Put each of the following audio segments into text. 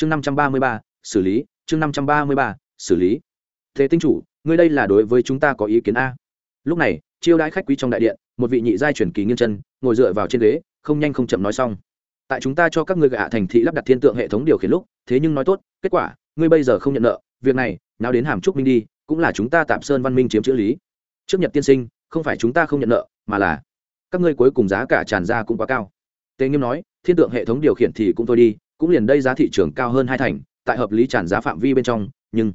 chương năm trăm ba mươi ba, xử lý, chương năm trăm ba mươi ba, xử lý. Thế tinh chủ, ngươi đây là đối với chúng ta có ý kiến a. Lúc này, chiêu đãi khách quý trong đại điện, một vị nhị giai chuyển kỳ nghiêng chân, ngồi dựa vào trên ghế, không nhanh không chậm nói xong. Tại chúng ta cho các ngươi gạ thành thị lắp đặt thiên tượng hệ thống điều khiển lúc, thế nhưng nói tốt, kết quả, ngươi bây giờ không nhận nợ, việc này, nào đến hàm trúc minh đi, cũng là chúng ta tạm sơn văn minh chiếm chữ lý. Trước nhật tiên sinh, không phải chúng ta không nhận nợ, mà là các ngươi cuối cùng giá cả tràn ra cũng quá cao. Tề nghiêm nói, thiên tượng hệ thống điều khiển thì cũng thôi đi cũng liền đây giá thị trường cao hơn hai thành, tại hợp lý tràn giá phạm vi bên trong, nhưng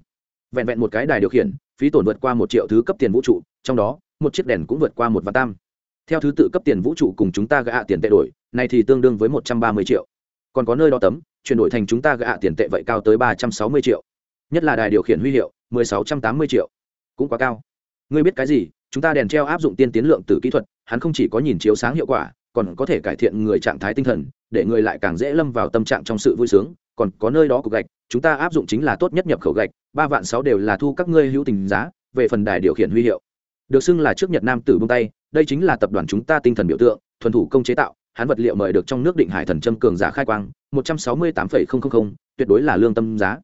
vẹn vẹn một cái đài điều khiển, phí tổn vượt qua một triệu thứ cấp tiền vũ trụ, trong đó, một chiếc đèn cũng vượt qua một vạn tam. Theo thứ tự cấp tiền vũ trụ cùng chúng ta gạ tiền tệ đổi, này thì tương đương với một trăm ba mươi triệu. Còn có nơi đo tấm, chuyển đổi thành chúng ta gạ tiền tệ vậy cao tới ba trăm sáu mươi triệu. Nhất là đài điều khiển huy hiệu, mười sáu trăm tám mươi triệu. Cũng quá cao. Ngươi biết cái gì, chúng ta đèn treo áp dụng tiên tiến lượng từ kỹ thuật, hắn không chỉ có nhìn chiếu sáng hiệu quả, còn có thể cải thiện người trạng thái tinh thần để người lại càng dễ lâm vào tâm trạng trong sự vui sướng. Còn có nơi đó cục gạch, chúng ta áp dụng chính là tốt nhất nhập khẩu gạch, ba vạn sáu đều là thu các ngươi hữu tình giá, về phần đài điều khiển huy hiệu. Được xưng là trước nhật nam tử bông tay, đây chính là tập đoàn chúng ta tinh thần biểu tượng, thuần thủ công chế tạo hán vật liệu mời được trong nước định hải thần châm cường giả khai quang, một trăm sáu mươi tám phẩy không không không, tuyệt đối là lương tâm giá.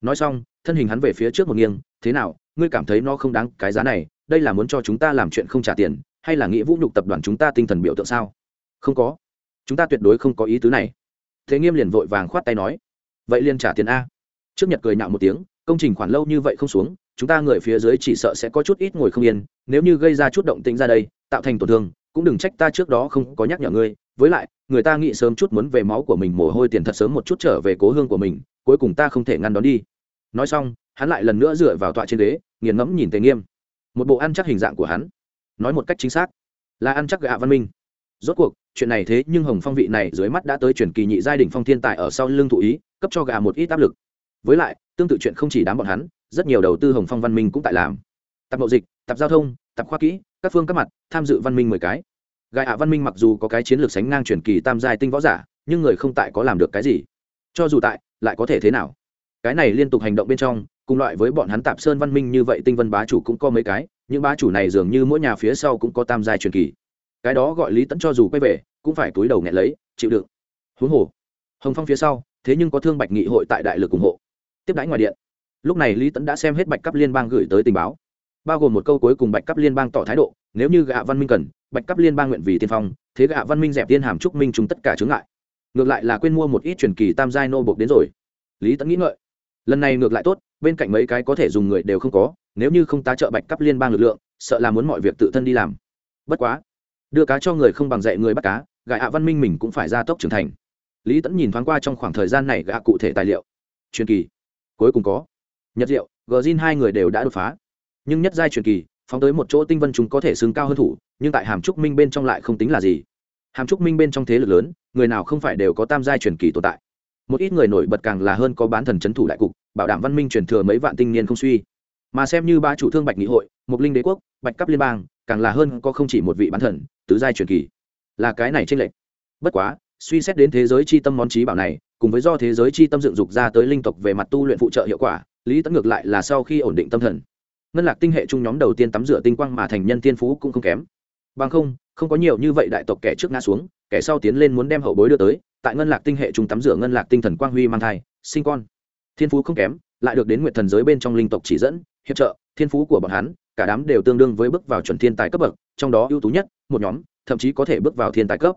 Nói xong, thân hình hắn về phía trước một nghiêng, thế nào, ngươi cảm thấy nó không đáng cái giá này, đây là muốn cho chúng ta làm chuyện không trả tiền, hay là nghĩa vũ nhục tập đoàn chúng ta tinh thần biểu tượng sao? Không có chúng ta tuyệt đối không có ý tứ này thế nghiêm liền vội vàng khoát tay nói vậy liền trả tiền a trước nhật cười nạo một tiếng công trình khoản lâu như vậy không xuống chúng ta người phía dưới chỉ sợ sẽ có chút ít ngồi không yên nếu như gây ra chút động tĩnh ra đây tạo thành tổn thương cũng đừng trách ta trước đó không có nhắc nhở ngươi với lại người ta nghĩ sớm chút muốn về máu của mình mồ hôi tiền thật sớm một chút trở về cố hương của mình cuối cùng ta không thể ngăn đón đi nói xong hắn lại lần nữa dựa vào tọa trên ghế nghiền ngẫm nhìn tề nghiêm một bộ ăn chắc hình dạng của hắn nói một cách chính xác là ăn chắc gạ văn minh rốt cuộc, chuyện này thế nhưng hồng phong vị này dưới mắt đã tới chuyển kỳ nhị giai đình phong thiên tài ở sau lưng thụ ý, cấp cho gà một ít áp lực. Với lại, tương tự chuyện không chỉ đám bọn hắn, rất nhiều đầu tư hồng phong văn minh cũng tại làm. Tập mậu dịch tập giao thông tập khoa kỹ, các phương các mặt, tham dự văn minh mười cái. Gài hạ văn minh mặc dù có cái chiến lược sánh ngang chuyển kỳ tam giai tinh võ giả, nhưng người không tại có làm được cái gì. Cho dù tại, lại có thể thế nào? Cái này liên tục hành động bên trong, cùng loại với bọn hắn tạp sơn văn minh như vậy tinh vân bá chủ cũng có mấy cái, những bá chủ này dường như mỗi nhà phía sau cũng có tam giai truyền kỳ cái đó gọi lý tẫn cho dù quay về, cũng phải túi đầu nghẹn lấy, chịu đựng. Huống hồ, hồng phong phía sau, thế nhưng có thương bạch nghị hội tại đại lực ủng hộ. Tiếp đãi ngoài điện, lúc này lý tẫn đã xem hết bạch cấp liên bang gửi tới tình báo. Bao gồm một câu cuối cùng bạch cấp liên bang tỏ thái độ, nếu như gạ văn minh cần, bạch cấp liên bang nguyện vì tiên phong, thế gạ văn minh dẹp tiên hàm trúc minh chúng tất cả chướng ngại. Ngược lại là quên mua một ít truyền kỳ tam giai nô buộc đến rồi. Lý tẫn nghĩ ngợi, lần này ngược lại tốt, bên cạnh mấy cái có thể dùng người đều không có, nếu như không tá trợ bạch cấp liên bang lực lượng, sợ là muốn mọi việc tự thân đi làm. Bất quá đưa cá cho người không bằng dạy người bắt cá gạ ạ văn minh mình cũng phải ra tốc trưởng thành. Lý tẫn nhìn thoáng qua trong khoảng thời gian này gạ cụ thể tài liệu. Truyền kỳ. Cuối cùng có. Nhật diệu gờ zin hai người đều đã đột phá. Nhưng nhất giai truyền kỳ, phóng tới một chỗ tinh vân chúng có thể xứng cao hơn thủ, nhưng tại hàm trúc minh bên trong lại không tính là gì. Hàm trúc minh bên trong thế lực lớn, người nào không phải đều có tam giai truyền kỳ tồn tại. Một ít người nổi bật càng là hơn có bán thần c h ấ n thủ đại cục, bảo đảm văn minh truyền thừa mấy vạn tinh niên không suy. Mà xem như ba chủ thương bạch nghị hội mục linh đế quốc, bạch cấp liên bang, càng là hơn có không chỉ một vị bán thần tứ giai truyền kỳ. Là cái này trên lệnh bất quá, suy xét đến thế giới chi tâm món trí bảo này, cùng với do thế giới chi tâm dựng dục ra tới linh tộc về mặt tu luyện phụ trợ hiệu quả, lý tẫn ngược lại là sau khi ổn định tâm thần. Ngân lạc tinh hệ chung nhóm đầu tiên tắm rửa tinh quang mà thành nhân tiên phú cũng không kém. Bằng không không có nhiều như vậy đại tộc kẻ trước ngã xuống, kẻ sau tiến lên muốn đem hậu bối đưa tới, tại ngân lạc tinh hệ trung tắm rửa ngân lạc tinh thần quang huy mang thai, sinh con. Thiên phú không kém, lại được đến nguyện thần giới bên trong linh tộc chỉ dẫn, hiệp trợ thiên phú của bọn hắn, cả đám đều tương đương với bước vào chuẩn thiên tài cấp bậc, trong đó ưu tú nhất, một nhóm, thậm chí có thể bước vào thiên tài cấp.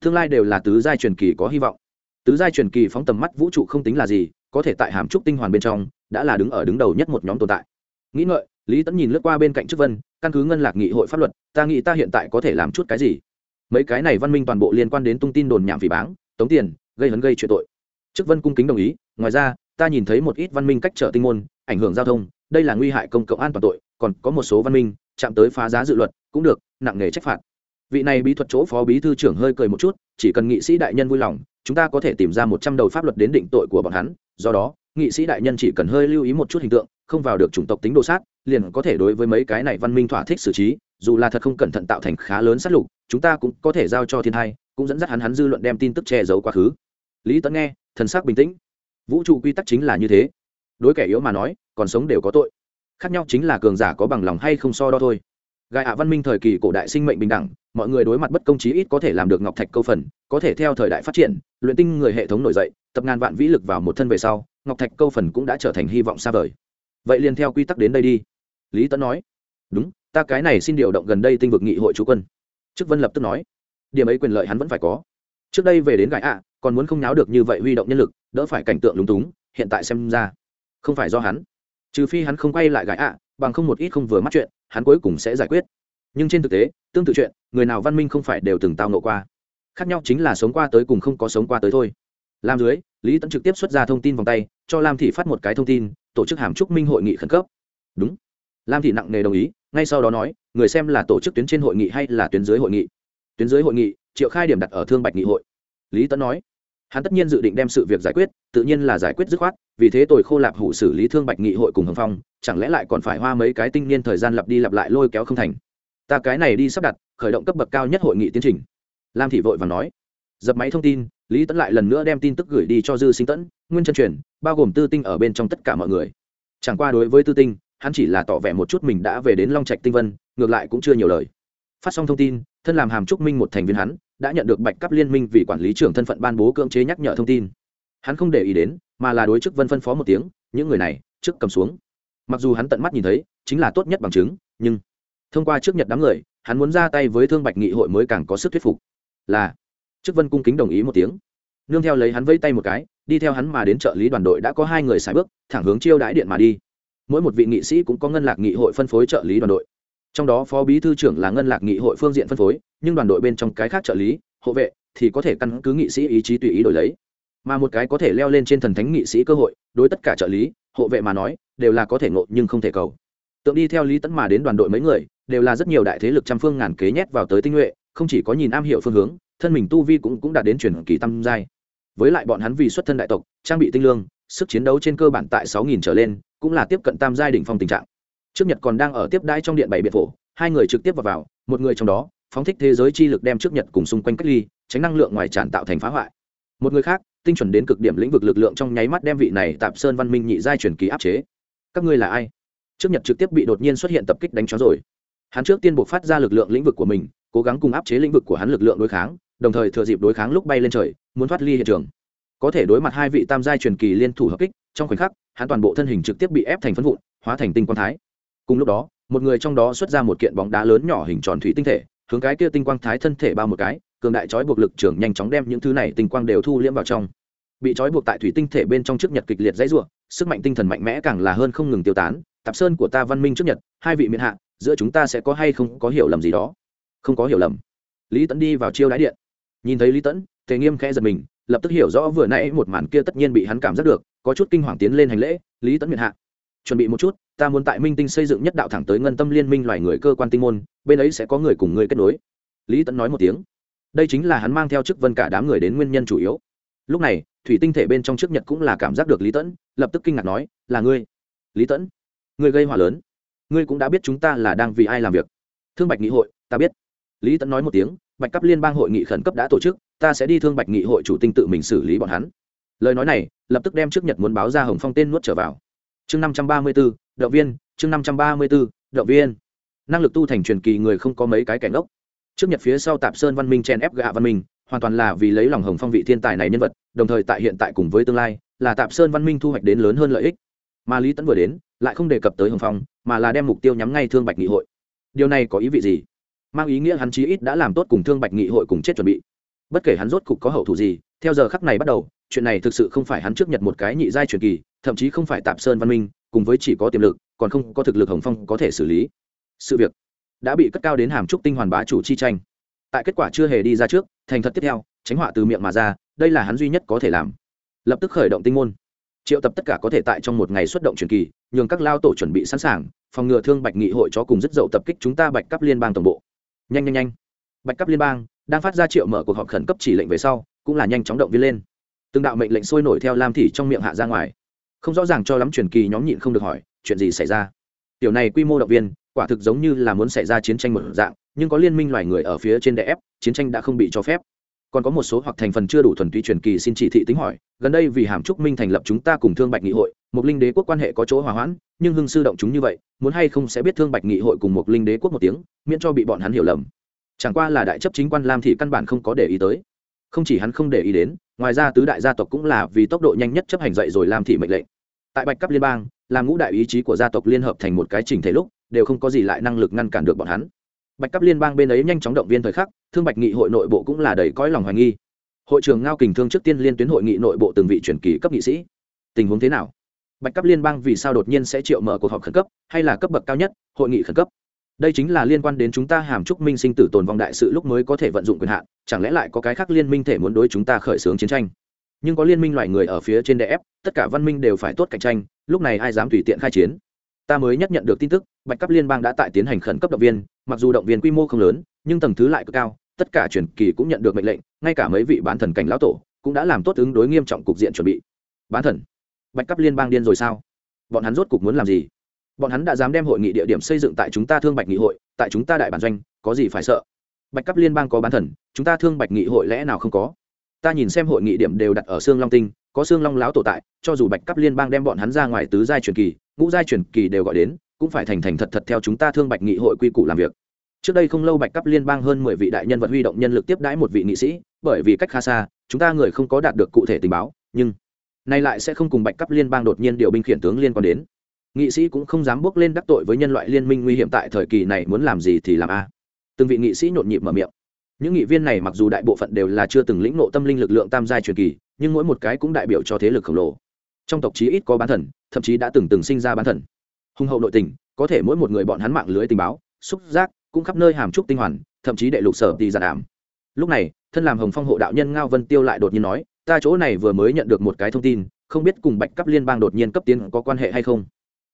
Tương lai đều là tứ giai truyền kỳ có hy vọng. Tứ giai truyền kỳ phóng tầm mắt vũ trụ không tính là gì, có thể tại hàm trúc tinh hoàn bên trong, đã là đứng ở đứng đầu nhất một nhóm tồn tại. Nghĩ ngợi, lý tẫn nhìn lướt qua bên cạnh chức vân, căn cứ ngân lạc nghị hội pháp luật, ta nghĩ ta hiện tại có thể làm chút cái gì? Mấy cái này văn minh toàn bộ liên quan đến tung tin đồn nhảm phỉ báng, tống tiền, gây hấn gây chuyện tội. Chức vân cung kính đồng ý, ngoài ra, ta nhìn thấy một ít văn minh cách trở tinh môn, ảnh hưởng giao thông đây là nguy hại công cộng an toàn tội, còn có một số văn minh, chạm tới phá giá dự luật, cũng được, nặng nghề trách phạt. Vị này bí thuật chỗ phó bí thư trưởng hơi cười một chút, chỉ cần nghị sĩ đại nhân vui lòng, chúng ta có thể tìm ra một trăm đầu pháp luật đến định tội của bọn hắn, do đó, nghị sĩ đại nhân chỉ cần hơi lưu ý một chút hình tượng, không vào được chủng tộc tính đồ sát, liền có thể đối với mấy cái này văn minh thỏa thích xử trí, dù là thật không cẩn thận tạo thành khá lớn sát lục, chúng ta cũng có thể giao cho thiên hai cũng dẫn dắt hắn hắn dư luận đem tin tức che giấu quá khứ. Lý tấn nghe, thần sắc bình tĩnh. Vũ trụ quy tắc chính là như thế đối kẻ yếu mà nói, còn sống đều có tội. Khác nhau chính là cường giả có bằng lòng hay không so đo thôi. Gai ạ văn minh thời kỳ cổ đại sinh mệnh bình đẳng, mọi người đối mặt bất công chí ít có thể làm được ngọc thạch câu phần, có thể theo thời đại phát triển, luyện tinh người hệ thống nổi dậy, tập ngàn vạn vĩ lực vào một thân về sau, ngọc thạch câu phần cũng đã trở thành hy vọng xa vời. Vậy liền theo quy tắc đến đây đi. Lý tấn nói, đúng, ta cái này xin điều động gần đây tinh vực nghị hội chú quân. Chức vân lập tức nói, điểm ấy quyền lợi hắn vẫn phải có. Trước đây về đến gãi ạ, còn muốn không nháo được như vậy huy động nhân lực, đỡ phải cảnh tượng lúng túng, hiện tại xem ra không phải do hắn. Trừ phi hắn không quay lại gãi ạ, bằng không một ít không vừa mắt chuyện, hắn cuối cùng sẽ giải quyết. Nhưng trên thực tế, tương tự chuyện, người nào văn minh không phải đều từng tao nộ qua. Khác nhau chính là sống qua tới cùng không có sống qua tới thôi. Làm dưới, lý tẫn trực tiếp xuất ra thông tin vòng tay, cho lam thị phát một cái thông tin, tổ chức hàm trúc minh hội nghị khẩn cấp. Đúng. Lam thị nặng nề đồng ý, ngay sau đó nói, người xem là tổ chức tuyến trên hội nghị hay là tuyến dưới hội nghị? Tuyến dưới hội nghị, triệu khai điểm đặt ở thương bạch nghị hội. Lý tẫn nói, hắn tất nhiên dự định đem sự việc giải quyết, tự nhiên là giải quyết dứt khoát vì thế tôi khô lạp hủ xử lý thương bạch nghị hội cùng hồng phong, chẳng lẽ lại còn phải hoa mấy cái tinh niên thời gian lặp đi lặp lại lôi kéo không thành? Ta cái này đi sắp đặt, khởi động cấp bậc cao nhất hội nghị tiến trình. Lam thị vội và nói. Dập máy thông tin, lý tấn lại lần nữa đem tin tức gửi đi cho dư sinh tẫn nguyên chân truyền, bao gồm tư tinh ở bên trong tất cả mọi người. Chẳng qua đối với tư tinh, hắn chỉ là tỏ vẻ một chút mình đã về đến long trạch tinh vân, ngược lại cũng chưa nhiều lời. Phát xong thông tin, thân làm hàm trúc minh một thành viên hắn, đã nhận được bạch cấp liên minh vì quản lý trưởng thân phận ban bố cưỡng chế nhắc nhở thông tin. Hắn không để ý đến mà là đối chức vân phân phó một tiếng, những người này, trước cầm xuống. Mặc dù hắn tận mắt nhìn thấy, chính là tốt nhất bằng chứng, nhưng thông qua trước nhật đám người, hắn muốn ra tay với thương bạch nghị hội mới càng có sức thuyết phục. Là chức vân cung kính đồng ý một tiếng. Nương theo lấy hắn vây tay một cái, đi theo hắn mà đến trợ lý đoàn đội đã có hai người xài bước, thẳng hướng chiêu đãi điện mà đi. Mỗi một vị nghị sĩ cũng có ngân lạc nghị hội phân phối trợ lý đoàn đội. Trong đó phó bí thư trưởng là ngân lạc nghị hội phương diện phân phối, nhưng đoàn đội bên trong cái khác trợ lý, hộ vệ thì có thể căn cứ nghị sĩ ý chí tùy ý đổi lấy mà một cái có thể leo lên trên thần thánh nghị sĩ cơ hội đối tất cả trợ lý hộ vệ mà nói đều là có thể ngộ nhưng không thể cầu. Tượng đi theo lý tẫn mà đến đoàn đội mấy người đều là rất nhiều đại thế lực trăm phương ngàn kế nhét vào tới tinh nhuệ không chỉ có nhìn am hiểu phương hướng thân mình tu vi cũng cũng đạt đến chuyển kỳ tâm giai. Với lại bọn hắn vì xuất thân đại tộc trang bị tinh lương sức chiến đấu trên cơ bản tại sáu nghìn trở lên cũng là tiếp cận tam giai đỉnh phong tình trạng. Trước nhật còn đang ở tiếp đai trong điện bảy biệt phổ hai người trực tiếp vào, vào một người trong đó phóng thích thế giới chi lực đem trước nhật cùng xung quanh cách ly tránh năng lượng ngoài tràn tạo thành phá hoại. Một người khác tinh chuẩn đến cực điểm lĩnh vực lực lượng trong nháy mắt đem vị này tạp sơn văn minh nhị giai truyền kỳ áp chế. Các ngươi là ai? Trước nhật trực tiếp bị đột nhiên xuất hiện tập kích đánh chó rồi. Hắn trước tiên buộc phát ra lực lượng lĩnh vực của mình, cố gắng cùng áp chế lĩnh vực của hắn lực lượng đối kháng, đồng thời thừa dịp đối kháng lúc bay lên trời, muốn thoát ly hiện trường. Có thể đối mặt hai vị tam giai truyền kỳ liên thủ hợp kích, trong khoảnh khắc, hắn toàn bộ thân hình trực tiếp bị ép thành phân vụn, hóa thành tinh quang thái. Cùng lúc đó, một người trong đó xuất ra một kiện bóng đá lớn nhỏ hình tròn thủy tinh thể, hướng cái kia tinh quang thái thân thể bao một cái cường đại trói buộc lực trưởng nhanh chóng đem những thứ này tinh quang đều thu liễm vào trong. Bị trói buộc tại thủy tinh thể bên trong trước nhật kịch liệt dãy ruộng sức mạnh tinh thần mạnh mẽ càng là hơn không ngừng tiêu tán, tạp sơn của ta văn minh trước nhật, hai vị miền hạ, giữa chúng ta sẽ có hay không có hiểu lầm gì đó? Không có hiểu lầm. Lý tẫn đi vào chiêu đái điện. Nhìn thấy lý tẫn tề nghiêm khẽ giật mình, lập tức hiểu rõ vừa nãy một màn kia tất nhiên bị hắn cảm giác được, có chút kinh hoàng tiến lên hành lễ, lý tẫn miền hạ, chuẩn bị một chút, ta muốn tại minh tinh xây dựng nhất đạo thẳng tới ngân tâm liên minh loài người cơ quan tinh môn, bên ấy sẽ có người cùng người kết nối. Lý tẫn nói một tiếng đây chính là hắn mang theo chức vân cả đám người đến nguyên nhân chủ yếu. Lúc này, thủy tinh thể bên trong trước nhật cũng là cảm giác được lý tẫn, lập tức kinh ngạc nói, là ngươi? Lý tẫn? Ngươi gây hỏa lớn. Ngươi cũng đã biết chúng ta là đang vì ai làm việc. Thương bạch nghị hội, ta biết. Lý tẫn nói một tiếng, bạch cấp liên bang hội nghị khẩn cấp đã tổ chức, ta sẽ đi thương bạch nghị hội chủ tinh tự mình xử lý bọn hắn. Lời nói này, lập tức đem trước nhật muốn báo ra hồng phong tên nuốt trở vào. Chương năm trăm ba mươi b ố động viên, chương năm trăm ba mươi b ố động viên. Năng lực tu thành truyền kỳ người không có mấy cái cảnh ốc trước nhật phía sau tạp sơn văn minh chen ép gạ văn minh, hoàn toàn là vì lấy lòng hồng phong vị thiên tài này nhân vật, đồng thời tại hiện tại cùng với tương lai, là tạp sơn văn minh thu hoạch đến lớn hơn lợi ích. Mà lý tẫn vừa đến, lại không đề cập tới hồng phong, mà là đem mục tiêu nhắm ngay thương bạch nghị hội. Điều này có ý vị gì? Mang ý nghĩa hắn chí ít đã làm tốt cùng thương bạch nghị hội cùng chết chuẩn bị. Bất kể hắn rốt cục có hậu thủ gì, theo giờ khắc này bắt đầu, chuyện này thực sự không phải hắn trước nhật một cái nhị giai truyền kỳ, thậm chí không phải tạp sơn văn minh, cùng với chỉ có tiềm lực, còn không có thực lực hồng phong có thể xử lý. Sự việc đã bị cất cao đến hàm trúc tinh hoàn bá chủ chi tranh. Tại kết quả chưa hề đi ra trước, thành thật tiếp theo, tránh họa từ miệng mà ra, đây là hắn duy nhất có thể làm. Lập tức khởi động tinh môn. Triệu tập tất cả có thể tại trong một ngày xuất động truyền kỳ, nhường các lao tổ chuẩn bị sẵn sàng, phòng ngừa thương bạch nghị hội cho cùng rất dậu tập kích chúng ta bạch cấp liên bang tổng bộ. Nhanh nhanh nhanh. Bạch cấp liên bang đang phát ra triệu mở cuộc họp khẩn cấp chỉ lệnh về sau, cũng là nhanh chóng động viên lên. Từng đạo mệnh lệnh sôi nổi theo lam thị trong miệng hạ ra ngoài. Không rõ ràng cho lắm truyền kỳ nhóm nhịn không được hỏi, chuyện gì xảy ra? Tiểu này quy mô động viên quả thực giống như là muốn xảy ra chiến tranh một dạng, nhưng có liên minh loài người ở phía trên đè ép, chiến tranh đã không bị cho phép. Còn có một số hoặc thành phần chưa đủ thuần túy truyền kỳ xin chỉ thị tính hỏi, gần đây vì hàm trúc minh thành lập chúng ta cùng thương bạch nghị hội một linh đế quốc quan hệ có chỗ hòa hoãn, nhưng hưng sư động chúng như vậy, muốn hay không sẽ biết thương bạch nghị hội cùng một linh đế quốc một tiếng, miễn cho bị bọn hắn hiểu lầm. Chẳng qua là đại chấp chính quan lam thị căn bản không có để ý tới. Không chỉ hắn không để ý đến, ngoài ra tứ đại gia tộc cũng là vì tốc độ nhanh nhất chấp hành dậy rồi lam thị mệnh lệnh. Tại bạch cấp liên bang làm ngũ đại ý chí của gia tộc liên hợp thành một cái chỉnh thể lúc đều không có gì lại năng lực ngăn cản được bọn hắn. Bạch cấp liên bang bên ấy nhanh chóng động viên thời khắc, thương bạch nghị hội nội bộ cũng là đầy cõi lòng hoài nghi. Hội trưởng ngao kình thương trước tiên liên tuyến hội nghị nội bộ từng vị truyền kỳ cấp nghị sĩ. Tình huống thế nào? Bạch cấp liên bang vì sao đột nhiên sẽ triệu mở cuộc họp khẩn cấp, hay là cấp bậc cao nhất, hội nghị khẩn cấp? Đây chính là liên quan đến chúng ta hàm chúc minh sinh tử tồn vong đại sự lúc mới có thể vận dụng quyền hạn, chẳng lẽ lại có cái khác liên minh thể muốn đối chúng ta khởi xướng chiến tranh? Nhưng có liên minh loại người ở phía trên đè ép, tất cả văn minh đều phải tốt cạnh tranh, lúc này ai dám tùy tiện khai chiến? Ta mới nhất nhận được tin tức, bạch cấp liên bang đã tại tiến hành khẩn cấp động viên, mặc dù động viên quy mô không lớn, nhưng tầng thứ lại cực cao, tất cả truyền kỳ cũng nhận được mệnh lệnh, ngay cả mấy vị bán thần cảnh lão tổ cũng đã làm tốt ứng đối nghiêm trọng cục diện chuẩn bị. Bán thần? Bạch cấp liên bang điên rồi sao? Bọn hắn rốt cục muốn làm gì? Bọn hắn đã dám đem hội nghị địa điểm xây dựng tại chúng ta thương bạch nghị hội, tại chúng ta đại bản doanh, có gì phải sợ? Bạch cấp liên bang có bán thần, chúng ta thương bạch nghị hội lẽ nào không có? Ta nhìn xem hội nghị điểm đều đặt ở xương long tinh có xương long láo tổ tại, cho dù bạch cấp liên bang đem bọn hắn ra ngoài tứ giai truyền kỳ, ngũ giai truyền kỳ đều gọi đến, cũng phải thành thành thật thật theo chúng ta thương bạch nghị hội quy củ làm việc. Trước đây không lâu bạch cấp liên bang hơn mười vị đại nhân vật huy động nhân lực tiếp đãi một vị nghị sĩ, bởi vì cách khá xa, chúng ta người không có đạt được cụ thể tình báo, nhưng nay lại sẽ không cùng bạch cấp liên bang đột nhiên điều binh khiển tướng liên quan đến. Nghị sĩ cũng không dám bước lên đắc tội với nhân loại liên minh nguy hiểm tại thời kỳ này muốn làm gì thì làm a. Từng vị nghị sĩ nhộn nhịp mở miệng. Những nghị viên này mặc dù đại bộ phận đều là chưa từng lĩnh nộ tâm linh lực lượng tam giai truyền kỳ nhưng mỗi một cái cũng đại biểu cho thế lực khổng lồ. Trong tộc chí ít có bán thần, thậm chí đã từng từng sinh ra bán thần. Hùng hậu nội tình, có thể mỗi một người bọn hắn mạng lưới tình báo, xúc giác, cũng khắp nơi hàm trúc tinh hoàn, thậm chí đệ lục sở tì giàn đảm lúc này, thân làm hồng phong hộ đạo nhân ngao vân tiêu lại đột nhiên nói, ta chỗ này vừa mới nhận được một cái thông tin, không biết cùng bạch cấp liên bang đột nhiên cấp tiến có quan hệ hay không?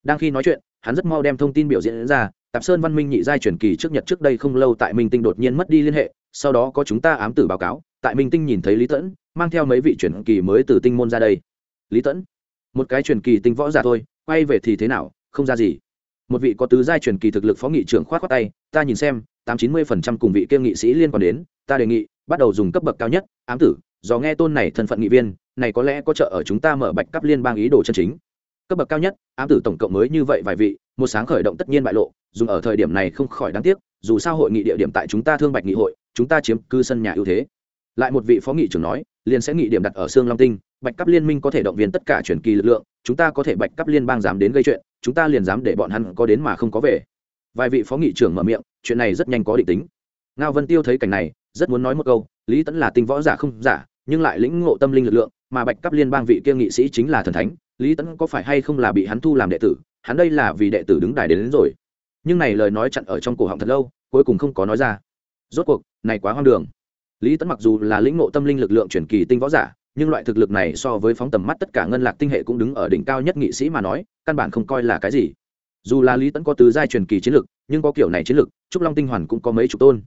Đang khi nói chuyện, hắn rất mau đem thông tin biểu diễn ra, tạp sơn văn minh nhị giai truyền kỳ trước nhật trước đây không lâu tại minh tinh đột nhiên mất đi liên hệ, sau đó có chúng ta ám tử báo cáo tại minh tinh nhìn thấy lý tẫn, mang theo mấy vị truyền kỳ mới từ tinh môn ra đây. Lý tẫn, một cái truyền kỳ tinh võ giả thôi, quay về thì thế nào, không ra gì. Một vị có tứ giai truyền kỳ thực lực phó nghị trưởng khoát khoát tay, ta nhìn xem, tám chín mươi phần trăm cùng vị kiêm nghị sĩ liên quan đến, ta đề nghị, bắt đầu dùng cấp bậc cao nhất, ám tử, do nghe tôn này thân phận nghị viên, này có lẽ có trợ ở chúng ta mở bạch cấp liên bang ý đồ chân chính. Cấp bậc cao nhất, ám tử tổng cộng mới như vậy vài vị, một sáng khởi động tất nhiên bại lộ, dùng ở thời điểm này không khỏi đáng tiếc, dù sao hội nghị địa điểm tại chúng ta thương bạch nghị hội, chúng ta chiếm cư sân nhà ưu thế lại một vị phó nghị trưởng nói liền sẽ nghị điểm đặt ở xương long tinh bạch cấp liên minh có thể động viên tất cả chuyển kỳ lực lượng chúng ta có thể bạch cấp liên bang dám đến gây chuyện chúng ta liền dám để bọn hắn có đến mà không có về. Vài vị phó nghị trưởng mở miệng chuyện này rất nhanh có định tính. Ngao vân tiêu thấy cảnh này rất muốn nói một câu lý tẫn là tinh võ giả không giả nhưng lại lĩnh ngộ tâm linh lực lượng mà bạch cấp liên bang vị kia nghị sĩ chính là thần thánh lý tẫn có phải hay không là bị hắn thu làm đệ tử hắn đây là vì đệ tử đứng đài đến, đến rồi. Nhưng này lời nói chặn ở trong cổ họng thật lâu cuối cùng không có nói ra. Rốt cuộc này quá hoang đường lý tẫn mặc dù là lĩnh ngộ tâm linh lực lượng chuyển kỳ tinh võ giả, nhưng loại thực lực này so với phóng tầm mắt tất cả ngân lạc tinh hệ cũng đứng ở đỉnh cao nhất nghị sĩ mà nói, căn bản không coi là cái gì. Dù là lý tẫn có tứ giai truyền kỳ chiến lực, nhưng có kiểu này chiến lực, trúc long tinh hoàn cũng có mấy chục tôn.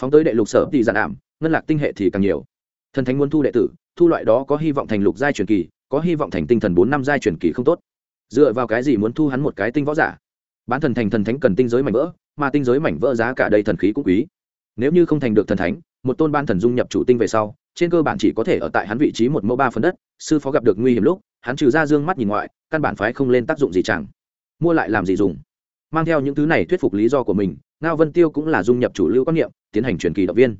Phóng tới đệ lục sở thì giản ảm, ngân lạc tinh hệ thì càng nhiều. Thần thánh muốn thu đệ tử, thu loại đó có hy vọng thành lục giai truyền kỳ, có hy vọng thành tinh thần bốn năm giai truyền kỳ không tốt. Dựa vào cái gì muốn thu hắn một cái tinh võ giả? Bán thần thành thần thánh cần tinh giới mảnh vỡ, mà tinh giới mảnh vỡ giá cả đây thần khí cũng quý. Nếu như không thành được thần thánh một tôn ban thần dung nhập chủ tinh về sau, trên cơ bản chỉ có thể ở tại hắn vị trí một mẫu ba phần đất, sư phó gặp được nguy hiểm lúc, hắn trừ ra dương mắt nhìn ngoại, căn bản phái không lên tác dụng gì chẳng. Mua lại làm gì dùng? Mang theo những thứ này thuyết phục lý do của mình, ngao vân tiêu cũng là dung nhập chủ lưu quan niệm, tiến hành truyền kỳ động viên.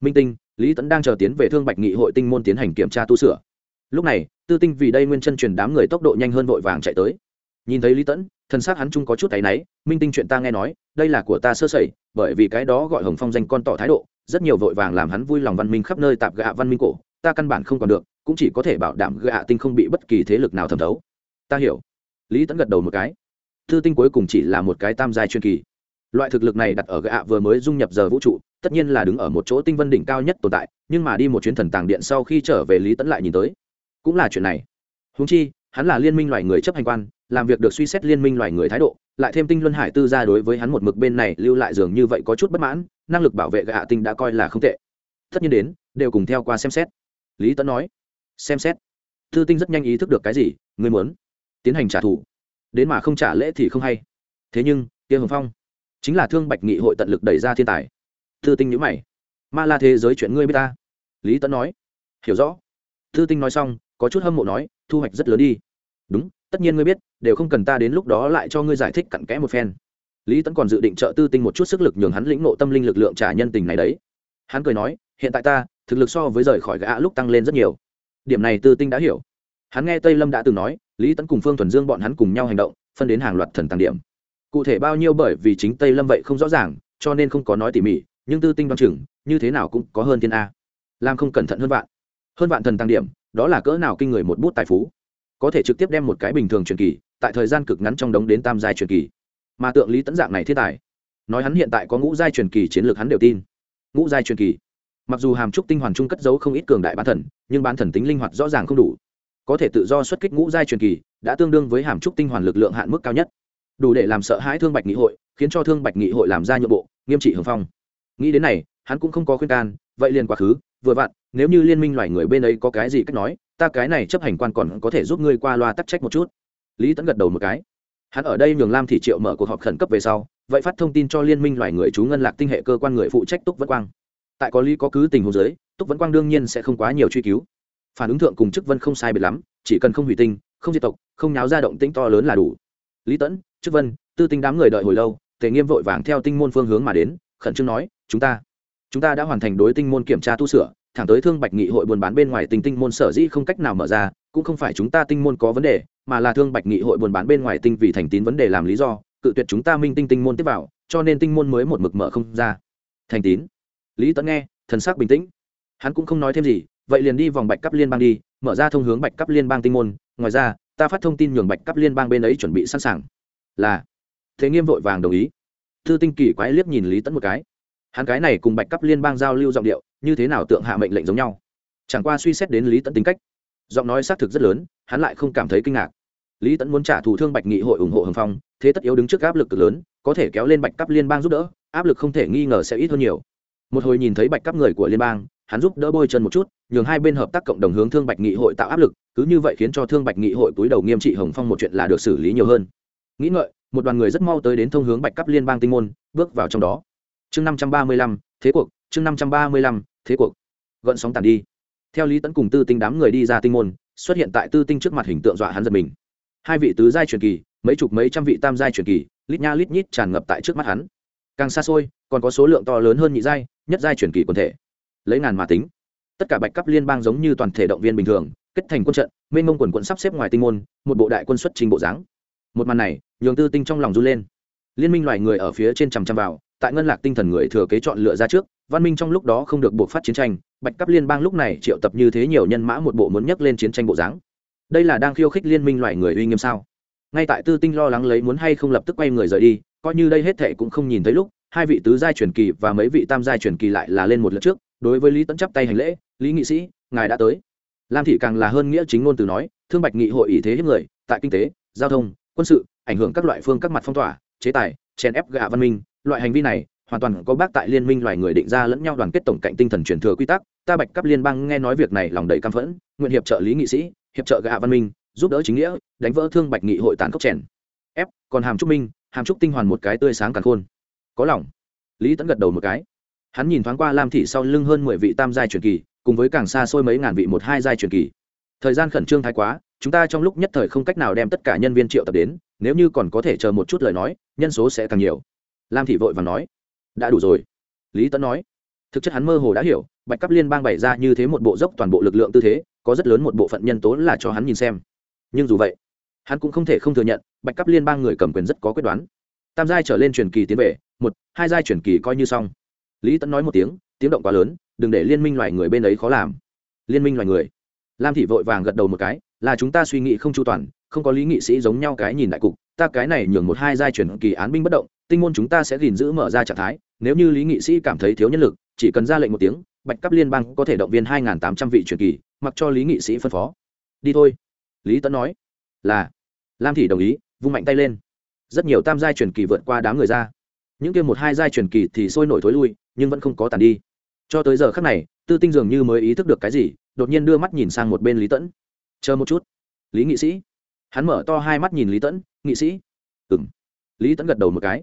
Minh tinh, lý tẫn đang chờ tiến về thương bạch nghị hội tinh môn tiến hành kiểm tra tu sửa. Lúc này, tư tinh vì đây nguyên chân truyền đám người tốc độ nhanh hơn vội vàng chạy tới. Nhìn thấy lý tẫn thân xác hắn chung có chút tay náy, minh tinh chuyện ta nghe nói, đây là của ta sơ sẩy, bởi vì cái đó gọi hồng phong danh con tỏ thái độ rất nhiều vội vàng làm hắn vui lòng văn minh khắp nơi tạp gạ văn minh cổ, ta căn bản không còn được, cũng chỉ có thể bảo đảm gạ tinh không bị bất kỳ thế lực nào thẩm thấu. Ta hiểu. Lý tẫn gật đầu một cái. Thư tinh cuối cùng chỉ là một cái tam giai chuyên kỳ. Loại thực lực này đặt ở gạ vừa mới dung nhập giờ vũ trụ, tất nhiên là đứng ở một chỗ tinh vân đỉnh cao nhất tồn tại, nhưng mà đi một chuyến thần tàng điện sau khi trở về lý tẫn lại nhìn tới. Cũng là chuyện này. Húng chi, hắn là liên minh loài người chấp hành quan, làm việc được suy xét liên minh loài người thái độ, lại thêm tinh luân hải tư ra đối với hắn một mực bên này lưu lại dường như vậy có chút bất mãn năng lực bảo vệ gạ tinh đã coi là không tệ. Tất nhiên đến, đều cùng theo qua xem xét. Lý tấn nói, xem xét. Thư tinh rất nhanh ý thức được cái gì, người muốn tiến hành trả thù. Đến mà không trả lễ thì không hay. Thế nhưng kia hồng phong chính là thương bạch nghị hội tận lực đẩy ra thiên tài. Thư tinh nhữ mày. Ma la thế giới chuyện ngươi biết ta? Lý tấn nói. Hiểu rõ. Thư tinh nói xong, có chút hâm mộ nói, thu hoạch rất lớn đi. Đúng, tất nhiên ngươi biết, đều không cần ta đến lúc đó lại cho ngươi giải thích cặn kẽ một phen lý tẫn còn dự định trợ tư tinh một chút sức lực nhường hắn lĩnh nộ tâm linh lực lượng trả nhân tình này đấy. Hắn cười nói, hiện tại ta, thực lực so với rời khỏi gã lúc tăng lên rất nhiều. Điểm này tư tinh đã hiểu. Hắn nghe tây lâm đã từng nói, lý tẫn cùng phương thuần dương bọn hắn cùng nhau hành động, phân đến hàng loạt thần tăng điểm. Cụ thể bao nhiêu bởi vì chính tây lâm vậy không rõ ràng, cho nên không có nói tỉ mỉ, nhưng tư tinh đoan chừng, như thế nào cũng có hơn thiên a. Làm không cẩn thận hơn vạn. Hơn vạn thần tăng điểm, đó là cỡ nào kinh người một bút tài phú. Có thể trực tiếp đem một cái bình thường truyền kỳ, tại thời gian cực ngắn trong đống đến tam giai truyền kỳ mà tượng lý tẫn dạng này thiên tài, nói hắn hiện tại có ngũ giai truyền kỳ chiến lược hắn đều tin. Ngũ giai truyền kỳ. Mặc dù hàm trúc tinh hoàn trung cất giấu không ít cường đại bán thần, nhưng bán thần tính linh hoạt rõ ràng không đủ. Có thể tự do xuất kích ngũ giai truyền kỳ, đã tương đương với hàm trúc tinh hoàn lực lượng hạn mức cao nhất. Đủ để làm sợ hãi thương bạch nghị hội, khiến cho thương bạch nghị hội làm ra nhượng bộ, nghiêm trị hưởng phong. Nghĩ đến này, hắn cũng không có khuyên can, vậy liền quá khứ, vừa vặn, nếu như liên minh loài người bên ấy có cái gì cách nói, ta cái này chấp hành quan còn có thể giúp ngươi qua loa tắc trách một chút. Lý tẫn gật đầu một cái hắn ở đây nhường lam thị triệu mở cuộc họp khẩn cấp về sau, vậy phát thông tin cho liên minh loài người chú ngân lạc tinh hệ cơ quan người phụ trách túc vẫn quang. Tại có lý có cứ tình huống giới túc vẫn quang đương nhiên sẽ không quá nhiều truy cứu. Phản ứng thượng cùng chức vân không sai biệt lắm, chỉ cần không hủy tinh, không diệt tộc, không nháo ra động tĩnh to lớn là đủ. Lý tẫn, chức vân, tư tinh đám người đợi hồi lâu, tề nghiêm vội vàng theo tinh môn phương hướng mà đến, khẩn trương nói, chúng ta chúng ta đã hoàn thành đối tinh môn kiểm tra tu sửa, thẳng tới thương bạch nghị hội buôn bán bên ngoài tinh tinh môn sở dĩ không cách nào mở ra, cũng không phải chúng ta tinh môn có vấn đề, mà là thương bạch nghị hội buôn bán bên ngoài tinh vì thành tín vấn đề làm lý do, cự tuyệt chúng ta minh tinh tinh môn tiếp vào, cho nên tinh môn mới một mực mở không ra. Thành tín. Lý tẫn nghe, thần sắc bình tĩnh. Hắn cũng không nói thêm gì, vậy liền đi vòng bạch cấp liên bang đi, mở ra thông hướng bạch cấp liên bang tinh môn. Ngoài ra, ta phát thông tin nhường bạch cấp liên bang bên ấy chuẩn bị sẵn sàng. Là. Thế nghiêm vội vàng đồng ý. Thư tinh kỳ quái liếc nhìn lý tẫn một cái hắn cái này cùng bạch cấp liên bang giao lưu giọng điệu, như thế nào tượng hạ mệnh lệnh giống nhau? Chẳng qua suy xét đến lý tẫn tính cách, giọng nói xác thực rất lớn, hắn lại không cảm thấy kinh ngạc. Lý tẫn muốn trả thù thương bạch nghị hội ủng hộ hồng phong, thế tất yếu đứng trước áp lực cực lớn, có thể kéo lên bạch cấp liên bang giúp đỡ, áp lực không thể nghi ngờ sẽ ít hơn nhiều. Một hồi nhìn thấy bạch cấp người của liên bang, hắn giúp đỡ bôi chân một chút, nhường hai bên hợp tác cộng đồng hướng thương bạch nghị hội tạo áp lực, cứ như vậy khiến cho thương bạch nghị hội túi đầu nghiêm trị hồng phong một chuyện là được xử lý nhiều hơn. Nghĩ ngợi, một đoàn người rất mau tới đến thông hướng bạch cấp liên bang tinh môn, bước vào trong đó chương năm trăm ba mươi lăm, thế cuộc, chương năm trăm ba mươi lăm, thế cuộc. Gợn sóng tàn đi. Theo lý tấn cùng tư tinh đám người đi ra tinh môn, xuất hiện tại tư tinh trước mặt hình tượng dọa hắn giật mình. Hai vị tứ giai truyền kỳ, mấy chục mấy trăm vị tam giai truyền kỳ, lít nha lít nhít tràn ngập tại trước mắt hắn. Càng xa xôi, còn có số lượng to lớn hơn nhị giai, nhất giai truyền kỳ quần thể. Lấy ngàn mà tính. Tất cả bạch cấp liên bang giống như toàn thể động viên bình thường, kết thành quân trận, mênh mông quần quận sắp xếp ngoài tinh môn, một bộ đại quân xuất trình bộ dáng. Một màn này, nhường tư tinh trong lòng run lên. Liên minh loài người ở phía trên chằm chằm vào tại ngân lạc tinh thần người thừa kế chọn lựa ra trước, văn minh trong lúc đó không được buộc phát chiến tranh, bạch cấp liên bang lúc này triệu tập như thế nhiều nhân mã một bộ muốn nhấc lên chiến tranh bộ dáng. Đây là đang khiêu khích liên minh loài người uy nghiêm sao? Ngay tại tư tinh lo lắng lấy muốn hay không lập tức quay người rời đi, coi như đây hết thệ cũng không nhìn thấy lúc, hai vị tứ giai truyền kỳ và mấy vị tam giai truyền kỳ lại là lên một lượt trước, đối với lý tấn chắp tay hành lễ, lý nghị sĩ, ngài đã tới. Lam thị càng là hơn nghĩa chính ngôn từ nói, thương bạch nghị hội ý thế hiếp người, tại kinh tế, giao thông, quân sự, ảnh hưởng các loại phương các mặt phong tỏa, chế tài, chèn ép gạ văn minh loại hành vi này, hoàn toàn có bác tại liên minh loài người định ra lẫn nhau đoàn kết tổng cạnh tinh thần truyền thừa quy tắc. Ta bạch cấp liên bang nghe nói việc này lòng đầy căm phẫn, nguyện hiệp trợ lý nghị sĩ, hiệp trợ gạ văn minh, giúp đỡ chính nghĩa, đánh vỡ thương bạch nghị hội tàn khốc chèn. Ép, còn hàm trúc minh, hàm trúc tinh hoàn một cái tươi sáng càng khôn. Có lòng. Lý tẫn gật đầu một cái. Hắn nhìn thoáng qua lam thị sau lưng hơn mười vị tam giai truyền kỳ, cùng với càng xa xôi mấy ngàn vị một hai giai truyền kỳ. Thời gian khẩn trương thái quá, chúng ta trong lúc nhất thời không cách nào đem tất cả nhân viên triệu tập đến, nếu như còn có thể chờ một chút lời nói, nhân số sẽ càng nhiều lam thị vội và nói, đã đủ rồi. Lý tấn nói, thực chất hắn mơ hồ đã hiểu, bạch cấp liên bang bày ra như thế một bộ dốc toàn bộ lực lượng tư thế, có rất lớn một bộ phận nhân tố là cho hắn nhìn xem. Nhưng dù vậy, hắn cũng không thể không thừa nhận, bạch cấp liên bang người cầm quyền rất có quyết đoán. Tam giai trở lên truyền kỳ tiến về, một, hai giai truyền kỳ coi như xong. Lý tấn nói một tiếng tiếng động quá lớn, đừng để liên minh loài người bên ấy khó làm. Liên minh loài người? Lam thị vội vàng gật đầu một cái, là chúng ta suy nghĩ không chu toàn không có lý nghị sĩ giống nhau cái nhìn đại cục, ta cái này nhường một hai giai chuyển kỳ án binh bất động, tinh môn chúng ta sẽ gìn giữ mở ra trạng thái, nếu như lý nghị sĩ cảm thấy thiếu nhân lực, chỉ cần ra lệnh một tiếng, bạch cấp liên bang có thể động viên hai tám trăm vị truyền kỳ, mặc cho lý nghị sĩ phân phó. Đi thôi. Lý tấn nói. Là. Lam thị đồng ý, vung mạnh tay lên. Rất nhiều tam giai truyền kỳ vượt qua đám người ra. Những kia một hai giai truyền kỳ thì sôi nổi thối lui, nhưng vẫn không có tàn đi. Cho tới giờ khắc này, tư tinh dường như mới ý thức được cái gì, đột nhiên đưa mắt nhìn sang một bên lý tẫn chờ một chút. Lý nghị sĩ hắn mở to hai mắt nhìn lý tẫn, nghị sĩ. Ừ m lý tẫn gật đầu một cái.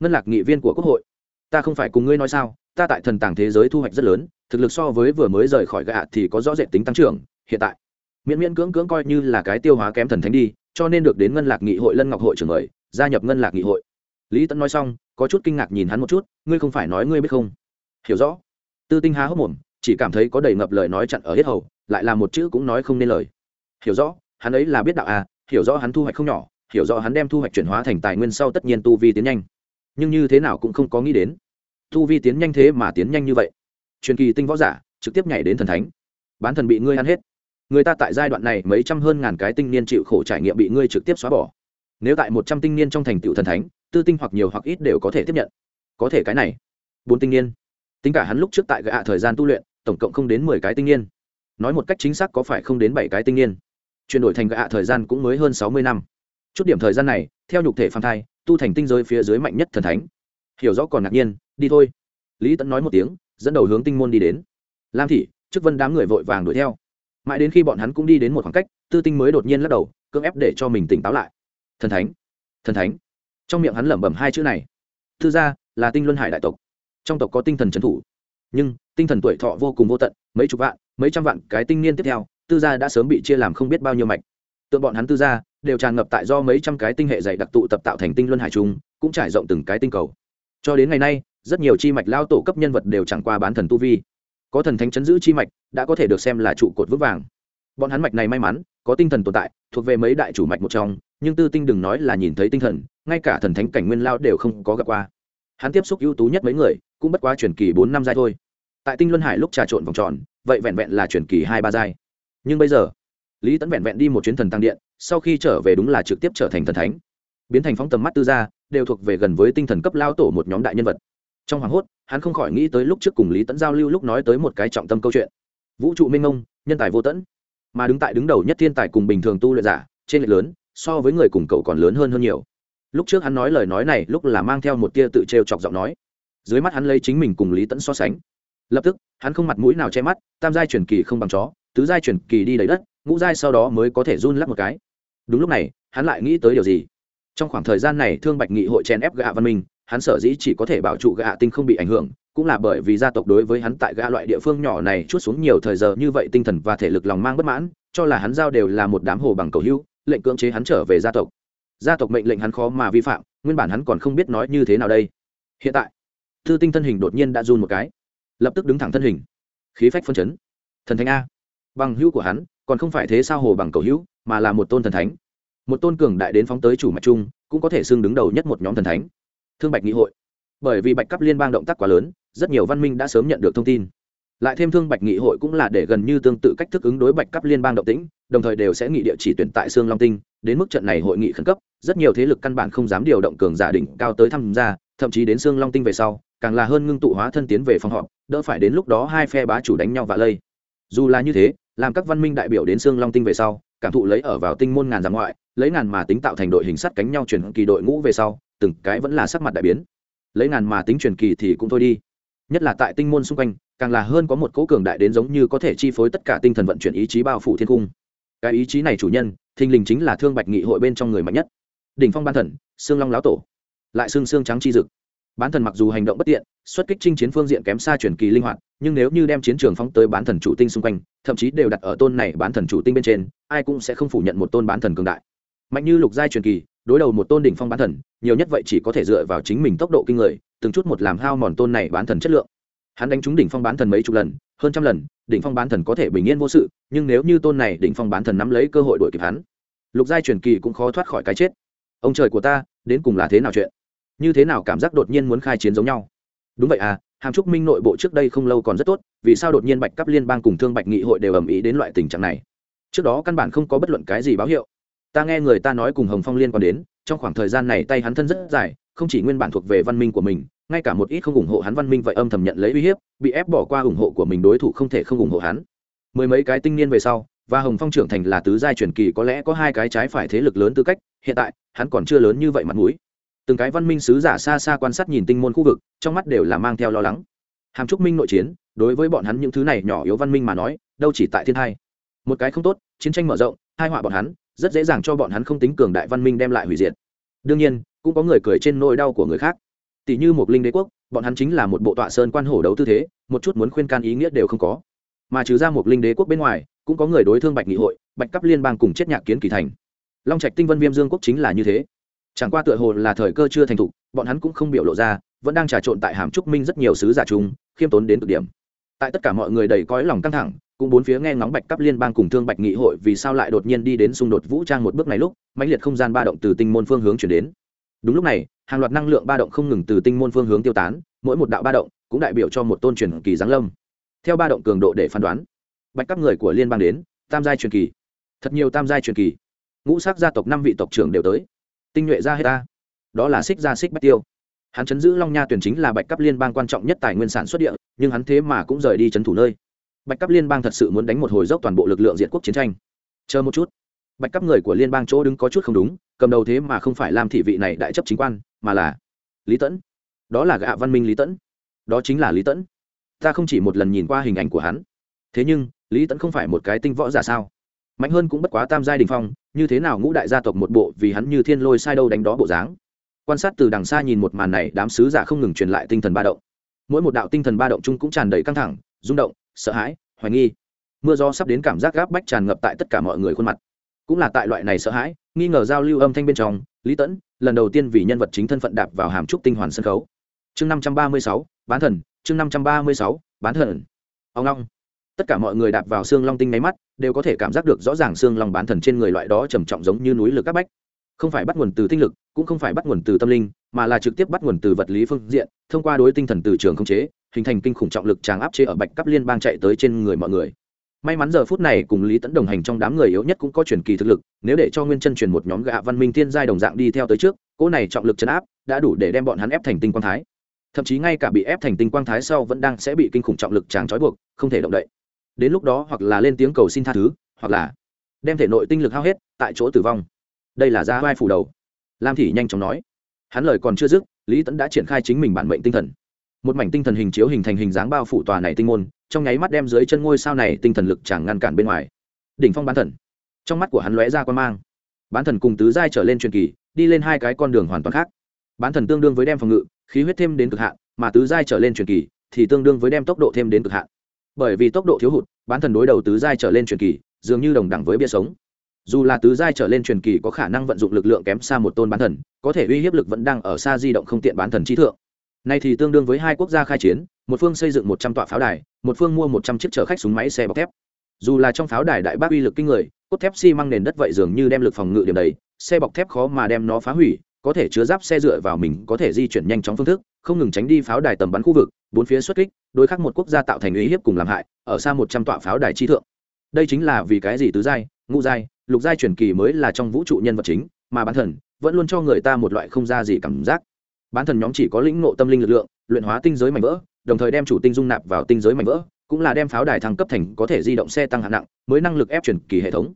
Ngân lạc nghị viên của quốc hội, ta không phải cùng ngươi nói sao, ta tại thần tàng thế giới thu hoạch rất lớn, thực lực so với vừa mới rời khỏi gạ thì có rõ rệt tính tăng trưởng, hiện tại, miễn miễn cưỡng cưỡng coi như là cái tiêu hóa kém thần thánh đi, cho nên được đến ngân lạc nghị hội lân ngọc hội trưởng mời, gia nhập ngân lạc nghị hội. Lý tẫn nói xong, có chút kinh ngạc nhìn hắn một chút, ngươi không phải nói ngươi biết không? Hiểu rõ. Tư tinh há hốc mồm, chỉ cảm thấy có đầy ngập lời nói chặn ở hết hầu, lại là một chữ cũng nói không nên lời. Hiểu rõ, hắn ấy là biết đạo à hiểu rõ hắn thu hoạch không nhỏ, hiểu rõ hắn đem thu hoạch chuyển hóa thành tài nguyên sau tất nhiên tu vi tiến nhanh. Nhưng như thế nào cũng không có nghĩ đến, tu vi tiến nhanh thế mà tiến nhanh như vậy. Truyền kỳ tinh võ giả, trực tiếp nhảy đến thần thánh. Bán thần bị ngươi ăn hết. Người ta tại giai đoạn này mấy trăm hơn ngàn cái tinh niên chịu khổ trải nghiệm bị ngươi trực tiếp xóa bỏ. Nếu tại một trăm tinh niên trong thành tựu thần thánh, tư tinh hoặc nhiều hoặc ít đều có thể tiếp nhận. Có thể cái này, bốn tinh niên. Tính cả hắn lúc trước tại gạ thời gian tu luyện, tổng cộng không đến mười cái tinh niên. Nói một cách chính xác có phải không đến bảy cái tinh niên? Chuyển đổi thành gạ thời gian cũng mới hơn sáu mươi năm. Chút điểm thời gian này, theo nhục thể phan thai, tu thành tinh giới phía dưới mạnh nhất thần thánh. Hiểu rõ còn ngạc nhiên, đi thôi. Lý tẫn nói một tiếng, dẫn đầu hướng tinh môn đi đến. Lam thị chức vân đám người vội vàng đuổi theo. Mãi đến khi bọn hắn cũng đi đến một khoảng cách, tư tinh mới đột nhiên lắc đầu, cưỡng ép để cho mình tỉnh táo lại. Thần thánh thần thánh. Trong miệng hắn lẩm bẩm hai chữ này. Thư ra là tinh luân hải đại tộc. Trong tộc có tinh thần trấn thủ. Nhưng, tinh thần tuổi thọ vô cùng vô tận, mấy chục vạn, mấy trăm vạn cái tinh niên tiếp theo tư gia đã sớm bị chia làm không biết bao nhiêu mạch. Tượng bọn hắn tư gia đều tràn ngập tại do mấy trăm cái tinh hệ dày đặc tụ tập tạo thành tinh luân hải trung, cũng trải rộng từng cái tinh cầu. Cho đến ngày nay, rất nhiều chi mạch lao tổ cấp nhân vật đều chẳng qua bán thần tu vi. Có thần thánh chấn giữ chi mạch, đã có thể được xem là trụ cột vững vàng. Bọn hắn mạch này may mắn, có tinh thần tồn tại, thuộc về mấy đại chủ mạch một trong, nhưng tư tinh đừng nói là nhìn thấy tinh thần, ngay cả thần thánh cảnh nguyên lao đều không có gặp qua. Hắn tiếp xúc ưu tú nhất mấy người, cũng bất quá truyền kỳ bốn năm giai thôi. Tại tinh luân hải lúc trà trộn vòng tròn, vậy vẹn vẹn là truyền kỳ hai ba giai nhưng bây giờ, lý tẫn vẹn vẹn đi một chuyến thần tăng điện, sau khi trở về đúng là trực tiếp trở thành thần thánh. Biến thành phóng tầm mắt tư gia, đều thuộc về gần với tinh thần cấp lao tổ một nhóm đại nhân vật. Trong hoàng hốt, hắn không khỏi nghĩ tới lúc trước cùng lý tẫn giao lưu lúc nói tới một cái trọng tâm câu chuyện. Vũ trụ minh ông nhân tài vô tẫn mà đứng tại đứng đầu nhất thiên tài cùng bình thường tu luyện giả, trên lệch lớn, so với người cùng cậu còn lớn hơn hơn nhiều. Lúc trước hắn nói lời nói này, lúc là mang theo một tia tự trêu chọc giọng nói. Dưới mắt hắn lấy chính mình cùng lý tẫn so sánh. Lập tức, hắn không mặt mũi nào che mắt, tam giai truyền kỳ không bằng chó tứ giai chuyển kỳ đi đầy đất, ngũ giai sau đó mới có thể run lắc một cái. Đúng lúc này, hắn lại nghĩ tới điều gì? Trong khoảng thời gian này, thương bạch nghị hội chen ép gạ văn minh, hắn sở dĩ chỉ có thể bảo trụ gạ tinh không bị ảnh hưởng, cũng là bởi vì gia tộc đối với hắn tại gã loại địa phương nhỏ này chút xuống nhiều thời giờ như vậy tinh thần và thể lực lòng mang bất mãn, cho là hắn giao đều là một đám hồ bằng cầu hưu lệnh cưỡng chế hắn trở về gia tộc. Gia tộc mệnh lệnh hắn khó mà vi phạm, nguyên bản hắn còn không biết nói như thế nào đây. Hiện tại, thư tinh thân hình đột nhiên đã run một cái. Lập tức đứng thẳng thân hình. Khí phách phân chấn. Thần thánh a bằng hữu của hắn, còn không phải thế sao hồ bằng cầu hữu, mà là một tôn thần thánh. Một tôn cường đại đến phóng tới chủ mạch trung cũng có thể xưng đứng đầu nhất một nhóm thần thánh. Thương bạch nghị hội. Bởi vì bạch cấp liên bang động tác quá lớn, rất nhiều văn minh đã sớm nhận được thông tin. Lại thêm thương bạch nghị hội cũng là để gần như tương tự cách thức ứng đối bạch cấp liên bang động tĩnh, đồng thời đều sẽ nghị địa chỉ tuyển tại sương long tinh, đến mức trận này hội nghị khẩn cấp, rất nhiều thế lực căn bản không dám điều động cường giả đỉnh cao tới tham gia, thậm chí đến sương long tinh về sau, càng là hơn ngưng tụ hóa thân tiến về phòng họp, đỡ phải đến lúc đó hai phe bá chủ đánh nhau và lây. Dù là như thế làm các văn minh đại biểu đến xương long tinh về sau, cảm thụ lấy ở vào tinh môn ngàn giảm ngoại, lấy ngàn mà tính tạo thành đội hình sắt cánh nhau chuyển kỳ đội ngũ về sau, từng cái vẫn là sắc mặt đại biến. Lấy ngàn mà tính truyền kỳ thì cũng thôi đi. Nhất là tại tinh môn xung quanh, càng là hơn có một cỗ cường đại đến giống như có thể chi phối tất cả tinh thần vận chuyển ý chí bao phủ thiên cung. Cái ý chí này chủ nhân, thình lình chính là thương bạch nghị hội bên trong người mạnh nhất. Đỉnh phong ban thần xương long lão tổ. Lại xương xương trắng chi dực bán thần mặc dù hành động bất tiện, xuất kích chinh chiến phương diện kém xa truyền kỳ linh hoạt, nhưng nếu như đem chiến trường phóng tới bán thần chủ tinh xung quanh, thậm chí đều đặt ở tôn này bán thần chủ tinh bên trên, ai cũng sẽ không phủ nhận một tôn bán thần cường đại. Mạnh như lục giai truyền kỳ, đối đầu một tôn đỉnh phong bán thần, nhiều nhất vậy chỉ có thể dựa vào chính mình tốc độ kinh người, từng chút một làm hao mòn tôn này bán thần chất lượng. Hắn đánh trúng đỉnh phong bán thần mấy chục lần, hơn trăm lần, đỉnh phong bán thần có thể bình yên vô sự, nhưng nếu như tôn này đỉnh phong bán thần nắm lấy cơ hội đuổi kịp hắn, lục giai truyền kỳ cũng khó thoát khỏi cái chết. Ông trời của ta, đến cùng là thế nào chuyện? Như thế nào cảm giác đột nhiên muốn khai chiến giống nhau? Đúng vậy à hàm trúc minh nội bộ trước đây không lâu còn rất tốt, vì sao đột nhiên bạch cấp liên bang cùng thương bạch nghị hội đều ầm ĩ đến loại tình trạng này? Trước đó căn bản không có bất luận cái gì báo hiệu. Ta nghe người ta nói cùng hồng phong liên còn đến, trong khoảng thời gian này tay hắn thân rất dài, không chỉ nguyên bản thuộc về văn minh của mình, ngay cả một ít không ủng hộ hắn văn minh vậy âm thầm nhận lấy uy hiếp, bị ép bỏ qua ủng hộ của mình đối thủ không thể không ủng hộ hắn. Mười mấy cái tinh niên về sau, và hồng phong trưởng thành là tứ giai truyền kỳ có lẽ có hai cái trái phải thế lực lớn tư cách, hiện tại, hắn còn chưa lớn như vậy mặt mũi từng cái văn minh sứ giả xa xa quan sát nhìn tinh môn khu vực, trong mắt đều là mang theo lo lắng. Hàm trúc minh nội chiến, đối với bọn hắn những thứ này nhỏ yếu văn minh mà nói, đâu chỉ tại thiên hai một cái không tốt, chiến tranh mở rộng hai họa bọn hắn, rất dễ dàng cho bọn hắn không tính cường đại văn minh đem lại hủy diệt. Đương nhiên, cũng có người cười trên nỗi đau của người khác. Tỷ như một linh đế quốc, bọn hắn chính là một bộ tọa sơn quan hổ đấu tư thế, một chút muốn khuyên can ý nghĩa đều không có. Mà trừ ra một linh đế quốc bên ngoài, cũng có người đối thương bạch nghị hội, bạch cấp liên bang cùng chết nhạc kiến kỳ thành. Long trạch tinh vân viêm dương quốc chính là như thế chẳng qua tựa hồ là thời cơ chưa thành thục, bọn hắn cũng không biểu lộ ra, vẫn đang trà trộn tại hàm trúc minh rất nhiều sứ giả chung, khiêm tốn đến cực điểm. Tại tất cả mọi người đầy cõi lòng căng thẳng, cũng bốn phía nghe ngóng bạch cấp liên bang cùng thương bạch nghị hội vì sao lại đột nhiên đi đến xung đột vũ trang một bước này lúc, mãnh liệt không gian ba động từ tinh môn phương hướng chuyển đến. Đúng lúc này, hàng loạt năng lượng ba động không ngừng từ tinh môn phương hướng tiêu tán, mỗi một đạo ba động cũng đại biểu cho một tôn truyền kỳ giáng lâm. Theo ba động cường độ để phán đoán, bạch các người của liên bang đến, tam giai truyền kỳ. Thật nhiều tam giai truyền kỳ. Ngũ sắc gia tộc năm vị tộc trưởng đều tới tinh nhuệ ra hết ta. Đó là xích ra xích bách tiêu. Hắn chấn giữ long nha tuyển chính là bạch cấp liên bang quan trọng nhất tài nguyên sản xuất địa, nhưng hắn thế mà cũng rời đi chấn thủ nơi. Bạch cấp liên bang thật sự muốn đánh một hồi dốc toàn bộ lực lượng diện quốc chiến tranh. Chờ một chút. Bạch cấp người của liên bang chỗ đứng có chút không đúng, cầm đầu thế mà không phải làm thị vị này đại chấp chính quan, mà là lý tẫn. Đó là gạ văn minh lý tẫn. Đó chính là lý tẫn. Ta không chỉ một lần nhìn qua hình ảnh của hắn. Thế nhưng, lý tẫn không phải một cái tinh võ giả sao? Mạnh hơn cũng bất quá tam giai đình phong, như thế nào ngũ đại gia tộc một bộ vì hắn như thiên lôi sai đâu đánh đó bộ dáng. Quan sát từ đằng xa nhìn một màn này, đám sứ giả không ngừng truyền lại tinh thần ba động. Mỗi một đạo tinh thần ba động chung cũng tràn đầy căng thẳng, rung động, sợ hãi, hoài nghi. Mưa gió sắp đến cảm giác gáp bách tràn ngập tại tất cả mọi người khuôn mặt. Cũng là tại loại này sợ hãi, nghi ngờ giao lưu âm thanh bên trong, lý tẫn, lần đầu tiên vì nhân vật chính thân phận đạp vào hàm trúc tinh hoàn sân khấu. Chương năm trăm ba mươi sáu, bán thần, chương năm trăm ba mươi sáu, bán thần. Ông long tất cả mọi người đạp vào xương long tinh máy mắt, đều có thể cảm giác được rõ ràng xương long bán thần trên người loại đó trầm trọng giống như núi lực các bách. Không phải bắt nguồn từ tinh lực, cũng không phải bắt nguồn từ tâm linh, mà là trực tiếp bắt nguồn từ vật lý phương diện, thông qua đối tinh thần từ trường không chế, hình thành kinh khủng trọng lực tràng áp chế ở bạch cấp liên bang chạy tới trên người mọi người. May mắn giờ phút này cùng lý tẫn đồng hành trong đám người yếu nhất cũng có truyền kỳ thực lực, nếu để cho nguyên chân truyền một nhóm gạ văn minh thiên giai đồng dạng đi theo tới trước, cỗ này trọng lực chấn áp đã đủ để đem bọn hắn ép thành tinh quang thái. Thậm chí ngay cả bị ép thành tinh quang thái sau vẫn đang sẽ bị kinh khủng trọng lực tràng trói buộc, không thể động đậy đến lúc đó hoặc là lên tiếng cầu xin tha thứ, hoặc là đem thể nội tinh lực hao hết tại chỗ tử vong. Đây là ra vai phủ đầu. Lam thị nhanh chóng nói. Hắn lời còn chưa dứt, lý tẫn đã triển khai chính mình bản mệnh tinh thần. Một mảnh tinh thần hình chiếu hình thành hình dáng bao phủ tòa này tinh môn, trong nháy mắt đem dưới chân ngôi sao này tinh thần lực chẳng ngăn cản bên ngoài. Đỉnh phong bán thần. Trong mắt của hắn lóe ra quan mang. Bán thần cùng tứ giai trở lên truyền kỳ, đi lên hai cái con đường hoàn toàn khác. Bán thần tương đương với đem phòng ngự, khí huyết thêm đến cực hạn, mà tứ giai trở lên truyền kỳ thì tương đương với đem tốc độ thêm đến cực hạn bởi vì tốc độ thiếu hụt, bán thần đối đầu tứ giai trở lên truyền kỳ, dường như đồng đẳng với bia sống. Dù là tứ giai trở lên truyền kỳ có khả năng vận dụng lực lượng kém xa một tôn bán thần, có thể uy hiếp lực vẫn đang ở xa di động không tiện bán thần trí thượng. Nay thì tương đương với hai quốc gia khai chiến, một phương xây dựng một trăm tọa pháo đài, một phương mua một trăm chiếc chở khách súng máy xe bọc thép. Dù là trong pháo đài đại bác uy lực kinh người, cốt thép xi măng nền đất vậy dường như đem lực phòng ngự điểm đầy, xe bọc thép khó mà đem nó phá hủy, có thể chứa giáp xe dựa vào mình có thể di chuyển nhanh chóng phương thức không ngừng tránh đi pháo đài tầm bắn khu vực, bốn phía xuất kích, đối khắc một quốc gia tạo thành uy hiếp cùng làm hại, ở xa một trăm tọa pháo đài chi thượng. Đây chính là vì cái gì tứ giai, ngũ giai, lục giai truyền kỳ mới là trong vũ trụ nhân vật chính, mà bán thần vẫn luôn cho người ta một loại không ra gì cảm giác. Bán thần nhóm chỉ có lĩnh ngộ tâm linh lực lượng, luyện hóa tinh giới mảnh vỡ, đồng thời đem chủ tinh dung nạp vào tinh giới mảnh vỡ, cũng là đem pháo đài thăng cấp thành có thể di động xe tăng hạng nặng, mới năng lực ép truyền kỳ hệ thống.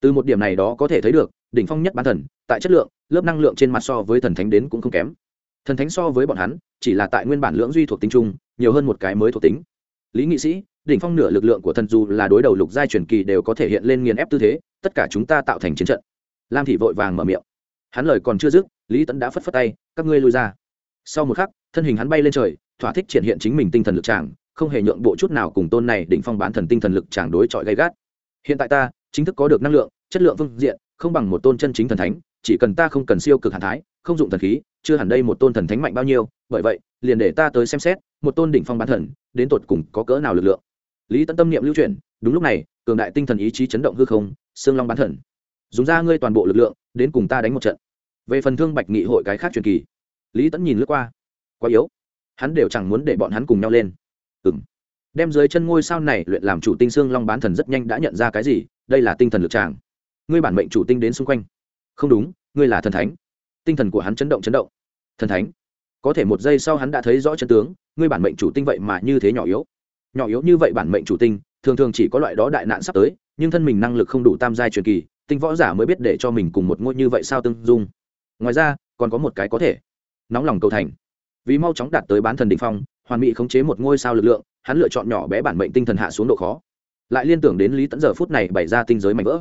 Từ một điểm này đó có thể thấy được, đỉnh phong nhất bán thần, tại chất lượng, lớp năng lượng trên mặt so với thần thánh đến cũng không kém thần thánh so với bọn hắn, chỉ là tại nguyên bản lưỡng duy thuộc tính chung, nhiều hơn một cái mới thuộc tính. Lý nghị sĩ, đỉnh phong nửa lực lượng của thần dù là đối đầu lục giai truyền kỳ đều có thể hiện lên nghiền ép tư thế, tất cả chúng ta tạo thành chiến trận. Lam thị vội vàng mở miệng. Hắn lời còn chưa dứt, lý tẫn đã phất phất tay, các ngươi lui ra. Sau một khắc, thân hình hắn bay lên trời, thỏa thích triển hiện chính mình tinh thần lực tràng, không hề nhượng bộ chút nào cùng tôn này đỉnh phong bán thần tinh thần lực tràng đối chọi gay gắt. Hiện tại ta, chính thức có được năng lượng, chất lượng phương diện, không bằng một tôn chân chính thần thánh, chỉ cần ta không cần siêu cực hàn thái, không dụng thần khí chưa hẳn đây một tôn thần thánh mạnh bao nhiêu, bởi vậy, liền để ta tới xem xét, một tôn đỉnh phong bán thần, đến tột cùng có cỡ nào lực lượng. Lý tấn tâm niệm lưu chuyển, đúng lúc này, cường đại tinh thần ý chí chấn động hư không, xương long bán thần. Dùng ra ngươi toàn bộ lực lượng, đến cùng ta đánh một trận. Về phần thương bạch nghị hội cái khác truyền kỳ, lý tẫn nhìn lướt qua, quá yếu. Hắn đều chẳng muốn để bọn hắn cùng nhau lên. Ừ m đem dưới chân ngôi sao này luyện làm chủ tinh xương long bán thần rất nhanh đã nhận ra cái gì, đây là tinh thần lực tràng. Ngươi bản mệnh chủ tinh đến xung quanh. Không đúng, ngươi là thần thánh. Tinh thần của hắn chấn động chấn động thần thánh. Có thể một giây sau hắn đã thấy rõ chân tướng, ngươi bản mệnh chủ tinh vậy mà như thế nhỏ yếu. Nhỏ yếu như vậy bản mệnh chủ tinh, thường thường chỉ có loại đó đại nạn sắp tới, nhưng thân mình năng lực không đủ tam giai truyền kỳ, tinh võ giả mới biết để cho mình cùng một ngôi như vậy sao tương dung. Ngoài ra, còn có một cái có thể. Nóng lòng cầu thành. Vì mau chóng đạt tới bán thần đ ỉ n h phong, hoàn mỹ khống chế một ngôi sao lực lượng, hắn lựa chọn nhỏ bé bản mệnh tinh thần hạ xuống độ khó. Lại liên tưởng đến lý tẫn giờ phút này bày ra tinh giới mảnh vỡ.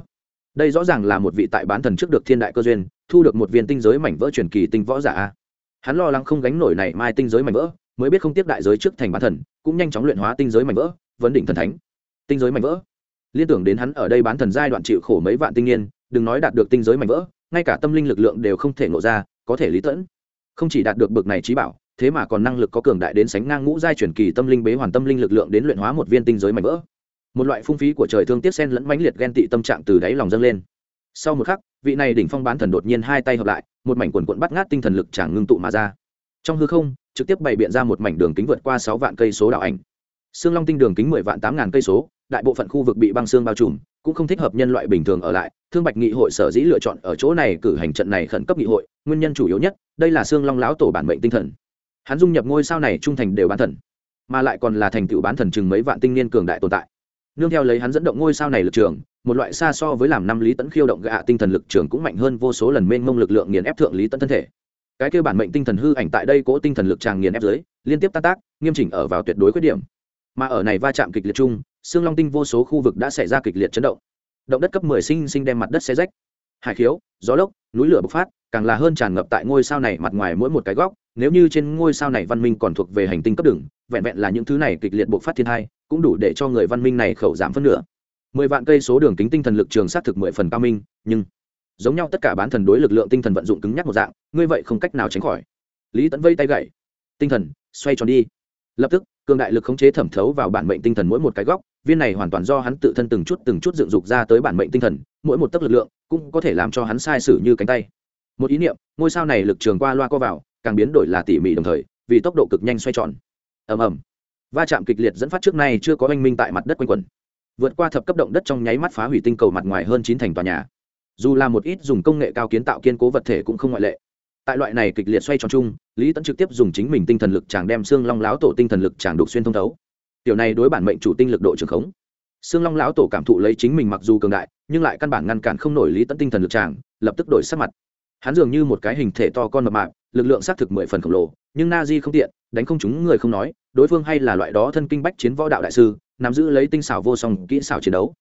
Đây rõ ràng là một vị tại bán thần trước được thiên đại cơ duyên, thu được một viên tinh giới mảnh vỡ truyền kỳ tinh võ giả hắn lo lắng không gánh nổi này mai tinh giới mảnh vỡ, mới biết không tiếp đại giới trước thành bán thần, cũng nhanh chóng luyện hóa tinh giới mảnh vỡ, vấn đỉnh thần thánh. Tinh giới mảnh vỡ. Liên tưởng đến hắn ở đây bán thần giai đoạn chịu khổ mấy vạn tinh niên, đừng nói đạt được tinh giới mảnh vỡ, ngay cả tâm linh lực lượng đều không thể nộ ra, có thể lý tẫn. Không chỉ đạt được bực này trí bảo, thế mà còn năng lực có cường đại đến sánh ngang ngũ giai chuyển kỳ tâm linh bế hoàn tâm linh lực lượng đến luyện hóa một viên tinh giới mảnh vỡ. Một loại phung phí của trời thương tiếc sen lẫn mãnh liệt ghen tị tâm trạng từ đáy lòng dâng lên. Sau một khắc vị này đỉnh phong bán thần đột nhiên hai tay hợp lại, một mảnh quần quận bắt ngát tinh thần lực chẳng ngưng tụ mà ra. Trong hư không, trực tiếp bày biện ra một mảnh đường kính vượt qua sáu vạn cây số đạo ảnh. Xương long tinh đường kính mười vạn tám ngàn cây số, đại bộ phận khu vực bị băng xương bao trùm, cũng không thích hợp nhân loại bình thường ở lại. Thương bạch nghị hội sở dĩ lựa chọn ở chỗ này cử hành trận này khẩn cấp nghị hội, nguyên nhân chủ yếu nhất, đây là xương long lão tổ bản mệnh tinh thần. Hắn dung nhập ngôi sao này trung thành đều bán thần, mà lại còn là thành tựu bán thần chừng mấy vạn tinh niên cường đại tồn tại nương theo lấy hắn dẫn động ngôi sao này lực trường, một loại xa so với làm năm lý tẫn khiêu động gạ tinh thần lực trường cũng mạnh hơn vô số lần mênh mông lực lượng nghiền ép thượng lý tẫn thân thể. Cái kêu bản mệnh tinh thần hư ảnh tại đây cố tinh thần lực tràng nghiền ép dưới, liên tiếp tan tác, nghiêm chỉnh ở vào tuyệt đối khuyết điểm. Mà ở này va chạm kịch liệt chung xương long tinh vô số khu vực đã xảy ra kịch liệt chấn động. Động đất cấp 10 sinh sinh đem mặt đất xé rách. Hải khiếu, gió lốc, núi lửa bộc phát, càng là hơn tràn ngập tại ngôi sao này mặt ngoài mỗi một cái góc, nếu như trên ngôi sao này văn minh còn thuộc về hành tinh cấp đường vẹn vẹn là những thứ này kịch liệt bộc phát thiên hai cũng đủ để cho người văn minh này khẩu giảm phân nửa. Mười vạn cây số đường kính tinh thần lực trường sát thực mười phần cao minh, nhưng giống nhau tất cả bán thần đối lực lượng tinh thần vận dụng cứng nhắc một dạng, ngươi vậy không cách nào tránh khỏi. Lý tẫn vây tay gậy. Tinh thần, xoay tròn đi. Lập tức, cường đại lực khống chế thẩm thấu vào bản mệnh tinh thần mỗi một cái góc, viên này hoàn toàn do hắn tự thân từng chút từng chút dựng dục ra tới bản mệnh tinh thần, mỗi một tấc lực lượng cũng có thể làm cho hắn sai sử như cánh tay. Một ý niệm, ngôi sao này lực trường qua loa co vào, càng biến đổi là tỉ mỉ đồng thời, vì tốc độ cực nhanh xoay tròn ầm ầm. Va chạm kịch liệt dẫn phát trước nay chưa có oanh minh tại mặt đất quanh quẩn. Vượt qua thập cấp động đất trong nháy mắt phá hủy tinh cầu mặt ngoài hơn chín thành tòa nhà. Dù là một ít dùng công nghệ cao kiến tạo kiên cố vật thể cũng không ngoại lệ. Tại loại này kịch liệt xoay tròn chung, lý tẫn trực tiếp dùng chính mình tinh thần lực chàng đem xương long láo tổ tinh thần lực chàng đục xuyên thông thấu. Tiểu này đối bản mệnh chủ tinh lực độ trường khống. Xương long lão tổ cảm thụ lấy chính mình mặc dù cường đại, nhưng lại căn bản ngăn cản không nổi lý tẫn tinh thần lực chàng, lập tức đổi sắc mặt. Hắn dường như một cái hình thể to con mập mạp lực lượng xác thực mười phần khổng lồ, nhưng na di không tiện, đánh không chúng người không nói, đối phương hay là loại đó thân kinh bách chiến võ đạo đại sư, nắm giữ lấy tinh xảo vô song kỹ xảo chiến đấu.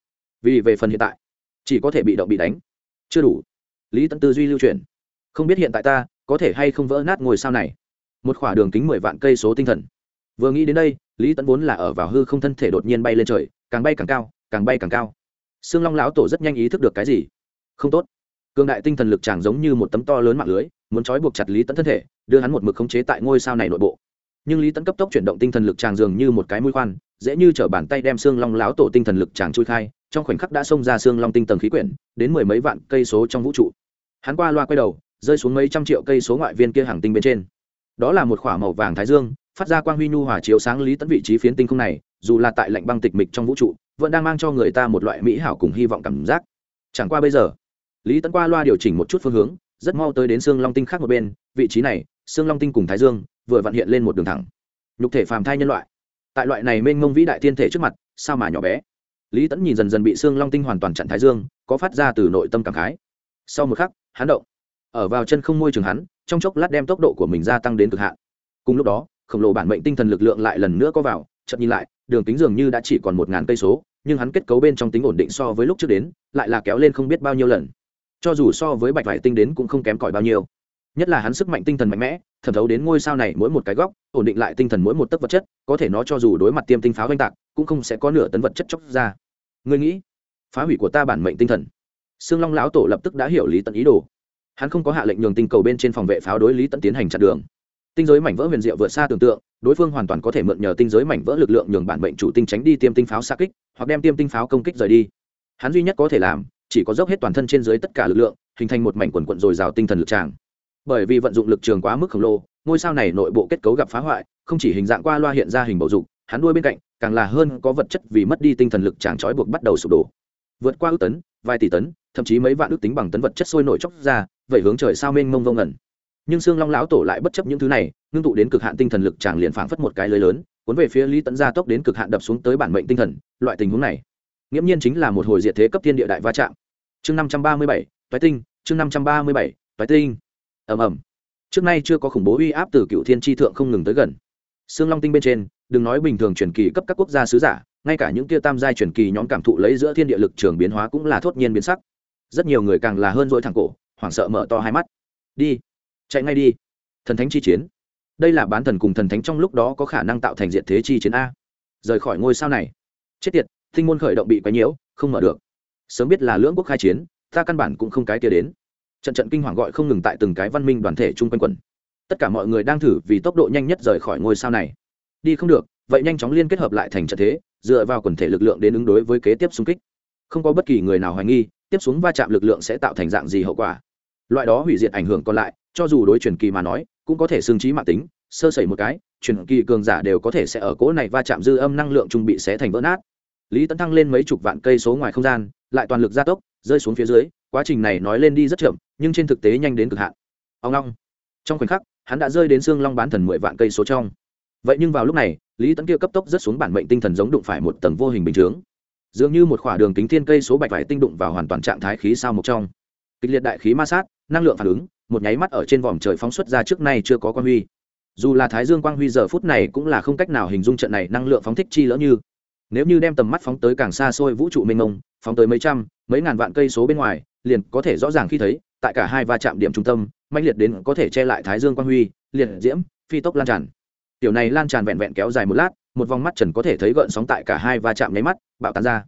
Vì về phần hiện tại, chỉ có thể bị động bị đánh. Chưa đủ. Lý tận tư duy lưu truyền. Không biết hiện tại ta có thể hay không vỡ nát ngôi sao này. Một khoảng đường kính mười vạn cây số tinh thần. Vừa nghĩ đến đây, lý tẫn vốn là ở vào hư không thân thể đột nhiên bay lên trời, càng bay càng cao, càng bay càng cao. Xương long lão tổ rất nhanh ý thức được cái gì? Không tốt. Cường đại tinh thần lực chàng giống như một tấm to lớn mạng lưới muốn trói buộc chặt lý tẫn thân thể, đưa hắn một mực khống chế tại ngôi sao này nội bộ. Nhưng lý tẫn cấp tốc chuyển động tinh thần lực chàng dường như một cái mũi khoan, dễ như t bàn tay đem xương long láo tổ tinh thần lực chàng chui khai, trong khoảnh khắc đã xông ra xương long tinh tầng khí quyển, đến mười mấy vạn cây số trong vũ trụ. Hắn qua loa quay đầu, rơi xuống mấy trăm triệu cây số ngoại viên kia hàng tinh bên trên. Đó là một k h ỏ a màu vàng thái dương, phát ra quang huy nhu hòa chiếu sáng lý tẫn vị trí phiến tinh không này, dù là tại lạnh băng tịch mịch trong vũ trụ, vẫn đang mang cho người ta một loại mỹ hảo cùng hy vọng cảm giác. Chẳng qua bây giờ, lý tẫn qua loa điều chỉnh một chút phương hướng rất mau tới đến xương long tinh khác một bên, vị trí này xương long tinh cùng thái dương, vừa vặn hiện lên một đường thẳng. Nhục thể phàm thai nhân loại. Tại loại này mênh mông vĩ đại thiên thể trước mặt, sao mà nhỏ bé? Lý tẫn nhìn dần dần bị xương long tinh hoàn toàn chặn thái dương, có phát ra từ nội tâm cảm khái. Sau một khắc, hắn động. Ở vào chân không môi trường hắn, trong chốc lát đem tốc độ của mình gia tăng đến cực hạn. Cùng lúc đó, khổng lồ bản mệnh tinh thần lực lượng lại lần nữa có vào chậm nhìn lại, đường tính dường như đã chỉ còn một ngàn cây số, nhưng hắn kết cấu bên trong tính ổn định so với lúc trước đến, lại là kéo lên không biết bao nhiêu lần cho dù so với bạch vải tinh đến cũng không kém cỏi bao nhiêu. Nhất là hắn sức mạnh tinh thần mạnh mẽ, thẩm thấu đến ngôi sao này mỗi một cái góc, ổn định lại tinh thần mỗi một tấc vật chất, có thể nó cho dù đối mặt tiêm tinh pháo oanh tạc, cũng không sẽ có nửa tấn vật chất chóc ra. Ngươi nghĩ, phá hủy của ta bản mệnh tinh thần. Sương long lão tổ lập tức đã hiểu lý tận ý đồ. Hắn không có hạ lệnh nhường tinh cầu bên trên phòng vệ pháo đối lý tận tiến hành chặn đường. Tinh giới mảnh vỡ huyền diệu vượt xa tưởng tượng, đối phương hoàn toàn có thể mượn nhờ tinh giới mảnh vỡ lực lượng nhường bản mệnh chủ tinh tránh đi tiêm tinh pháo xa kích, hoặc đem tiêm tinh pháo công kích rời đi. Hắn duy nhất có thể làm chỉ có dốc hết toàn thân trên dưới tất cả lực lượng, hình thành một mảnh quần quận dồi dào tinh thần lực tràng. Bởi vì vận dụng lực trường quá mức khổng lồ, ngôi sao này nội bộ kết cấu gặp phá hoại, không chỉ hình dạng qua loa hiện ra hình bầu dục, hắn đuôi bên cạnh, càng là hơn có vật chất vì mất đi tinh thần lực tràng trói buộc bắt đầu sụp đổ. Vượt qua ước tấn, vài tỷ tấn, thậm chí mấy vạn ước tính bằng tấn vật chất sôi nổi chóc ra, vậy hướng trời sao mênh mông vô ngẩn nhưng xương long lão tổ lại bất chấp những thứ này, ngưng tụ đến cực hạn tinh thần lực chàng liền phảng phất một cái lưới lớn, cuốn về phía lý tấn gia tốc đến cực hạn đập xuống tới bản mệnh tinh thần, loại tình huống này nghiễm nhiên chính là một hồi diệt thế cấp thiên địa đại va chạm chương năm trăm ba mươi bảy toái tinh chương năm trăm ba mươi bảy toái tinh ầm ầm trước nay chưa có khủng bố uy áp từ cựu thiên tri thượng không ngừng tới gần Sương Long Tinh bên trên, đừng nói bình thường truyền kỳ cấp các quốc gia sứ giả, ngay cả những kia tam giai truyền kỳ nhóm cảm thụ lấy giữa thiên địa lực trường biến hóa cũng là thốt nhiên biến sắc. Rất nhiều người càng là hơn dỗi thẳng cổ, hoảng sợ mở to hai mắt. Đi, chạy ngay đi. Thần thánh chi chiến. Đây là bán thần cùng thần thánh trong lúc đó có khả năng tạo thành diện thế chi chiến a. Rời khỏi ngôi sao này. Chết tiệt, tinh môn khởi động bị quấy nhiễu, không mở được. Sớm biết là lưỡng quốc khai chiến, ta căn bản cũng không cái kia đến. Trận trận kinh hoàng gọi không ngừng tại từng cái văn minh đoàn thể chung quanh quần, tất cả mọi người đang thử vì tốc độ nhanh nhất rời khỏi ngôi sao này. Đi không được vậy nhanh chóng liên kết hợp lại thành trận thế dựa vào quần thể lực lượng đến ứng đối với kế tiếp xung kích. Không có bất kỳ người nào hoài nghi tiếp xuống va chạm lực lượng sẽ tạo thành dạng gì hậu quả. Loại đó hủy diệt ảnh hưởng còn lại cho dù đối truyền kỳ mà nói cũng có thể xương trí mạng tính sơ sẩy một cái truyền kỳ cường giả đều có thể sẽ ở cỗ này va chạm dư âm năng lượng trung bị xé thành vỡ nát lý tấn thăng lên mấy chục vạn cây số ngoài không gian, lại toàn lực gia tốc, rơi xuống phía dưới, quá trình này nói lên đi rất chậm, nhưng trên thực tế nhanh đến cực hạn. Ông long. Trong khoảnh khắc, hắn đã rơi đến xương long bán thần mười vạn cây số trong. Vậy nhưng vào lúc này, lý tấn kia cấp tốc rất xuống bản mệnh tinh thần giống đụng phải một tầng vô hình bình chướng. Dường như một khỏa đường kính thiên cây số bạch vải tinh đụng vào hoàn toàn trạng thái khí sao một trong. Kịch liệt đại khí ma sát, năng lượng phản ứng, một nháy mắt ở trên vòm trời phóng xuất ra trước nay chưa có quan huy. Dù là thái dương quang huy giờ phút này cũng là không cách nào hình dung trận này năng lượng phóng thích chi lỡ như nếu như đem tầm mắt phóng tới càng xa xôi vũ trụ mênh mông, phóng tới mấy trăm, mấy ngàn vạn cây số bên ngoài, liền có thể rõ ràng khi thấy, tại cả hai va chạm điểm trung tâm mạnh liệt đến có thể che lại thái dương quang huy, liệt diễm, phi tốc lan tràn. Tiểu này lan tràn vẹn vẹn kéo dài một lát, một vòng mắt trần có thể thấy gợn sóng tại cả hai va chạm nháy mắt, bạo tán ra.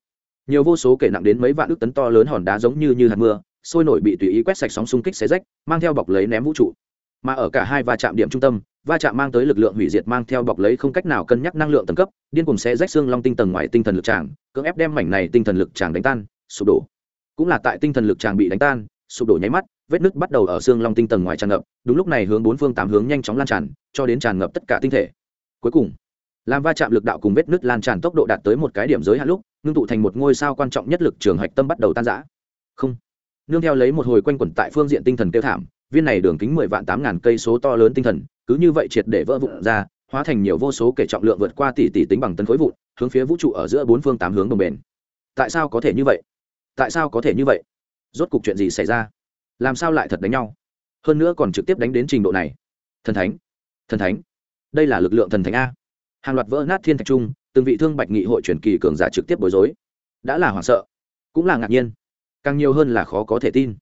Nhiều vô số kể nặng đến mấy vạn ước tấn to lớn hòn đá giống như như hạt mưa, sôi nổi bị tùy ý quét sạch sóng xung kích xé rách, mang theo bọc lấy ném vũ trụ mà ở cả hai va chạm điểm trung tâm, va chạm mang tới lực lượng hủy diệt mang theo bọc lấy không cách nào cân nhắc năng lượng tầng cấp, điên cùng sẽ rách xương long tinh tầng ngoài tinh thần lực tràng, cưỡng ép đem mảnh này tinh thần lực tràng đánh tan, sụp đổ. Cũng là tại tinh thần lực tràng bị đánh tan, sụp đổ nháy mắt, vết nứt bắt đầu ở xương long tinh tầng ngoài tràn ngập, đúng lúc này hướng bốn phương tám hướng nhanh chóng lan tràn, cho đến tràn ngập tất cả tinh thể. Cuối cùng, làm va chạm lực đạo cùng vết nứt lan tràn tốc độ đạt tới một cái điểm giới hạn lúc, ngưng tụ thành một ngôi sao quan trọng nhất lực trường hạch tâm bắt đầu tan rã. Không. Nương theo lấy một hồi quanh quẩn tại phương diện tinh thần tiêu thảm viên này đường kính mười vạn tám ngàn cây số to lớn tinh thần, cứ như vậy triệt để vỡ vụn ra, hóa thành nhiều vô số kể trọng lượng vượt qua tỷ tỷ tính bằng tấn khối vụn, hướng phía vũ trụ ở giữa bốn phương tám hướng đồng bền tại sao có thể như vậy? Tại sao có thể như vậy? Rốt cục chuyện gì xảy ra? Làm sao lại thật đánh nhau? Hơn nữa còn trực tiếp đánh đến trình độ này. Thần thánh! Thần thánh! Đây là lực lượng thần thánh a. Hàng loạt vỡ nát thiên thạch trung từng vị thương bạch nghị hội truyền kỳ cường giả trực tiếp bối rối. Đã là hoảng sợ, cũng là ngạc nhiên. Càng nhiều hơn là khó có thể tin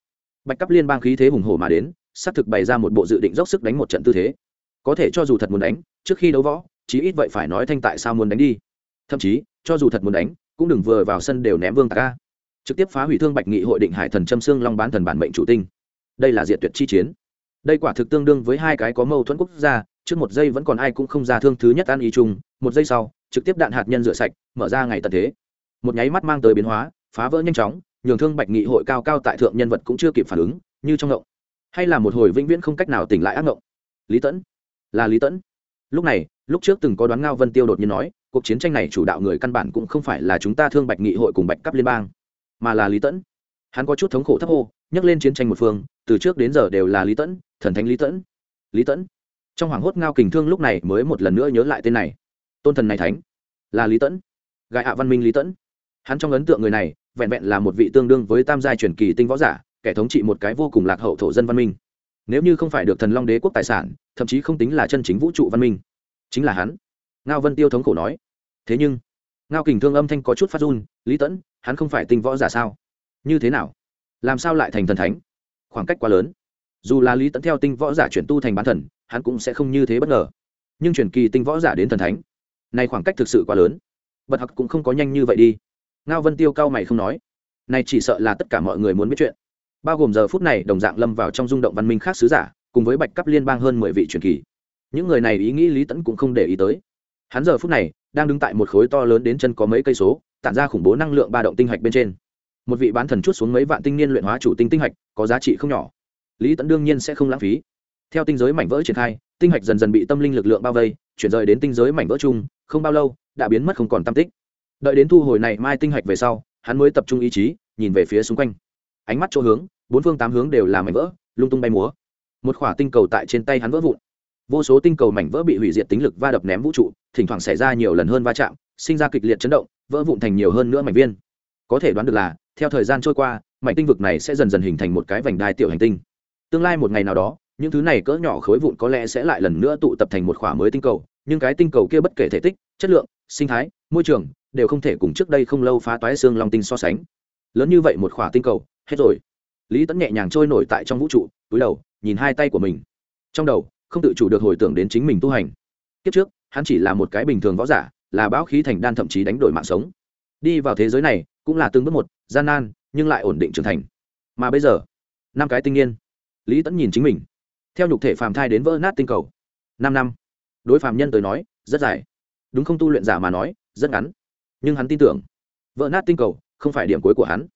bạch cấp liên bang khí thế hùng hổ mà đến, xác thực bày ra một bộ dự định dốc sức đánh một trận tư thế. Có thể cho dù thật muốn đánh, trước khi đấu võ, chí ít vậy phải nói thanh tại sao muốn đánh đi. Thậm chí, cho dù thật muốn đánh, cũng đừng vừa vào sân đều ném vương tạc ca trực tiếp phá hủy thương bạch nghị hội định hải thần châm xương long bán thần bản mệnh chủ tinh. Đây là diệt tuyệt chi chiến. Đây quả thực tương đương với hai cái có mâu thuẫn quốc gia, trước một giây vẫn còn ai cũng không ra thương thứ nhất ăn ý chung, một giây sau, trực tiếp đạn hạt nhân rửa sạch, mở ra ngày tận thế. Một nháy mắt mang tới biến hóa, phá vỡ nhanh chóng nhường thương bạch nghị hội cao cao tại thượng nhân vật cũng chưa kịp phản ứng, như trong ngộng. Hay là một hồi vĩnh viễn không cách nào tỉnh lại ác ngộng? Lý tẫn. Là lý tẫn. Lúc này, lúc trước từng có đoán ngao vân tiêu đột nhiên nói, cuộc chiến tranh này chủ đạo người căn bản cũng không phải là chúng ta thương bạch nghị hội cùng bạch cấp liên bang, mà là lý tẫn. Hắn có chút thống khổ thấp hô, nhắc lên chiến tranh một phương, từ trước đến giờ đều là lý tẫn, thần thánh lý tẫn. Lý tẫn. Trong hoàng hốt ngao kình thương lúc này mới một lần nữa nhớ lại tên này. Tôn thần này thánh. Là lý tẫn. Gại hạ văn minh lý tẫn hắn trong ấn tượng người này, vẹn vẹn là một vị tương đương với tam giai truyền kỳ tinh võ giả, kẻ thống trị một cái vô cùng lạc hậu thổ dân văn minh. Nếu như không phải được thần long đế quốc tài sản, thậm chí không tính là chân chính vũ trụ văn minh, chính là hắn. Ngao vân tiêu thống khổ nói. Thế nhưng, ngao kình thương âm thanh có chút phát run, lý tẫn, hắn không phải tinh võ giả sao? Như thế nào? Làm sao lại thành thần thánh? Khoảng cách quá lớn. Dù là lý tẫn theo tinh võ giả chuyển tu thành bán thần, hắn cũng sẽ không như thế bất ngờ. Nhưng chuyển kỳ tinh võ giả đến thần thánh này khoảng cách thực sự quá lớn. Bật học cũng không có nhanh như vậy đi ngao vân tiêu cao mày không nói. Này chỉ sợ là tất cả mọi người muốn biết chuyện. Bao gồm giờ phút này đồng dạng lâm vào trong rung động văn minh khác sứ giả, cùng với bạch cấp liên bang hơn mười vị truyền kỳ. Những người này ý nghĩ lý tẫn cũng không để ý tới. Hắn giờ phút này đang đứng tại một khối to lớn đến chân có mấy cây số, tản ra khủng bố năng lượng ba động tinh hạch bên trên. Một vị bán thần chút xuống mấy vạn tinh niên luyện hóa chủ tinh tinh hạch, có giá trị không nhỏ. Lý tẫn đương nhiên sẽ không lãng phí. Theo tinh giới mảnh vỡ triển khai, tinh hạch dần dần bị tâm linh lực lượng bao vây, chuyển rời đến tinh giới mảnh vỡ chung, không bao lâu, đã biến mất không còn tam tích đợi đến thu hồi này mai tinh hạch về sau, hắn mới tập trung ý chí, nhìn về phía xung quanh. Ánh mắt chỗ hướng, bốn phương tám hướng đều là mảnh vỡ, lung tung bay múa. Một khỏa tinh cầu tại trên tay hắn vỡ vụn. Vô số tinh cầu mảnh vỡ bị hủy diệt tính lực va đập ném vũ trụ, thỉnh thoảng xảy ra nhiều lần hơn va chạm, sinh ra kịch liệt chấn động, vỡ vụn thành nhiều hơn nữa mảnh viên. Có thể đoán được là, theo thời gian trôi qua, mảnh tinh vực này sẽ dần dần hình thành một cái vành đai tiểu hành tinh. Tương lai một ngày nào đó, những thứ này cỡ nhỏ khối vụn có lẽ sẽ lại lần nữa tụ tập thành một khỏa mới tinh cầu, nhưng cái tinh cầu kia bất kể thể tích, chất lượng, sinh thái, môi trường đều không thể cùng trước đây không lâu phá toái xương long tinh so sánh. Lớn như vậy một khỏa tinh cầu, hết rồi. Lý tẫn nhẹ nhàng trôi nổi tại trong vũ trụ, túi đầu, nhìn hai tay của mình. Trong đầu, không tự chủ được hồi tưởng đến chính mình tu hành. Kiếp trước, hắn chỉ là một cái bình thường võ giả, là bão khí thành đan thậm chí đánh đổi mạng sống. Đi vào thế giới này, cũng là từng bước một, gian nan, nhưng lại ổn định trưởng thành. Mà bây giờ, năm cái tinh niên, lý tẫn nhìn chính mình. Theo nhục thể phàm thai đến vỡ nát tinh cầu. Năm năm. Đối phàm nhân tới nói, rất dài. Đúng không tu luyện giả mà nói, rất ngắn nhưng hắn tin tưởng. Vỡ nát tinh cầu, không phải điểm cuối của hắn.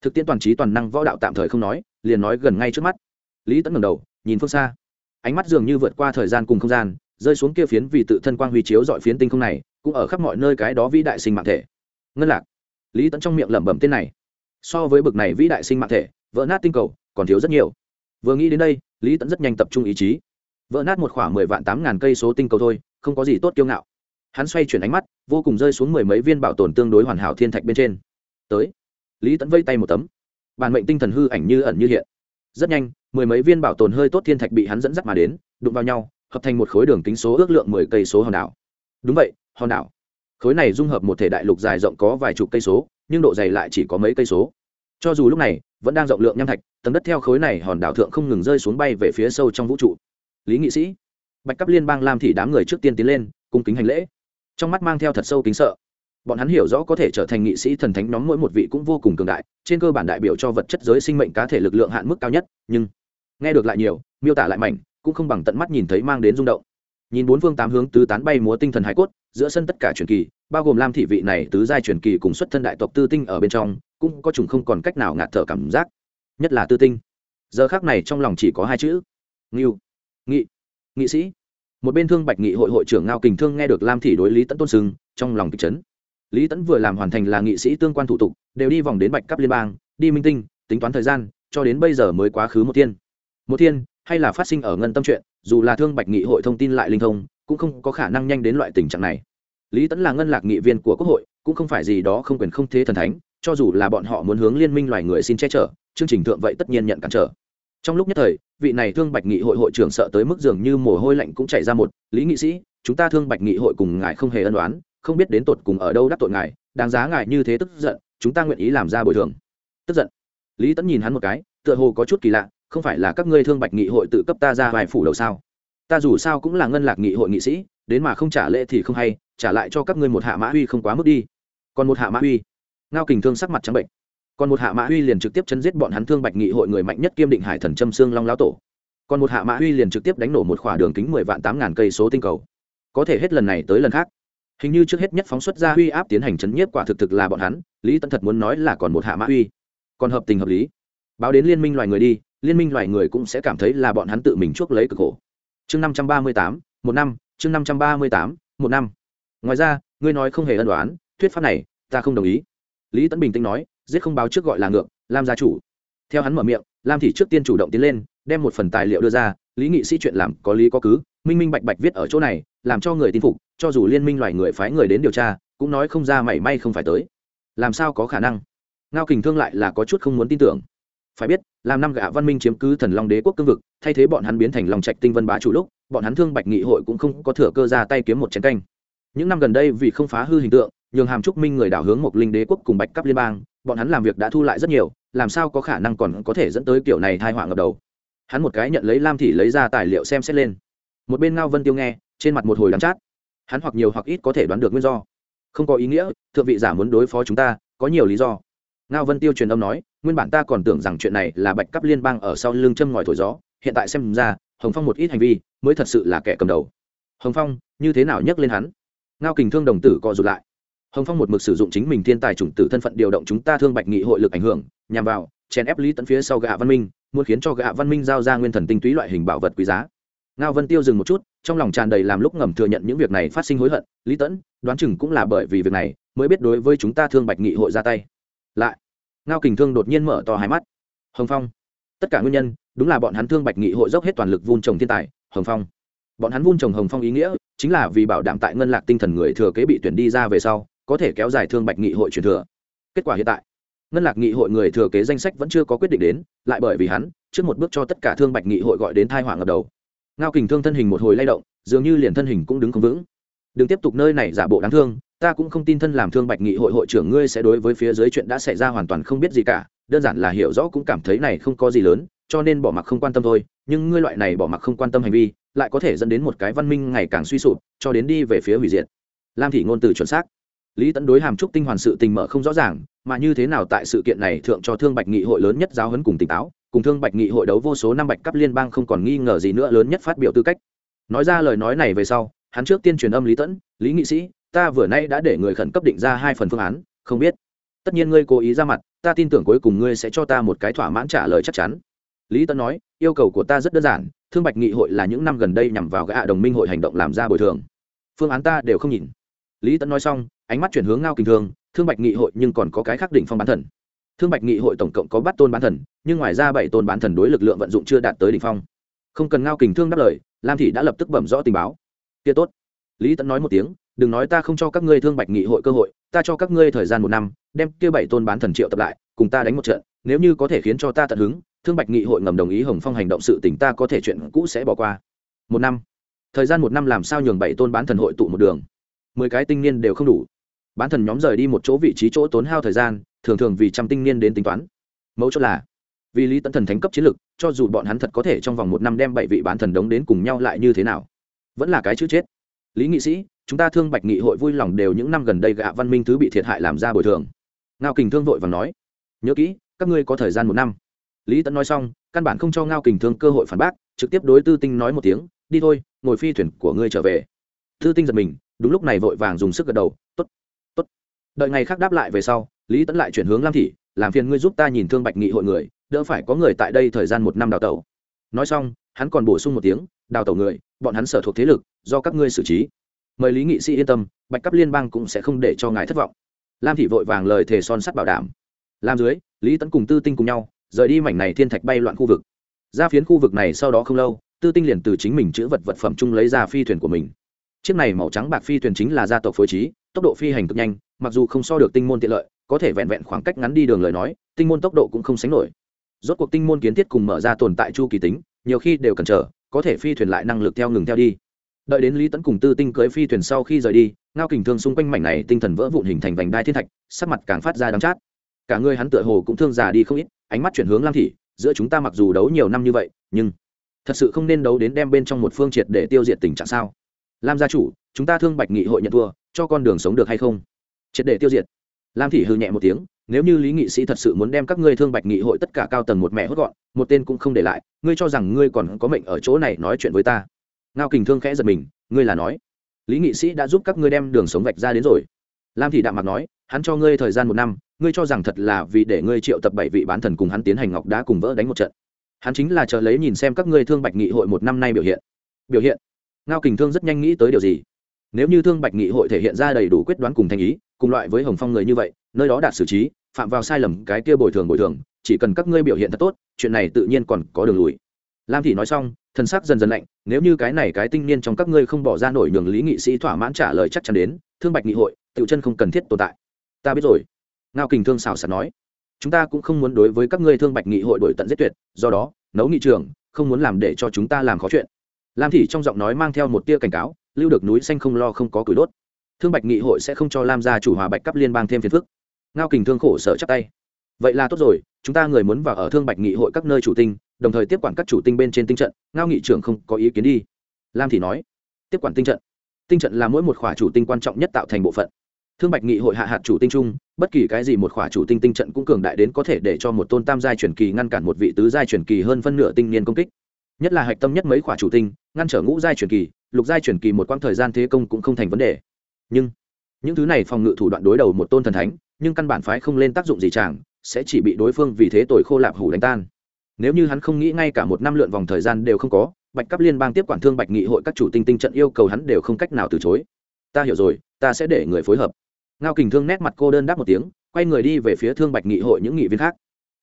Thực tiễn toàn trí toàn năng võ đạo tạm thời không nói, liền nói gần ngay trước mắt. Lý tẫn ngầm đầu, nhìn phương xa. Ánh mắt dường như vượt qua thời gian cùng không gian, rơi xuống kia phiến vì tự thân quang huy chiếu dọi phiến tinh không này, cũng ở khắp mọi nơi cái đó vĩ đại sinh mạng thể. Ngân lạc. Lý tẫn trong miệng lẩm bẩm tên này. So với bực này vĩ đại sinh mạng thể, vỡ nát tinh cầu còn thiếu rất nhiều. Vừa nghĩ đến đây, lý tẫn rất nhanh tập trung ý chí. Vỡ nát một khoảng mười vạn tám ngàn cây số tinh cầu thôi, không có gì tốt kiêu ngạo hắn xoay chuyển ánh mắt, vô cùng rơi xuống mười mấy viên bảo tồn tương đối hoàn hảo thiên thạch bên trên. Tới. Lý tẫn vây tay một tấm. Bản mệnh tinh thần hư ảnh như ẩn như hiện. Rất nhanh, mười mấy viên bảo tồn hơi tốt thiên thạch bị hắn dẫn dắt mà đến, đụng vào nhau, hợp thành một khối đường kính số ước lượng mười cây số hòn đảo. Đúng vậy, hòn đảo. Khối này dung hợp một thể đại lục dài rộng có vài chục cây số, nhưng độ dày lại chỉ có mấy cây số. Cho dù lúc này, vẫn đang rộng lượng nham thạch, tầng đất theo khối này hòn đảo thượng không ngừng rơi xuống bay về phía sâu trong vũ trụ. Lý nghị sĩ. Bạch cấp liên bang làm thì đám người trước tiên tiến lên, cung kính hành lễ trong mắt mang theo thật sâu kính sợ. Bọn hắn hiểu rõ có thể trở thành nghị sĩ thần thánh nhóm mỗi một vị cũng vô cùng cường đại, trên cơ bản đại biểu cho vật chất giới sinh mệnh cá thể lực lượng hạn mức cao nhất, nhưng nghe được lại nhiều, miêu tả lại mảnh, cũng không bằng tận mắt nhìn thấy mang đến rung động. Nhìn bốn phương tám hướng tứ tán bay múa tinh thần hải cốt, giữa sân tất cả truyền kỳ, bao gồm lam thị vị này tứ giai truyền kỳ cùng xuất thân đại tộc tư tinh ở bên trong, cũng có chủng không còn cách nào ngạt thở cảm giác. Nhất là tư tinh. Giờ khác này trong lòng chỉ có hai chữ. Nghiêu nghị. Nghị sĩ một bên thương bạch nghị hội hội trưởng ngao kình thương nghe được lam thị đối lý tẫn tôn sưng trong lòng kịch chấn lý tẫn vừa làm hoàn thành là nghị sĩ tương quan thủ tục đều đi vòng đến bạch cấp liên bang đi minh tinh tính toán thời gian cho đến bây giờ mới quá khứ một thiên một thiên hay là phát sinh ở ngân tâm chuyện dù là thương bạch nghị hội thông tin lại linh thông cũng không có khả năng nhanh đến loại tình trạng này lý tẫn là ngân lạc nghị viên của quốc hội cũng không phải gì đó không quyền không thế thần thánh cho dù là bọn họ muốn hướng liên minh loài người xin che chở chương trình thượng vậy tất nhiên nhận cản trở trong lúc nhất thời, vị này thương bạch nghị hội hội trưởng sợ tới mức dường như mồ hôi lạnh cũng chảy ra một, lý nghị sĩ, chúng ta thương bạch nghị hội cùng ngài không hề ân đoán không biết đến tột cùng ở đâu đắc tội ngài, đáng giá ngài như thế tức giận, chúng ta nguyện ý làm ra bồi thường. Tức giận. Lý tẫn nhìn hắn một cái, tựa hồ có chút kỳ lạ, không phải là các ngươi thương bạch nghị hội tự cấp ta ra vài phủ đầu sao? Ta dù sao cũng là ngân lạc nghị hội nghị sĩ, đến mà không trả lễ thì không hay, trả lại cho các ngươi một hạ mã huy không quá mức đi. Còn một hạ mã huy ngao kình thương sắc mặt trắng bệnh còn một hạ mã huy liền trực tiếp chấn giết bọn hắn thương bạch nghị hội người mạnh nhất kiêm định hải thần châm xương long lão tổ. Còn một hạ mã huy liền trực tiếp đánh nổ một khỏa đường kính mười vạn tám ngàn cây số tinh cầu. Có thể hết lần này tới lần khác. Hình như trước hết nhất phóng xuất ra huy áp tiến hành chấn nhiếp quả thực thực là bọn hắn, lý tân thật muốn nói là còn một hạ mã huy còn hợp tình hợp lý. Báo đến liên minh loài người đi, liên minh loài người cũng sẽ cảm thấy là bọn hắn tự mình chuốc lấy cực khổ. Chương năm trăm ba mươi tám, một năm, chương năm trăm ba mươi tám, một năm. Ngoài ra, ngươi nói không hề ân đoán thuyết pháp này, ta không đồng ý. Lý tấn bình tĩnh nói giết không báo trước gọi là ngược, lam gia chủ. Theo hắn mở miệng, lam thị trước tiên chủ động tiến lên, đem một phần tài liệu đưa ra, lý nghị sĩ chuyện làm có lý có cứ, minh minh bạch bạch viết ở chỗ này, làm cho người tin phục, cho dù liên minh loài người phái người đến điều tra, cũng nói không ra mảy may không phải tới. Làm sao có khả năng? Ngao kình thương lại là có chút không muốn tin tưởng. Phải biết làm năm gã văn minh chiếm cứ thần long đế quốc cương vực, thay thế bọn hắn biến thành lòng trạch tinh vân bá chủ lúc, bọn hắn thương bạch nghị hội cũng không có thừa cơ ra tay kiếm một chén canh. Những năm gần đây vì không phá hư hình tượng, nhường hàm trúc minh người đảo hướng một linh đế quốc cùng bạch cấp liên bang bọn hắn làm việc đã thu lại rất nhiều, làm sao có khả năng còn có thể dẫn tới kiểu này thai họa ngập đầu? Hắn một cái nhận lấy lam thị lấy ra tài liệu xem xét lên. Một bên ngao vân tiêu nghe, trên mặt một hồi đắm chát. Hắn hoặc nhiều hoặc ít có thể đoán được nguyên do. Không có ý nghĩa, thượng vị giả muốn đối phó chúng ta, có nhiều lý do. Ngao vân tiêu truyền âm nói, nguyên bản ta còn tưởng rằng chuyện này là bạch cấp liên bang ở sau lưng châm ngòi thổi gió, hiện tại xem ra, hồng phong một ít hành vi, mới thật sự là kẻ cầm đầu. Hồng phong, như thế nào nhắc lên hắn? Ngao kình thương đồng tử co rụt lại hồng phong một mực sử dụng chính mình thiên tài chủng tử thân phận điều động chúng ta thương bạch nghị hội lực ảnh hưởng, nhằm vào, chèn ép lý tận phía sau gạ văn minh, muốn khiến cho gạ văn minh giao ra nguyên thần tinh túy loại hình bảo vật quý giá. Ngao vân tiêu dừng một chút, trong lòng tràn đầy làm lúc ngầm thừa nhận những việc này phát sinh hối hận, lý tẫn đoán chừng cũng là bởi vì việc này mới biết đối với chúng ta thương bạch nghị hội ra tay. Lại, ngao kình thương đột nhiên mở to hai mắt. Hồng phong, tất cả nguyên nhân, đúng là bọn hắn thương bạch nghị hội dốc hết toàn lực vun trồng thiên tài, hồng phong. Bọn hắn vun trồng hồng phong ý nghĩa chính là vì bảo đảm tại ngân lạc tinh thần người thừa kế bị tuyển đi ra về sau có thể kéo dài thương bạch nghị hội truyền thừa. Kết quả hiện tại, ngân lạc nghị hội người thừa kế danh sách vẫn chưa có quyết định đến, lại bởi vì hắn, trước một bước cho tất cả thương bạch nghị hội gọi đến thai hỏa ngập đầu. Ngao kình thương thân hình một hồi lay động, dường như liền thân hình cũng đứng không vững. Đừng tiếp tục nơi này giả bộ đáng thương, ta cũng không tin thân làm thương bạch nghị hội hội trưởng ngươi sẽ đối với phía dưới chuyện đã xảy ra hoàn toàn không biết gì cả, đơn giản là hiểu rõ cũng cảm thấy này không có gì lớn, cho nên bỏ mặc không quan tâm thôi, nhưng ngươi loại này bỏ mặc không quan tâm hành vi, lại có thể dẫn đến một cái văn minh ngày càng suy sụp, cho đến đi về phía hủy diệt. Lam thị ngôn từ chuẩn xác lý Tẫn đối hàm trúc tinh hoàn sự tình mở không rõ ràng, mà như thế nào tại sự kiện này thượng cho thương bạch nghị hội lớn nhất giáo hấn cùng tỉnh táo, cùng thương bạch nghị hội đấu vô số năm bạch cấp liên bang không còn nghi ngờ gì nữa lớn nhất phát biểu tư cách. Nói ra lời nói này về sau, hắn trước tiên truyền âm lý tẫn lý nghị sĩ, ta vừa nay đã để người khẩn cấp định ra hai phần phương án, không biết. Tất nhiên ngươi cố ý ra mặt, ta tin tưởng cuối cùng ngươi sẽ cho ta một cái thỏa mãn trả lời chắc chắn. Lý tẫn nói, yêu cầu của ta rất đơn giản, thương bạch nghị hội là những năm gần đây nhằm vào gã đồng minh hội hành động làm ra bồi thường. Phương án ta đều không nhìn lý tẫn nói xong, ánh mắt chuyển hướng ngao kinh thương thương bạch nghị hội nhưng còn có cái khác định phong bán thần. Thương bạch nghị hội tổng cộng có bắt tôn bán thần, nhưng ngoài ra bảy tôn bán thần đối lực lượng vận dụng chưa đạt tới đỉnh phong. Không cần ngao kình thương đáp lời, lam thị đã lập tức bẩm rõ tình báo. Kia tốt. Lý tẫn nói một tiếng, đừng nói ta không cho các ngươi thương bạch nghị hội cơ hội, ta cho các ngươi thời gian một năm, đem kia bảy tôn bán thần triệu tập lại, cùng ta đánh một trận, nếu như có thể khiến cho ta tận hứng, thương bạch nghị hội ngầm đồng ý hồng phong hành động sự tỉnh ta có thể chuyện cũ sẽ bỏ qua. Một năm. Thời gian một năm làm sao nhường bảy tôn bán thần hội tụ một đường? Mười cái tinh niên đều không đủ. Bán thần nhóm rời đi một chỗ vị trí chỗ tốn hao thời gian, thường thường vì trăm tinh niên đến tính toán. Mẫu chốt là, vì lý tấn thần thánh cấp chiến lực, cho dù bọn hắn thật có thể trong vòng một năm đem bảy vị bán thần đống đến cùng nhau lại như thế nào, vẫn là cái chữ chết. Lý nghị sĩ, chúng ta thương bạch nghị hội vui lòng đều những năm gần đây gạ văn minh thứ bị thiệt hại làm ra bồi thường. Ngao kình thương vội và nói, nhớ kỹ, các ngươi có thời gian một năm. Lý tấn nói xong, căn bản không cho ngao kình thương cơ hội phản bác, trực tiếp đối tư tinh nói một tiếng, đi thôi, ngồi phi thuyền của ngươi trở về. Tư tinh giật mình đúng lúc này vội vàng dùng sức gật đầu t ố t t ố t đợi ngày khác đáp lại về sau, lý tấn lại chuyển hướng lam thị, làm phiền ngươi giúp ta nhìn thương bạch nghị hội người, đỡ phải có người tại đây thời gian một năm đào tẩu. Nói xong, hắn còn bổ sung một tiếng, đào tẩu người, bọn hắn sở thuộc thế lực, do các ngươi xử trí. Mời lý nghị sĩ yên tâm, bạch cấp liên bang cũng sẽ không để cho ngài thất vọng. Lam thị vội vàng lời thề son sắt bảo đảm. Làm dưới, lý tấn cùng tư tinh cùng nhau, rời đi mảnh này thiên thạch bay loạn khu vực. Ra phiến khu vực này sau đó không lâu, tư tinh liền từ chính mình chữ vật vật phẩm chung lấy ra phi thuyền của mình chiếc này màu trắng bạc phi thuyền chính là gia tộc phối trí, tốc độ phi hành cực nhanh, mặc dù không so được tinh môn tiện lợi, có thể vẹn vẹn khoảng cách ngắn đi đường lời nói, tinh môn tốc độ cũng không sánh nổi. Rốt cuộc tinh môn kiến thiết cùng mở ra tồn tại chu kỳ tính, nhiều khi đều cần chờ có thể phi thuyền lại năng lực theo ngừng theo đi. Đợi đến lý tấn cùng tư tinh cưới phi thuyền sau khi rời đi, ngao kình thương xung quanh mảnh này tinh thần vỡ vụn hình thành vành đai thiên thạch, sắc mặt càng phát ra đắng chát. Cả người hắn tựa hồ cũng thương già đi không ít, ánh mắt chuyển hướng lam thị, giữa chúng ta mặc dù đấu nhiều năm như vậy, nhưng thật sự không nên đấu đến đem bên trong một phương triệt để tiêu diệt tình trạng sao? Lam gia chủ, chúng ta thương bạch nghị hội nhận thua, cho con đường sống được hay không? Triệt để tiêu diệt. Lam thị hư nhẹ một tiếng, nếu như lý nghị sĩ thật sự muốn đem các ngươi thương bạch nghị hội tất cả cao tầng một mẹ hốt gọn, một tên cũng không để lại, ngươi cho rằng ngươi còn có mệnh ở chỗ này nói chuyện với ta? Ngao kình thương khẽ giật mình, ngươi là nói. Lý nghị sĩ đã giúp các ngươi đem đường sống vạch ra đến rồi. Lam thị đạm mặt nói, hắn cho ngươi thời gian một năm, ngươi cho rằng thật là vì để ngươi triệu tập bảy vị bán thần cùng hắn tiến hành ngọc đá cùng vỡ đánh một trận. Hắn chính là chờ lấy nhìn xem các ngươi thương bạch nghị hội một năm nay biểu hiện. Biểu hiện ngao kình thương rất nhanh nghĩ tới điều gì? Nếu như thương bạch nghị hội thể hiện ra đầy đủ quyết đoán cùng thành ý, cùng loại với hồng phong người như vậy, nơi đó đạt xử trí, phạm vào sai lầm, cái kia bồi thường bồi thường, chỉ cần các ngươi biểu hiện thật tốt, chuyện này tự nhiên còn có đường lùi. Lam thị nói xong thân xác dần dần lạnh, nếu như cái này cái tinh niên trong các ngươi không bỏ ra nổi nhường lý nghị sĩ thỏa mãn trả lời chắc chắn đến, thương bạch nghị hội tự chân không cần thiết tồn tại. Ta biết rồi. Ngao kình thương xào sạt nói, chúng ta cũng không muốn đối với các ngươi thương bạch nghị hội đổi tận giết tuyệt, do đó, nấu nghị trường không muốn làm để cho chúng ta làm khó chuyện lam thị trong giọng nói mang theo một tia cảnh cáo, lưu được núi xanh không lo không có cửi đốt. Thương bạch nghị hội sẽ không cho lam gia chủ hòa bạch cấp liên bang thêm phiền phức. Ngao kình thương khổ sở chắc tay. Vậy là tốt rồi, chúng ta người muốn vào ở thương bạch nghị hội các nơi chủ tinh, đồng thời tiếp quản các chủ tinh bên trên tinh trận, ngao nghị trưởng không có ý kiến đi. Lam thị nói. Tiếp quản tinh trận. Tinh trận là mỗi một khỏa chủ tinh quan trọng nhất tạo thành bộ phận. Thương bạch nghị hội hạ hạt chủ tinh trung bất kỳ cái gì một khỏa chủ tinh tinh trận cũng cường đại đến có thể để cho một tôn tam giai truyền kỳ ngăn cản một vị tứ giai truyền kỳ hơn phân nửa tinh niên công kích nhất là hạch tâm nhất mấy khỏa chủ tinh, ngăn trở ngũ giai truyền kỳ, lục giai truyền kỳ một quãng thời gian thế công cũng không thành vấn đề. Nhưng, những thứ này phòng ngự thủ đoạn đối đầu một tôn thần thánh, nhưng căn bản phái không lên tác dụng gì chẳng sẽ chỉ bị đối phương vì thế tội khô lạp hủ đánh tan. Nếu như hắn không nghĩ ngay cả một năm lượn vòng thời gian đều không có, bạch cấp liên bang tiếp quản thương bạch nghị hội các chủ tinh tinh trận yêu cầu hắn đều không cách nào từ chối. Ta hiểu rồi, ta sẽ để người phối hợp. Ngao kình thương nét mặt cô đơn đáp một tiếng, quay người đi về phía thương bạch nghị hội những nghị viên khác.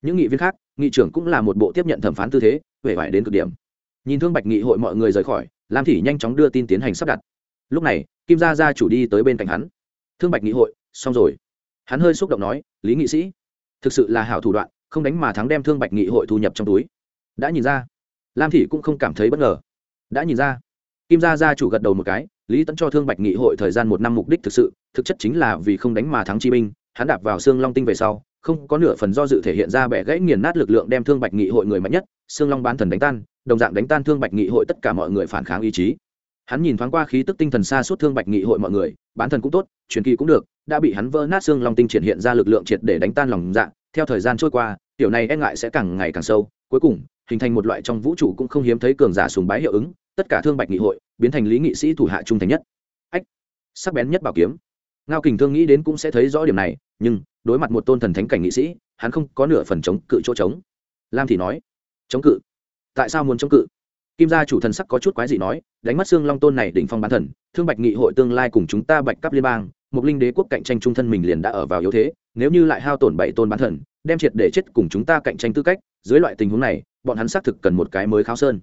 Những nghị viên khác, nghị trưởng cũng là một bộ tiếp nhận thẩm phán tư thế huệ vải đến cực điểm nhìn thương bạch nghị hội mọi người rời khỏi, lam thị nhanh chóng đưa tin tiến hành sắp đặt. Lúc này, kim gia gia chủ đi tới bên cạnh hắn. Thương bạch nghị hội, xong rồi. Hắn hơi xúc động nói, lý nghị sĩ, thực sự là hảo thủ đoạn, không đánh mà thắng đem thương bạch nghị hội thu nhập trong túi. Đã nhìn ra, lam thị cũng không cảm thấy bất ngờ. Đã nhìn ra, kim gia gia chủ gật đầu một cái, lý tẫn cho thương bạch nghị hội thời gian một năm mục đích thực sự, thực chất chính là vì không đánh mà thắng chi binh, hắn đạp vào xương long tinh về sau, không có nửa phần do dự thể hiện ra bẻ gãy nghiền nát lực lượng đem thương bạch nghị hội người mạnh nhất xương long bán thần đánh tan đồng dạng đánh tan thương bạch nghị hội tất cả mọi người phản kháng ý chí. Hắn nhìn thoáng qua khí tức tinh thần xa suốt thương bạch nghị hội mọi người, bán thần cũng tốt, truyền kỳ cũng được, đã bị hắn vỡ nát xương long tinh triển hiện ra lực lượng triệt để đánh tan lòng dạ. Theo thời gian trôi qua, tiểu này e ngại sẽ càng ngày càng sâu, cuối cùng, hình thành một loại trong vũ trụ cũng không hiếm thấy cường giả sùng bái hiệu ứng, tất cả thương bạch nghị hội, biến thành lý nghị sĩ thủ hạ trung thành nhất. Ách, sắc bén nhất bảo kiếm. Ngao kình thương nghĩ đến cũng sẽ thấy rõ điểm này, nhưng, đối mặt một tôn thần thánh cảnh nghị sĩ, hắn không có nửa phần chống cự chỗ chống lam thì nói, chống cự? Tại sao muốn chống cự? Kim gia chủ thần sắc có chút quái gì nói, đánh mất xương long tôn này đỉnh phong bán thần, thương bạch nghị hội tương lai cùng chúng ta bạch cấp liên bang một linh đế quốc cạnh tranh trung thân mình liền đã ở vào yếu thế, nếu như lại hao tổn bảy tôn bán thần, đem triệt để chết cùng chúng ta cạnh tranh tư cách, dưới loại tình huống này, bọn hắn xác thực cần một cái mới kháo sơn.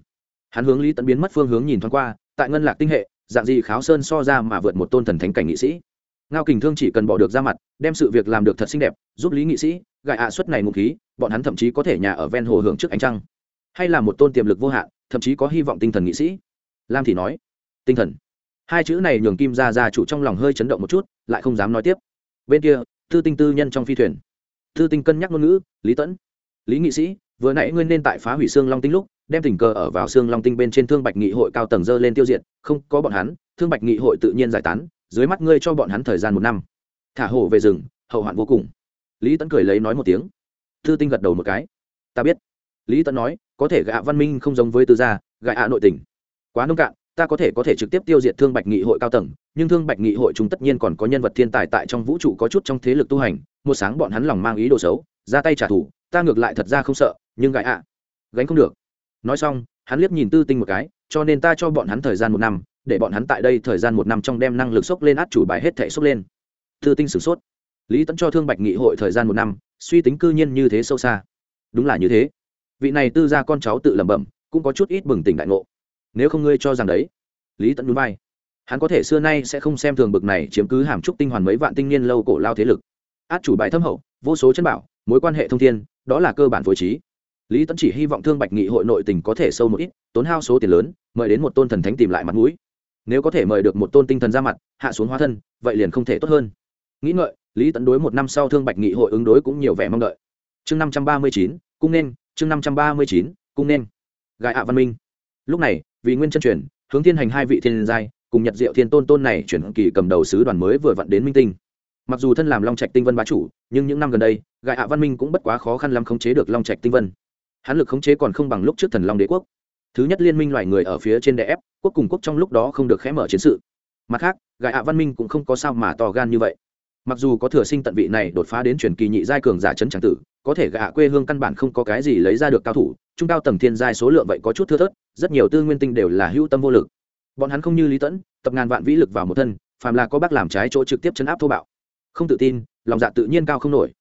Hắn hướng lý tận biến mất phương hướng nhìn thoáng qua, tại ngân lạc tinh hệ, dạng gì kháo sơn so ra mà vượt một tôn thần thánh cảnh nghị sĩ. Ngao kình thương chỉ cần bỏ được ra mặt, đem sự việc làm được thật xinh đẹp, giúp lý nghị sĩ gại ạ suất này ngụ khí, bọn hắn thậm chí có thể nhà ở ven hồ hưởng trước ánh trăng hay là một tôn tiềm lực vô hạn, thậm chí có hy vọng tinh thần nghị sĩ? Lam thì nói, tinh thần. Hai chữ này nhường kim ra ra chủ trong lòng hơi chấn động một chút, lại không dám nói tiếp. Bên kia, tư tinh tư nhân trong phi thuyền. Tư tinh cân nhắc ngôn ngữ, lý tẫn. Lý nghị sĩ, vừa nãy ngươi nên tại phá hủy xương long tinh lúc, đem tình cờ ở vào xương long tinh bên trên thương bạch nghị hội cao tầng dơ lên tiêu diệt, không có bọn hắn, thương bạch nghị hội tự nhiên giải tán, dưới mắt ngươi cho bọn hắn thời gian một năm. Thả hổ về rừng, hậu hoạn vô cùng. Lý tẫn cười lấy nói một tiếng. Tư tinh gật đầu một cái. Ta biết. Lý tẫn nói có thể gạ văn minh không giống với tư gia, gạ ạ nội tình. Quá nông cạn, ta có thể có thể trực tiếp tiêu diệt thương bạch nghị hội cao tầng, nhưng thương bạch nghị hội chúng tất nhiên còn có nhân vật thiên tài tại trong vũ trụ có chút trong thế lực tu hành, một sáng bọn hắn lòng mang ý đồ xấu, ra tay trả thù, ta ngược lại thật ra không sợ, nhưng gãi ạ, gánh không được. Nói xong, hắn liếc nhìn tư tinh một cái, cho nên ta cho bọn hắn thời gian một năm, để bọn hắn tại đây thời gian một năm trong đem năng lực sốc lên át chủ bài hết thể sốc lên. Tư tinh sửng sốt. Lý tẫn cho thương bạch nghị hội thời gian một năm, suy tính cư nhiên như thế sâu xa. Đúng là như thế vị này tư ra con cháu tự lẩm bẩm, cũng có chút ít bừng tỉnh đại ngộ. Nếu không ngươi cho rằng đấy, lý tẫn núi bay hắn có thể xưa nay sẽ không xem thường bực này chiếm cứ hàm trúc tinh hoàn mấy vạn tinh niên lâu cổ lao thế lực. Át chủ bài thâm hậu, vô số chân bảo, mối quan hệ thông thiên, đó là cơ bản phối trí. Lý tẫn chỉ hy vọng thương bạch nghị hội nội tình có thể sâu một ít, tốn hao số tiền lớn, mời đến một tôn thần thánh tìm lại mặt mũi. Nếu có thể mời được một tôn tinh thần ra mặt, hạ xuống hóa thân, vậy liền không thể tốt hơn. Nghĩ ngợi, lý tẫn đối một năm sau thương bạch nghị hội ứng đối cũng nhiều vẻ mong đợi. Chương năm trăm ba mươi chín, cung nên chương năm trăm ba mươi chín, cung nên. Gài ạ văn minh. Lúc này, vì nguyên chân truyền, hướng thiên hành hai vị thiên giai, cùng nhật diệu thiên tôn tôn này chuyển kỳ cầm đầu sứ đoàn mới vừa vặn đến minh tinh. Mặc dù thân làm long trạch tinh vân bá chủ, nhưng những năm gần đây gại ạ văn minh cũng bất quá khó khăn lắm khống chế được long trạch tinh vân. Hắn lực khống chế còn không bằng lúc trước thần long đế quốc. Thứ nhất liên minh loài người ở phía trên đè ép, quốc cùng quốc trong lúc đó không được khẽ mở chiến sự. Mặt khác gại ạ văn minh cũng không có sao mà to gan như vậy mặc dù có thừa sinh tận vị này đột phá đến truyền kỳ nhị giai cường giả chấn tràng tử, có thể gạ quê hương căn bản không có cái gì lấy ra được cao thủ, trung cao tầng thiên giai số lượng vậy có chút thưa thớt, rất nhiều tư nguyên tinh đều là hữu tâm vô lực. Bọn hắn không như lý tẫn, tập ngàn vạn vĩ lực vào một thân, phàm là có bác làm trái chỗ trực tiếp chấn áp thô bạo. Không tự tin, lòng dạ tự nhiên cao không nổi.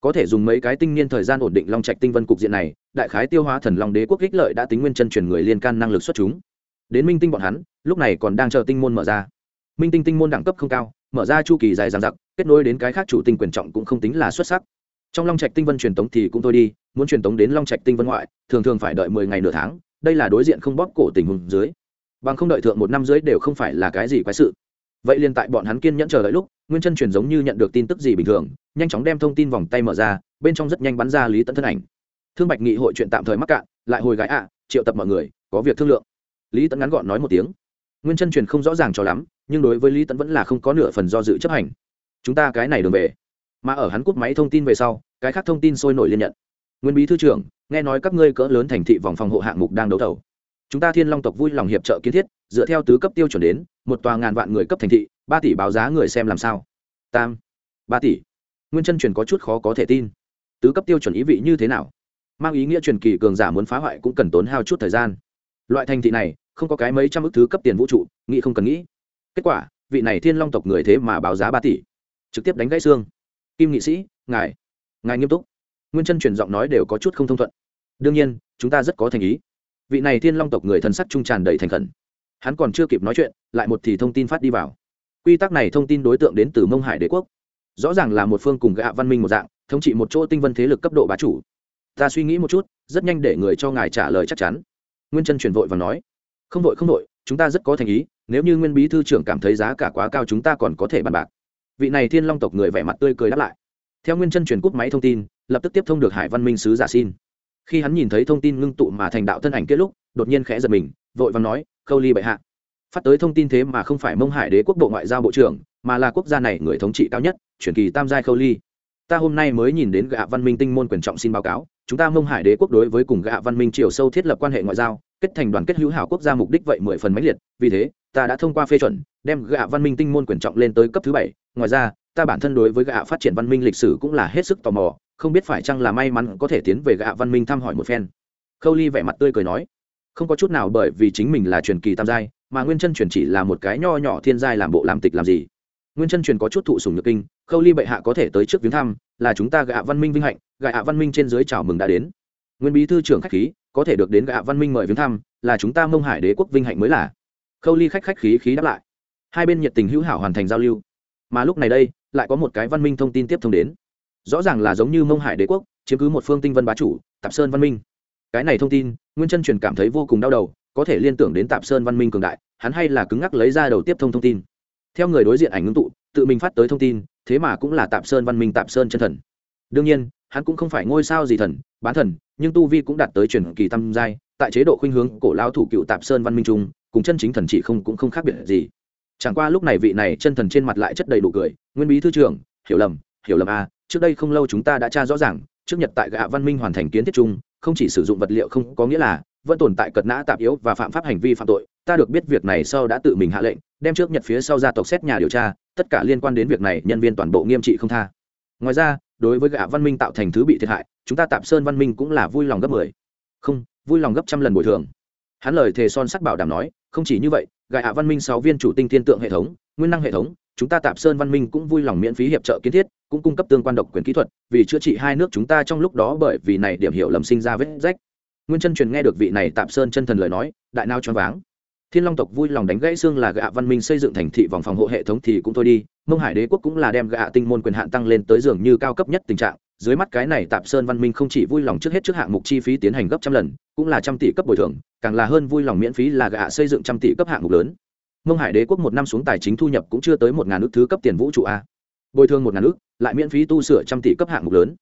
Có thể dùng mấy cái tinh niên thời gian ổn định long trạch tinh vân cục diện này, đại khái tiêu hóa thần long đế quốc ích lợi đã tính nguyên chân truyền người liên can năng lực xuất chúng. Đến minh tinh bọn hắn, lúc này còn đang chờ tinh môn mở ra. Minh tinh tinh môn đẳng cấp không cao mở ra chu kỳ dài dằng dặc, kết nối đến cái khác chủ tinh quyền trọng cũng không tính là xuất sắc. Trong long trạch tinh vân truyền tống thì cũng thôi đi, muốn truyền tống đến long trạch tinh vân ngoại, thường thường phải đợi mười ngày nửa tháng, đây là đối diện không bóp cổ tình hùng dưới. Bằng không đợi thượng một năm dưới đều không phải là cái gì quái sự. Vậy liền tại bọn hắn kiên nhẫn chờ đợi lúc, nguyên chân truyền giống như nhận được tin tức gì bình thường, nhanh chóng đem thông tin vòng tay mở ra, bên trong rất nhanh bắn ra lý tẫn thân ảnh. Thương bạch nghị hội chuyện tạm thời mắc cạn, lại hồi gái ạ, triệu tập mọi người, có việc thương lượng. Lý tẫn ngắn gọn nói một tiếng. Nguyên chân truyền không rõ ràng cho lắm nhưng đối với lý tẫn vẫn là không có nửa phần do dự chấp hành. Chúng ta cái này đường về. Mà ở hắn cút máy thông tin về sau, cái khác thông tin sôi nổi liên nhận. Nguyên bí thư trưởng, nghe nói các ngươi cỡ lớn thành thị vòng phòng hộ hạng mục đang đấu thầu. Chúng ta thiên long tộc vui lòng hiệp trợ kiến thiết, dựa theo tứ cấp tiêu chuẩn đến, một tòa ngàn vạn người cấp thành thị, ba tỷ báo giá người xem làm sao? Tam, ba tỷ. Nguyên chân truyền có chút khó có thể tin. Tứ cấp tiêu chuẩn ý vị như thế nào? Mang ý nghĩa truyền kỳ cường giả muốn phá hoại cũng cần tốn hao chút thời gian. Loại thành thị này, không có cái mấy trăm ước thứ cấp tiền vũ trụ, nghĩ không cần nghĩ kết quả, vị này thiên long tộc người thế mà báo giá ba tỷ. Trực tiếp đánh gãy xương. Kim nghị sĩ, ngài ngài nghiêm túc. Nguyên chân truyền giọng nói đều có chút không thông thuận. Đương nhiên, chúng ta rất có thành ý. Vị này thiên long tộc người thần sắc trung tràn đầy thành khẩn. Hắn còn chưa kịp nói chuyện, lại một thì thông tin phát đi vào. Quy tắc này thông tin đối tượng đến từ mông hải đế quốc. Rõ ràng là một phương cùng gạ văn minh một dạng, thống trị một chỗ tinh vân thế lực cấp độ bá chủ. Ta suy nghĩ một chút, rất nhanh để người cho ngài trả lời chắc chắn. Nguyên chân truyền vội và nói. Không vội không vội, chúng ta rất có thành ý nếu như nguyên bí thư trưởng cảm thấy giá cả quá cao chúng ta còn có thể bàn bạc. Vị này thiên long tộc người vẻ mặt tươi cười đáp lại. Theo nguyên chân truyền cúp máy thông tin, lập tức tiếp thông được hải văn minh sứ giả xin. Khi hắn nhìn thấy thông tin ngưng tụ mà thành đạo thân ảnh kết lúc, đột nhiên khẽ giật mình, vội và nói, khâu ly bệ hạ. Phát tới thông tin thế mà không phải mông hải đế quốc bộ ngoại giao bộ trưởng, mà là quốc gia này người thống trị cao nhất chuyển kỳ tam giai khâu ly. Ta hôm nay mới nhìn đến gạ văn minh tinh môn quyền trọng xin báo cáo, chúng ta mông hải đế quốc đối với cùng gạ văn minh triều sâu thiết lập quan hệ ngoại giao, kết thành đoàn kết hữu hảo quốc gia mục đích vậy mười phần mãnh liệt, vì thế ta đã thông qua phê chuẩn, đem gạ văn minh tinh môn quyền trọng lên tới cấp thứ bảy. Ngoài ra, ta bản thân đối với gạ phát triển văn minh lịch sử cũng là hết sức tò mò, không biết phải chăng là may mắn có thể tiến về gạ văn minh thăm hỏi một phen. Khâu ly vẻ mặt tươi cười nói, không có chút nào bởi vì chính mình là truyền kỳ tam giai, mà nguyên chân truyền chỉ là một cái nho nhỏ thiên giai làm bộ làm tịch làm gì. Nguyên chân truyền có chút thụ sùng nhược kinh, khâu ly bệ hạ có thể tới trước viếng thăm, là chúng ta gạ văn minh vinh hạnh, gạ văn minh trên dưới chào mừng đã đến. Nguyên bí thư trưởng khách khí, có thể được đến gạ văn minh mời viếng thăm, là chúng ta mông hải đế quốc vinh hạnh mới là khâu ly khách khách khí khí đáp lại. Hai bên nhiệt tình hữu hảo hoàn thành giao lưu. Mà lúc này đây, lại có một cái văn minh thông tin tiếp thông đến. Rõ ràng là giống như mông hải đế quốc, chiếm cứ một phương tinh vân bá chủ, tạp sơn văn minh. Cái này thông tin, nguyên chân truyền cảm thấy vô cùng đau đầu, có thể liên tưởng đến tạp sơn văn minh cường đại, hắn hay là cứng ngắc lấy ra đầu tiếp thông thông tin. Theo người đối diện ảnh ngưng tụ, tự mình phát tới thông tin, thế mà cũng là tạp sơn văn minh tạp sơn chân thần. Đương nhiên, hắn cũng không phải ngôi sao gì thần, bán thần, nhưng tu vi cũng đạt tới truyền kỳ tam giai tại chế độ khuynh hướng cổ lao thủ cựu tạp sơn văn minh trung cùng chân chính thần chỉ không cũng không khác biệt gì. Chẳng qua lúc này vị này chân thần trên mặt lại chất đầy đủ cười nguyên bí thư trưởng hiểu lầm hiểu lầm a à, trước đây không lâu chúng ta đã tra rõ ràng trước nhật tại gạ văn minh hoàn thành kiến thiết chung không chỉ sử dụng vật liệu không có nghĩa là vẫn tồn tại cật nã tạp yếu và phạm pháp hành vi phạm tội ta được biết việc này sau đã tự mình hạ lệnh đem trước nhật phía sau gia tộc xét nhà điều tra tất cả liên quan đến việc này nhân viên toàn bộ nghiêm trị không tha. Ngoài ra đối với gạ văn minh tạo thành thứ bị thiệt hại chúng ta tạm sơn văn minh cũng là vui lòng gấp mười. Không vui lòng gấp trăm lần bồi thường. Hắn lời thề son sắc bảo đảm nói, không chỉ như vậy gài hạ văn minh sáu viên chủ tinh thiên tượng hệ thống, nguyên năng hệ thống, chúng ta tạm sơn văn minh cũng vui lòng miễn phí hiệp trợ kiến thiết, cũng cung cấp tương quan độc quyền kỹ thuật, vì chữa trị hai nước chúng ta trong lúc đó bởi vì này điểm hiểu lầm sinh ra vết rách. Nguyên chân truyền nghe được vị này tạm sơn chân thần lời nói, đại nao choáng váng. Thiên long tộc vui lòng đánh gãy xương là gạ văn minh xây dựng thành thị vòng phòng hộ hệ thống thì cũng thôi đi, mông hải đế quốc cũng là đem gạ tinh môn quyền hạn tăng lên tới dường như cao cấp nhất tình trạng dưới mắt cái này tạp sơn văn minh không chỉ vui lòng trước hết trước hạng mục chi phí tiến hành gấp trăm lần, cũng là trăm tỷ cấp bồi thường, càng là hơn vui lòng miễn phí là gạ xây dựng trăm tỷ cấp hạng mục lớn. Mông hải đế quốc một năm xuống tài chính thu nhập cũng chưa tới một ngàn ước thứ cấp tiền vũ trụ a. Bồi thường một ngàn ước lại miễn phí tu sửa trăm tỷ cấp hạng mục lớn.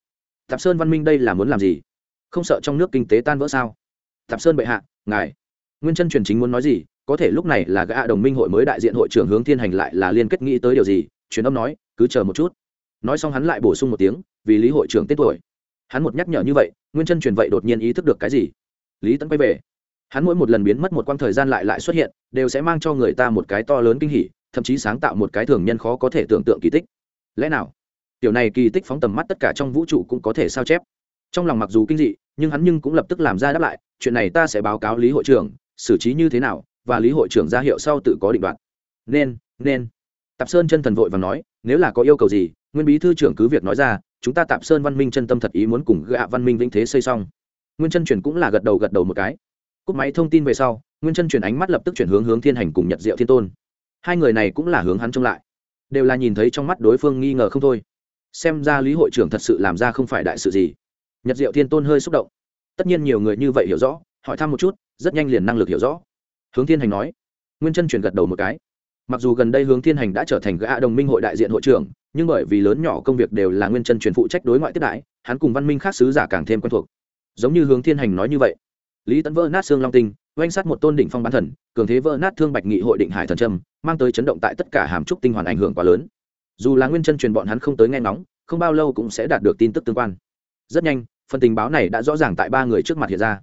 Tạp sơn văn minh đây là muốn làm gì? Không sợ trong nước kinh tế tan vỡ sao? Tạp sơn bệ hạ, ngài. Nguyên chân truyền chính muốn nói gì? Có thể lúc này là gã đồng minh hội mới đại diện hội trưởng hướng thiên hành lại là liên kết nghĩ tới điều gì? Truyền âm nói, cứ chờ một chút. Nói xong hắn lại bổ sung một tiếng vì lý hội trưởng tết tuổi. Hắn một nhắc nhở như vậy, nguyên chân truyền vậy đột nhiên ý thức được cái gì? Lý tấn quay về. Hắn mỗi một lần biến mất một quãng thời gian lại lại xuất hiện, đều sẽ mang cho người ta một cái to lớn kinh hỉ, thậm chí sáng tạo một cái thường nhân khó có thể tưởng tượng kỳ tích. Lẽ nào? Tiểu này kỳ tích phóng tầm mắt tất cả trong vũ trụ cũng có thể sao chép? Trong lòng mặc dù kinh dị, nhưng hắn nhưng cũng lập tức làm ra đáp lại, chuyện này ta sẽ báo cáo lý hội trưởng, xử trí như thế nào, và lý hội trưởng ra hiệu sau tự có định đoạt. Nên nên. Tạp sơn chân thần vội và nói, nếu là có yêu cầu gì, nguyên bí thư trưởng cứ việc nói ra chúng ta tạp sơn văn minh chân tâm thật ý muốn cùng gạ văn minh vĩnh thế xây xong. Nguyên chân chuyển cũng là gật đầu gật đầu một cái. Cúp máy thông tin về sau, nguyên chân chuyển ánh mắt lập tức chuyển hướng hướng thiên hành cùng nhật diệu thiên tôn. Hai người này cũng là hướng hắn trông lại. Đều là nhìn thấy trong mắt đối phương nghi ngờ không thôi. Xem ra lý hội trưởng thật sự làm ra không phải đại sự gì. Nhật diệu thiên tôn hơi xúc động. Tất nhiên nhiều người như vậy hiểu rõ, hỏi thăm một chút, rất nhanh liền năng lực hiểu rõ. Hướng thiên hành nói. Nguyên chân chuyển gật đầu một cái. Mặc dù gần đây hướng thiên hành đã trở thành gã đồng minh hội đại diện hội trưởng nhưng bởi vì lớn nhỏ công việc đều là nguyên chân truyền phụ trách đối ngoại tiếp đại hắn cùng văn minh khác sứ giả càng thêm quen thuộc. Giống như hướng thiên hành nói như vậy. Lý tấn vỡ nát xương long tinh, oanh sát một tôn đỉnh phong bán thần, cường thế vỡ nát thương bạch nghị hội định hải thần trâm, mang tới chấn động tại tất cả hàm trúc tinh hoàn ảnh hưởng quá lớn. Dù là nguyên chân truyền bọn hắn không tới nghe ngóng, không bao lâu cũng sẽ đạt được tin tức tương quan. Rất nhanh, phần tình báo này đã rõ ràng tại ba người trước mặt hiện ra.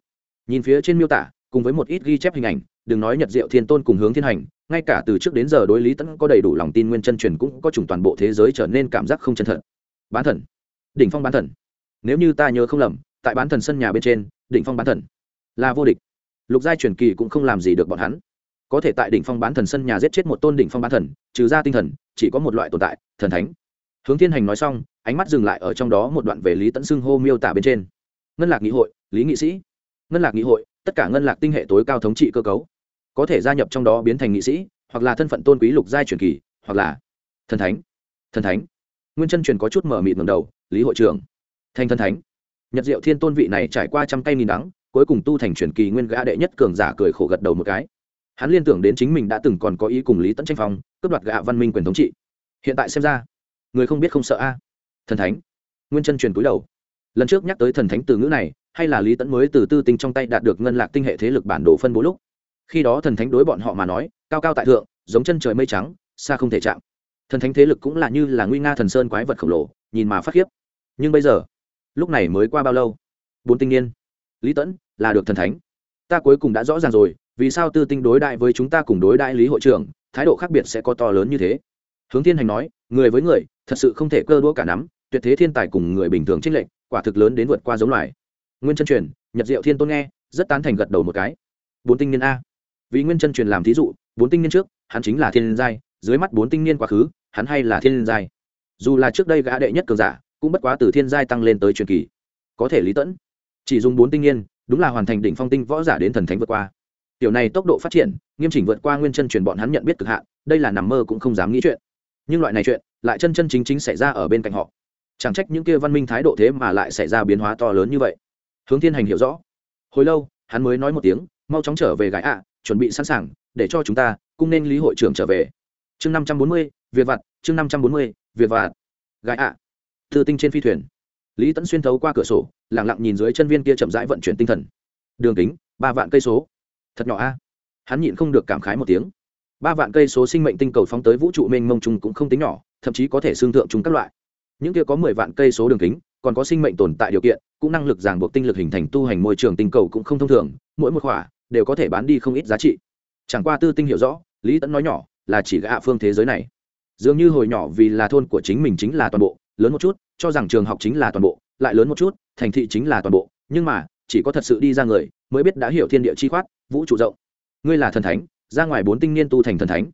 Nhìn phía trên miêu tả, cùng với một ít ghi chép hình ảnh đừng nói nhật diệu thiên tôn cùng hướng thiên hành, ngay cả từ trước đến giờ đối lý tẫn có đầy đủ lòng tin nguyên chân truyền cũng có chủng toàn bộ thế giới trở nên cảm giác không chân thật. Bán thần. Đỉnh phong bán thần. Nếu như ta nhớ không lầm, tại bán thần sân nhà bên trên, đỉnh phong bán thần là vô địch. Lục giai truyền kỳ cũng không làm gì được bọn hắn. Có thể tại đỉnh phong bán thần sân nhà giết chết một tôn đỉnh phong bán thần, trừ ra tinh thần, chỉ có một loại tồn tại, thần thánh. Hướng thiên hành nói xong, ánh mắt dừng lại ở trong đó một đoạn về lý tẫn xưng hô miêu tả bên trên. Ngân lạc nghị hội, lý nghị sĩ. Ngân lạc nghị hội, tất cả ngân lạc tinh hệ tối cao thống trị cơ cấu có thể gia nhập trong đó biến thành nghị sĩ, hoặc là thân phận tôn quý lục giai truyền kỳ, hoặc là thần thánh. Thần thánh. Nguyên chân truyền có chút mở mịt ngầm đầu, lý hội trưởng. Thành thần thánh. Nhật diệu thiên tôn vị này trải qua trăm cây nghìn đắng, cuối cùng tu thành truyền kỳ nguyên gã đệ nhất cường giả cười khổ gật đầu một cái. Hắn liên tưởng đến chính mình đã từng còn có ý cùng lý tấn tranh phong, cướp đoạt gã văn minh quyền thống trị. Hiện tại xem ra, người không biết không sợ a. Thần thánh. Nguyên chân truyền cúi đầu. Lần trước nhắc tới thần thánh từ ngữ này, hay là lý tẫn mới từ tư tinh trong tay đạt được ngân lạc tinh hệ thế lực bản đồ phân bố lúc khi đó thần thánh đối bọn họ mà nói, cao cao tại thượng, giống chân trời mây trắng, xa không thể chạm. Thần thánh thế lực cũng là như là nguy nga thần sơn quái vật khổng lồ, nhìn mà phát khiếp. Nhưng bây giờ, lúc này mới qua bao lâu? Bốn tinh niên. Lý tẫn, là được thần thánh. Ta cuối cùng đã rõ ràng rồi, vì sao tư tinh đối đại với chúng ta cùng đối đại lý hội trưởng, thái độ khác biệt sẽ có to lớn như thế? Hướng thiên hành nói, người với người, thật sự không thể cơ đũa cả nắm, tuyệt thế thiên tài cùng người bình thường trích lệnh quả thực lớn đến vượt qua giống loài. Nguyên chân truyền, nhật diệu thiên tôn nghe, rất tán thành gật đầu một cái. Bốn tinh niên a vì nguyên chân truyền làm thí dụ, bốn tinh niên trước, hắn chính là thiên giai, dưới mắt bốn tinh niên quá khứ, hắn hay là thiên giai. Dù là trước đây gã đệ nhất cường giả, cũng bất quá từ thiên giai tăng lên tới truyền kỳ. Có thể lý tẫn, chỉ dùng bốn tinh niên, đúng là hoàn thành đỉnh phong tinh võ giả đến thần thánh vượt qua. Tiểu này tốc độ phát triển, nghiêm chỉnh vượt qua nguyên chân truyền bọn hắn nhận biết cực hạn, đây là nằm mơ cũng không dám nghĩ chuyện. Nhưng loại này chuyện, lại chân chân chính chính xảy ra ở bên cạnh họ. Chẳng trách những kia văn minh thái độ thế mà lại xảy ra biến hóa to lớn như vậy. Hướng thiên hành hiểu rõ. Hồi lâu, hắn mới nói một tiếng, mau chóng trở về gái ạ chuẩn bị sẵn sàng, để cho chúng ta cũng nên lý hội trưởng trở về. Chương năm trăm bốn mươi việc vặt, chương năm trăm bốn mươi việc vặt. Gái ạ. Thư tinh trên phi thuyền. Lý tẫn xuyên thấu qua cửa sổ lẳng lặng nhìn dưới chân viên kia chậm rãi vận chuyển tinh thần. Đường kính, ba vạn cây số. Thật nhỏ a. Hắn nhịn không được cảm khái một tiếng. Ba vạn cây số sinh mệnh tinh cầu phóng tới vũ trụ mênh mông chung cũng không tính nhỏ, thậm chí có thể xương thượng chung các loại. Những kia có mười vạn cây số đường kính, còn có sinh mệnh tồn tại điều kiện, cũng năng lực ràng buộc tinh lực hình thành tu hành môi trường tinh cầu cũng không thông thường, mỗi một khỏa đều có thể bán đi không ít giá trị. Chẳng qua tư tinh hiểu rõ, lý tẫn nói nhỏ, là chỉ gạ phương thế giới này. Dường như hồi nhỏ vì là thôn của chính mình chính là toàn bộ, lớn một chút, cho rằng trường học chính là toàn bộ, lại lớn một chút, thành thị chính là toàn bộ, nhưng mà, chỉ có thật sự đi ra người, mới biết đã hiểu thiên địa chi khoát, vũ trụ rộng. Ngươi là thần thánh, ra ngoài bốn tinh niên tu thành thần thánh.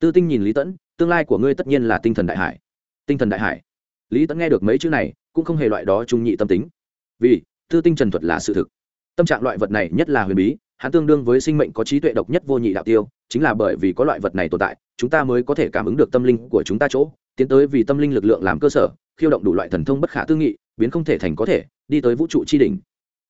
Tư tinh nhìn lý tẫn tương lai của ngươi tất nhiên là tinh thần đại hải. Tinh thần đại hải. Lý tẫn nghe được mấy chữ này, cũng không hề loại đó trung nhị tâm tính. Vì, tư tinh trần thuật là sự thực. Tâm trạng loại vật này nhất là huyền bí hắn tương đương với sinh mệnh có trí tuệ độc nhất vô nhị đạo tiêu, chính là bởi vì có loại vật này tồn tại, chúng ta mới có thể cảm ứng được tâm linh của chúng ta chỗ, tiến tới vì tâm linh lực lượng làm cơ sở, khiêu động đủ loại thần thông bất khả tư nghị, biến không thể thành có thể, đi tới vũ trụ tri đỉnh.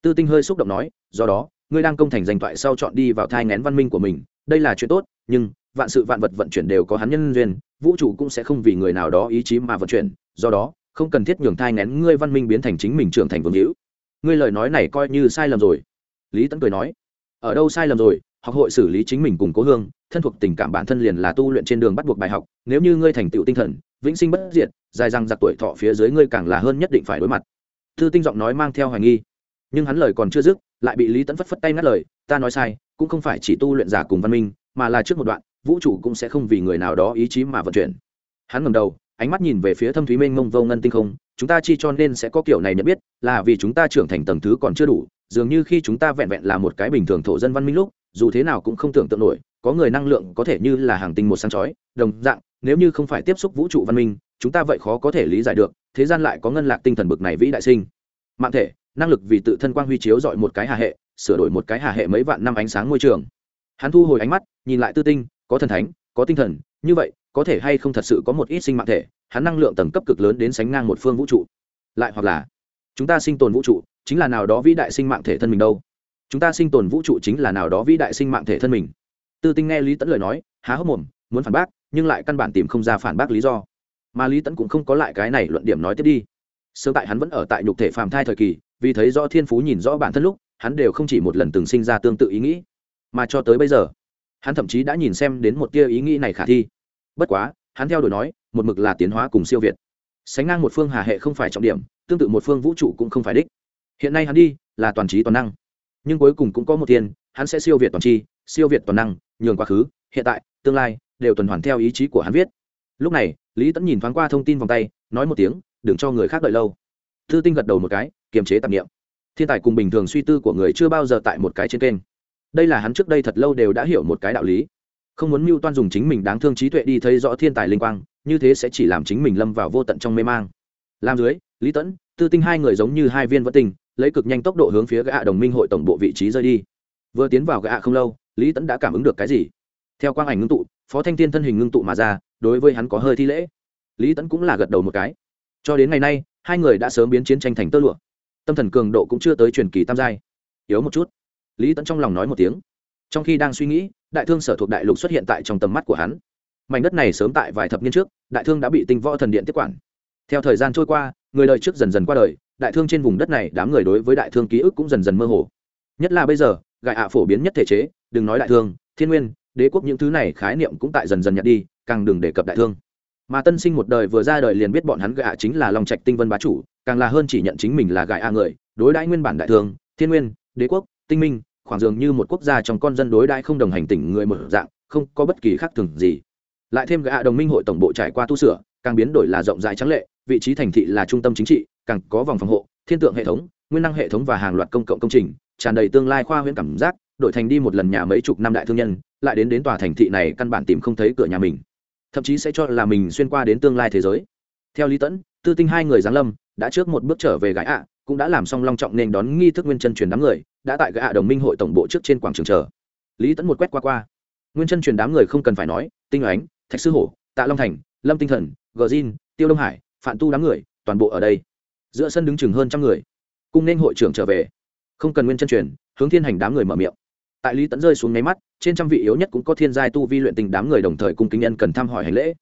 Tư tinh hơi xúc động nói, do đó, ngươi đang công thành danh thoại sau chọn đi vào thai ngén văn minh của mình, đây là chuyện tốt, nhưng vạn sự vạn vật vận chuyển đều có hắn nhân duyên, vũ trụ cũng sẽ không vì người nào đó ý chí mà vận chuyển, do đó, không cần thiết nhường thai ngén ngươi văn minh biến thành chính mình trưởng thành vương hữu. Ngươi lời nói này coi như sai lầm rồi. Lý tấn cười nói ở đâu sai lầm rồi, học hội xử lý chính mình cùng cố hương, thân thuộc tình cảm bản thân liền là tu luyện trên đường bắt buộc bài học, nếu như ngươi thành tựu tinh thần, vĩnh sinh bất diệt, dài răng giặc tuổi thọ phía dưới ngươi càng là hơn nhất định phải đối mặt. Thư tinh giọng nói mang theo hoài nghi, nhưng hắn lời còn chưa dứt, lại bị lý tẫn phất phất tay ngắt lời, ta nói sai, cũng không phải chỉ tu luyện giả cùng văn minh, mà là trước một đoạn, vũ trụ cũng sẽ không vì người nào đó ý chí mà vận chuyển. Hắn ngầm đầu, ánh mắt nhìn về phía thâm thúy mênh mông vô ngân tinh không chúng ta chi cho nên sẽ có kiểu này nhận biết, là vì chúng ta trưởng thành tầng thứ còn chưa đủ, dường như khi chúng ta vẹn vẹn là một cái bình thường thổ dân văn minh lúc, dù thế nào cũng không tưởng tượng nổi, có người năng lượng có thể như là hàng tinh một sáng chói, đồng dạng, nếu như không phải tiếp xúc vũ trụ văn minh, chúng ta vậy khó có thể lý giải được, thế gian lại có ngân lạc tinh thần bực này vĩ đại sinh. Mạng thể, năng lực vì tự thân quang huy chiếu dọi một cái hà hệ, sửa đổi một cái hà hệ mấy vạn năm ánh sáng môi trường. Hắn thu hồi ánh mắt, nhìn lại tư tinh, có thần thánh, có tinh thần, như vậy có thể hay không thật sự có một ít sinh mạng thể, hắn năng lượng tầng cấp cực lớn đến sánh ngang một phương vũ trụ. Lại hoặc là, chúng ta sinh tồn vũ trụ chính là nào đó vĩ đại sinh mạng thể thân mình đâu? Chúng ta sinh tồn vũ trụ chính là nào đó vĩ đại sinh mạng thể thân mình. Tư tinh nghe lý tẫn lời nói, há hốc mồm, muốn phản bác, nhưng lại căn bản tìm không ra phản bác lý do. Mà lý tẫn cũng không có lại cái này luận điểm nói tiếp đi. Sớm tại hắn vẫn ở tại nhục thể phàm thai thời kỳ, vì thấy rõ thiên phú nhìn rõ bản thân lúc, hắn đều không chỉ một lần từng sinh ra tương tự ý nghĩ, mà cho tới bây giờ, hắn thậm chí đã nhìn xem đến một tia ý nghĩ này khả thi bất quá, hắn theo đuổi nói, một mực là tiến hóa cùng siêu việt. Sánh ngang một phương hà hệ không phải trọng điểm, tương tự một phương vũ trụ cũng không phải đích. Hiện nay hắn đi, là toàn trí toàn năng. Nhưng cuối cùng cũng có một tiền hắn sẽ siêu việt toàn tri siêu việt toàn năng, nhường quá khứ, hiện tại, tương lai, đều tuần hoàn theo ý chí của hắn viết. Lúc này, lý tẫn nhìn thoáng qua thông tin vòng tay, nói một tiếng, đừng cho người khác đợi lâu. Thư tinh gật đầu một cái, kiềm chế tạp nghiệm thiên tài cùng bình thường suy tư của người chưa bao giờ tại một cái trên kênh. Đây là hắn trước đây thật lâu đều đã hiểu một cái đạo lý không muốn mưu toan dùng chính mình đáng thương trí tuệ đi thấy rõ thiên tài linh quang, như thế sẽ chỉ làm chính mình lâm vào vô tận trong mê mang. Làm dưới, lý tẫn, tư tinh hai người giống như hai viên vỡ tinh, lấy cực nhanh tốc độ hướng phía gã đồng minh hội tổng bộ vị trí rơi đi. Vừa tiến vào gã không lâu, lý tẫn đã cảm ứng được cái gì? Theo quang ảnh ngưng tụ, phó thanh thiên thân hình ngưng tụ mà ra, đối với hắn có hơi thi lễ. Lý tẫn cũng là gật đầu một cái. Cho đến ngày nay, hai người đã sớm biến chiến tranh thành tơ lụa. Tâm thần cường độ cũng chưa tới truyền kỳ tam giai. Yếu một chút. Lý tẫn trong lòng nói một tiếng trong khi đang suy nghĩ, đại thương sở thuộc đại lục xuất hiện tại trong tầm mắt của hắn. Mảnh đất này sớm tại vài thập niên trước, đại thương đã bị tinh võ thần điện tiếp quản. Theo thời gian trôi qua, người đời trước dần dần qua đời, đại thương trên vùng đất này đám người đối với đại thương ký ức cũng dần dần mơ hồ. Nhất là bây giờ gại ạ phổ biến nhất thể chế, đừng nói đại thương, thiên nguyên, đế quốc những thứ này khái niệm cũng tại dần dần nhặt đi, càng đừng đề cập đại thương. Mà tân sinh một đời vừa ra đời liền biết bọn hắn gạ chính là lòng trạch tinh vân bá chủ, càng là hơn chỉ nhận chính mình là gại a người, đối đãi nguyên bản đại thương, thiên nguyên, đế quốc, tinh minh khoảng dường như một quốc gia trong con dân đối đãi không đồng hành tỉnh người một dạng, không có bất kỳ khác thường gì. Lại thêm gã đồng minh hội tổng bộ trải qua tu sửa, càng biến đổi là rộng rãi trắng lệ, vị trí thành thị là trung tâm chính trị, càng có vòng phòng hộ, thiên tượng hệ thống, nguyên năng hệ thống và hàng loạt công cộng công trình, tràn đầy tương lai khoa huyễn cảm giác, đổi thành đi một lần nhà mấy chục năm đại thương nhân, lại đến đến tòa thành thị này căn bản tìm không thấy cửa nhà mình. Thậm chí sẽ cho là mình xuyên qua đến tương lai thế giới. Theo lý tẫn tư tinh hai người giáng lâm đã trước một bước trở về gái ạ cũng đã làm xong long trọng nên đón nghi thức nguyên chân truyền đám người, đã tại gã đồng minh hội tổng bộ trước trên quảng trường chờ. Lý tẫn một quét qua qua. Nguyên chân truyền đám người không cần phải nói, tinh ánh thạch sư hổ, tạ long thành, lâm tinh thần, gờ zin tiêu đông hải phạm tu đám người, toàn bộ ở đây. Giữa sân đứng chừng hơn trăm người. Cung nên hội trưởng trở về. Không cần nguyên chân truyền, hướng thiên hành đám người mở miệng. Tại lý tẫn rơi xuống nháy mắt, trên trăm vị yếu nhất cũng có thiên giai tu vi luyện tình đám người đồng thời cung kính nhân cần thăm hỏi hành lễ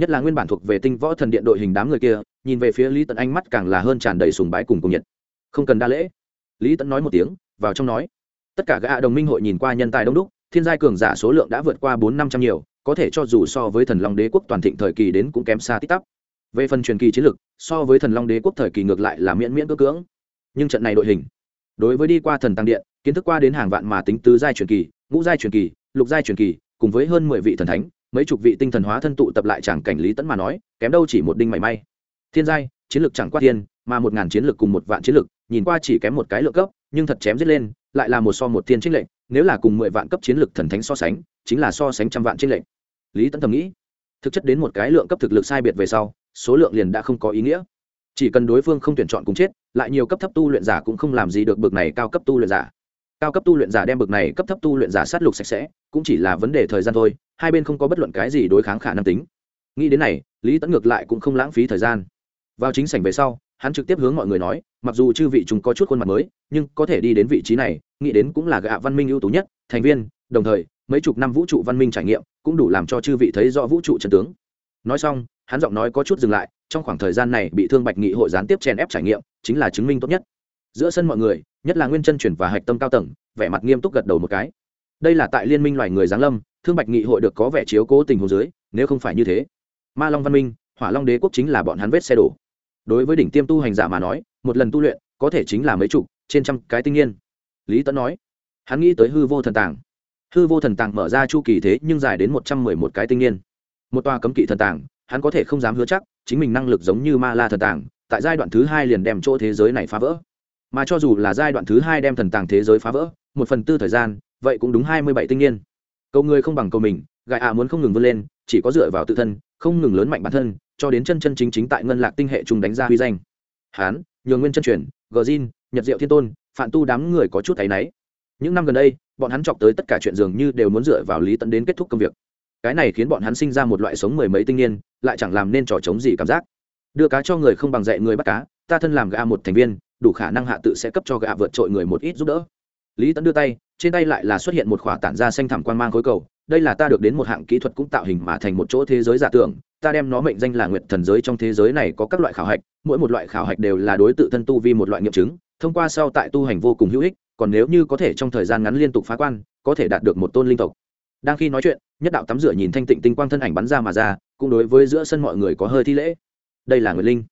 nhất là nguyên bản thuộc về tinh võ thần điện đội hình đám người kia, nhìn về phía lý tận ánh mắt càng là hơn tràn đầy sùng bái cùng cùng nhiệt. Không cần đa lễ. Lý tận nói một tiếng, vào trong nói. Tất cả gã đồng minh hội nhìn qua nhân tài đông đúc, thiên giai cường giả số lượng đã vượt qua bốn năm trăm nhiều, có thể cho dù so với thần long đế quốc toàn thịnh thời kỳ đến cũng kém xa tích tắp. Về phần truyền kỳ chiến lược, so với thần long đế quốc thời kỳ ngược lại là miễn miễn cơ cưỡng. Nhưng trận này đội hình, đối với đi qua thần tăng điện, kiến thức qua đến hàng vạn mà tính tứ giai truyền kỳ, ngũ giai truyền kỳ, lục giai truyền kỳ, cùng với hơn mười vị thần thánh mấy chục vị tinh thần hóa thân tụ tập lại chẳng cảnh lý tẫn mà nói, kém đâu chỉ một đinh mảy may. Thiên giai, chiến lược chẳng qua thiên, mà một ngàn chiến lược cùng một vạn chiến lược, nhìn qua chỉ kém một cái lượng cấp, nhưng thật chém giết lên, lại là một so một thiên trinh lệnh nếu là cùng mười vạn cấp chiến lược thần thánh so sánh, chính là so sánh trăm vạn trinh lệnh lý tẫn thầm nghĩ, thực chất đến một cái lượng cấp thực lực sai biệt về sau, số lượng liền đã không có ý nghĩa. Chỉ cần đối phương không tuyển chọn cùng chết, lại nhiều cấp thấp tu luyện giả cũng không làm gì được bực này cao cấp tu luyện giả. Cao cấp tu luyện giả đem bực này cấp thấp tu luyện giả sát lục sạch sẽ, cũng chỉ là vấn đề thời gian thôi hai bên không có bất luận cái gì đối kháng khả năng tính. Nghĩ đến này, lý tẫn ngược lại cũng không lãng phí thời gian. Vào chính sảnh về sau, hắn trực tiếp hướng mọi người nói, mặc dù chư vị chúng có chút khuôn mặt mới, nhưng có thể đi đến vị trí này, nghĩ đến cũng là gạ văn minh ưu tú nhất, thành viên, đồng thời, mấy chục năm vũ trụ văn minh trải nghiệm cũng đủ làm cho chư vị thấy rõ vũ trụ chân tướng. Nói xong, hắn giọng nói có chút dừng lại, trong khoảng thời gian này bị thương bạch nghị hội gián tiếp chèn ép trải nghiệm, chính là chứng minh tốt nhất. Giữa sân mọi người, nhất là nguyên chân chuyển và hạch tâm cao tầng, vẻ mặt nghiêm túc gật đầu một cái. Đây là tại liên minh loài người giáng lâm thương bạch nghị hội được có vẻ chiếu cố tình hồ dưới, nếu không phải như thế, ma long văn minh, hỏa long đế quốc chính là bọn hắn vết xe đổ. Đối với đỉnh tiêm tu hành giả mà nói, một lần tu luyện, có thể chính là mấy chục, trên trăm cái tinh nhiên lý tấn nói, hắn nghĩ tới hư vô thần tàng. Hư vô thần tàng mở ra chu kỳ thế nhưng dài đến một trăm mười một cái tinh nhiên một tòa cấm kỵ thần tàng, hắn có thể không dám hứa chắc, chính mình năng lực giống như ma la thần tàng, tại giai đoạn thứ hai liền đem chỗ thế giới này phá vỡ. Mà cho dù là giai đoạn thứ hai đem thần tàng thế giới phá vỡ, một phần tư thời gian, vậy cũng đúng hai mươi bảy tinh niên cầu người không bằng cầu mình gài ạ muốn không ngừng vươn lên, chỉ có dựa vào tự thân, không ngừng lớn mạnh bản thân, cho đến chân chân chính chính tại ngân lạc tinh hệ chung đánh ra huy danh. Hán nhường nguyên chân truyền gờ zin nhật diệu thiên tôn phản tu đám người có chút thấy náy. Những năm gần đây, bọn hắn chọc tới tất cả chuyện dường như đều muốn dựa vào lý tận đến kết thúc công việc. Cái này khiến bọn hắn sinh ra một loại sống mười mấy tinh niên, lại chẳng làm nên trò chống gì cảm giác. Đưa cá cho người không bằng dạy người bắt cá, ta thân làm gà một thành viên, đủ khả năng hạ tự sẽ cấp cho gà vượt trội người một ít giúp đỡ. Lý tấn đưa tay trên tay lại là xuất hiện một khỏa tản ra xanh thẳm quan mang khối cầu, đây là ta được đến một hạng kỹ thuật cũng tạo hình mà thành một chỗ thế giới giả tưởng, ta đem nó mệnh danh là nguyện thần giới trong thế giới này có các loại khảo hạch, mỗi một loại khảo hạch đều là đối tự thân tu vi một loại nghiệm chứng, thông qua sau tại tu hành vô cùng hữu ích, còn nếu như có thể trong thời gian ngắn liên tục phá quan, có thể đạt được một tôn linh tộc. Đang khi nói chuyện, nhất đạo tắm rửa nhìn thanh tịnh tinh quang thân ảnh bắn ra mà ra, cũng đối với giữa sân mọi người có hơi thi lễ. Đây là người linh.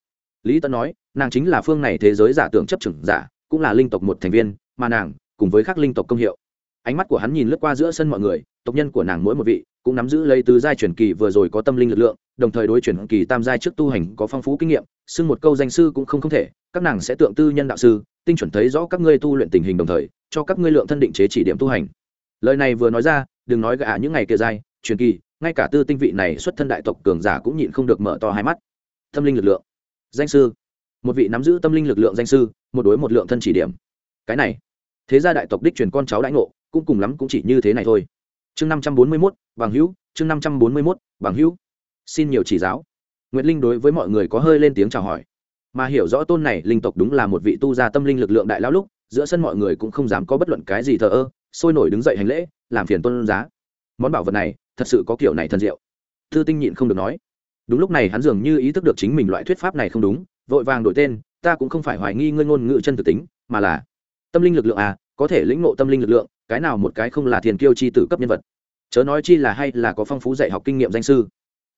Lý tân nói, nàng chính là phương này thế giới giả tưởng chấp chừng giả, cũng là linh tộc một thành viên, mà nàng cùng với các linh tộc công hiệu. Ánh mắt của hắn nhìn lướt qua giữa sân mọi người, tộc nhân của nàng mỗi một vị cũng nắm giữ lấy tứ giai truyền kỳ vừa rồi có tâm linh lực lượng, đồng thời đối chuyển kỳ tam giai trước tu hành có phong phú kinh nghiệm, xưng một câu danh sư cũng không không thể, các nàng sẽ tượng tư nhân đạo sư, tinh chuẩn thấy rõ các ngươi tu luyện tình hình đồng thời, cho các ngươi lượng thân định chế chỉ điểm tu hành. Lời này vừa nói ra, đừng nói gã những ngày kia giai, truyền kỳ, ngay cả tư tinh vị này xuất thân đại tộc cường giả cũng nhịn không được mở to hai mắt. Tâm linh lực lượng. Danh sư. Một vị nắm giữ tâm linh lực lượng danh sư, một đối một lượng thân chỉ điểm. Cái này thế gia đại tộc đích truyền con cháu đãi ngộ, cũng cùng lắm cũng chỉ như thế này thôi. Chương năm trăm bốn mươi mốt, bằng hữu, chương năm trăm bốn mươi mốt, bằng hữu. Xin nhiều chỉ giáo. Nguyệt linh đối với mọi người có hơi lên tiếng chào hỏi. Mà hiểu rõ tôn này linh tộc đúng là một vị tu gia tâm linh lực lượng đại lão lúc, giữa sân mọi người cũng không dám có bất luận cái gì thờ ơ, sôi nổi đứng dậy hành lễ, làm phiền tôn giá. Món bảo vật này, thật sự có kiểu này thần diệu. Thư tinh nhịn không được nói. Đúng lúc này hắn dường như ý thức được chính mình loại thuyết pháp này không đúng, vội vàng đổi tên, ta cũng không phải hoài nghi ngươi ngôn ngữ chân thực tính, mà là tâm linh lực lượng à có thể lĩnh ngộ tâm linh lực lượng, cái nào một cái không là thiền kiêu chi tử cấp nhân vật? Chớ nói chi là hay là có phong phú dạy học kinh nghiệm danh sư.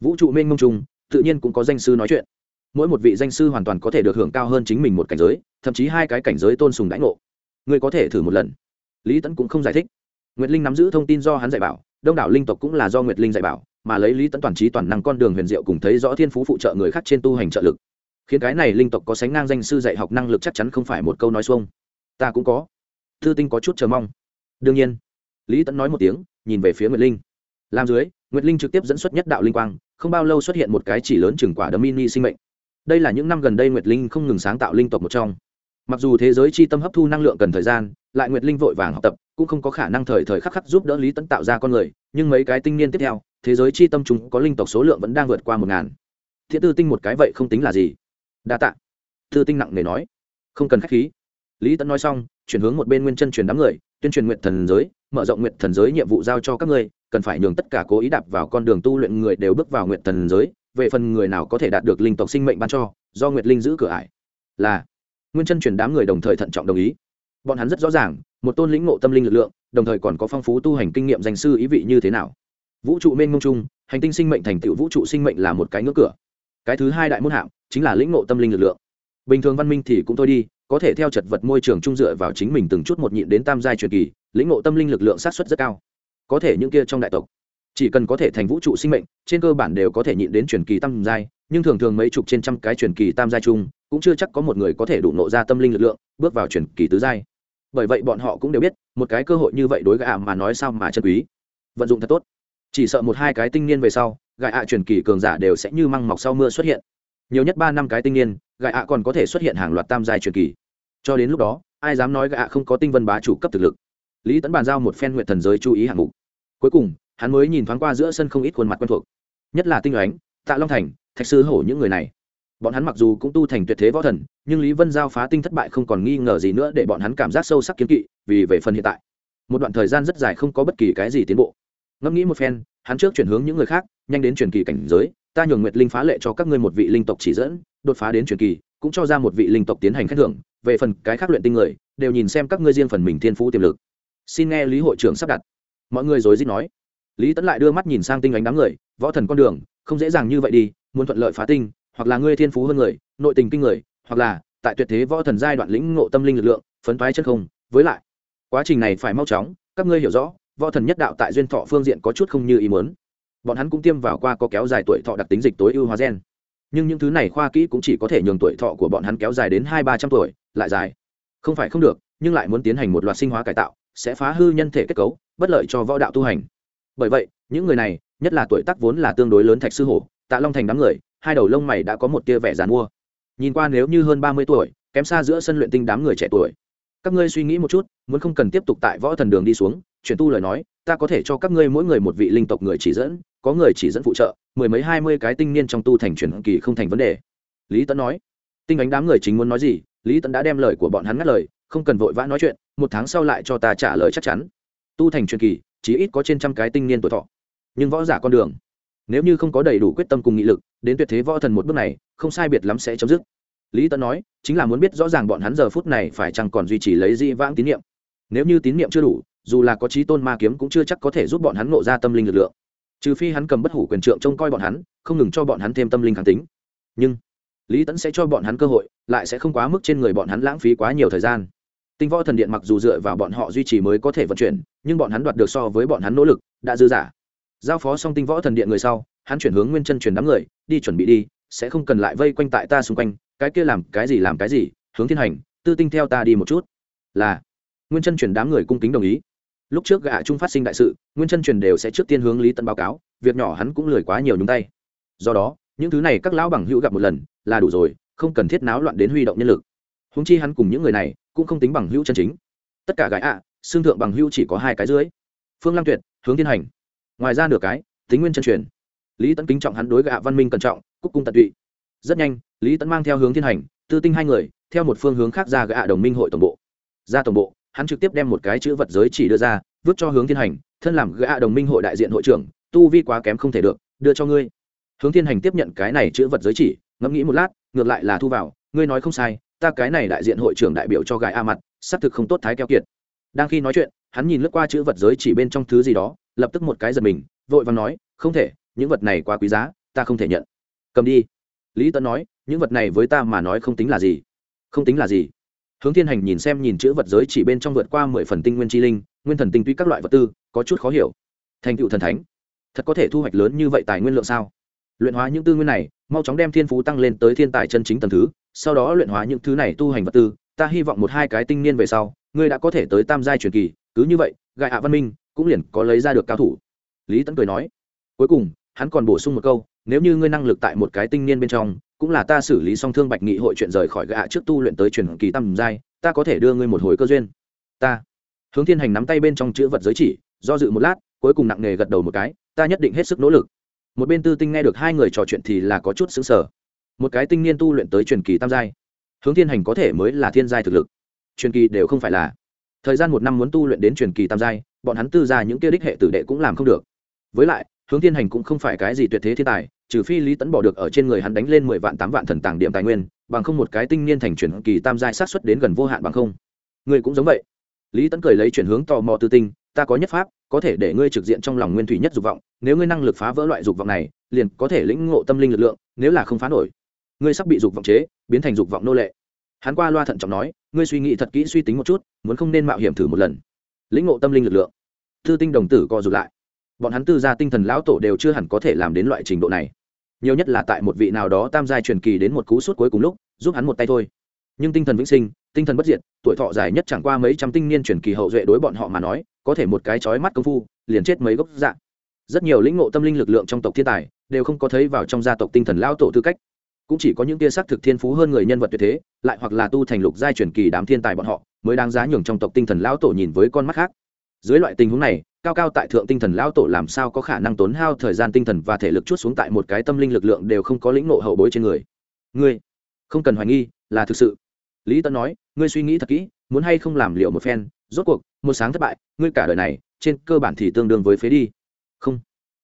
Vũ trụ mênh mông trùng, tự nhiên cũng có danh sư nói chuyện. Mỗi một vị danh sư hoàn toàn có thể được hưởng cao hơn chính mình một cảnh giới, thậm chí hai cái cảnh giới tôn sùng đãi ngộ. Ngươi có thể thử một lần. Lý tẫn cũng không giải thích. Nguyệt linh nắm giữ thông tin do hắn dạy bảo, đông đảo linh tộc cũng là do nguyệt linh dạy bảo, mà lấy lý tẫn toàn trí toàn năng con đường huyền diệu cùng thấy rõ thiên phú phụ trợ người khác trên tu hành trợ lực. Khiến cái này linh tộc có sánh ngang danh sư dạy học năng lực chắc chắn không phải một câu nói xuông ta cũng có. Thư tinh có chút chờ mong. Đương nhiên. Lý tẫn nói một tiếng, nhìn về phía nguyệt linh. Làm dưới, nguyệt linh trực tiếp dẫn xuất nhất đạo linh quang, không bao lâu xuất hiện một cái chỉ lớn chừng quả đấm mini sinh mệnh. Đây là những năm gần đây nguyệt linh không ngừng sáng tạo linh tộc một trong. Mặc dù thế giới chi tâm hấp thu năng lượng cần thời gian, lại nguyệt linh vội vàng học tập, cũng không có khả năng thời thời khắc khắc giúp đỡ lý tẫn tạo ra con người, nhưng mấy cái tinh niên tiếp theo, thế giới chi tâm chúng có linh tộc số lượng vẫn đang vượt qua một ngàn. Thiết tư tinh một cái vậy không tính là gì. Đa tạ. Tư tinh nặng nề nói. Không cần khách khí lý tẫn nói xong, chuyển hướng một bên nguyên chân truyền đám người, tuyên truyền nguyện thần giới, mở rộng nguyện thần giới nhiệm vụ giao cho các ngươi, cần phải nhường tất cả cố ý đạp vào con đường tu luyện người đều bước vào nguyện thần giới, về phần người nào có thể đạt được linh tộc sinh mệnh ban cho, do nguyệt linh giữ cửa ải. Là, nguyên chân truyền đám người đồng thời thận trọng đồng ý. Bọn hắn rất rõ ràng, một tôn lĩnh ngộ tâm linh lực lượng, đồng thời còn có phong phú tu hành kinh nghiệm danh sư ý vị như thế nào. Vũ trụ mênh mông chung, hành tinh sinh mệnh thành tựu vũ trụ sinh mệnh là một cái ngưỡng cửa. Cái thứ hai đại môn hạng, chính là lĩnh ngộ tâm linh lực lượng. Bình thường văn minh thì cũng thôi đi có thể theo chật vật môi trường trung dựa vào chính mình từng chút một nhịn đến tam giai truyền kỳ, lĩnh ngộ tâm linh lực lượng sát xuất rất cao. Có thể những kia trong đại tộc, chỉ cần có thể thành vũ trụ sinh mệnh, trên cơ bản đều có thể nhịn đến truyền kỳ tam giai, nhưng thường thường mấy chục trên trăm cái truyền kỳ tam giai chung, cũng chưa chắc có một người có thể đủ nộ ra tâm linh lực lượng, bước vào truyền kỳ tứ giai. Bởi vậy bọn họ cũng đều biết, một cái cơ hội như vậy đối gạ mà nói sao mà chân quý. Vận dụng thật tốt. Chỉ sợ một hai cái tinh niên về sau gạ ạ truyền kỳ cường giả đều sẽ như măng mọc sau mưa xuất hiện. Nhiều nhất ba năm cái tinh niên gạ ạ còn có thể xuất hiện hàng loạt tam giai truyền kỳ. Cho đến lúc đó, ai dám nói gạ không có tinh vân bá chủ cấp thực lực? Lý tấn bàn giao một phen nguyện thần giới chú ý hạng mục. Cuối cùng, hắn mới nhìn thoáng qua giữa sân không ít khuôn mặt quen thuộc. Nhất là tinh ánh, tạ long thành, thạch sư hổ những người này. Bọn hắn mặc dù cũng tu thành tuyệt thế võ thần, nhưng lý vân giao phá tinh thất bại không còn nghi ngờ gì nữa để bọn hắn cảm giác sâu sắc kiến kỵ vì về phần hiện tại. Một đoạn thời gian rất dài không có bất kỳ cái gì tiến bộ. Ngẫm nghĩ một phen, hắn trước chuyển hướng những người khác, nhanh đến truyền kỳ cảnh giới, ta nhường nguyệt linh phá lệ cho các ngươi một vị linh tộc chỉ dẫn đột phá đến truyền kỳ, cũng cho ra một vị linh tộc tiến hành khen thưởng, về phần cái khác luyện tinh người, đều nhìn xem các ngươi riêng phần mình thiên phú tiềm lực. Xin nghe lý hội trưởng sắp đặt. Mọi người rồi rít nói. Lý tấn lại đưa mắt nhìn sang tinh ánh đám người, võ thần con đường, không dễ dàng như vậy đi, muốn thuận lợi phá tinh, hoặc là ngươi thiên phú hơn người, nội tình kinh người, hoặc là, tại tuyệt thế võ thần giai đoạn lĩnh ngộ tâm linh lực lượng, phấn toái chân không, với lại, quá trình này phải mau chóng, các ngươi hiểu rõ, võ thần nhất đạo tại duyên thọ phương diện có chút không như ý muốn. Bọn hắn cũng tiêm vào qua có kéo dài tuổi thọ đặc tính dịch tối ưu hóa gen nhưng những thứ này khoa kỹ cũng chỉ có thể nhường tuổi thọ của bọn hắn kéo dài đến hai ba trăm tuổi, lại dài. Không phải không được, nhưng lại muốn tiến hành một loạt sinh hóa cải tạo, sẽ phá hư nhân thể kết cấu, bất lợi cho võ đạo tu hành. Bởi vậy, những người này, nhất là tuổi tác vốn là tương đối lớn thạch sư hổ, tạ long thành đám người, hai đầu lông mày đã có một tia vẻ dàn mua nhìn qua nếu như hơn ba mươi tuổi, kém xa giữa sân luyện tinh đám người trẻ tuổi. Các ngươi suy nghĩ một chút, muốn không cần tiếp tục tại võ thần đường đi xuống, chuyển tu lời nói ta có thể cho các ngươi mỗi người một vị linh tộc người chỉ dẫn, có người chỉ dẫn phụ trợ, mười mấy hai mươi cái tinh niên trong tu thành truyền kỳ không thành vấn đề. Lý tấn nói. Tinh ánh đám người chính muốn nói gì, lý tấn đã đem lời của bọn hắn ngắt lời, không cần vội vã nói chuyện, một tháng sau lại cho ta trả lời chắc chắn. Tu thành truyền kỳ chỉ ít có trên trăm cái tinh niên tuổi thọ. Nhưng võ giả con đường, nếu như không có đầy đủ quyết tâm cùng nghị lực, đến tuyệt thế võ thần một bước này, không sai biệt lắm sẽ chấm dứt. Lý tấn nói, chính là muốn biết rõ ràng bọn hắn giờ phút này phải chăng còn duy trì lấy di vãng tín nhiệm nếu như tín nhiệm chưa đủ dù là có trí tôn ma kiếm cũng chưa chắc có thể giúp bọn hắn ngộ ra tâm linh lực lượng. Trừ phi hắn cầm bất hủ quyền trượng trông coi bọn hắn, không ngừng cho bọn hắn thêm tâm linh kháng tính. Nhưng, lý tẫn sẽ cho bọn hắn cơ hội, lại sẽ không quá mức trên người bọn hắn lãng phí quá nhiều thời gian. Tinh võ thần điện mặc dù dựa vào bọn họ duy trì mới có thể vận chuyển, nhưng bọn hắn đoạt được so với bọn hắn nỗ lực, đã dư giả. Giao phó xong tinh võ thần điện người sau, hắn chuyển hướng nguyên chân chuyển đám người, đi chuẩn bị đi, sẽ không cần lại vây quanh tại ta xung quanh, cái kia làm cái gì làm cái gì, hướng thiên hành, tư tinh theo ta đi một chút. Là, nguyên chân chuyển đám người cung kính đồng ý lúc trước gạ trung phát sinh đại sự, nguyên chân truyền đều sẽ trước tiên hướng lý tân báo cáo, việc nhỏ hắn cũng lười quá nhiều nhúng tay. Do đó, những thứ này các lão bằng hữu gặp một lần, là đủ rồi, không cần thiết náo loạn đến huy động nhân lực. Húng chi hắn cùng những người này, cũng không tính bằng hữu chân chính. Tất cả gái ạ, xương thượng bằng hữu chỉ có hai cái dưới. Phương lăng tuyệt, hướng thiên hành. Ngoài ra nửa cái, tính nguyên chân truyền. Lý tấn kính trọng hắn đối gạ văn minh cẩn trọng, cúc cung tận tụy. Rất nhanh, lý tấn mang theo hướng thiên hành, tư tinh hai người, theo một phương hướng khác ra gạ đồng minh hội tổng bộ. Ra tổng bộ hắn trực tiếp đem một cái chữ vật giới chỉ đưa ra, vứt cho hướng thiên hành, thân làm gã đồng minh hội đại diện hội trưởng, tu vi quá kém không thể được, đưa cho ngươi. Hướng thiên hành tiếp nhận cái này chữ vật giới chỉ, ngẫm nghĩ một lát, ngược lại là thu vào, ngươi nói không sai, ta cái này đại diện hội trưởng đại biểu cho gái a mặt, xác thực không tốt thái keo kiệt. Đang khi nói chuyện, hắn nhìn lướt qua chữ vật giới chỉ bên trong thứ gì đó, lập tức một cái giật mình, vội và nói, không thể, những vật này quá quý giá, ta không thể nhận. Cầm đi. Lý tấn nói, những vật này với ta mà nói không tính là gì. Không tính là gì hướng thiên hành nhìn xem nhìn chữ vật giới chỉ bên trong vượt qua mười phần tinh nguyên chi linh, nguyên thần tinh tuy các loại vật tư, có chút khó hiểu. Thành tựu thần thánh, thật có thể thu hoạch lớn như vậy tài nguyên lượng sao? Luyện hóa những tư nguyên này, mau chóng đem thiên phú tăng lên tới thiên tài chân chính tầng thứ, sau đó luyện hóa những thứ này tu hành vật tư, ta hy vọng một hai cái tinh niên về sau, ngươi đã có thể tới tam giai truyền kỳ, cứ như vậy gại hạ văn minh cũng liền có lấy ra được cao thủ. Lý tấn cười nói, cuối cùng, hắn còn bổ sung một câu, nếu như ngươi năng lực tại một cái tinh niên bên trong cũng là ta xử lý xong thương bạch nghị hội chuyện rời khỏi gạ trước tu luyện tới truyền kỳ tam giai, ta có thể đưa ngươi một hồi cơ duyên. Ta. Hướng thiên hành nắm tay bên trong chữ vật giới chỉ, do dự một lát, cuối cùng nặng nề gật đầu một cái, ta nhất định hết sức nỗ lực. Một bên tư tinh nghe được hai người trò chuyện thì là có chút xứng sở một cái tinh niên tu luyện tới truyền kỳ tam giai. Hướng thiên hành có thể mới là thiên giai thực lực. Truyền kỳ đều không phải là. Thời gian một năm muốn tu luyện đến truyền kỳ tam giai, bọn hắn tư ra những kia đích hệ tử đệ cũng làm không được. Với lại hướng thiên hành cũng không phải cái gì tuyệt thế thiên tài, trừ phi lý tẫn bỏ được ở trên người hắn đánh lên mười vạn tám vạn thần tàng điểm tài nguyên, bằng không một cái tinh niên thành chuyển kỳ tam giai sát xuất đến gần vô hạn bằng không. Người cũng giống vậy. Lý tẫn cười lấy chuyển hướng tò mò tư tinh, ta có nhất pháp, có thể để ngươi trực diện trong lòng nguyên thủy nhất dục vọng, nếu ngươi năng lực phá vỡ loại dục vọng này, liền có thể lĩnh ngộ tâm linh lực lượng, nếu là không phá nổi, ngươi sắp bị dục vọng chế, biến thành dục vọng nô lệ. Hắn qua loa thận trọng nói, ngươi suy nghĩ thật kỹ suy tính một chút, muốn không nên mạo hiểm thử một lần. Lĩnh ngộ tâm linh lực lượng. Thư tinh đồng tử co rụt lại bọn hắn tư gia tinh thần lão tổ đều chưa hẳn có thể làm đến loại trình độ này. Nhiều nhất là tại một vị nào đó tam giai truyền kỳ đến một cú suốt cuối cùng lúc, giúp hắn một tay thôi. Nhưng tinh thần vĩnh sinh, tinh thần bất diệt, tuổi thọ dài nhất chẳng qua mấy trăm tinh niên truyền kỳ hậu duệ đối bọn họ mà nói, có thể một cái chói mắt công phu, liền chết mấy gốc dạng rất nhiều lĩnh ngộ tâm linh lực lượng trong tộc thiên tài, đều không có thấy vào trong gia tộc tinh thần lão tổ tư cách. Cũng chỉ có những tia sắc thực thiên phú hơn người nhân vật tuyệt thế, lại hoặc là tu thành lục giai truyền kỳ đám thiên tài bọn họ, mới đáng giá nhường trong tộc tinh thần lão tổ nhìn với con mắt khác. Dưới loại tình huống này cao cao tại thượng tinh thần lão tổ làm sao có khả năng tốn hao thời gian tinh thần và thể lực chút xuống tại một cái tâm linh lực lượng đều không có lĩnh ngộ hậu bối trên người. Ngươi không cần hoài nghi, là thực sự. Lý tân nói, ngươi suy nghĩ thật kỹ, muốn hay không làm liệu một phen, rốt cuộc, một sáng thất bại, ngươi cả đời này, trên cơ bản thì tương đương với phế đi. Không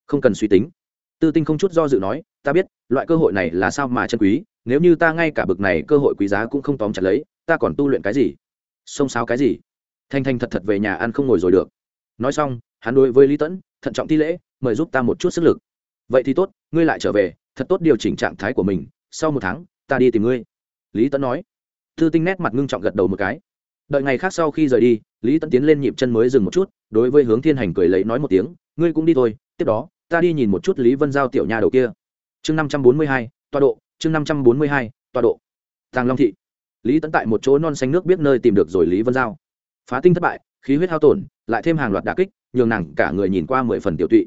không cần suy tính. Tư tinh không chút do dự nói, ta biết, loại cơ hội này là sao mà chân quý, nếu như ta ngay cả bực này cơ hội quý giá cũng không tóm chặt lấy, ta còn tu luyện cái gì? Xông xáo cái gì? Thanh thanh thật thật về nhà ăn không ngồi rồi được. Nói xong hắn đối với lý tẫn, thận trọng thi lễ, mời giúp ta một chút sức lực. Vậy thì tốt, ngươi lại trở về, thật tốt điều chỉnh trạng thái của mình, sau một tháng, ta đi tìm ngươi. Lý tẫn nói. Thư tinh nét mặt ngưng trọng gật đầu một cái. Đợi ngày khác sau khi rời đi, lý tẫn tiến lên nhịp chân mới dừng một chút, đối với hướng thiên hành cười lấy nói một tiếng, ngươi cũng đi thôi, tiếp đó, ta đi nhìn một chút lý vân giao tiểu nhà đầu kia. Chương năm trăm bốn mươi hai toa độ, chương năm trăm bốn mươi hai toa độ. Tàng long thị. Lý tẫn tại một chỗ non xanh nước biết nơi tìm được rồi lý vân giao. Phá tinh thất bại, khí huyết hao tổn lại thêm hàng loạt đà kích, nhường nàng cả người nhìn qua mười phần tiểu tụy.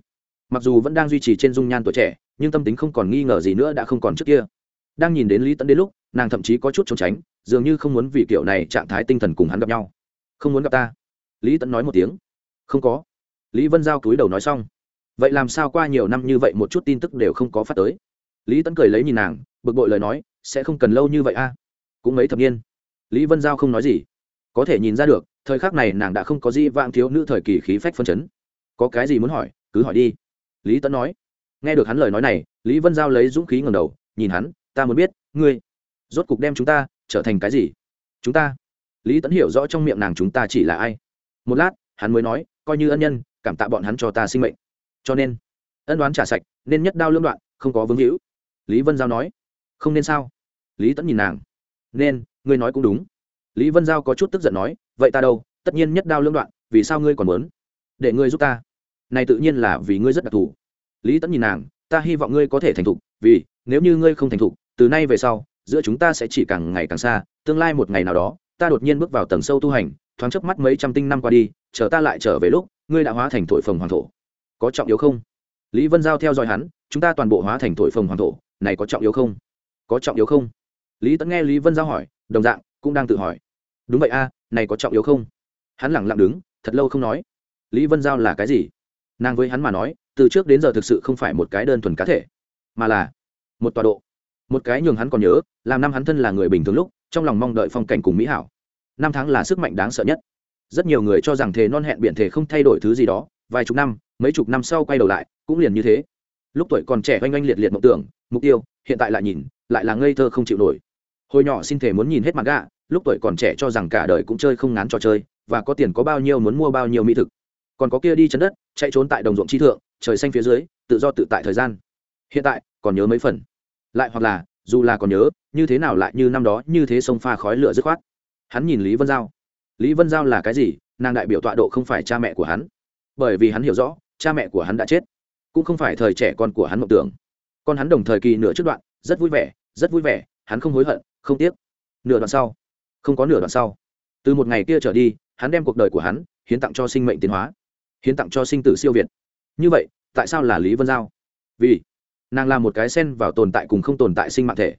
Mặc dù vẫn đang duy trì trên dung nhan tuổi trẻ, nhưng tâm tính không còn nghi ngờ gì nữa đã không còn trước kia. Đang nhìn đến lý tẫn đến lúc, nàng thậm chí có chút trốn tránh, dường như không muốn vì kiểu này trạng thái tinh thần cùng hắn gặp nhau. Không muốn gặp ta? Lý tẫn nói một tiếng. Không có. Lý vân giao cúi đầu nói xong. Vậy làm sao qua nhiều năm như vậy một chút tin tức đều không có phát tới? Lý tẫn cười lấy nhìn nàng, bực bội lời nói, sẽ không cần lâu như vậy a. Cũng mấy thập niên. Lý vân giao không nói gì có thể nhìn ra được, thời khắc này nàng đã không có gì vang thiếu nữ thời kỳ khí phách phân chấn. Có cái gì muốn hỏi, cứ hỏi đi. Lý Tấn nói. Nghe được hắn lời nói này, lý vân giao lấy dũng khí ngầm đầu, nhìn hắn, ta muốn biết, ngươi rốt cục đem chúng ta trở thành cái gì? Chúng ta? Lý Tấn hiểu rõ trong miệng nàng chúng ta chỉ là ai. Một lát, hắn mới nói, coi như ân nhân, cảm tạ bọn hắn cho ta sinh mệnh. Cho nên, ân đoán trả sạch, nên nhất đao lưỡng đoạn, không có vương hữu. Lý vân giao nói. Không nên sao? Lý tẫn nhìn nàng. Nên, ngươi nói cũng đúng lý vân giao có chút tức giận nói, vậy ta đâu? Tất nhiên nhất đao lương đoạn, vì sao ngươi còn muốn để ngươi giúp ta? Này tự nhiên là vì ngươi rất đặc thù. Lý tẫn nhìn nàng, ta hy vọng ngươi có thể thành thục, vì nếu như ngươi không thành thục, từ nay về sau, giữa chúng ta sẽ chỉ càng ngày càng xa, tương lai một ngày nào đó, ta đột nhiên bước vào tầng sâu tu hành, thoáng chớp mắt mấy trăm tinh năm qua đi, chờ ta lại trở về lúc, ngươi đã hóa thành thổi phồng hoàng thổ. Có trọng yếu không? Lý vân giao theo dõi hắn, chúng ta toàn bộ hóa thành thổi phồng hoàng thổ, này có trọng yếu không? Có trọng yếu không? Lý tẫn nghe lý vân giao hỏi, đồng dạng cũng đang tự hỏi đúng vậy a, này có trọng yếu không? Hắn lẳng lặng đứng, thật lâu không nói. Lý vân giao là cái gì? Nàng với hắn mà nói, từ trước đến giờ thực sự không phải một cái đơn thuần cá thể, mà là một tọa độ. Một cái nhường hắn còn nhớ, làm năm hắn thân là người bình thường lúc, trong lòng mong đợi phong cảnh cùng mỹ hảo. Năm tháng là sức mạnh đáng sợ nhất. Rất nhiều người cho rằng thế non hẹn biện thể không thay đổi thứ gì đó, vài chục năm, mấy chục năm sau quay đầu lại, cũng liền như thế. Lúc tuổi còn trẻ oanh oanh liệt liệt mộng tưởng, mục tiêu, hiện tại lại nhìn, lại là ngây thơ không chịu nổi. Hồi nhỏ xin thể muốn nhìn hết mặt gạ lúc tuổi còn trẻ cho rằng cả đời cũng chơi không ngán trò chơi, và có tiền có bao nhiêu muốn mua bao nhiêu mỹ thực. Còn có kia đi chân đất, chạy trốn tại đồng ruộng chi thượng, trời xanh phía dưới, tự do tự tại thời gian. Hiện tại, còn nhớ mấy phần. Lại hoặc là, dù là còn nhớ, như thế nào lại như năm đó, như thế sông pha khói lửa dứt khoát. Hắn nhìn lý vân giao. Lý vân giao là cái gì? Nàng đại biểu tọa độ không phải cha mẹ của hắn. Bởi vì hắn hiểu rõ, cha mẹ của hắn đã chết. Cũng không phải thời trẻ con của hắn mộng tưởng. Con hắn đồng thời kỳ nửa trước đoạn, rất vui vẻ, rất vui vẻ, hắn không hối hận, không tiếc. Nửa đoạn sau không có nửa đoạn sau. Từ một ngày kia trở đi, hắn đem cuộc đời của hắn hiến tặng cho sinh mệnh tiến hóa, hiến tặng cho sinh tử siêu việt. Như vậy, tại sao là lý vân giao? Vì nàng là một cái sen vào tồn tại cùng không tồn tại sinh mạng thể.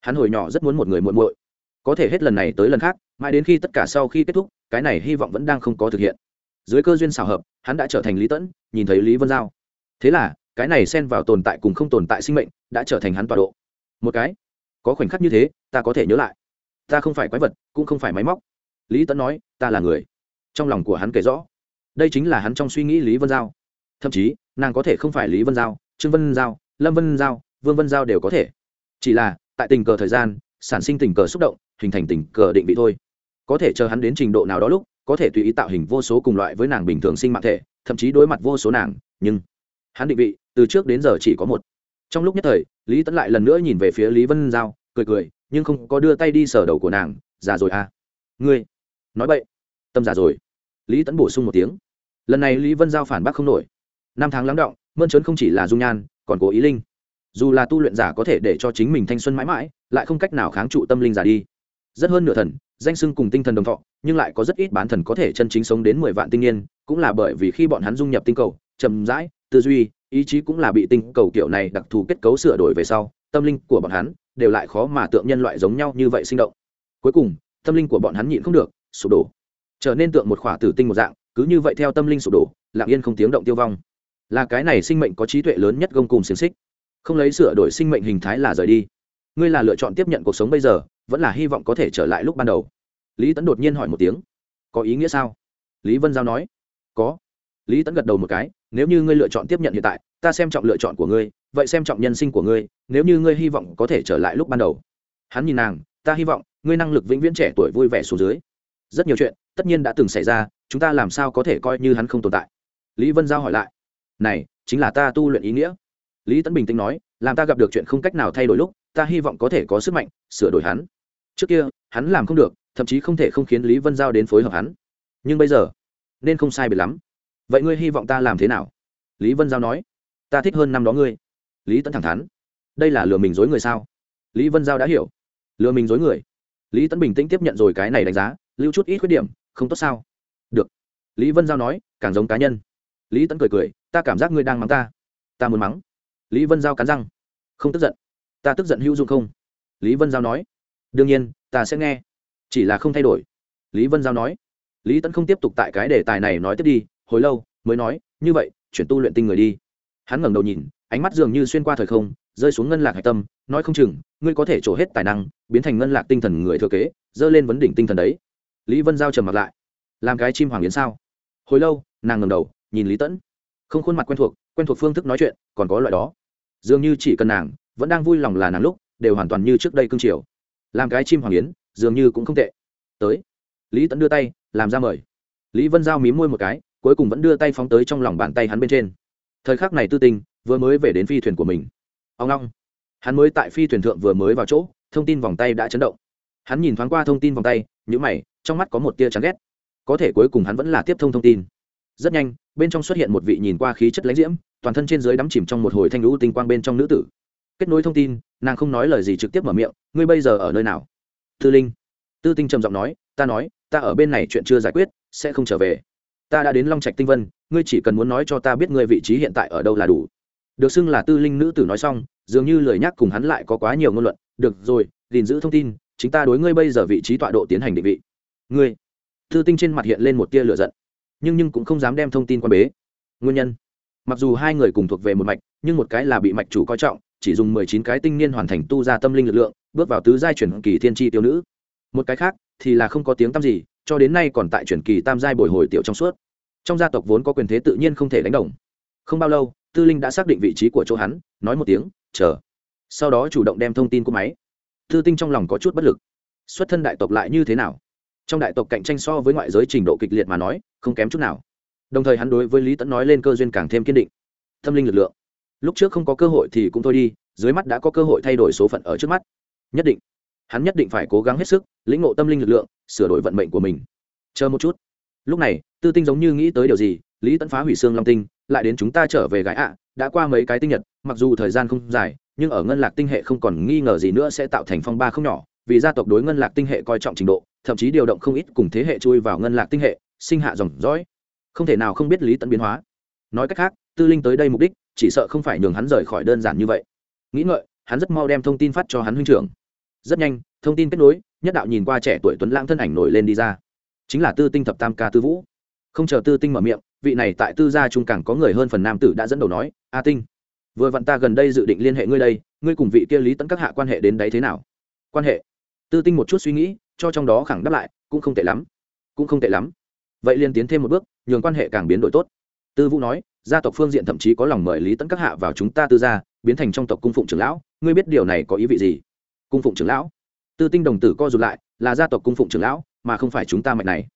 Hắn hồi nhỏ rất muốn một người muộn muội. Có thể hết lần này tới lần khác, mãi đến khi tất cả sau khi kết thúc, cái này hy vọng vẫn đang không có thực hiện. Dưới cơ duyên xào hợp, hắn đã trở thành lý tẫn, nhìn thấy lý vân giao. Thế là, cái này xen vào tồn tại cùng không tồn tại sinh mệnh đã trở thành hắn tọa độ. Một cái, có khoảnh khắc như thế, ta có thể nhớ lại ta không phải quái vật, cũng không phải máy móc. Lý tẫn nói, ta là người. Trong lòng của hắn kể rõ. Đây chính là hắn trong suy nghĩ lý vân giao. Thậm chí, nàng có thể không phải lý vân giao, trương vân giao, lâm vân giao, vương vân giao đều có thể. Chỉ là, tại tình cờ thời gian, sản sinh tình cờ xúc động, hình thành tình cờ định vị thôi. Có thể chờ hắn đến trình độ nào đó lúc, có thể tùy ý tạo hình vô số cùng loại với nàng bình thường sinh mạng thể, thậm chí đối mặt vô số nàng, nhưng hắn định vị, từ trước đến giờ chỉ có một. Trong lúc nhất thời, lý tẫn lại lần nữa nhìn về phía lý vân giao, cười cười nhưng không có đưa tay đi sờ đầu của nàng, già rồi à? Ngươi? Nói vậy tâm già rồi. Lý tẫn bổ sung một tiếng. Lần này lý vân giao phản bác không nổi. Năm tháng lắng động, mơn trớn không chỉ là dung nhan, còn cố ý linh. Dù là tu luyện giả có thể để cho chính mình thanh xuân mãi mãi, lại không cách nào kháng trụ tâm linh giả đi. Rất hơn nửa thần, danh sưng cùng tinh thần đồng thọ, nhưng lại có rất ít bán thần có thể chân chính sống đến mười vạn tinh niên, cũng là bởi vì khi bọn hắn dung nhập tinh cầu, chậm rãi, tư duy, ý chí cũng là bị tinh cầu kiểu này đặc thù kết cấu sửa đổi về sau tâm linh của bọn hắn đều lại khó mà tượng nhân loại giống nhau như vậy sinh động. Cuối cùng, tâm linh của bọn hắn nhịn không được, sụp đổ. Trở nên tượng một khỏa tử tinh một dạng, cứ như vậy theo tâm linh sụp đổ, lặng yên không tiếng động tiêu vong. Là cái này sinh mệnh có trí tuệ lớn nhất gông cùng xiềng xích. Không lấy sửa đổi sinh mệnh hình thái là rời đi. Ngươi là lựa chọn tiếp nhận cuộc sống bây giờ, vẫn là hy vọng có thể trở lại lúc ban đầu. Lý tấn đột nhiên hỏi một tiếng. Có ý nghĩa sao? Lý vân giao nói. Có lý tẫn gật đầu một cái, nếu như ngươi lựa chọn tiếp nhận hiện tại, ta xem trọng lựa chọn của ngươi, vậy xem trọng nhân sinh của ngươi, nếu như ngươi hy vọng có thể trở lại lúc ban đầu. Hắn nhìn nàng, ta hy vọng, ngươi năng lực vĩnh viễn trẻ tuổi vui vẻ xuống dưới. Rất nhiều chuyện, tất nhiên đã từng xảy ra, chúng ta làm sao có thể coi như hắn không tồn tại? Lý vân giao hỏi lại, này, chính là ta tu luyện ý nghĩa. Lý tấn bình tĩnh nói, làm ta gặp được chuyện không cách nào thay đổi lúc, ta hy vọng có thể có sức mạnh, sửa đổi hắn. Trước kia, hắn làm không được, thậm chí không thể không khiến lý vân giao đến phối hợp hắn. Nhưng bây giờ, nên không sai biệt lắm vậy ngươi hy vọng ta làm thế nào? Lý vân giao nói. Ta thích hơn năm đó ngươi. Lý tấn thẳng thắn. Đây là lừa mình dối người sao? Lý vân giao đã hiểu. Lừa mình dối người. Lý tấn bình tĩnh tiếp nhận rồi cái này đánh giá, lưu chút ít khuyết điểm, không tốt sao? Được. Lý vân giao nói, càng giống cá nhân. Lý tấn cười cười, ta cảm giác ngươi đang mắng ta. Ta muốn mắng. Lý vân giao cắn răng. Không tức giận. Ta tức giận hữu dụng không? Lý vân giao nói. Đương nhiên, ta sẽ nghe. Chỉ là không thay đổi. Lý vân giao nói. Lý tấn không tiếp tục tại cái đề tài này nói tiếp đi hồi lâu mới nói, như vậy, chuyển tu luyện tinh người đi. Hắn ngẩng đầu nhìn, ánh mắt dường như xuyên qua thời không, rơi xuống ngân lạc hải tâm, nói, không chừng, ngươi có thể trổ hết tài năng, biến thành ngân lạc tinh thần người thừa kế, dơ lên vấn đỉnh tinh thần đấy. Lý vân giao trầm mặt lại. Làm cái chim hoàng yến sao? Hồi lâu, nàng ngầm đầu, nhìn lý tẫn. Không khuôn mặt quen thuộc quen thuộc phương thức nói chuyện, còn có loại đó. Dường như chỉ cần nàng, vẫn đang vui lòng là nàng lúc, đều hoàn toàn như trước đây cương triều. Làm cái chim hoàng yến, dường như cũng không tệ. Tới. Lý tẫn đưa tay, làm ra mời. Lý vân giao mím môi một cái cuối cùng vẫn đưa tay phóng tới trong lòng bàn tay hắn bên trên. Thời khắc này tư tình, vừa mới về đến phi thuyền của mình. Ông long hắn mới tại phi thuyền thượng vừa mới vào chỗ, thông tin vòng tay đã chấn động. Hắn nhìn thoáng qua thông tin vòng tay nhữ mày, trong mắt có một tia chán ghét. Có thể cuối cùng hắn vẫn là tiếp thông thông tin. Rất nhanh, bên trong xuất hiện một vị nhìn qua khí chất lãnh diễm, toàn thân trên dưới đắm chìm trong một hồi thanh lũ tinh quang bên trong nữ tử. Kết nối thông tin, nàng không nói lời gì trực tiếp mở miệng, ngươi bây giờ ở nơi nào? Tư linh. Tư tinh trầm giọng nói, ta nói, ta ở bên này chuyện chưa giải quyết, sẽ không trở về ta đã đến long trạch tinh vân, ngươi chỉ cần muốn nói cho ta biết ngươi vị trí hiện tại ở đâu là đủ. Được xưng là tư linh nữ tử nói xong, dường như lời nhắc cùng hắn lại có quá nhiều ngôn luận. Được rồi, gìn giữ thông tin, chính ta đối ngươi bây giờ vị trí tọa độ tiến hành định vị. Ngươi tư tinh trên mặt hiện lên một tia lửa giận, nhưng nhưng cũng không dám đem thông tin qua bế. Nguyên nhân, mặc dù hai người cùng thuộc về một mạch, nhưng một cái là bị mạch chủ coi trọng, chỉ dùng mười chín cái tinh niên hoàn thành tu ra tâm linh lực lượng, bước vào tứ giai chuyển kỳ thiên tri tiêu nữ. Một cái khác thì là không có tiếng tăm gì cho đến nay còn tại truyền kỳ tam giai bồi hồi tiểu trong suốt. Trong gia tộc vốn có quyền thế tự nhiên không thể đánh đồng. Không bao lâu, tư linh đã xác định vị trí của chỗ hắn, nói một tiếng, chờ. Sau đó chủ động đem thông tin của máy. Tư tinh trong lòng có chút bất lực. Xuất thân đại tộc lại như thế nào? Trong đại tộc cạnh tranh so với ngoại giới trình độ kịch liệt mà nói, không kém chút nào. Đồng thời hắn đối với lý tẫn nói lên cơ duyên càng thêm kiên định. Tâm linh lực lượng. Lúc trước không có cơ hội thì cũng thôi đi, dưới mắt đã có cơ hội thay đổi số phận ở trước mắt. Nhất định hắn nhất định phải cố gắng hết sức, lĩnh ngộ tâm linh lực lượng, sửa đổi vận mệnh của mình. Chờ một chút. Lúc này, tư tinh giống như nghĩ tới điều gì, lý Tẫn phá hủy xương long tinh, lại đến chúng ta trở về gái ạ, đã qua mấy cái tinh nhật, mặc dù thời gian không dài, nhưng ở ngân lạc tinh hệ không còn nghi ngờ gì nữa sẽ tạo thành phong ba không nhỏ, vì gia tộc đối ngân lạc tinh hệ coi trọng trình độ, thậm chí điều động không ít cùng thế hệ chui vào ngân lạc tinh hệ, sinh hạ dòng dõi. Không thể nào không biết lý tận biến hóa. Nói cách khác, tư linh tới đây mục đích, chỉ sợ không phải nhường hắn rời khỏi đơn giản như vậy. Nghĩ ngợi, hắn rất mau đem thông tin phát cho hắn huynh trưởng rất nhanh, thông tin kết nối, nhất đạo nhìn qua trẻ tuổi tuấn lãng thân ảnh nổi lên đi ra. Chính là tư tinh thập tam ca tư vũ. Không chờ tư tinh mở miệng, vị này tại tư gia trung càng có người hơn phần nam tử đã dẫn đầu nói, a tinh, vừa vặn ta gần đây dự định liên hệ ngươi đây, ngươi cùng vị kia lý tẫn các hạ quan hệ đến đấy thế nào? Quan hệ? Tư tinh một chút suy nghĩ, cho trong đó khẳng đáp lại, cũng không tệ lắm, cũng không tệ lắm. Vậy liền tiến thêm một bước, nhường quan hệ càng biến đổi tốt. Tư vũ nói, gia tộc phương diện thậm chí có lòng mời lý tẫn các hạ vào chúng ta tư gia, biến thành trong tộc cung phụng trưởng lão, ngươi biết điều này có ý vị gì? Cung phụng trưởng lão. Tư tinh đồng tử co rụt lại, là gia tộc cung phụng trưởng lão, mà không phải chúng ta mạch này.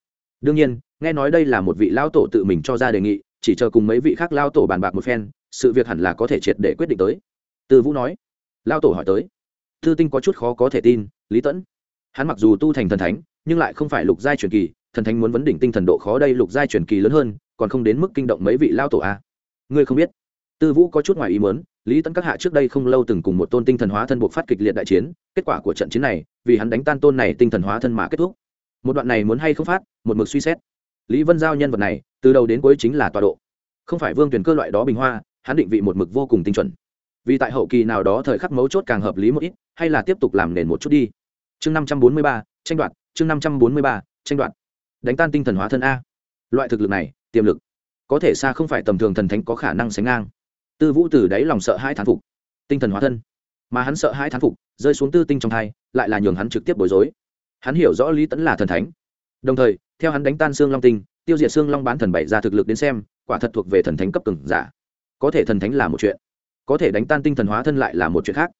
Đương nhiên, nghe nói đây là một vị lão tổ tự mình cho ra đề nghị, chỉ chờ cùng mấy vị khác lao tổ bàn bạc một phen, sự việc hẳn là có thể triệt để quyết định tới. Tư vũ nói. Lao tổ hỏi tới. Tư tinh có chút khó có thể tin, lý tẫn hắn mặc dù tu thành thần thánh, nhưng lại không phải lục giai truyền kỳ, thần thánh muốn vấn đỉnh tinh thần độ khó đây lục giai truyền kỳ lớn hơn, còn không đến mức kinh động mấy vị lao tổ a ngươi không biết. Tư vũ có chút ngoài ý muốn lý Tấn các hạ trước đây không lâu từng cùng một tôn tinh thần hóa thân buộc phát kịch liệt đại chiến, kết quả của trận chiến này, vì hắn đánh tan tôn này tinh thần hóa thân mà kết thúc. Một đoạn này muốn hay không phát, một mực suy xét. Lý vân giao nhân vật này, từ đầu đến cuối chính là tọa độ. Không phải vương tuyển cơ loại đó bình hoa, hắn định vị một mực vô cùng tinh chuẩn. Vì tại hậu kỳ nào đó thời khắc mấu chốt càng hợp lý một ít, hay là tiếp tục làm nền một chút đi. Chương năm trăm bốn mươi ba, tranh đoạt, chương năm trăm bốn mươi ba, tranh đoạt. Đánh tan tinh thần hóa thân a. Loại thực lực này, tiềm lực, có thể xa không phải tầm thường thần thánh có khả năng sánh ngang tư vũ từ đáy lòng sợ hai thán phục. Tinh thần hóa thân. Mà hắn sợ hai thán phục, rơi xuống tư tinh trong thai, lại là nhường hắn trực tiếp bối rối. Hắn hiểu rõ lý tẫn là thần thánh. Đồng thời, theo hắn đánh tan xương long tinh, tiêu diệt xương long bán thần bảy ra thực lực đến xem, quả thật thuộc về thần thánh cấp từng giả. Có thể thần thánh là một chuyện, có thể đánh tan tinh thần hóa thân lại là một chuyện khác.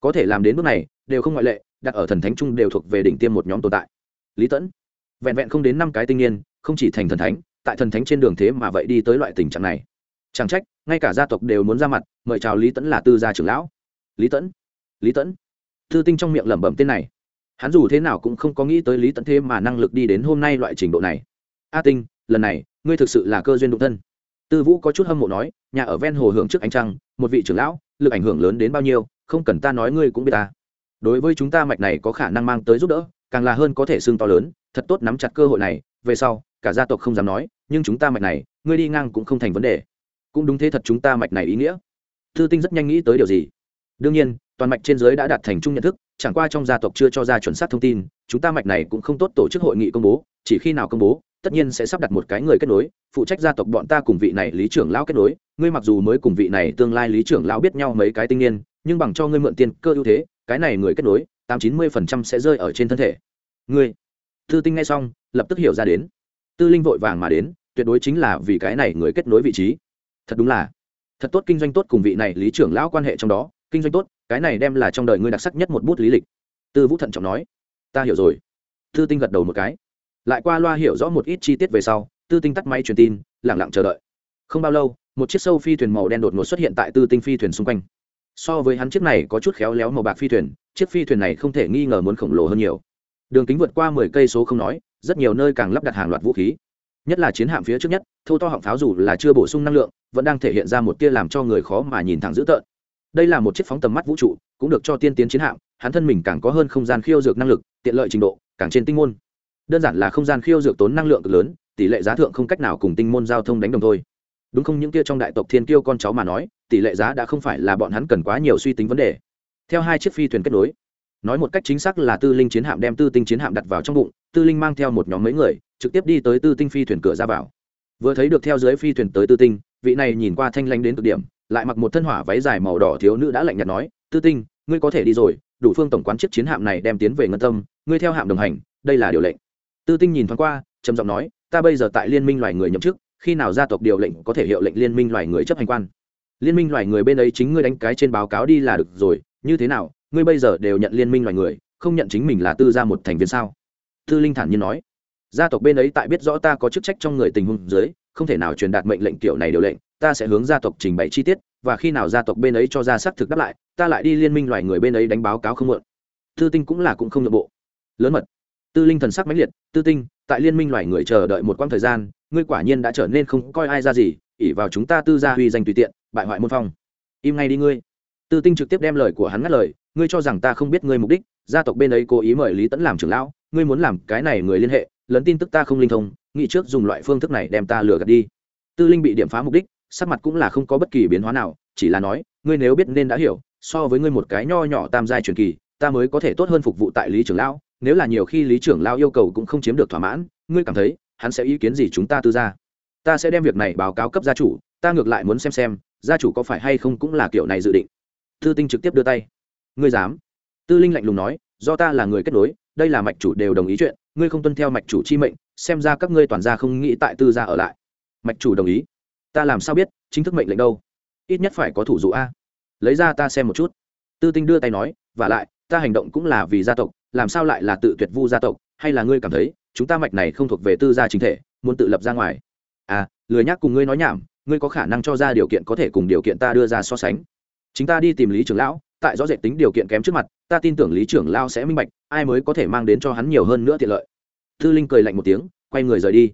Có thể làm đến bước này, đều không ngoại lệ, đặt ở thần thánh trung đều thuộc về đỉnh tiêm một nhóm tồn tại. Lý tẫn vẹn vẹn không đến năm cái tinh niên, không chỉ thành thần thánh, tại thần thánh trên đường thế mà vậy đi tới loại tình trạng này chẳng trách, ngay cả gia tộc đều muốn ra mặt, mời chào lý tẫn là tư gia trưởng lão. Lý tẫn lý tẫn thư tinh trong miệng lẩm bẩm tên này. Hắn dù thế nào cũng không có nghĩ tới lý tẫn thế mà năng lực đi đến hôm nay loại trình độ này. A tinh, lần này, ngươi thực sự là cơ duyên đụng thân. Tư vũ có chút hâm mộ nói, nhà ở ven hồ hưởng trước ánh trăng, một vị trưởng lão, lực ảnh hưởng lớn đến bao nhiêu, không cần ta nói ngươi cũng biết ta. Đối với chúng ta mạch này có khả năng mang tới giúp đỡ, càng là hơn có thể xương to lớn, thật tốt nắm chặt cơ hội này, về sau, cả gia tộc không dám nói, nhưng chúng ta mạch này, ngươi đi ngang cũng không thành vấn đề cũng đúng thế thật chúng ta mạch này ý nghĩa. Thư tinh rất nhanh nghĩ tới điều gì? Đương nhiên, toàn mạch trên giới đã đạt thành chung nhận thức, chẳng qua trong gia tộc chưa cho ra chuẩn xác thông tin, chúng ta mạch này cũng không tốt tổ chức hội nghị công bố, chỉ khi nào công bố, tất nhiên sẽ sắp đặt một cái người kết nối, phụ trách gia tộc bọn ta cùng vị này lý trưởng lão kết nối. Ngươi mặc dù mới cùng vị này tương lai lý trưởng lão biết nhau mấy cái tinh niên, nhưng bằng cho ngươi mượn tiền cơ ưu thế, cái này người kết nối, tám chín mươi phần trăm sẽ rơi ở trên thân thể. Ngươi. Thư tinh ngay xong, lập tức hiểu ra đến. Tư linh vội vàng mà đến, tuyệt đối chính là vì cái này người kết nối vị trí thật đúng là thật tốt kinh doanh tốt cùng vị này lý trưởng lão quan hệ trong đó kinh doanh tốt cái này đem là trong đời ngươi đặc sắc nhất một bút lý lịch tư vũ thận trọng nói ta hiểu rồi tư tinh gật đầu một cái lại qua loa hiểu rõ một ít chi tiết về sau tư tinh tắt máy truyền tin lẳng lặng chờ đợi không bao lâu một chiếc sâu phi thuyền màu đen đột ngột xuất hiện tại tư tinh phi thuyền xung quanh so với hắn chiếc này có chút khéo léo màu bạc phi thuyền chiếc phi thuyền này không thể nghi ngờ muốn khổng lồ hơn nhiều đường kính vượt qua mười cây số không nói rất nhiều nơi càng lắp đặt hàng loạt vũ khí nhất là chiến hạm phía trước nhất thâu to họng pháo dù là chưa bổ sung năng lượng vẫn đang thể hiện ra một tia làm cho người khó mà nhìn thẳng dữ tợn. Đây là một chiếc phóng tầm mắt vũ trụ, cũng được cho tiên tiến chiến hạm, hắn thân mình càng có hơn không gian khiêu dược năng lực, tiện lợi trình độ, càng trên tinh môn. Đơn giản là không gian khiêu dược tốn năng lượng cực lớn, tỷ lệ giá thượng không cách nào cùng tinh môn giao thông đánh đồng thôi. Đúng không những kia trong đại tộc thiên kiêu con cháu mà nói, tỷ lệ giá đã không phải là bọn hắn cần quá nhiều suy tính vấn đề. Theo hai chiếc phi thuyền kết nối, nói một cách chính xác là tư linh chiến hạm đem tư tinh chiến hạm đặt vào trong bụng, tư linh mang theo một nhóm mấy người, trực tiếp đi tới tư tinh phi thuyền cửa ra vào. Vừa thấy được theo dưới phi thuyền tới tư tinh vị này nhìn qua thanh lanh đến cực điểm, lại mặc một thân hỏa váy dài màu đỏ thiếu nữ đã lạnh nhạt nói, tư tinh, ngươi có thể đi rồi, đủ phương tổng quán chiếc chiến hạm này đem tiến về ngân tâm, ngươi theo hạm đồng hành, đây là điều lệnh. Tư tinh nhìn thoáng qua, trầm giọng nói, ta bây giờ tại liên minh loài người nhậm chức, khi nào gia tộc điều lệnh có thể hiệu lệnh liên minh loài người chấp hành quan? Liên minh loài người bên ấy chính ngươi đánh cái trên báo cáo đi là được rồi, như thế nào, ngươi bây giờ đều nhận liên minh loài người, không nhận chính mình là tư gia một thành viên sao? Tư linh thản nhiên nói gia tộc bên ấy tại biết rõ ta có chức trách trong người tình huống dưới, không thể nào truyền đạt mệnh lệnh kiểu này điều lệnh, ta sẽ hướng gia tộc trình bày chi tiết, và khi nào gia tộc bên ấy cho ra xác thực đáp lại, ta lại đi liên minh loài người bên ấy đánh báo cáo không mượn tư tinh cũng là cũng không nội bộ. Lớn mật. Tư linh thần sắc mãnh liệt, tư tinh, tại liên minh loài người chờ đợi một quãng thời gian, ngươi quả nhiên đã trở nên không coi ai ra gì ỉ vào chúng ta tư gia huy danh tùy tiện, bại hoại môn phong. Im ngay đi ngươi. Tư tinh trực tiếp đem lời của hắn ngắt lời, ngươi cho rằng ta không biết ngươi mục đích, gia tộc bên ấy cố ý mời lý tẫn làm trưởng lão, ngươi muốn làm cái này người liên hệ lấn tin tức ta không linh thông, nghĩ trước dùng loại phương thức này đem ta lừa gạt đi. Tư linh bị điểm phá mục đích, sắc mặt cũng là không có bất kỳ biến hóa nào, chỉ là nói, ngươi nếu biết nên đã hiểu, so với ngươi một cái nho nhỏ tam giai truyền kỳ, ta mới có thể tốt hơn phục vụ tại lý trưởng lão, nếu là nhiều khi lý trưởng lão yêu cầu cũng không chiếm được thỏa mãn, ngươi cảm thấy, hắn sẽ ý kiến gì chúng ta tư ra ta sẽ đem việc này báo cáo cấp gia chủ, ta ngược lại muốn xem xem, gia chủ có phải hay không cũng là kiểu này dự định. Tư tinh trực tiếp đưa tay. Ngươi dám? Tư linh lạnh lùng nói, do ta là người kết nối, đây là mạch chủ đều đồng ý chuyện ngươi không tuân theo mạch chủ chi mệnh, xem ra các ngươi toàn gia không nghĩ tại tư gia ở lại. Mạch chủ đồng ý. Ta làm sao biết, chính thức mệnh lệnh đâu? Ít nhất phải có thủ dụ a. Lấy ra ta xem một chút. Tư tinh đưa tay nói và lại, ta hành động cũng là vì gia tộc, làm sao lại là tự tuyệt vu gia tộc? Hay là ngươi cảm thấy, chúng ta mạch này không thuộc về tư gia chính thể, muốn tự lập ra ngoài? À lười nhắc cùng ngươi nói nhảm, ngươi có khả năng cho ra điều kiện có thể cùng điều kiện ta đưa ra so sánh. Chính ta đi tìm lý trưởng lão tại rõ rệt tính điều kiện kém trước mặt, ta tin tưởng lý trưởng lão sẽ minh bạch, ai mới có thể mang đến cho hắn nhiều hơn nữa tiện lợi. Tư linh cười lạnh một tiếng, quay người rời đi.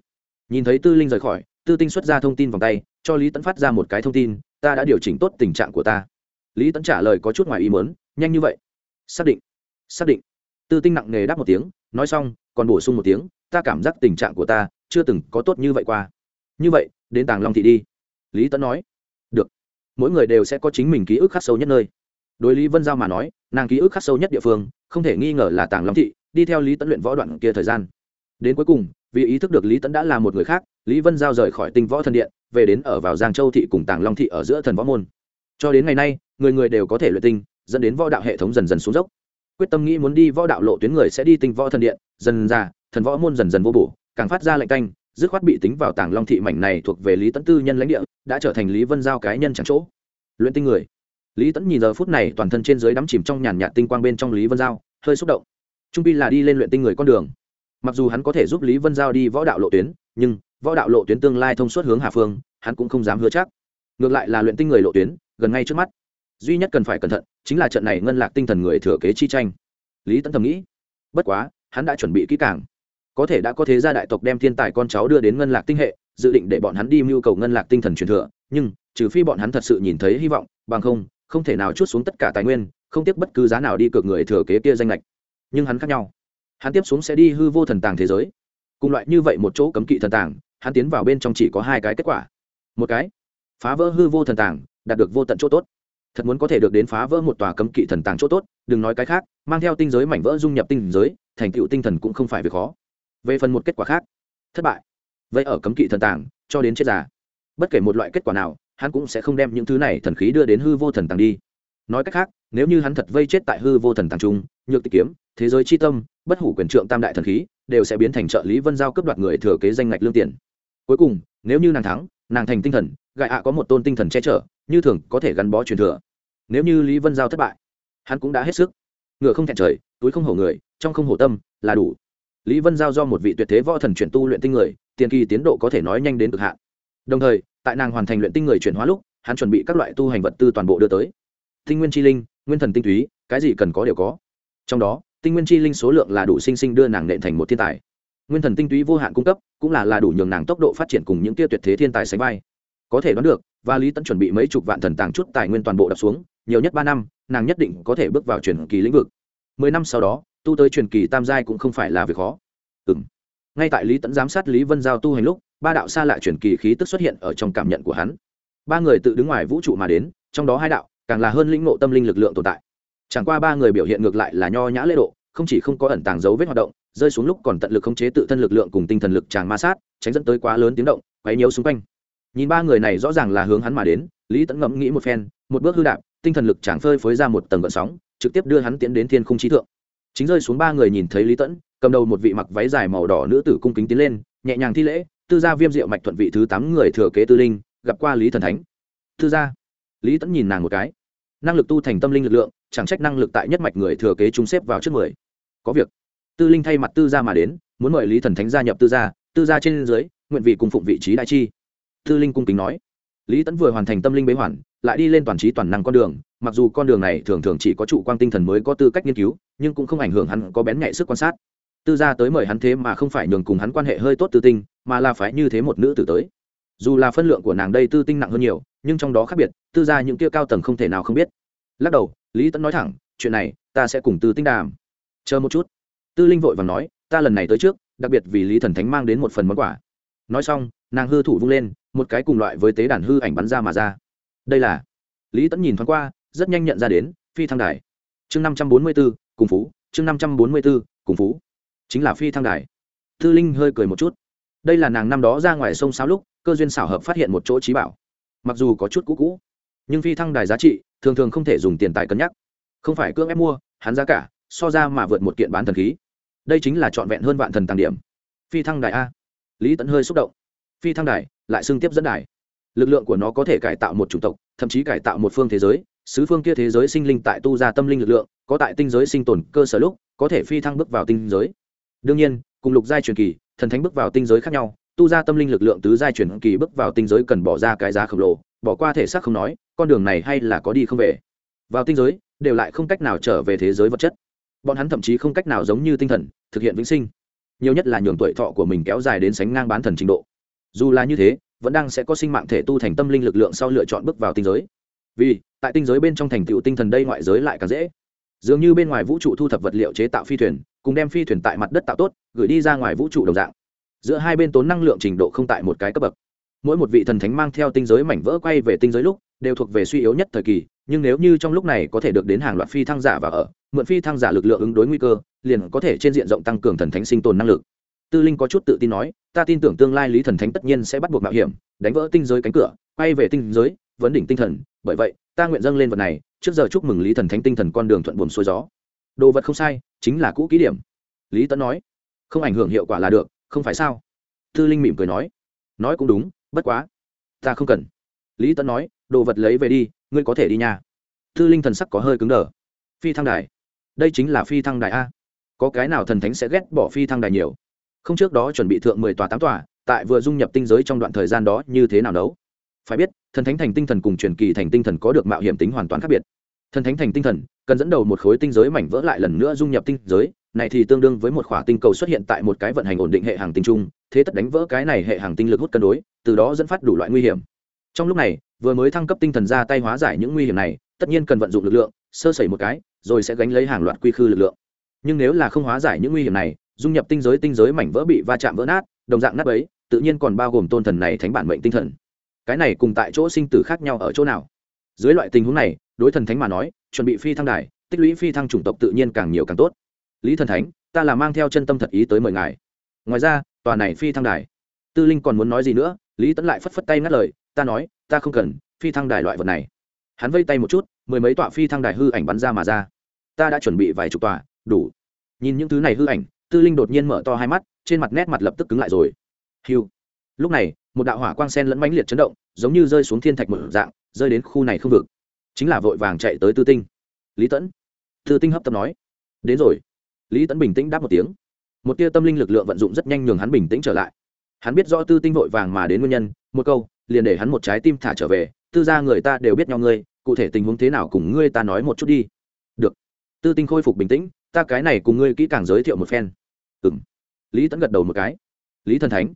Nhìn thấy tư linh rời khỏi, tư tinh xuất ra thông tin vòng tay, cho lý Tấn phát ra một cái thông tin, ta đã điều chỉnh tốt tình trạng của ta. Lý Tấn trả lời có chút ngoài ý mớn nhanh như vậy. Xác định. Xác định. Tư tinh nặng nề đáp một tiếng, nói xong, còn bổ sung một tiếng, ta cảm giác tình trạng của ta chưa từng có tốt như vậy qua. Như vậy, đến tàng long thị đi. Lý Tấn nói. Được. Mỗi người đều sẽ có chính mình ký ức khắc sâu nhất nơi đối lý vân giao mà nói, nàng ký ức khắc sâu nhất địa phương, không thể nghi ngờ là tàng long thị, đi theo lý Tấn luyện võ đoạn kia thời gian. Đến cuối cùng, vì ý thức được lý Tấn đã là một người khác, lý vân giao rời khỏi tinh võ thần điện, về đến ở vào giang châu thị cùng tàng long thị ở giữa thần võ môn. Cho đến ngày nay, người người đều có thể luyện tinh, dẫn đến võ đạo hệ thống dần dần xuống dốc. Quyết tâm nghĩ muốn đi võ đạo lộ tuyến người sẽ đi tinh võ thần điện, dần ra, thần võ môn dần dần vô bổ, càng phát ra lệnh canh, dứt khoát bị tính vào tàng long thị mảnh này thuộc về lý Tấn tư nhân lãnh địa, đã trở thành lý vân giao cái nhân chẳng chỗ. Luyện tinh người lý tẫn nhìn giờ phút này toàn thân trên dưới đắm chìm trong nhàn nhạt tinh quang bên trong lý vân giao, hơi xúc động. Trung pi là đi lên luyện tinh người con đường. Mặc dù hắn có thể giúp lý vân giao đi võ đạo lộ tuyến, nhưng võ đạo lộ tuyến tương lai thông suốt hướng hà phương, hắn cũng không dám hứa chắc. Ngược lại là luyện tinh người lộ tuyến, gần ngay trước mắt. Duy nhất cần phải cẩn thận chính là trận này ngân lạc tinh thần người thừa kế chi tranh. Lý Tẫn thầm nghĩ, bất quá, hắn đã chuẩn bị kỹ càng. Có thể đã có thế gia đại tộc đem thiên tài con cháu đưa đến ngân lạc tinh hệ, dự định để bọn hắn đi mưu cầu ngân lạc tinh thần truyền thừa, nhưng, trừ phi bọn hắn thật sự nhìn thấy hy vọng, bằng không không thể nào chút xuống tất cả tài nguyên, không tiếc bất cứ giá nào đi cược người thừa kế kia danh lệch. Nhưng hắn khác nhau. Hắn tiếp xuống sẽ đi hư vô thần tàng thế giới. Cùng loại như vậy một chỗ cấm kỵ thần tàng, hắn tiến vào bên trong chỉ có hai cái kết quả. Một cái, phá vỡ hư vô thần tàng, đạt được vô tận chỗ tốt. Thật muốn có thể được đến phá vỡ một tòa cấm kỵ thần tàng chỗ tốt, đừng nói cái khác, mang theo tinh giới mảnh vỡ dung nhập tinh giới, thành tựu tinh thần cũng không phải việc khó. Về phần một kết quả khác, thất bại. Vậy ở cấm kỵ thần tàng, cho đến chết già, bất kể một loại kết quả nào hắn cũng sẽ không đem những thứ này thần khí đưa đến hư vô thần tàng đi. Nói cách khác, nếu như hắn thật vây chết tại hư vô thần tàng trung, nhược tịch kiếm, thế giới c h i tâm, bất hủ quyền trượng tam đại thần khí, đều sẽ biến thành trợ lý vân giao cướp đoạt người thừa kế danh ngạch lương tiền. Cuối cùng, nếu như nàng thắng, nàng thành tinh thần gại ạ có một tôn tinh thần che chở, như thường có thể gắn bó truyền thừa. Nếu như lý vân giao thất bại, hắn cũng đã hết sức. Ngựa không thẹn trời, túi không hổ người, trong không hổ tâm, là đủ. Lý vân giao do một vị tuyệt thế võ thần chuyển tu luyện tinh người, tiền kỳ tiến độ có thể nói nhanh đến cực hạn đồng thời, tại nàng hoàn thành luyện tinh người chuyển hóa lúc, hắn chuẩn bị các loại tu hành vật tư toàn bộ đưa tới. Tinh nguyên chi linh, nguyên thần tinh túy, cái gì cần có đều có. Trong đó, tinh nguyên chi linh số lượng là đủ sinh sinh đưa nàng nện thành một thiên tài. Nguyên thần tinh túy vô hạn cung cấp, cũng là là đủ nhường nàng tốc độ phát triển cùng những tia tuyệt thế thiên tài sánh vai. Có thể đoán được, và lý tẫn chuẩn bị mấy chục vạn thần tàng chút tài nguyên toàn bộ đập xuống, nhiều nhất ba năm, nàng nhất định có thể bước vào truyền kỳ lĩnh vực. Mười năm sau đó, tu tới truyền kỳ tam giai cũng không phải là việc khó. Ừ ngay tại lý tẫn giám sát lý vân giao tu hành lúc ba đạo xa lạ truyền kỳ khí tức xuất hiện ở trong cảm nhận của hắn. Ba người tự đứng ngoài vũ trụ mà đến, trong đó hai đạo, càng là hơn lĩnh ngộ tâm linh lực lượng tồn tại. Chẳng qua ba người biểu hiện ngược lại là nho nhã lễ độ, không chỉ không có ẩn tàng dấu vết hoạt động, rơi xuống lúc còn tận lực khống chế tự thân lực lượng cùng tinh thần lực tràn ma sát, tránh dẫn tới quá lớn tiếng động, quấy nhiễu xung quanh. Nhìn ba người này rõ ràng là hướng hắn mà đến, lý tẫn ngẫm nghĩ một phen, một bước hư đạp, tinh thần lực chàng phơi phới ra một tầng gợn sóng, trực tiếp đưa hắn tiến đến thiên khung trí thượng. Chính rơi xuống ba người nhìn thấy lý tẫn cầm đầu một vị mặc váy dài màu đỏ nữ tử cung kính tiến lên, nhẹ nhàng thi lễ tư gia viêm diệu mạch thuận vị thứ tám người thừa kế tư linh, gặp qua lý thần thánh. Tư gia. Lý tẫn nhìn nàng một cái. Năng lực tu thành tâm linh lực lượng, chẳng trách năng lực tại nhất mạch người thừa kế chúng xếp vào trước mười. Có việc. Tư linh thay mặt tư gia mà đến, muốn mời lý thần thánh gia nhập tư gia tư gia trên dưới, nguyện vị cùng phụng vị trí đại chi. Tư linh cung kính nói. Lý tẫn vừa hoàn thành tâm linh bế hoàn, lại đi lên toàn trí toàn năng con đường, mặc dù con đường này thường thường chỉ có trụ quang tinh thần mới có tư cách nghiên cứu, nhưng cũng không ảnh hưởng hắn có bén nhạy sức quan sát. Tư gia tới mời hắn thế mà không phải nhường cùng hắn quan hệ hơi tốt tư tinh mà là phải như thế một nữ tử tới. Dù là phân lượng của nàng đây tư tinh nặng hơn nhiều, nhưng trong đó khác biệt, tư gia những kia cao tầng không thể nào không biết. Lắc đầu, lý tẫn nói thẳng, chuyện này, ta sẽ cùng tư tinh đàm. Chờ một chút. Tư linh vội và nói, ta lần này tới trước, đặc biệt vì lý thần thánh mang đến một phần món quà. Nói xong, nàng hư thủ vung lên, một cái cùng loại với tế đàn hư ảnh bắn ra mà ra. Đây là lý tẫn nhìn thoáng qua, rất nhanh nhận ra đến, phi thăng đài. Chương năm trăm bốn mươi b ố cùng phú, chương năm trăm bốn mươi b ố cùng phú. Chính là phi thăng đài. Tư linh hơi cười một chút đây là nàng năm đó ra ngoài sông sáo lúc, cơ duyên xảo hợp phát hiện một chỗ trí bảo. Mặc dù có chút cũ cũ, nhưng phi thăng đài giá trị, thường thường không thể dùng tiền tài cân nhắc. Không phải cưỡng ép mua, hắn giá cả, so ra mà vượt một kiện bán thần khí. Đây chính là trọn vẹn hơn vạn thần tàng điểm. Phi thăng đài a. Lý tẫn hơi xúc động. Phi thăng đài, lại xưng tiếp dẫn đài. Lực lượng của nó có thể cải tạo một chủng tộc, thậm chí cải tạo một phương thế giới. Sứ phương kia thế giới sinh linh tại tu ra tâm linh lực lượng, có tại tinh giới sinh tồn cơ sở lúc, có thể phi thăng bước vào tinh giới. Đương nhiên, cùng lục giai truyền kỳ thần thánh bước vào tinh giới khác nhau, tu ra tâm linh lực lượng tứ giai chuyển kỳ bước vào tinh giới cần bỏ ra cái giá khổng lồ, bỏ qua thể xác không nói, con đường này hay là có đi không về. Vào tinh giới, đều lại không cách nào trở về thế giới vật chất. Bọn hắn thậm chí không cách nào giống như tinh thần, thực hiện vĩnh sinh. Nhiều nhất là nhường tuổi thọ của mình kéo dài đến sánh ngang bán thần trình độ. Dù là như thế, vẫn đang sẽ có sinh mạng thể tu thành tâm linh lực lượng sau lựa chọn bước vào tinh giới. Vì, tại tinh giới bên trong thành tựu tinh thần đây ngoại giới lại càng dễ. Dường như bên ngoài vũ trụ thu thập vật liệu chế tạo phi thuyền cùng đem phi thuyền tại mặt đất tạo tốt, gửi đi ra ngoài vũ trụ đồng dạng. Giữa hai bên tốn năng lượng trình độ không tại một cái cấp bậc. Mỗi một vị thần thánh mang theo tinh giới mảnh vỡ quay về tinh giới lúc, đều thuộc về suy yếu nhất thời kỳ, nhưng nếu như trong lúc này có thể được đến hàng loạt phi thăng giả và ở, mượn phi thăng giả lực lượng ứng đối nguy cơ, liền có thể trên diện rộng tăng cường thần thánh sinh tồn năng lực. Tư linh có chút tự tin nói, ta tin tưởng tương lai lý thần thánh tất nhiên sẽ bắt buộc mạo hiểm, đánh vỡ tinh giới cánh cửa, quay về tinh giới, vấn đỉnh tinh thần, bởi vậy, ta nguyện dâng lên vật này, trước giờ chúc mừng lý thần thánh tinh thần con đường thuận buồm xuôi gió. Đồ vật không sai chính là cũ kỹ điểm. Lý tấn nói, không ảnh hưởng hiệu quả là được, không phải sao? Tư linh mỉm cười nói nói cũng đúng, bất quá, ta không cần. Lý tấn nói, đồ vật lấy về đi, ngươi có thể đi nhà. Tư linh thần sắc có hơi cứng đờ. Phi thăng đài, đây chính là phi thăng đài a. Có cái nào thần thánh sẽ ghét bỏ phi thăng đài nhiều? Không trước đó chuẩn bị thượng mười tòa tám tòa, tại vừa dung nhập tinh giới trong đoạn thời gian đó như thế nào đấu phải biết, thần thánh thành tinh thần cùng truyền kỳ thành tinh thần có được mạo hiểm tính hoàn toàn khác biệt thần thánh thành tinh thần, cần dẫn đầu một khối tinh giới mảnh vỡ lại lần nữa dung nhập tinh giới, này thì tương đương với một khỏa tinh cầu xuất hiện tại một cái vận hành ổn định hệ hàng tinh trung, thế tất đánh vỡ cái này hệ hàng tinh lực hút cân đối, từ đó dẫn phát đủ loại nguy hiểm. Trong lúc này, vừa mới thăng cấp tinh thần ra tay hóa giải những nguy hiểm này, tất nhiên cần vận dụng lực lượng, sơ sẩy một cái, rồi sẽ gánh lấy hàng loạt quy khư lực lượng. Nhưng nếu là không hóa giải những nguy hiểm này, dung nhập tinh giới tinh giới mảnh vỡ bị va chạm vỡ nát, đồng dạng nát ấy tự nhiên còn bao gồm tôn thần này thánh bản mệnh tinh thần. Cái này cùng tại chỗ sinh tử khác nhau ở chỗ nào? Dưới loại tình huống này, đối thần thánh mà nói, chuẩn bị phi thăng đài, tích lũy phi thăng chủng tộc tự nhiên càng nhiều càng tốt. Lý thần thánh, ta là mang theo chân tâm thật ý tới mời ngài. Ngoài ra, tòa này phi thăng đài. Tư linh còn muốn nói gì nữa, lý tẫn lại phất phất tay ngắt lời, ta nói, ta không cần phi thăng đài loại vật này. Hắn vây tay một chút, mười mấy tọa phi thăng đài hư ảnh bắn ra mà ra. Ta đã chuẩn bị vài chục tòa đủ. Nhìn những thứ này hư ảnh, tư linh đột nhiên mở to hai mắt, trên mặt nét mặt lập tức cứng lại rồi. Hiu. Lúc này, một đạo hỏa quang sen lẫn mãnh liệt chấn động giống như rơi xuống thiên thạch một dạng, rơi đến khu này không vực. Chính là vội vàng chạy tới tư tinh. Lý tẫn. Tư tinh hấp tấp nói. Đến rồi. Lý tẫn bình tĩnh đáp một tiếng. Một tia tâm linh lực lượng vận dụng rất nhanh nhường hắn bình tĩnh trở lại. Hắn biết rõ tư tinh vội vàng mà đến nguyên nhân, một câu, liền để hắn một trái tim thả trở về. Tư ra người ta đều biết nhau ngươi, cụ thể tình huống thế nào cùng ngươi ta nói một chút đi. Được. Tư tinh khôi phục bình tĩnh, ta cái này cùng ngươi kỹ càng giới thiệu một phen. Ừ m lý tẫn gật đầu một cái. Lý thần thánh.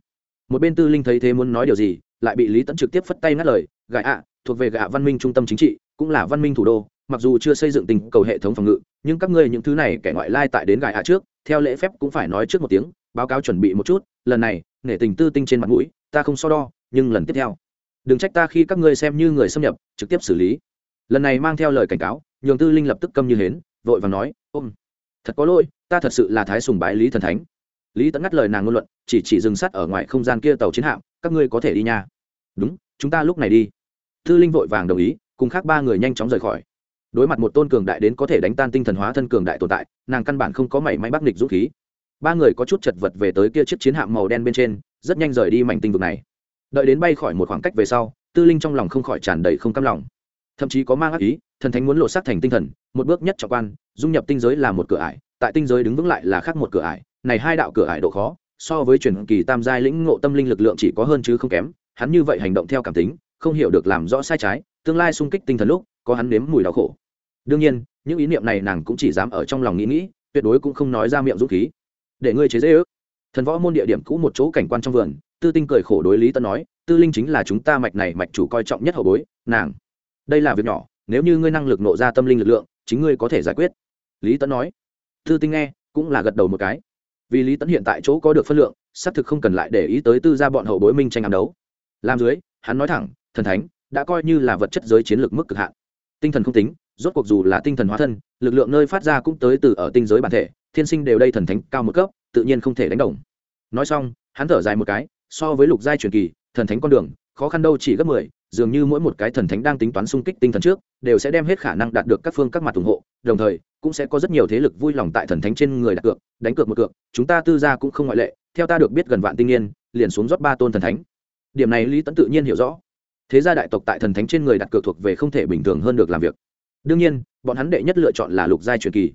Một bên tư linh thấy thế muốn nói điều gì lại bị lý tẫn trực tiếp phất tay ngắt lời gạ ạ, thuộc về gạ văn minh trung tâm chính trị, cũng là văn minh thủ đô, mặc dù chưa xây dựng tình cầu hệ thống phòng ngự, nhưng các ngươi những thứ này kẻ ngoại lai tại đến gạ ạ trước, theo lễ phép cũng phải nói trước một tiếng, báo cáo chuẩn bị một chút, lần này, nể tình tư tinh trên mặt mũi, ta không so đo, nhưng lần tiếp theo, đừng trách ta khi các ngươi xem như người xâm nhập, trực tiếp xử lý. Lần này mang theo lời cảnh cáo, nhường tư linh lập tức câm như hến, vội và nói, ôm, thật có lỗi, ta thật sự là thái sùng bái lý thần thánh. Lý tẫn ngắt lời nàng ngôn luận chỉ chỉ dừng sắt ở ngoài không gian kia tàu chiến hạm, các ngươi có thể đi nha. Đúng, chúng ta lúc này đi. Tư linh vội vàng đồng ý, cùng khác ba người nhanh chóng rời khỏi. Đối mặt một tôn cường đại đến có thể đánh tan tinh thần hóa thân cường đại tồn tại, nàng căn bản không có mảy may bắc nịch dũng khí. Ba người có chút chật vật về tới kia chiếc chiến hạm màu đen bên trên, rất nhanh rời đi mảnh tinh vực này. Đợi đến bay khỏi một khoảng cách về sau, tư linh trong lòng không khỏi tràn đầy không cam lòng. Thậm chí có mang ác ý, thần thánh muốn lộ sát thành tinh thần, một bước nhất trọng quan, dung nhập tinh giới là một cửa ải, tại tinh giới đứng vững lại là khác một cửa ải, này hai đạo cửa ải độ khó so với truyền kỳ tam giai lĩnh ngộ tâm linh lực lượng chỉ có hơn chứ không kém, hắn như vậy hành động theo cảm tính, không hiểu được làm rõ sai trái, tương lai sung kích tinh thần lúc, có hắn nếm mùi đau khổ. Đương nhiên, những ý niệm này nàng cũng chỉ dám ở trong lòng nghĩ nghĩ, tuyệt đối cũng không nói ra miệng dũng khí. Để ngươi chế dễ ước thần võ môn địa điểm cũ một chỗ cảnh quan trong vườn, tư tinh cười khổ đối lý tân nói, tư linh chính là chúng ta mạch này mạch chủ coi trọng nhất hậu bối, nàng. Đây là việc nhỏ, nếu như ngươi năng lực nộ ra tâm linh lực lượng, chính ngươi có thể giải quyết. Lý tấn nói. Tư tinh nghe, cũng là gật đầu một cái vì lý tấn hiện tại chỗ có được phân lượng, xác thực không cần lại để ý tới tư gia bọn hậu bối minh tranh ám đấu. Làm dưới, hắn nói thẳng, thần thánh đã coi như là vật chất giới chiến lược mức cực hạn. Tinh thần không tính, rốt cuộc dù là tinh thần hóa thân, lực lượng nơi phát ra cũng tới từ ở tinh giới bản thể, thiên sinh đều đây thần thánh cao một cấp, tự nhiên không thể đánh đồng. Nói xong, hắn thở dài một cái, so với lục giai truyền kỳ, thần thánh con đường, khó khăn đâu chỉ gấp mười, dường như mỗi một cái thần thánh đang tính toán xung kích tinh thần trước, đều sẽ đem hết khả năng đạt được các phương các mặt ủng hộ đồng thời, cũng sẽ có rất nhiều thế lực vui lòng tại thần thánh trên người đặt cược, đánh cược một cược, chúng ta tư gia cũng không ngoại lệ, theo ta được biết gần vạn tinh niên, liền xuống rót ba tôn thần thánh. Điểm này lý tẫn tự nhiên hiểu rõ. Thế gia đại tộc tại thần thánh trên người đặt cược thuộc về không thể bình thường hơn được làm việc. Đương nhiên, bọn hắn đệ nhất lựa chọn là lục giai truyền kỳ.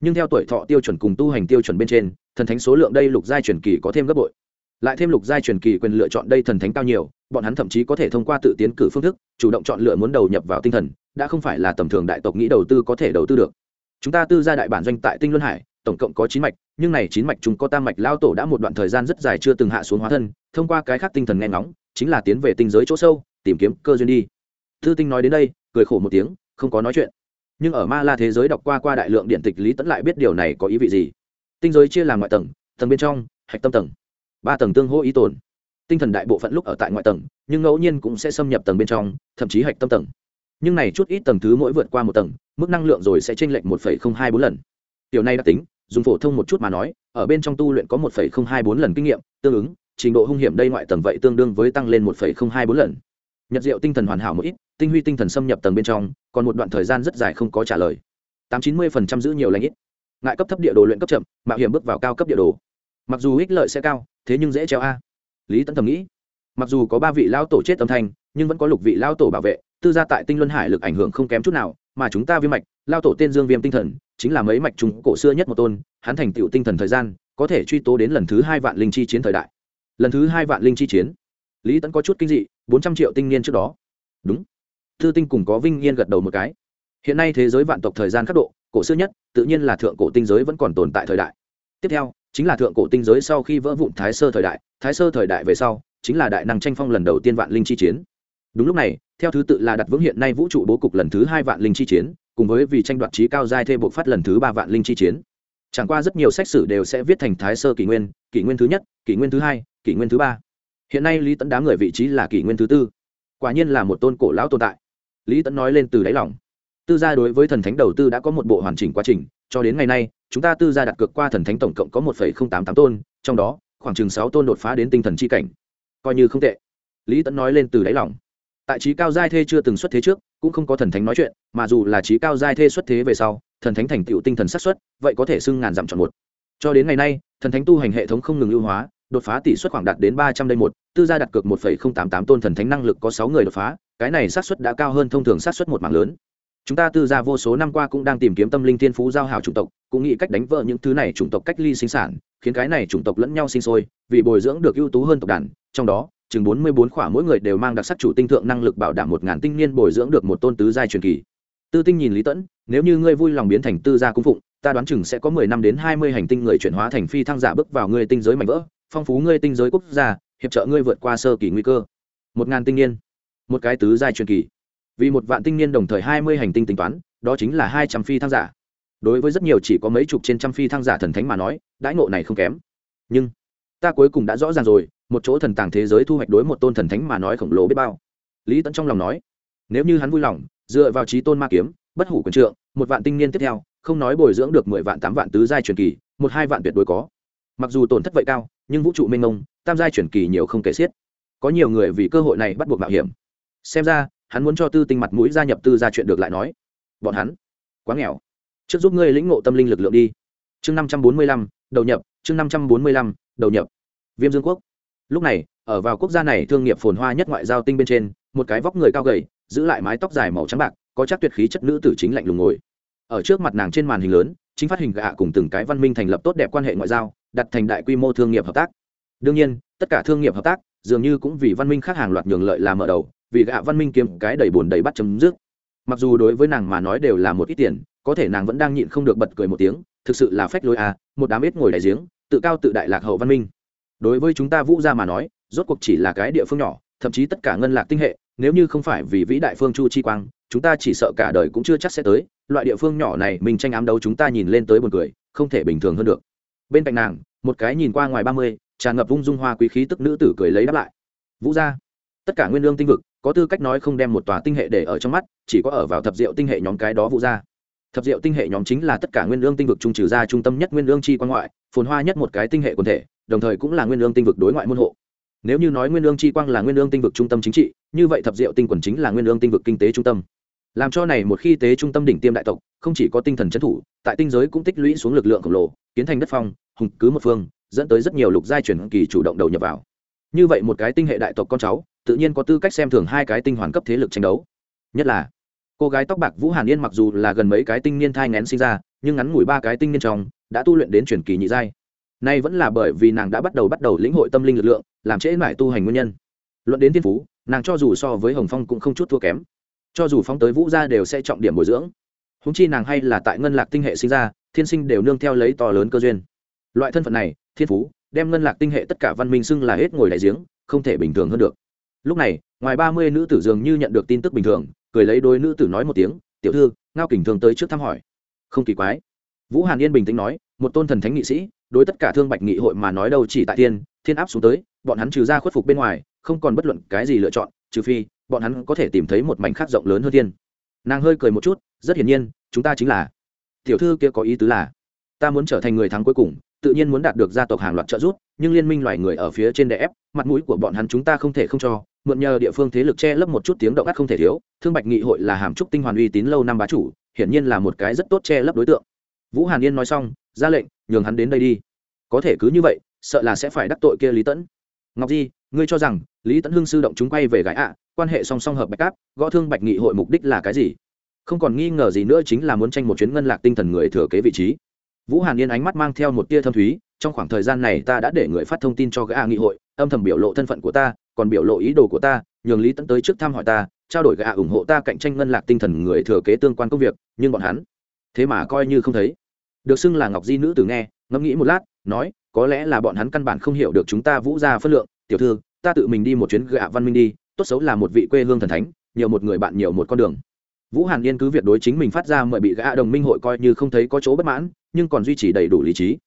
Nhưng theo tuổi thọ tiêu chuẩn cùng tu hành tiêu chuẩn bên trên, thần thánh số lượng đây lục giai truyền kỳ có thêm gấp bội lại thêm lục giai truyền kỳ quyền lựa chọn đây thần thánh cao nhiều, bọn hắn thậm chí có thể thông qua tự tiến cử phương thức, chủ động chọn lựa muốn đầu nhập vào tinh thần, đã không phải là tầm thường đại tộc nghĩ đầu tư có thể đầu tư được. Chúng ta tư gia đại bản doanh tại tinh luân hải, tổng cộng có chín mạch, nhưng này chín mạch chúng có tam mạch lao tổ đã một đoạn thời gian rất dài chưa từng hạ xuống hóa thân, thông qua cái khác tinh thần nghe ngóng, chính là tiến về tinh giới chỗ sâu, tìm kiếm cơ duyên đi. Thư tinh nói đến đây, cười khổ một tiếng, không có nói chuyện. Nhưng ở ma la thế giới đọc qua qua đại lượng điện tịch, lý tẫn lại biết điều này có ý vị gì. Tinh giới chia làm ngoại tầng tầng bên trong, hạch tâm tầng ba tầng tương hỗ ý tồn. Tinh thần đại bộ phận lúc ở tại ngoại tầng, nhưng ngẫu nhiên cũng sẽ xâm nhập tầng bên trong, thậm chí hạch tâm tầng. Nhưng này chút ít tầng thứ mỗi vượt qua một tầng, mức năng lượng rồi sẽ chênh lệch một hai bốn lần. Điều này đã tính, dùng phổ thông một chút mà nói, ở bên trong tu luyện có một hai bốn lần kinh nghiệm, tương ứng, trình độ hung hiểm đây ngoại tầng vậy tương đương với tăng lên một hai bốn lần. Nhật diệu tinh thần hoàn hảo một ít, tinh huy tinh thần xâm nhập tầng bên trong, còn một đoạn thời gian rất dài không có trả lời. tám chín mươi giữ nhiều lãnh ít. Ngại cấp thấp địa đồ luyện cấp chậm, mạo hiểm bước vào cao cấp địa đồ. Mặc dù ích lợi sẽ cao thế nhưng dễ treo a. Lý tấn thầm nghĩ, mặc dù có ba vị lao tổ chết âm thanh, nhưng vẫn có lục vị lao tổ bảo vệ, tư gia tại tinh luân hải lực ảnh hưởng không kém chút nào, mà chúng ta viêm mạch lao tổ tên dương viêm tinh thần, chính là mấy mạch chúng cổ xưa nhất một tôn, hắn thành tựu tinh thần thời gian, có thể truy tố đến lần thứ hai vạn linh chi chiến thời đại. Lần thứ hai vạn linh chi chiến. Lý tẫn có chút kinh dị, bốn trăm triệu tinh niên trước đó. Đúng. Thư tinh cùng có vinh yên gật đầu một cái. Hiện nay thế giới vạn tộc thời gian khắc độ, cổ xưa nhất, tự nhiên là thượng cổ tinh giới vẫn còn tồn tại thời đại. Tiếp theo chính là thượng cổ tinh giới sau khi vỡ vụn thái sơ thời đại, thái sơ thời đại về sau, chính là đại năng tranh phong lần đầu tiên vạn linh chi chiến. Đúng lúc này, theo thứ tự là đặt vững hiện nay vũ trụ bố cục lần thứ hai vạn linh chi chiến, cùng với vì tranh đoạt trí cao giai thê bộ phát lần thứ ba vạn linh chi chiến. Chẳng qua rất nhiều sách sử đều sẽ viết thành thái sơ kỷ nguyên kỷ nguyên thứ nhất, kỷ nguyên thứ hai, kỷ nguyên thứ ba. Hiện nay lý tấn đám người vị trí là kỷ nguyên thứ tư. Quả nhiên là một tôn cổ lão tồn tại. Lý tấn nói lên từ đáy lòng tư gia đối với thần thánh đầu tư đã có một bộ hoàn chỉnh quá trình, cho đến ngày nay, chúng ta tư gia đặt cược qua thần thánh tổng cộng có một tám tám tôn, trong đó, khoảng chừng sáu tôn đột phá đến tinh thần c h i cảnh. Coi như không tệ. Lý tẫn nói lên từ đáy lòng. Tại trí cao giai thê chưa từng xuất thế trước, cũng không có thần thánh nói chuyện, mà dù là trí cao giai thê xuất thế về sau, thần thánh thành tựu tinh thần sát xuất vậy có thể xưng ngàn dặm chọn một. Cho đến ngày nay, thần thánh tu hành hệ thống không ngừng ưu hóa, đột phá tỷ suất khoảng đạt đến ba trăm đây một, tư gia đặt cược một phẩy không tám tám tôn thần thánh năng lực có sáu người đột phá, cái này sát suất đã cao hơn thông thường sát suất một mạng lớn chúng ta tư gia vô số năm qua cũng đang tìm kiếm tâm linh thiên phú giao hảo chủng tộc, cũng nghĩ cách đánh vỡ những thứ này chủng tộc cách ly sinh sản, khiến cái này chủng tộc lẫn nhau sinh sôi, vì bồi dưỡng được ưu tú hơn tộc đàn. Trong đó, chừng bốn mươi bốn khỏa mỗi người đều mang đặc sắc chủ tinh thượng năng lực bảo đảm một ngàn tinh niên bồi dưỡng được một tôn tứ giai truyền kỳ. Tư tinh nhìn lý tẫn, nếu như ngươi vui lòng biến thành tư gia cung phụng, ta đoán chừng sẽ có mười năm đến hai mươi hành tinh người chuyển hóa thành phi thăng giả bước vào ngươi tinh giới mạnh vỡ, phong phú ngươi tinh giới quốc gia, hiệp trợ ngươi vượt qua sơ kỳ nguy cơ. Một ngàn tinh niên, một cái tứ giai truyền kỳ vì một vạn tinh niên đồng thời hai mươi hành tinh tính toán, đó chính là hai trăm phi thăng giả. Đối với rất nhiều chỉ có mấy chục trên trăm phi thăng giả thần thánh mà nói, đãi ngộ này không kém. Nhưng, ta cuối cùng đã rõ ràng rồi, một chỗ thần tàng thế giới thu hoạch đối một tôn thần thánh mà nói khổng lồ biết bao. Lý tẫn trong lòng nói, nếu như hắn vui lòng, dựa vào trí tôn ma kiếm, bất hủ quyền trượng, một vạn tinh niên tiếp theo, không nói bồi dưỡng được mười vạn tám vạn tứ giai truyền kỳ, một hai vạn tuyệt đối có. Mặc dù tổn thất vậy cao, nhưng vũ trụ mênh mông, tam giai truyền kỳ nhiều không kể xiết. Có nhiều người vì cơ hội này bắt buộc mạo hiểm. Xem ra hắn muốn cho tư tinh mặt mũi gia nhập tư gia chuyện được lại nói. Bọn hắn, quá nghèo. Trước giúp ngươi lĩnh ngộ tâm linh lực lượng đi. Chương năm trăm bốn mươi lăm, đầu nhập. Chương năm trăm bốn mươi lăm, đầu nhập. Viêm dương quốc. Lúc này, ở vào quốc gia này thương nghiệp phồn hoa nhất ngoại giao tinh bên trên, một cái vóc người cao gầy, giữ lại mái tóc dài màu trắng bạc, có chắc tuyệt khí chất nữ tử chính lạnh lùng ngồi. Ở trước mặt nàng trên màn hình lớn, chính phát hình gạ cùng từng cái văn minh thành lập tốt đẹp quan hệ ngoại giao, đặt thành đại quy mô thương nghiệp hợp tác. Đương nhiên, tất cả thương nghiệp hợp tác, dường như cũng vì văn minh khác hàng loạt nhường lợi làm mở đầu vì gạ văn minh kiếm cái đầy bùn đầy bắt chấm dứt. Mặc dù đối với nàng mà nói đều là một ít tiền, có thể nàng vẫn đang nhịn không được bật cười một tiếng, thực sự là phách lối à một đám ít ngồi đại giếng, tự cao tự đại lạc hậu văn minh. Đối với chúng ta vũ gia mà nói, rốt cuộc chỉ là cái địa phương nhỏ, thậm chí tất cả ngân lạc tinh hệ, nếu như không phải vì vĩ đại phương chu chi quang, chúng ta chỉ sợ cả đời cũng chưa chắc sẽ tới, loại địa phương nhỏ này mình tranh ám đấu chúng ta nhìn lên tới buồn cười, không thể bình thường hơn được. Bên cạnh nàng, một cái nhìn qua ngoài ba mươi, tràn ngập vung dung hoa quý khí tức nữ tử cười lấy đáp lại. Vũ gia, tất cả nguyên lương tinh vực có tư cách nói không đem một tòa tinh hệ để ở trong mắt, chỉ có ở vào thập diệu tinh hệ nhóm cái đó vụ ra. thập diệu tinh hệ nhóm chính là tất cả nguyên lương tinh vực trung trừ ra trung tâm nhất nguyên lương chi quan ngoại, phồn hoa nhất một cái tinh hệ quần thể, đồng thời cũng là nguyên lương tinh vực đối ngoại môn hộ. Nếu như nói nguyên lương chi quang là nguyên lương tinh vực trung tâm chính trị, như vậy thập diệu tinh quần chính là nguyên lương tinh vực kinh tế trung tâm. Làm cho này một khi tế trung tâm đỉnh tiêm đại tộc, không chỉ có tinh thần trấn thủ, tại tinh giới cũng tích lũy xuống lực lượng khổng lồ, kiến thành đất phong, hùng cứ một phương, dẫn tới rất nhiều lục giai chuyển kỳ chủ động đầu nhập vào. Như vậy một cái tinh hệ đại tộc con cháu tự nhiên có tư cách xem thường hai cái tinh hoàn cấp thế lực tranh đấu. Nhất là, cô gái tóc bạc vũ hàn yên mặc dù là gần mấy cái tinh niên thai ngén sinh ra, nhưng ngắn ngủi ba cái tinh niên trong, đã tu luyện đến truyền kỳ nhị giai. Nay vẫn là bởi vì nàng đã bắt đầu bắt đầu lĩnh hội tâm linh lực lượng, làm trễ mãi tu hành nguyên nhân. Luận đến thiên phú, nàng cho dù so với hồng phong cũng không chút thua kém. Cho dù phóng tới vũ gia đều sẽ trọng điểm bồi dưỡng. Húng chi nàng hay là tại ngân lạc tinh hệ sinh ra, thiên sinh đều nương theo lấy to lớn cơ duyên. Loại thân phận này, thiên phú, đem ngân lạc tinh hệ tất cả văn minh xưng là hết ngồi đại giếng, không thể bình thường hơn được lúc này, ngoài ba mươi nữ tử dường như nhận được tin tức bình thường, cười lấy đôi nữ tử nói một tiếng, tiểu thư, ngao kình thường tới trước thăm hỏi. Không kỳ quái. Vũ hàn yên bình tĩnh nói, một tôn thần thánh nghị sĩ, đối tất cả thương bạch nghị hội mà nói đâu chỉ tại tiên thiên áp xuống tới, bọn hắn trừ ra khuất phục bên ngoài, không còn bất luận cái gì lựa chọn, trừ phi, bọn hắn có thể tìm thấy một mảnh khác rộng lớn hơn thiên. Nàng hơi cười một chút, rất hiển nhiên, chúng ta chính là. Tiểu thư kia có ý tứ là, ta muốn trở thành người thắng cuối cùng, tự nhiên muốn đạt được gia tộc hàng loạt trợ giúp nhưng liên minh loài người ở phía trên đè ép, mặt mũi của bọn hắn chúng ta không thể không cho, mượn nhờ địa phương thế lực che lấp một chút tiếng động ác không thể thiếu, thương bạch nghị hội là hàm trúc tinh hoàn uy tín lâu năm bá chủ, hiển nhiên là một cái rất tốt che lấp đối tượng. Vũ hàn yên nói xong, ra lệnh, nhường hắn đến đây đi. Có thể cứ như vậy, sợ là sẽ phải đắc tội kia lý tẫn ngọc di, ngươi cho rằng, lý tẫn hưng sư động chúng quay về gái ạ, quan hệ song song hợp bạch cáp gõ thương bạch nghị hội mục đích là cái gì? Không còn nghi ngờ gì nữa chính là muốn tranh một chuyến ngân lạc tinh thần người thừa kế vị trí. Vũ hàn yên ánh mắt mang theo một tia thâm thúy trong khoảng thời gian này ta đã để người phát thông tin cho gã nghị hội, âm thầm biểu lộ thân phận của ta, còn biểu lộ ý đồ của ta, nhường lý tẫn tới trước thăm hỏi ta, trao đổi gã ủng hộ ta cạnh tranh ngân lạc tinh thần người thừa kế tương quan công việc, nhưng bọn hắn, thế mà coi như không thấy. Được xưng là ngọc di nữ tử nghe, ngẫm nghĩ một lát, nói, có lẽ là bọn hắn căn bản không hiểu được chúng ta vũ ra phân lượng. Tiểu thư, ta tự mình đi một chuyến gạ văn minh đi, tốt xấu là một vị quê hương thần thánh, nhiều một người bạn nhiều một con đường. Vũ hàn yên cứ việc đối chính mình phát ra mời bị gã đồng minh hội coi như không thấy có chỗ bất mãn, nhưng còn duy trì đầy đủ lý trí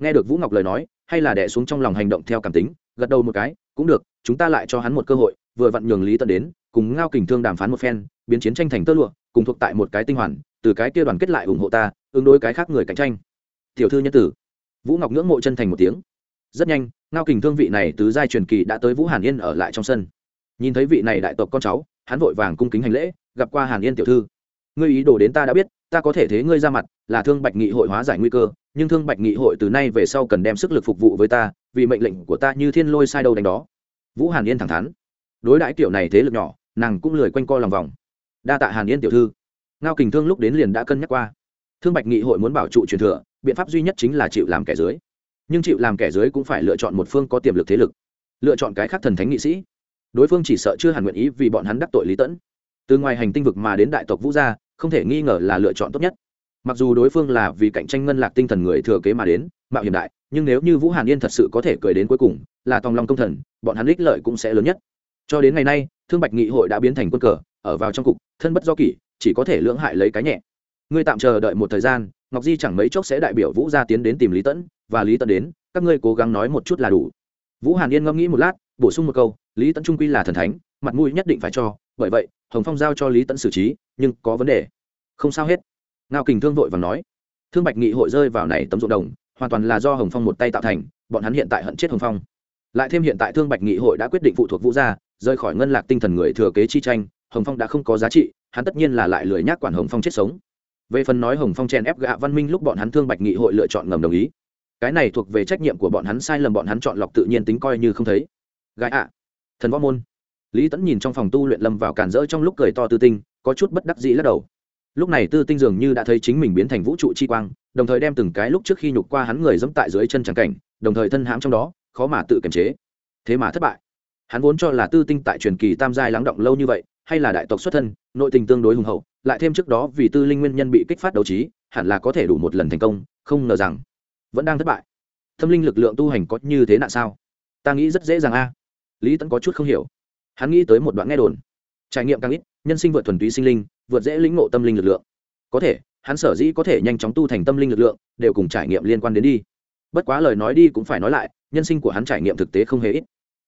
nghe được vũ ngọc lời nói, hay là đẻ xuống trong lòng hành động theo cảm tính, gật đầu một cái, cũng được, chúng ta lại cho hắn một cơ hội, vừa vặn nhường lý tận đến, cùng ngao kình thương đàm phán một phen, biến chiến tranh thành tơ lụa, cùng thuộc tại một cái tinh hoàn, từ cái kia đoàn kết lại ủng hộ ta, ứng đối cái khác người cạnh tranh. Tiểu thư nhân tử. Vũ ngọc ngưỡng mộ chân thành một tiếng. Rất nhanh, ngao kình thương vị này tứ giai truyền kỳ đã tới vũ hàn yên ở lại trong sân. Nhìn thấy vị này đại tộc con cháu, hắn vội vàng cung kính hành lễ, gặp qua hàn yên tiểu thư. Ngươi ý đồ đến ta đã biết, ta có thể thế ngươi ra mặt, là thương bạch nghị hội hóa giải nguy cơ nhưng thương bạch nghị hội từ nay về sau cần đem sức lực phục vụ với ta, vì mệnh lệnh của ta như thiên lôi sai đâu đánh đó. Vũ hàn yên thẳng thắn. Đối đãi kiểu này thế lực nhỏ, nàng cũng lười quanh co lòng vòng. Đa tạ hàn yên tiểu thư. Ngao kình thương lúc đến liền đã cân nhắc qua. Thương bạch nghị hội muốn bảo trụ truyền thừa, biện pháp duy nhất chính là chịu làm kẻ dưới. Nhưng chịu làm kẻ dưới cũng phải lựa chọn một phương có tiềm lực thế lực. Lựa chọn cái khác thần thánh nghị sĩ. Đối phương chỉ sợ chưa hẳn nguyện ý vì bọn hắn đắc tội lý tẫn. Từ ngoài hành tinh vực mà đến đại tộc vũ gia, không thể nghi ngờ là lựa chọn tốt nhất mặc dù đối phương là vì cạnh tranh ngân lạc tinh thần người thừa kế mà đến, mạo hiểm đại, nhưng nếu như vũ hàn yên thật sự có thể cười đến cuối cùng, là tòng lòng công thần, bọn hắn ích lợi cũng sẽ lớn nhất. Cho đến ngày nay, thương bạch nghị hội đã biến thành quân cờ, ở vào trong cục, thân bất do kỷ, chỉ có thể lưỡng hại lấy cái nhẹ. Ngươi tạm chờ đợi một thời gian, ngọc di chẳng mấy chốc sẽ đại biểu vũ gia tiến đến tìm lý tẫn, và lý tẫn đến, các ngươi cố gắng nói một chút là đủ. Vũ hàn yên ngẫm nghĩ một lát, bổ sung một câu, lý tẫn trung quy là thần thánh, mặt mũi nhất định phải cho, bởi vậy, hồng phong giao cho lý tẫn xử trí, nhưng có vấn đề. Không sao hết ngao kình thương vội và nói, thương bạch nghị hội rơi vào này tấm ruộng đồng, hoàn toàn là do hồng phong một tay tạo thành, bọn hắn hiện tại hận chết hồng phong. Lại thêm hiện tại thương bạch nghị hội đã quyết định phụ thuộc vũ gia, rời khỏi ngân lạc tinh thần người thừa kế chi tranh, hồng phong đã không có giá trị, hắn tất nhiên là lại lười nhác quản hồng phong chết sống. Về phần nói hồng phong chen ép gạ văn minh lúc bọn hắn thương bạch nghị hội lựa chọn ngầm đồng ý. Cái này thuộc về trách nhiệm của bọn hắn, sai lầm bọn hắn chọn lọc tự nhiên tính coi như không thấy. Gái ạ, thần võ môn. Lý tẫn nhìn trong phòng tu luyện lâm vào cản rỡ trong lúc cười to tư tinh, có chút bất đắc dĩ lắc đầu lúc này tư tinh dường như đã thấy chính mình biến thành vũ trụ chi quang, đồng thời đem từng cái lúc trước khi nhục qua hắn người dẫm tại dưới chân tràng cảnh, đồng thời thân hãm trong đó, khó mà tự kiềm chế. Thế mà thất bại. Hắn vốn cho là tư tinh tại truyền kỳ tam giai lắng động lâu như vậy, hay là đại tộc xuất thân, nội tình tương đối hùng hậu, lại thêm trước đó vì tư linh nguyên nhân bị kích phát đấu trí, hẳn là có thể đủ một lần thành công, không ngờ rằng vẫn đang thất bại. Tâm linh lực lượng tu hành có như thế nạn sao? Ta nghĩ rất dễ dàng a. Lý tẫn có chút không hiểu. Hắn nghĩ tới một đoạn nghe đồn. Trải nghiệm càng ít, nhân sinh vượt thuần túy sinh linh vượt dễ lĩnh ngộ tâm linh lực lượng. Có thể, hắn sở dĩ có thể nhanh chóng tu thành tâm linh lực lượng, đều cùng trải nghiệm liên quan đến đi. Bất quá lời nói đi cũng phải nói lại, nhân sinh của hắn trải nghiệm thực tế không hề ít.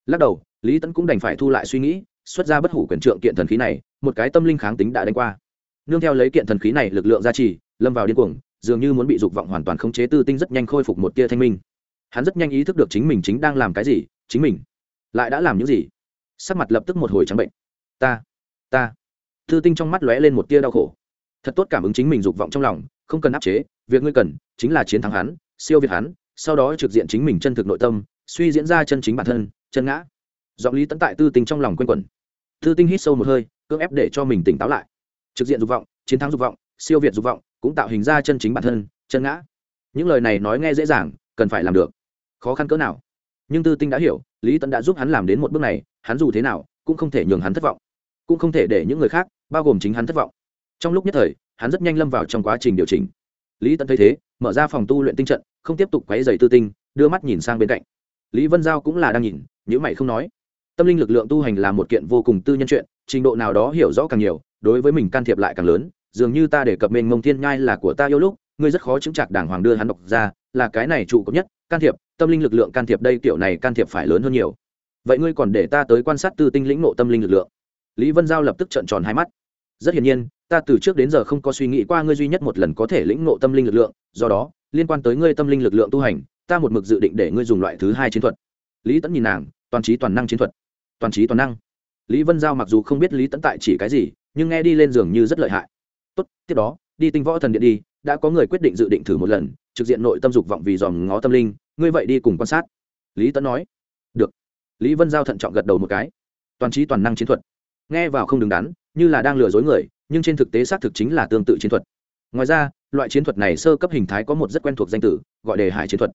Lắc đầu, lý tẫn cũng đành phải thu lại suy nghĩ, xuất ra bất hủ quyền trượng kiện thần khí này, một cái tâm linh kháng tính đã đánh qua. Nương theo lấy kiện thần khí này lực lượng gia trì, lâm vào điên cuồng, dường như muốn bị dục vọng hoàn toàn khống chế tư tinh rất nhanh khôi phục một tia thanh minh. Hắn rất nhanh ý thức được chính mình chính đang làm cái gì, chính mình lại đã làm những gì. Sắc mặt lập tức một hồi trắng bệnh. Ta ta tư tinh trong mắt lóe lên một tia đau khổ. Thật tốt cảm ứng chính mình dục vọng trong lòng, không cần áp chế, việc ngươi cần chính là chiến thắng hắn, siêu việt hắn, sau đó trực diện chính mình chân thực nội tâm, suy diễn ra chân chính bản thân, chân ngã. Giọng lý tấn tại tư tinh trong lòng q u n quẩn. Tư tinh hít sâu một hơi, cưỡng ép để cho mình tỉnh táo lại. Trực diện dục vọng, chiến thắng dục vọng, siêu việt dục vọng, cũng tạo hình ra chân chính bản thân, chân ngã. Những lời này nói nghe dễ dàng, cần phải làm được. Khó khăn cỡ nào? Nhưng tư tinh đã hiểu, lý tấn đã giúp hắn làm đến một bước này, hắn dù thế nào cũng không thể nhường hắn thất vọng cũng không thể để những người khác, bao gồm chính hắn thất vọng. Trong lúc nhất thời, hắn rất nhanh lâm vào trong quá trình điều chỉnh. Lý Tẫn thấy thế, mở ra phòng tu luyện tinh trận, không tiếp tục quấy dày tư tinh, đưa mắt nhìn sang bên cạnh. Lý vân giao cũng là đang nhìn nhữ mày không nói. Tâm linh lực lượng tu hành là một kiện vô cùng tư nhân chuyện, trình độ nào đó hiểu rõ càng nhiều, đối với mình can thiệp lại càng lớn. Dường như ta để cập mình mông thiên nhai là của ta yêu lúc, ngươi rất khó chứng chặt đàng hoàng đưa hắn đọc ra, là cái này trụ cấp nhất, can thiệp, tâm linh lực lượng can thiệp đây kiểu này can thiệp phải lớn hơn nhiều. Vậy ngươi còn để ta tới quan sát tư tinh lĩnh nộ tâm linh lực lượng lý vân giao lập tức trợn tròn hai mắt. Rất hiển nhiên, ta từ trước đến giờ không có suy nghĩ qua ngươi duy nhất một lần có thể lĩnh nộ tâm linh lực lượng, do đó, liên quan tới ngươi tâm linh lực lượng tu hành, ta một mực dự định để ngươi dùng loại thứ hai chiến thuật. Lý tẫn nhìn nàng, toàn trí toàn năng chiến thuật. Toàn trí toàn năng. Lý vân giao mặc dù không biết lý tẫn tại chỉ cái gì, nhưng nghe đi lên giường như rất lợi hại. Tốt, tiếp đó, đi tinh võ thần điện đi, đã có người quyết định dự định thử một lần, trực diện nội tâm dục vọng vì dòm ngó tâm linh, ngươi vậy đi cùng quan sát. Lý tẫn nói. Được. Lý vân giao thận trọng gật đầu một cái. Toàn trí toàn năng chiến thuật nghe vào không đứng đắn, như là đang lừa dối người, nhưng trên thực tế xác thực chính là tương tự chiến thuật. Ngoài ra, loại chiến thuật này sơ cấp hình thái có một rất quen thuộc danh tử gọi đề hải chiến thuật.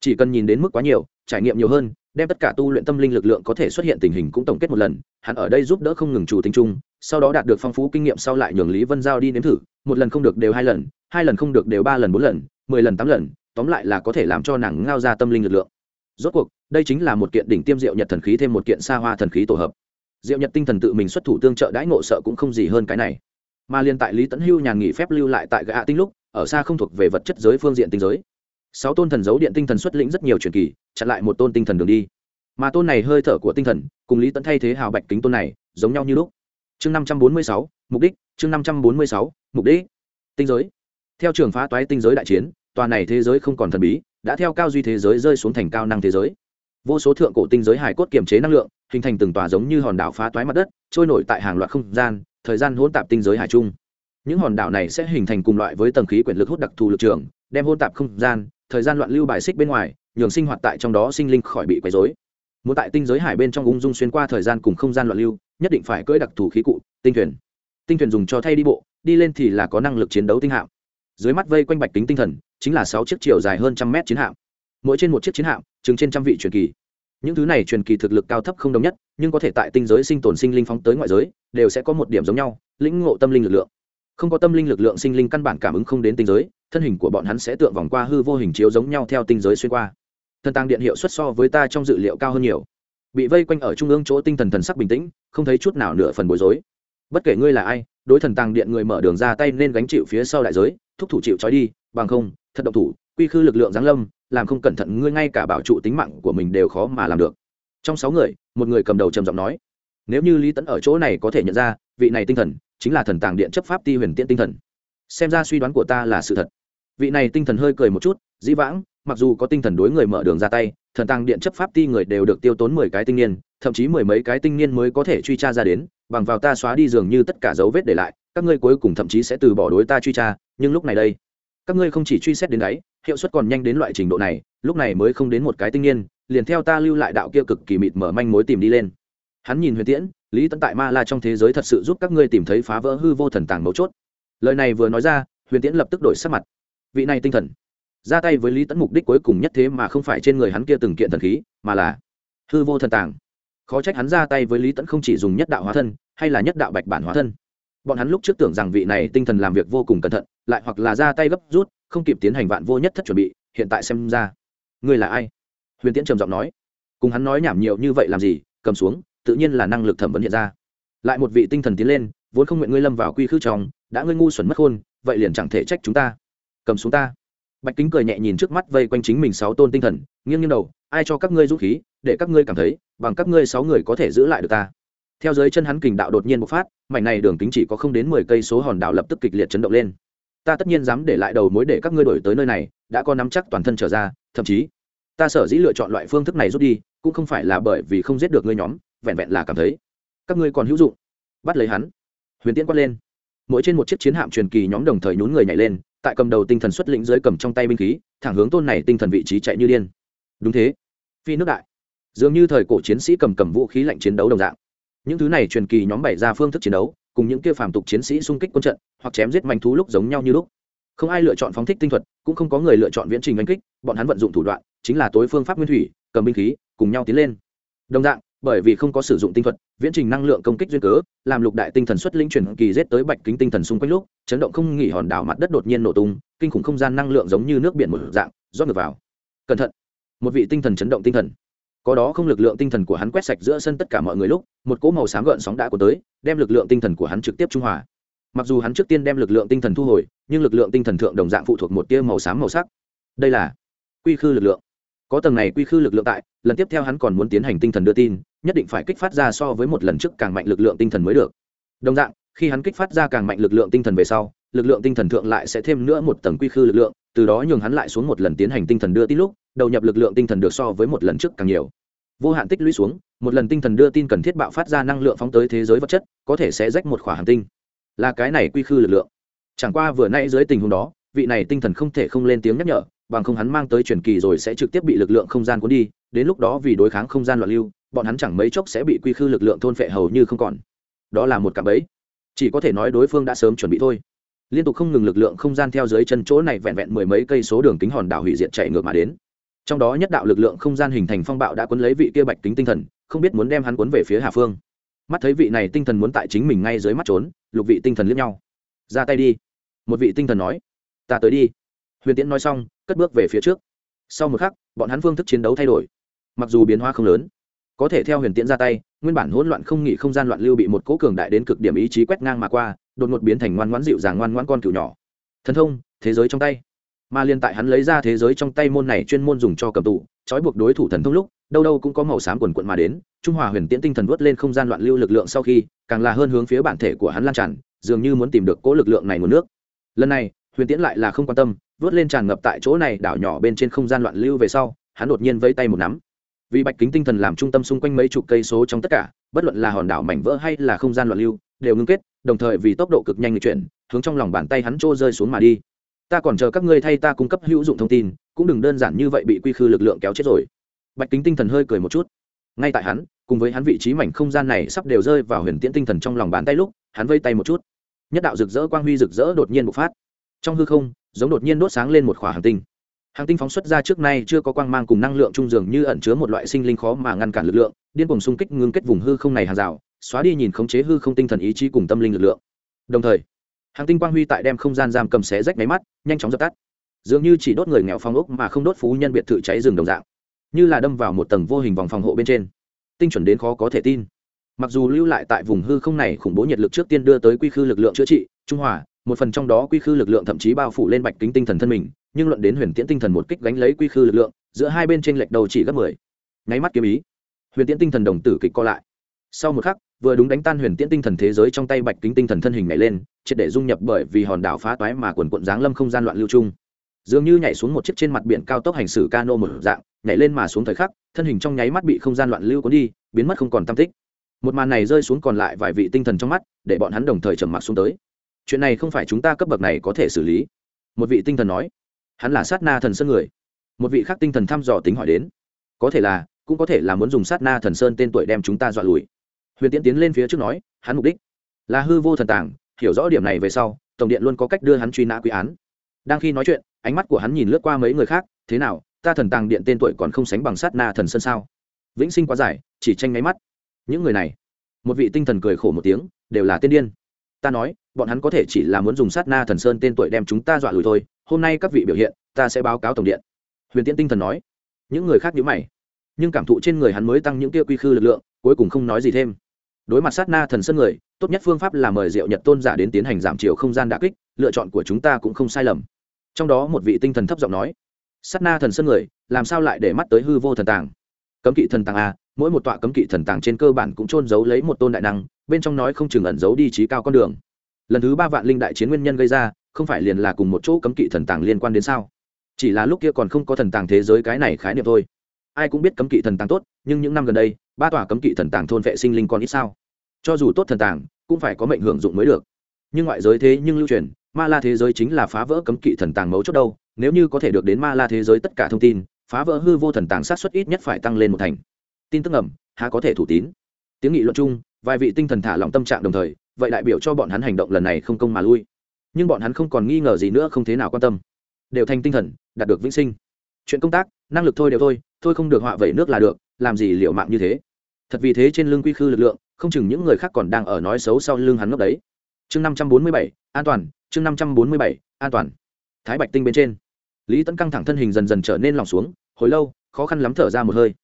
Chỉ cần nhìn đến mức quá nhiều, trải nghiệm nhiều hơn, đem tất cả tu luyện tâm linh lực lượng có thể xuất hiện tình hình cũng tổng kết một lần, hắn ở đây giúp đỡ không ngừng chủ tính chung, sau đó đạt được phong phú kinh nghiệm sau lại nhường lý vân giao đi nếm thử, một lần không được đều hai lần hai lần không được đều ba lần bốn lần, mười lần tám lần, tóm lại là có thể làm cho nàng ngao ra tâm linh lực lượng. Rốt cuộc, đây chính là một kiện đỉnh tiêm diệu nhật thần khí thêm một kiện xa hoa thần khí tổ hợp diệu nhật tinh thần tự mình xuất thủ tương trợ đãi ngộ sợ cũng không gì hơn cái này. Mà liên tại lý tấn hưu nhàn nghỉ phép lưu lại tại gã tinh lúc, ở xa không thuộc về vật chất giới phương diện tinh giới. Sáu tôn thần giấu điện tinh thần xuất lĩnh rất nhiều truyền kỳ, chặn lại một tôn tinh thần đường đi. Mà tôn này hơi thở của tinh thần, cùng lý tấn thay thế hào bạch kính tôn này, giống nhau như lúc. Chương năm trăm bốn mươi sáu, mục đích, chương năm trăm bốn mươi sáu, mục đích. Tinh giới. Theo trường phá toái tinh giới đại chiến, tòa này thế giới không còn thần bí, đã theo cao duy thế giới rơi xuống thành cao năng thế giới. Vô số thượng cổ tinh giới hải cốt kiềm chế năng lượng hình thành từng tòa giống như hòn đảo phá toái mặt đất, trôi nổi tại hàng loạt không gian, thời gian hỗn tạp tinh giới hải trung. Những hòn đảo này sẽ hình thành cùng loại với tầng khí quyển lực hút đặc thù lực trường, đem hỗn tạp không gian, thời gian loạn lưu bài xích bên ngoài, nhường sinh hoạt tại trong đó sinh linh khỏi bị quấy rối. Muốn tại tinh giới hải bên trong ung dung xuyên qua thời gian cùng không gian loạn lưu, nhất định phải cưỡi đặc thù khí cụ, tinh thuyền. Tinh thuyền dùng cho thay đi bộ, đi lên thì là có năng lực chiến đấu tinh hạm. Dưới mắt vây quanh bạch kính tinh thần, chính là sáu chiếc chiều dài hơn trăm mét chiến hạm. Mỗi trên một chiếc chiến hạm, chừng trên trăm vị truyền kỳ những thứ này truyền kỳ thực lực cao thấp không đồng nhất, nhưng có thể tại tinh giới sinh tồn sinh linh phóng tới ngoại giới, đều sẽ có một điểm giống nhau, lĩnh ngộ tâm linh lực lượng. Không có tâm linh lực lượng sinh linh căn bản cảm ứng không đến tinh giới, thân hình của bọn hắn sẽ tượng vòng qua hư vô hình chiếu giống nhau theo tinh giới xuyên qua. Thần tăng điện hiệu suất so với ta trong dự liệu cao hơn nhiều. Bị vây quanh ở trung ương chỗ tinh thần thần sắc bình tĩnh, không thấy chút nào nửa phần bối rối. Bất kể ngươi là ai, đối thần tàng điện người mở đường ra tay nên gánh chịu phía sau đại giới, thúc thủ chịu trói đi, bằng không, thật động thủ, quy khư lực lượng giáng lâm làm không cẩn thận ngươi ngay cả bảo trụ tính mạng của mình đều khó mà làm được. Trong sáu người, một người cầm đầu trầm giọng nói, nếu như lý tẫn ở chỗ này có thể nhận ra, vị này tinh thần chính là thần tàng điện chấp pháp ti huyền tiễn tinh thần. Xem ra suy đoán của ta là sự thật. Vị này tinh thần hơi cười một chút, dĩ vãng, mặc dù có tinh thần đối người mở đường ra tay, thần tàng điện chấp pháp ti người đều được tiêu tốn mười cái tinh niên, thậm chí mười mấy cái tinh niên mới có thể truy tra ra đến, bằng vào ta xóa đi dường như tất cả dấu vết để lại, các ngươi cuối cùng thậm chí sẽ từ bỏ đối ta truy tra, nhưng lúc này đây, các ngươi không chỉ truy xét đến đấy hiệu suất còn nhanh đến loại trình độ này, lúc này mới không đến một cái tinh niên, liền theo ta lưu lại đạo kia cực kỳ mịt mở manh mối tìm đi lên. Hắn nhìn huyền tiễn, lý tấn tại ma la trong thế giới thật sự giúp các ngươi tìm thấy phá vỡ hư vô thần tàng mấu chốt. Lời này vừa nói ra, huyền tiễn lập tức đổi sắc mặt. Vị này tinh thần, ra tay với lý tấn mục đích cuối cùng nhất thế mà không phải trên người hắn kia từng kiện thần khí, mà là hư vô thần tàng. Khó trách hắn ra tay với lý tẫn không chỉ dùng nhất đạo hóa thân, hay là nhất đạo bạch bản hóa thân. Bọn hắn lúc trước tưởng rằng vị này tinh thần làm việc vô cùng cẩn thận, lại hoặc là ra tay gấp rút không kịp tiến hành vạn vô nhất thất chuẩn bị, hiện tại xem ra. Ngươi là ai? Huyền tiễn trầm giọng nói. Cùng hắn nói nhảm nhiều như vậy làm gì, cầm xuống, tự nhiên là năng lực thẩm vấn hiện ra. Lại một vị tinh thần tiến lên, vốn không nguyện ngươi lâm vào quy khư trong, đã ngươi ngu xuẩn mất khôn, vậy liền chẳng thể trách chúng ta. Cầm xuống ta. Bạch kính cười nhẹ nhìn trước mắt vây quanh chính mình sáu tôn tinh thần, nghiêng nghiêng đầu, ai cho các ngươi dũng khí, để các ngươi cảm thấy, bằng các ngươi sáu người có thể giữ lại được ta. Theo dưới chân hắn kình đạo đột nhiên bộc phát, mảnh này đường kính chỉ có không đến mười cây số hòn đảo lập tức kịch liệt chấn động lên ta tất nhiên dám để lại đầu mối để các ngươi đổi tới nơi này, đã có nắm chắc toàn thân trở ra, thậm chí, ta sở dĩ lựa chọn loại phương thức này rút đi, cũng không phải là bởi vì không giết được ngươi nhóm, vẹn vẹn là cảm thấy, các ngươi còn hữu dụng. Bắt lấy hắn. Huyền tiễn quát lên. Mỗi trên một chiếc chiến hạm truyền kỳ nhóm đồng thời nhún người nhảy lên, tại cầm đầu tinh thần xuất lĩnh dưới cầm trong tay binh khí, thẳng hướng tôn này tinh thần vị trí chạy như điên. Đúng thế. Phi nước đại. Dường như thời cổ chiến sĩ cầm cầm vũ khí lạnh chiến đấu đồng dạng. Những thứ này truyền kỳ nhóm bày ra phương thức chiến đấu cùng những kia phàm tục chiến sĩ xung kích quân trận, hoặc chém giết manh thú lúc giống nhau như lúc. Không ai lựa chọn phóng thích tinh thuật, cũng không có người lựa chọn viễn trình đánh kích, bọn hắn vận dụng thủ đoạn, chính là tối phương pháp nguyên thủy, cầm binh khí, cùng nhau tiến lên. Đồng dạng, bởi vì không có sử dụng tinh thuật, viễn trình năng lượng công kích duyên cớ, làm lục đại tinh thần xuất linh chuyển kỳ rết tới bạch kính tinh thần xung quanh lúc, chấn động không nghỉ hòn đảo mặt đất đột nhiên nổ tung, kinh khủng không gian năng lượng giống như nước biển một dạng, rót ngược vào. Cẩn thận, một vị tinh thần chấn động tinh thần có đó không lực lượng tinh thần của hắn quét sạch giữa sân tất cả mọi người lúc, một cỗ màu xám gợn sóng đã của tới, đem lực lượng tinh thần của hắn trực tiếp trung hòa. Mặc dù hắn trước tiên đem lực lượng tinh thần thu hồi, nhưng lực lượng tinh thần thượng đồng dạng phụ thuộc một tia màu xám màu sắc. Đây là quy khư lực lượng. Có tầng này quy khư lực lượng tại, lần tiếp theo hắn còn muốn tiến hành tinh thần đưa tin, nhất định phải kích phát ra so với một lần trước càng mạnh lực lượng tinh thần mới được. Đồng dạng, khi hắn kích phát ra càng mạnh lực lượng tinh thần về sau, lực lượng tinh thần thượng lại sẽ thêm nữa một tầng quy khư lực lượng, từ đó nhường hắn lại xuống một lần tiến hành tinh thần đưa tin lúc đầu nhập lực lượng tinh thần được so với một lần trước càng nhiều. Vô hạn tích lũy xuống, một lần tinh thần đưa tin cần thiết bạo phát ra năng lượng phóng tới thế giới vật chất, có thể sẽ rách một khỏa hành tinh. Là cái này quy khư lực lượng. Chẳng qua vừa nay dưới tình huống đó, vị này tinh thần không thể không lên tiếng nhắc nhở, bằng không hắn mang tới truyền kỳ rồi sẽ trực tiếp bị lực lượng không gian cuốn đi, đến lúc đó vì đối kháng không gian loạn lưu, bọn hắn chẳng mấy chốc sẽ bị quy khư lực lượng thôn phệ hầu như không còn. Đó là một cảm ấy chỉ có thể nói đối phương đã sớm chuẩn bị thôi. Liên tục không ngừng lực lượng không gian theo dưới chân chỗ này vẹn vẹn mười mấy cây số đường kính hòn đảo hủy diệt chạy ngược mà đến trong đó nhất đạo lực lượng không gian hình thành phong bạo đã cuốn lấy vị kia bạch kính tinh thần, không biết muốn đem hắn cuốn về phía hà phương. Mắt thấy vị này tinh thần muốn tại chính mình ngay dưới mắt trốn, lục vị tinh thần liếc nhau. Ra tay đi. Một vị tinh thần nói. Ta tới đi. Huyền tiễn nói xong, cất bước về phía trước. Sau một khắc, bọn hắn phương thức chiến đấu thay đổi. Mặc dù biến hóa không lớn, có thể theo huyền tiễn ra tay, nguyên bản hỗn loạn không nghỉ không gian loạn lưu bị một cố cường đại đến cực điểm ý chí quét ngang mà qua, đột ngột biến thành ngoan ngoãn dịu dàng ngoan ngoãn con cừu nhỏ. Thần thông, thế giới trong tay mà liên tại hắn lấy ra thế giới trong tay môn này chuyên môn dùng cho cầm tụ trói buộc đối thủ thần thông lúc, đâu đâu cũng có màu xám quần quận mà đến, trung hòa huyền tiễn tinh thần vớt lên không gian loạn lưu lực lượng sau khi, càng là hơn hướng phía bản thể của hắn lan tràn, dường như muốn tìm được cố lực lượng này nguồn nước. Lần này, huyền tiễn lại là không quan tâm, vớt lên tràn ngập tại chỗ này đảo nhỏ bên trên không gian loạn lưu về sau, hắn đột nhiên vây tay một nắm. Vì bạch kính tinh thần làm trung tâm xung quanh mấy chục cây số trong tất cả, bất luận là hòn đảo mảnh vỡ hay là không gian loạn lưu, đều ngưng kết, đồng thời vì tốc độ cực nhanh chuyển, hướng trong lòng bàn tay hắn trô rơi xuống mà đi ta còn chờ các ngươi thay ta cung cấp hữu dụng thông tin, cũng đừng đơn giản như vậy bị quy khư lực lượng kéo chết rồi. Bạch kính tinh thần hơi cười một chút. Ngay tại hắn, cùng với hắn vị trí mảnh không gian này sắp đều rơi vào huyền tiễn tinh thần trong lòng bàn tay lúc, hắn vây tay một chút. Nhất đạo rực rỡ quang huy rực rỡ đột nhiên bộc phát. Trong hư không, giống đột nhiên đốt sáng lên một khỏa hàng tinh. Hàng tinh phóng xuất ra trước nay chưa có quang mang cùng năng lượng trung dường như ẩn chứa một loại sinh linh khó mà ngăn cản lực lượng, điên cùng xung kích ngưng kết vùng hư không này hàng rào, xóa đi nhìn khống chế hư không tinh thần ý chí cùng tâm linh lực lượng. Đồng thời hàng tinh quang huy tại đem không gian giam cầm xé rách máy mắt, nhanh chóng dập tắt. Dường như chỉ đốt người nghèo phong ốc mà không đốt phú nhân biệt thự cháy rừng đồng dạng. Như là đâm vào một tầng vô hình vòng phòng hộ bên trên. Tinh chuẩn đến khó có thể tin. Mặc dù lưu lại tại vùng hư không này khủng bố nhiệt lực trước tiên đưa tới quy khư lực lượng chữa trị, trung hòa, một phần trong đó quy khư lực lượng thậm chí bao phủ lên bạch kính tinh thần thân mình, nhưng luận đến huyền tiễn tinh thần một kích gánh lấy quy khư lực lượng, giữa hai bên trên lệch đầu chỉ gấp mười. Nháy mắt kiếm ý. Huyền tiễn tinh thần đồng tử kịch co lại sau một khắc, vừa đúng đánh tan huyền tiễn tinh thần thế giới trong tay bạch kính tinh thần thân hình nhảy lên, triệt để dung nhập bởi vì hòn đảo phá toái mà quần quận giáng lâm không gian loạn lưu trung. Dường như nhảy xuống một chiếc trên mặt biển cao tốc hành xử cano một dạng, nhảy lên mà xuống thời khắc, thân hình trong nháy mắt bị không gian loạn lưu cuốn đi, biến mất không còn tam tích. Một màn này rơi xuống còn lại vài vị tinh thần trong mắt, để bọn hắn đồng thời trầm mặc xuống tới. Chuyện này không phải chúng ta cấp bậc này có thể xử lý. Một vị tinh thần nói. Hắn là sát na thần sơn người. Một vị khác tinh thần thăm dò tính hỏi đến. Có thể là, cũng có thể là muốn dùng sát na thần sơn tên tuổi đem chúng ta dọa lùi huyền Tiễn tiến lên phía trước nói, hắn mục đích là hư vô thần tàng hiểu rõ điểm này về sau, tổng điện luôn có cách đưa hắn truy nã quy án. Đang khi nói chuyện, ánh mắt của hắn nhìn lướt qua mấy người khác, thế nào, ta thần tàng điện tên tuổi còn không sánh bằng sát na thần sơn sao? Vĩnh sinh quá dài, chỉ tranh ngáy mắt. Những người này, một vị tinh thần cười khổ một tiếng, đều là tiên điên. Ta nói, bọn hắn có thể chỉ là muốn dùng sát na thần sơn tên tuổi đem chúng ta dọa lùi thôi, hôm nay các vị biểu hiện, ta sẽ báo cáo tổng điện. Huyền tiễn tinh thần nói. Những người khác nhữ mày, nhưng cảm thụ trên người hắn mới tăng những tia quy khư lực lượng, cuối cùng không nói gì thêm đối mặt sát na thần sơn người, tốt nhất phương pháp là mời diệu nhật tôn giả đến tiến hành giảm chiều không gian đà kích, lựa chọn của chúng ta cũng không sai lầm. Trong đó một vị tinh thần thấp giọng nói, sát na thần sơn người, làm sao lại để mắt tới hư vô thần tàng? Cấm kỵ thần tàng a mỗi một tọa cấm kỵ thần tàng trên cơ bản cũng trôn giấu lấy một tôn đại năng, bên trong nói không chừng ẩn giấu đi trí cao con đường. Lần thứ ba vạn linh đại chiến nguyên nhân gây ra, không phải liền là cùng một chỗ cấm kỵ thần tàng liên quan đến sao? Chỉ là lúc kia còn không có thần tàng thế giới cái này khái niệm thôi. Ai cũng biết cấm kỵ thần tàng tốt, nhưng những năm gần đây ba tòa cấm kỵ thần tàng thôn vệ sinh linh còn ít sao? Cho dù tốt thần tàng, cũng phải có mệnh hưởng dụng mới được. Nhưng ngoại giới thế nhưng lưu truyền, ma la thế giới chính là phá vỡ cấm kỵ thần tàng mấu chốt đâu. Nếu như có thể được đến ma la thế giới tất cả thông tin, phá vỡ hư vô thần tàng sát xuất ít nhất phải tăng lên một thành. Tin tức ẩm há có thể thủ tín? Tiếng nghị luận chung, vài vị tinh thần thả lòng tâm trạng đồng thời, vậy đại biểu cho bọn hắn hành động lần này không công mà lui. Nhưng bọn hắn không còn nghi ngờ gì nữa, không thế nào quan tâm. Đều thành tinh thần, đạt được vĩnh sinh. Chuyện công tác, năng lực thôi đều thôi thôi không được họa vẩy nước là được làm gì liệu mạng như thế? Thật vì thế trên lưng quy khư lực lượng, không chừng những người khác còn đang ở nói xấu sau lưng hắn ngốc đấy. Chương năm trăm bốn mươi bảy, an toàn, chương năm trăm bốn mươi bảy, an toàn. Thái bạch tinh bên trên. Lý tấn căng thẳng thân hình dần dần trở nên lòng xuống, hồi lâu, khó khăn lắm thở ra một hơi.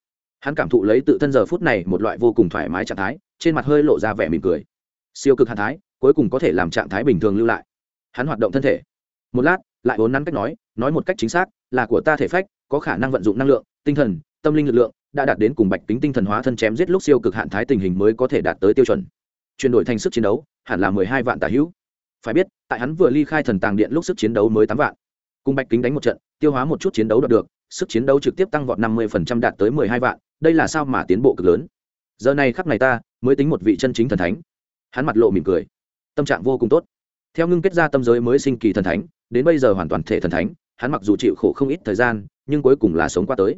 Hắn cảm thụ lấy tự thân giờ phút này một loại vô cùng thoải mái trạng thái, trên mặt hơi lộ ra vẻ mỉm cười. Siêu cực hạ thái, cuối cùng có thể làm trạng thái bình thường lưu lại. Hắn hoạt động thân thể. Một lát, lại vốn nắn cách nói nói một cách chính xác, là của ta thể phách, có khả năng vận dụng năng lượng, tinh thần, tâm linh lực lượng đã đạt đến cùng bạch kính tinh thần hóa thân chém giết lúc siêu cực hạn thái tình hình mới có thể đạt tới tiêu chuẩn. Chuyển đổi thành sức chiến đấu, hẳn là mười hai vạn tả hữu. Phải biết, tại hắn vừa ly khai thần tàng điện lúc sức chiến đấu mới tám vạn. Cùng bạch kính đánh một trận, tiêu hóa một chút chiến đấu đạt được, sức chiến đấu trực tiếp tăng vọt năm mươi đạt tới mười hai vạn, đây là sao mà tiến bộ cực lớn. Giờ này khắc này ta, mới tính một vị chân chính thần thánh. Hắn mặt lộ mỉm cười. Tâm trạng vô cùng tốt. Theo ngưng kết ra tâm giới mới sinh kỳ thần thánh, đến bây giờ hoàn toàn thể thần thánh, hắn mặc dù chịu khổ không ít thời gian, nhưng cuối cùng là sống qua tới.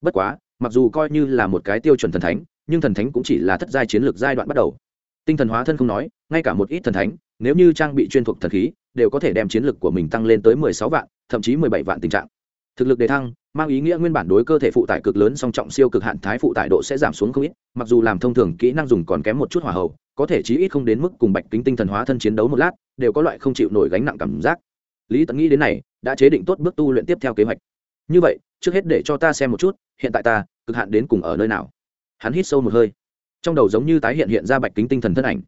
Bất quá mặc dù coi như là một cái tiêu chuẩn thần thánh, nhưng thần thánh cũng chỉ là thất giai chiến lược giai đoạn bắt đầu. Tinh thần hóa thân không nói, ngay cả một ít thần thánh, nếu như trang bị chuyên thuộc thần khí, đều có thể đem chiến lược của mình tăng lên tới mười sáu vạn, thậm chí mười bảy vạn tình trạng. Thực lực đề thăng, mang ý nghĩa nguyên bản đối cơ thể phụ tải cực lớn song trọng siêu cực hạn thái phụ tải độ sẽ giảm xuống không ít, mặc dù làm thông thường kỹ năng dùng còn kém một chút hỏa hậu có thể chí ít không đến mức cùng bạch kính tinh thần hóa thân chiến đấu một lát, đều có loại không chịu nổi gánh nặng cảm giác. Lý Tấn nghĩ đến này, đã chế định tốt bước tu luyện tiếp theo kế hoạch. Như vậy trước hết để cho ta xem một chút, hiện tại ta, cực hạn đến cùng ở nơi nào? Hắn hít sâu một hơi. Trong đầu giống như tái hiện hiện ra bạch kính tinh thần thân ảnh.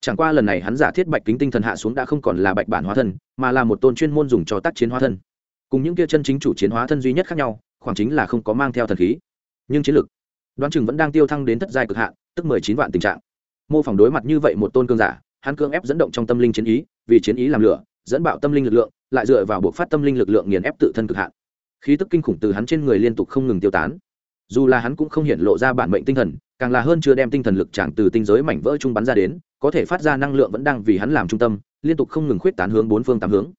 Chẳng qua lần này hắn giả thiết bạch kính tinh thần hạ xuống đã không còn là bạch bản hóa thân, mà là một tôn chuyên môn dùng cho tác chiến hóa thân. Cùng những kia chân chính chủ chiến hóa thân duy nhất khác nhau, khoảng chính là không có mang theo thần khí. Nhưng chiến lực, đoán chừng vẫn đang tiêu thăng đến thất giai cực hạn, tức mười chín vạn tình trạng. Mô phỏng đối mặt như vậy một tôn cương giả, hắn cương ép dẫn động trong tâm linh chiến ý, vì chiến ý làm lửa, dẫn bạo tâm linh lực lượng, lại dựa vào buộc phát tâm linh lực lượng nghiền ép tự thân cực hạn khí tức kinh khủng từ hắn trên người liên tục không ngừng tiêu tán. Dù là hắn cũng không hiện lộ ra bản mệnh tinh thần, càng là hơn chưa đem tinh thần lực chẳng từ tinh giới mảnh vỡ trung bắn ra đến, có thể phát ra năng lượng vẫn đang vì hắn làm trung tâm, liên tục không ngừng khuyết tán hướng bốn phương tám hướng.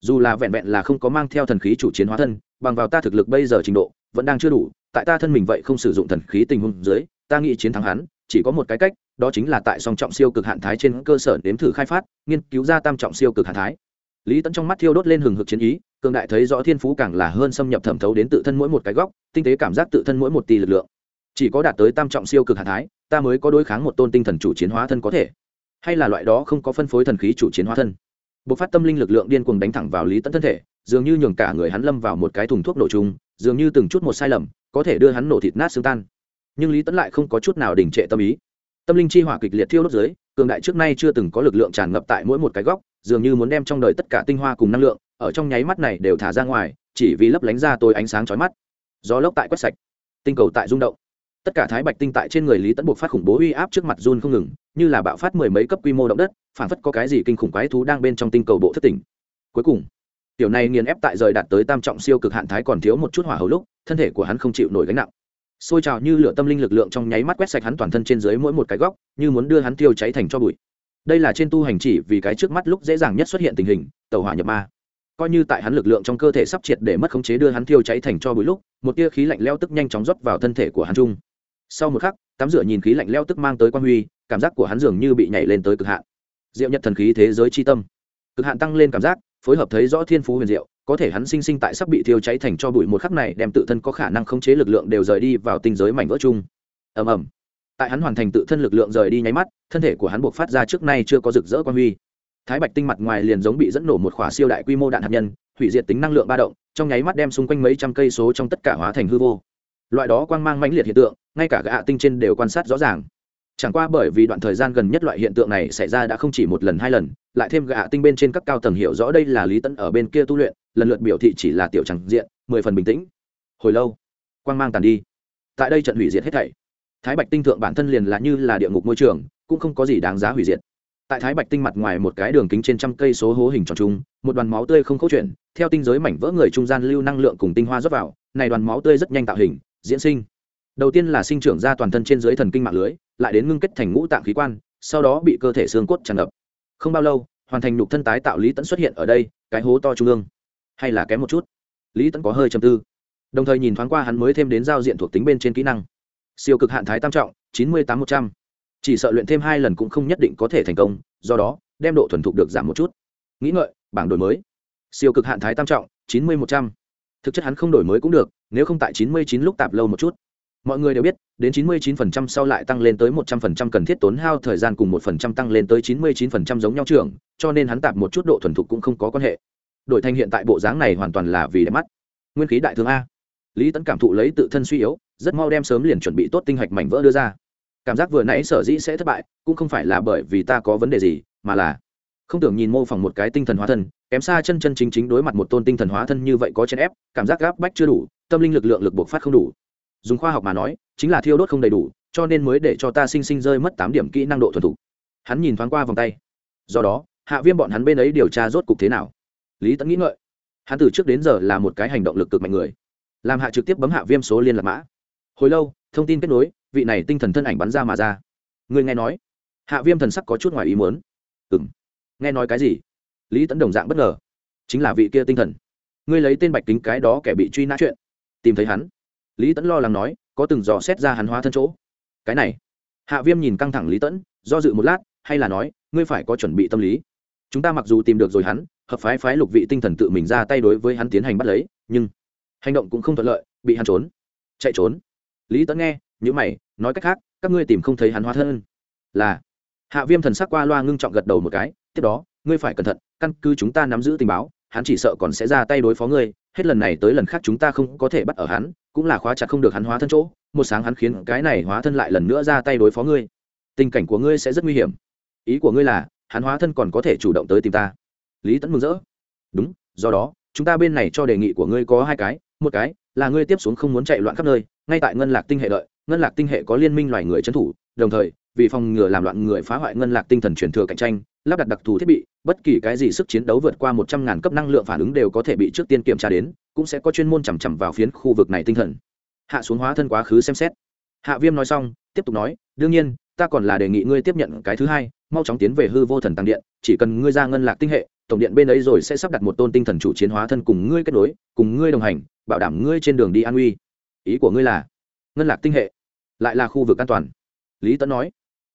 Dù là vẹn vẹn là không có mang theo thần khí chủ chiến hóa thân, bằng vào ta thực lực bây giờ trình độ, vẫn đang chưa đủ, tại ta thân mình vậy không sử dụng thần khí tình huống dưới, ta nghĩ chiến thắng hắn, chỉ có một cái cách, đó chính là tại song trọng siêu cực hạn thái trên cơ sở nếm thử khai phát, nghiên cứu ra tam trọng siêu cực hạn thái. Lý tẫn trong mắt thiêu đốt lên hừng hực chiến ý cường đại thấy rõ thiên phú càng là hơn xâm nhập thẩm thấu đến tự thân mỗi một cái góc, tinh tế cảm giác tự thân mỗi một tỷ lực lượng. Chỉ có đạt tới tam trọng siêu cực hạn thái, ta mới có đối kháng một tôn tinh thần chủ chiến hóa thân có thể. Hay là loại đó không có phân phối thần khí chủ chiến hóa thân. Bộc phát tâm linh lực lượng điên cuồng đánh thẳng vào lý tẫn thân thể, dường như nhường cả người hắn lâm vào một cái thùng thuốc nổ chung, dường như từng chút một sai lầm, có thể đưa hắn nổ thịt nát xương tan. Nhưng lý tẫn lại không có chút nào đình trệ tâm ý. Tâm linh chi hỏa kịch liệt thiêu đốt dưới, cường đại trước nay chưa từng có lực lượng tràn ngập tại mỗi một cái góc, dường như muốn đem trong đời tất cả tinh hoa cùng năng lượng ở trong nháy mắt này đều thả ra ngoài, chỉ vì lấp lánh ra tôi ánh sáng chói mắt. Gió lốc tại quét sạch, tinh cầu tại rung động. Tất cả thái bạch tinh tại trên người lý tẫn buộc phát khủng bố uy áp trước mặt run không ngừng, như là bạo phát mười mấy cấp quy mô động đất phản phất có cái gì kinh khủng quái thú đang bên trong tinh cầu bộ thất tỉnh. Cuối cùng, tiểu này nghiền ép tại rời đạt tới tam trọng siêu cực hạn thái còn thiếu một chút hỏa hầu lúc, thân thể của hắn không chịu nổi gánh nặng. Xôi trào như lửa tâm linh lực lượng trong nháy mắt quét sạch hắn toàn thân trên dưới mỗi một cái góc, như muốn đưa hắn tiêu cháy thành cho bụi. Đây là trên tu hành chỉ vì cái trước mắt lúc dễ dàng nhất xuất hiện tình hình, tàu hỏa nhập ma coi như tại hắn lực lượng trong cơ thể sắp triệt để mất khống chế đưa hắn thiêu cháy thành cho bụi lúc, một tia khí lạnh leo tức nhanh chóng rót vào thân thể của hắn trung sau một khắc, tắm rửa nhìn khí lạnh leo tức mang tới quan huy, cảm giác của hắn dường như bị nhảy lên tới cực hạn. Diệu nhất thần khí thế giới chi tâm. Cực hạn tăng lên cảm giác, phối hợp thấy rõ thiên phú huyền diệu, có thể hắn sinh sinh tại sắp bị thiêu cháy thành cho bụi một khắc này đem tự thân có khả năng khống chế lực lượng đều rời đi vào tinh giới mảnh vỡ chung. Ầm ầm. Tại hắn hoàn thành tự thân lực lượng rời đi nháy mắt, thân thể của hắn buộc phát ra trước nay chưa có rực rỡ quan huy thái bạch tinh mặt ngoài liền giống bị dẫn nổ một khỏa siêu đại quy mô đạn hạt nhân, hủy diệt tính năng lượng ba động, trong nháy mắt đem xung quanh mấy trăm cây số trong tất cả hóa thành hư vô. Loại đó quang mang mãnh liệt hiện tượng, ngay cả gạ tinh trên đều quan sát rõ ràng. Chẳng qua bởi vì đoạn thời gian gần nhất loại hiện tượng này xảy ra đã không chỉ một lần, hai lần, lại thêm gạ tinh bên trên các cao tầng hiểu rõ đây là lý tẫn ở bên kia tu luyện, lần lượt biểu thị chỉ là tiểu tràng diện, mười phần bình tĩnh. Hồi lâu, quang mang tàn đi. Tại đây trận hủy diệt hết thảy. Thái bạch tinh thượng bản thân liền là như là địa ngục môi trường, cũng không có gì đáng giá hủy diệt tại thái bạch tinh mặt ngoài một cái đường kính trên trăm cây số hố hình tròn trung một đoàn máu tươi không câu chuyện theo tinh giới mảnh vỡ người trung gian lưu năng lượng cùng tinh hoa rót vào, này đoàn máu tươi rất nhanh tạo hình, diễn sinh. Đầu tiên là sinh trưởng ra toàn thân trên dưới thần kinh mạng lưới, lại đến ngưng kết thành ngũ tạng khí quan, sau đó bị cơ thể xương cốt tràn ngập. Không bao lâu, hoàn thành nhục thân tái tạo lý tẫn xuất hiện ở đây, cái hố to trung ương. Hay là kém một chút. Lý tẫn có hơi chầm tư. Đồng thời nhìn thoáng qua hắn mới thêm đến giao diện thuộc tính bên trên kỹ năng. Siêu cực hạn thái tam trọng, chín mươi tám một trăm chỉ sợ luyện thêm hai lần cũng không nhất định có thể thành công, do đó, đem độ thuần thục được giảm một chút. Nghĩ ngợi, bảng đổi mới. Siêu cực hạn thái tam trọng, chín mươi một trăm. Thực chất hắn không đổi mới cũng được, nếu không tại chín mươi chín lúc tạp lâu một chút. Mọi người đều biết, đến 99% sau lại tăng lên tới 100% cần thiết tốn hao thời gian cùng một phần trăm tăng lên tới 99% giống nhau trưởng cho nên hắn tạp một chút độ thuần thục cũng không có quan hệ. Đổi thành hiện tại bộ dáng này hoàn toàn là vì đẹp mắt. Nguyên khí đại thương a. Lý tấn cảm thụ lấy tự thân suy yếu, rất mau đem sớm liền chuẩn bị tốt tinh hạch mảnh vỡ đưa ra cảm giác vừa nãy sở dĩ sẽ thất bại, cũng không phải là bởi vì ta có vấn đề gì, mà là không tưởng nhìn mô phỏng một cái tinh thần hóa thân, kém xa chân chân chính chính đối mặt một tôn tinh thần hóa thân như vậy có chèn ép, cảm giác gáp bách chưa đủ, tâm linh lực lượng lực buộc phát không đủ. Dùng khoa học mà nói, chính là thiêu đốt không đầy đủ, cho nên mới để cho ta sinh sinh rơi mất tám điểm kỹ năng độ thuần thục. Hắn nhìn thoáng qua vòng tay. Do đó, hạ viêm bọn hắn bên ấy điều tra rốt cục thế nào? Lý tẫn nghĩ ngợi. Hắn từ trước đến giờ là một cái hành động lực cực mạnh người. Làm hạ trực tiếp bấm hạ viêm số liên lạc mã. Hồi lâu, thông tin kết nối vị này tinh thần thân ảnh bắn ra mà ra. Người nghe nói. Hạ viêm thần sắc có chút ngoài ý muốn. Ừ m nghe nói cái gì? Lý tẫn đồng dạng bất ngờ. Chính là vị kia tinh thần. Ngươi lấy tên bạch kính cái đó kẻ bị truy nã chuyện. Tìm thấy hắn. Lý tẫn lo lắng nói, có từng dò xét ra hắn hóa thân chỗ. Cái này. Hạ viêm nhìn căng thẳng lý tẫn do dự một lát, hay là nói, ngươi phải có chuẩn bị tâm lý. Chúng ta mặc dù tìm được rồi hắn, hợp phái phái lục vị tinh thần tự mình ra tay đối với hắn tiến hành bắt lấy, nhưng hành động cũng không thuận lợi, bị hắn trốn. Chạy trốn. Lý tẫn nghe nhữ mày, nói cách khác, các ngươi tìm không thấy hắn hóa thân. Là. Hạ viêm thần sắc qua loa ngưng trọng gật đầu một cái, tiếp đó, ngươi phải cẩn thận, căn cứ chúng ta nắm giữ tình báo, hắn chỉ sợ còn sẽ ra tay đối phó ngươi, hết lần này tới lần khác chúng ta không có thể bắt ở hắn, cũng là khóa chặt không được hắn hóa thân chỗ, một sáng hắn khiến cái này hóa thân lại lần nữa ra tay đối phó ngươi. Tình cảnh của ngươi sẽ rất nguy hiểm. Ý của ngươi là, hắn hóa thân còn có thể chủ động tới tìm ta. Lý tẫn mừng rỡ. Đúng, do đó, chúng ta bên này cho đề nghị của ngươi có hai cái, một cái là ngươi tiếp xuống không muốn chạy loạn khắp nơi, ngay tại ngân lạc tinh hệ đợi ngân lạc tinh hệ có liên minh loài người trấn thủ, đồng thời, vì phòng ngừa làm loạn người phá hoại ngân lạc tinh thần truyền thừa cạnh tranh, lắp đặt đặc thù thiết bị, bất kỳ cái gì sức chiến đấu vượt qua một trăm ngàn cấp năng lượng phản ứng đều có thể bị trước tiên kiểm tra đến, cũng sẽ có chuyên môn chằm chằm vào phiến khu vực này tinh thần. Hạ xuống hóa thân quá khứ xem xét. Hạ viêm nói xong, tiếp tục nói, đương nhiên, ta còn là đề nghị ngươi tiếp nhận cái thứ hai, mau chóng tiến về hư vô thần tăng điện, chỉ cần ngươi ra ngân lạc tinh hệ, tổng điện bên ấy rồi sẽ sắp đặt một tôn tinh thần chủ chiến hóa thân cùng ngươi kết nối, cùng ngươi đồng hành, bảo đảm ngươi trên đường đi an uy. Ý của ngươi là, ngân lạc tinh hệ lại là khu vực an toàn. Lý tấn nói,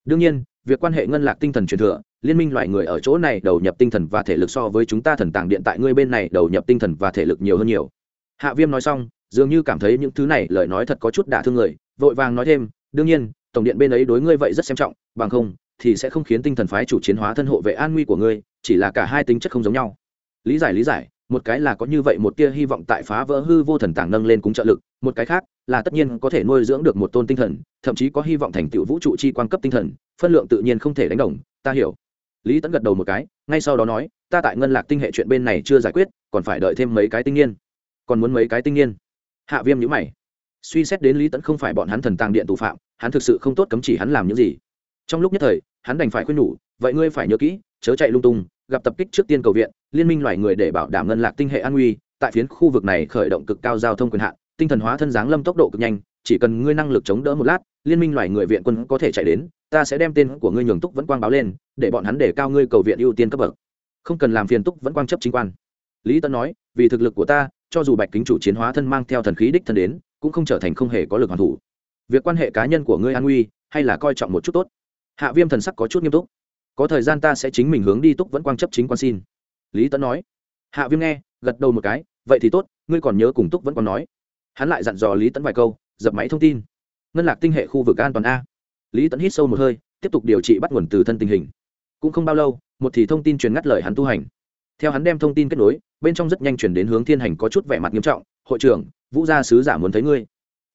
đương nhiên, việc quan hệ ngân lạc tinh thần truyền thừa, liên minh loại người ở chỗ này đầu nhập tinh thần và thể lực so với chúng ta thần tàng điện tại ngươi bên này đầu nhập tinh thần và thể lực nhiều hơn nhiều. Hạ viêm nói xong, dường như cảm thấy những thứ này lời nói thật có chút đả thương người, vội vàng nói thêm, đương nhiên, tổng điện bên ấy đối ngươi vậy rất xem trọng, bằng không thì sẽ không khiến tinh thần phái chủ chiến hóa thân hộ vệ an nguy của ngươi, chỉ là cả hai tính chất không giống nhau. Lý giải lý giải, một cái là có như vậy một tia hy vọng tại phá vỡ hư vô thần tàng nâng lên cúng trợ lực, một cái khác là tất nhiên có thể nuôi dưỡng được một tôn tinh thần, thậm chí có hy vọng thành tựu vũ trụ chi quan cấp tinh thần, phân lượng tự nhiên không thể đánh đồng, ta hiểu. Lý tẫn gật đầu một cái, ngay sau đó nói, ta tại ngân lạc tinh hệ chuyện bên này chưa giải quyết, còn phải đợi thêm mấy cái tinh niên. Còn muốn mấy cái tinh niên? Hạ viêm nhữ mày. Suy xét đến lý tẫn không phải bọn hắn thần tàng điện tù phạm, hắn thực sự không tốt cấm chỉ hắn làm những gì. Trong lúc nhất thời, hắn đành phải khuyên nhủ, vậy ngươi phải nhớ kỹ, chớ chạy lung tung, gặp tập kích trước tiên cầu viện, liên minh loài người để bảo đảm ngân lạc tinh hệ an nguy, tại phiến khu vực này khởi động cực cao giao thông quyền hạn tinh thần hóa thân giáng lâm tốc độ cực nhanh, chỉ cần ngươi năng lực chống đỡ một lát, liên minh loài người viện quân có thể chạy đến, ta sẽ đem tên của ngươi nhường túc vẫn quang báo lên, để bọn hắn để cao ngươi cầu viện ưu tiên cấp bậc. Không cần làm phiền túc vẫn quang chấp chính quan. Lý tân nói, vì thực lực của ta, cho dù bạch kính chủ chiến hóa thân mang theo thần khí đích thân đến, cũng không trở thành không hề có lực hoàn thủ. Việc quan hệ cá nhân của ngươi an nguy, hay là coi trọng một chút tốt? Hạ viêm thần sắc có chút nghiêm túc. Có thời gian ta sẽ chính mình hướng đi túc vẫn quang chấp chính quan xin. Lý tấn nói. Hạ viêm nghe, gật đầu một cái, vậy thì tốt, ngươi còn nhớ cùng túc vẫn còn nói hắn lại dặn dò lý tấn vài câu, dập máy thông tin. Ngân lạc tinh hệ khu vực an toàn a. Lý tẫn hít sâu một hơi, tiếp tục điều trị bắt nguồn từ thân tình hình. Cũng không bao lâu, một thì thông tin truyền ngắt lời hắn tu hành. Theo hắn đem thông tin kết nối, bên trong rất nhanh chuyển đến hướng thiên hành có chút vẻ mặt nghiêm trọng. Hội trưởng, vũ gia sứ giả muốn thấy ngươi.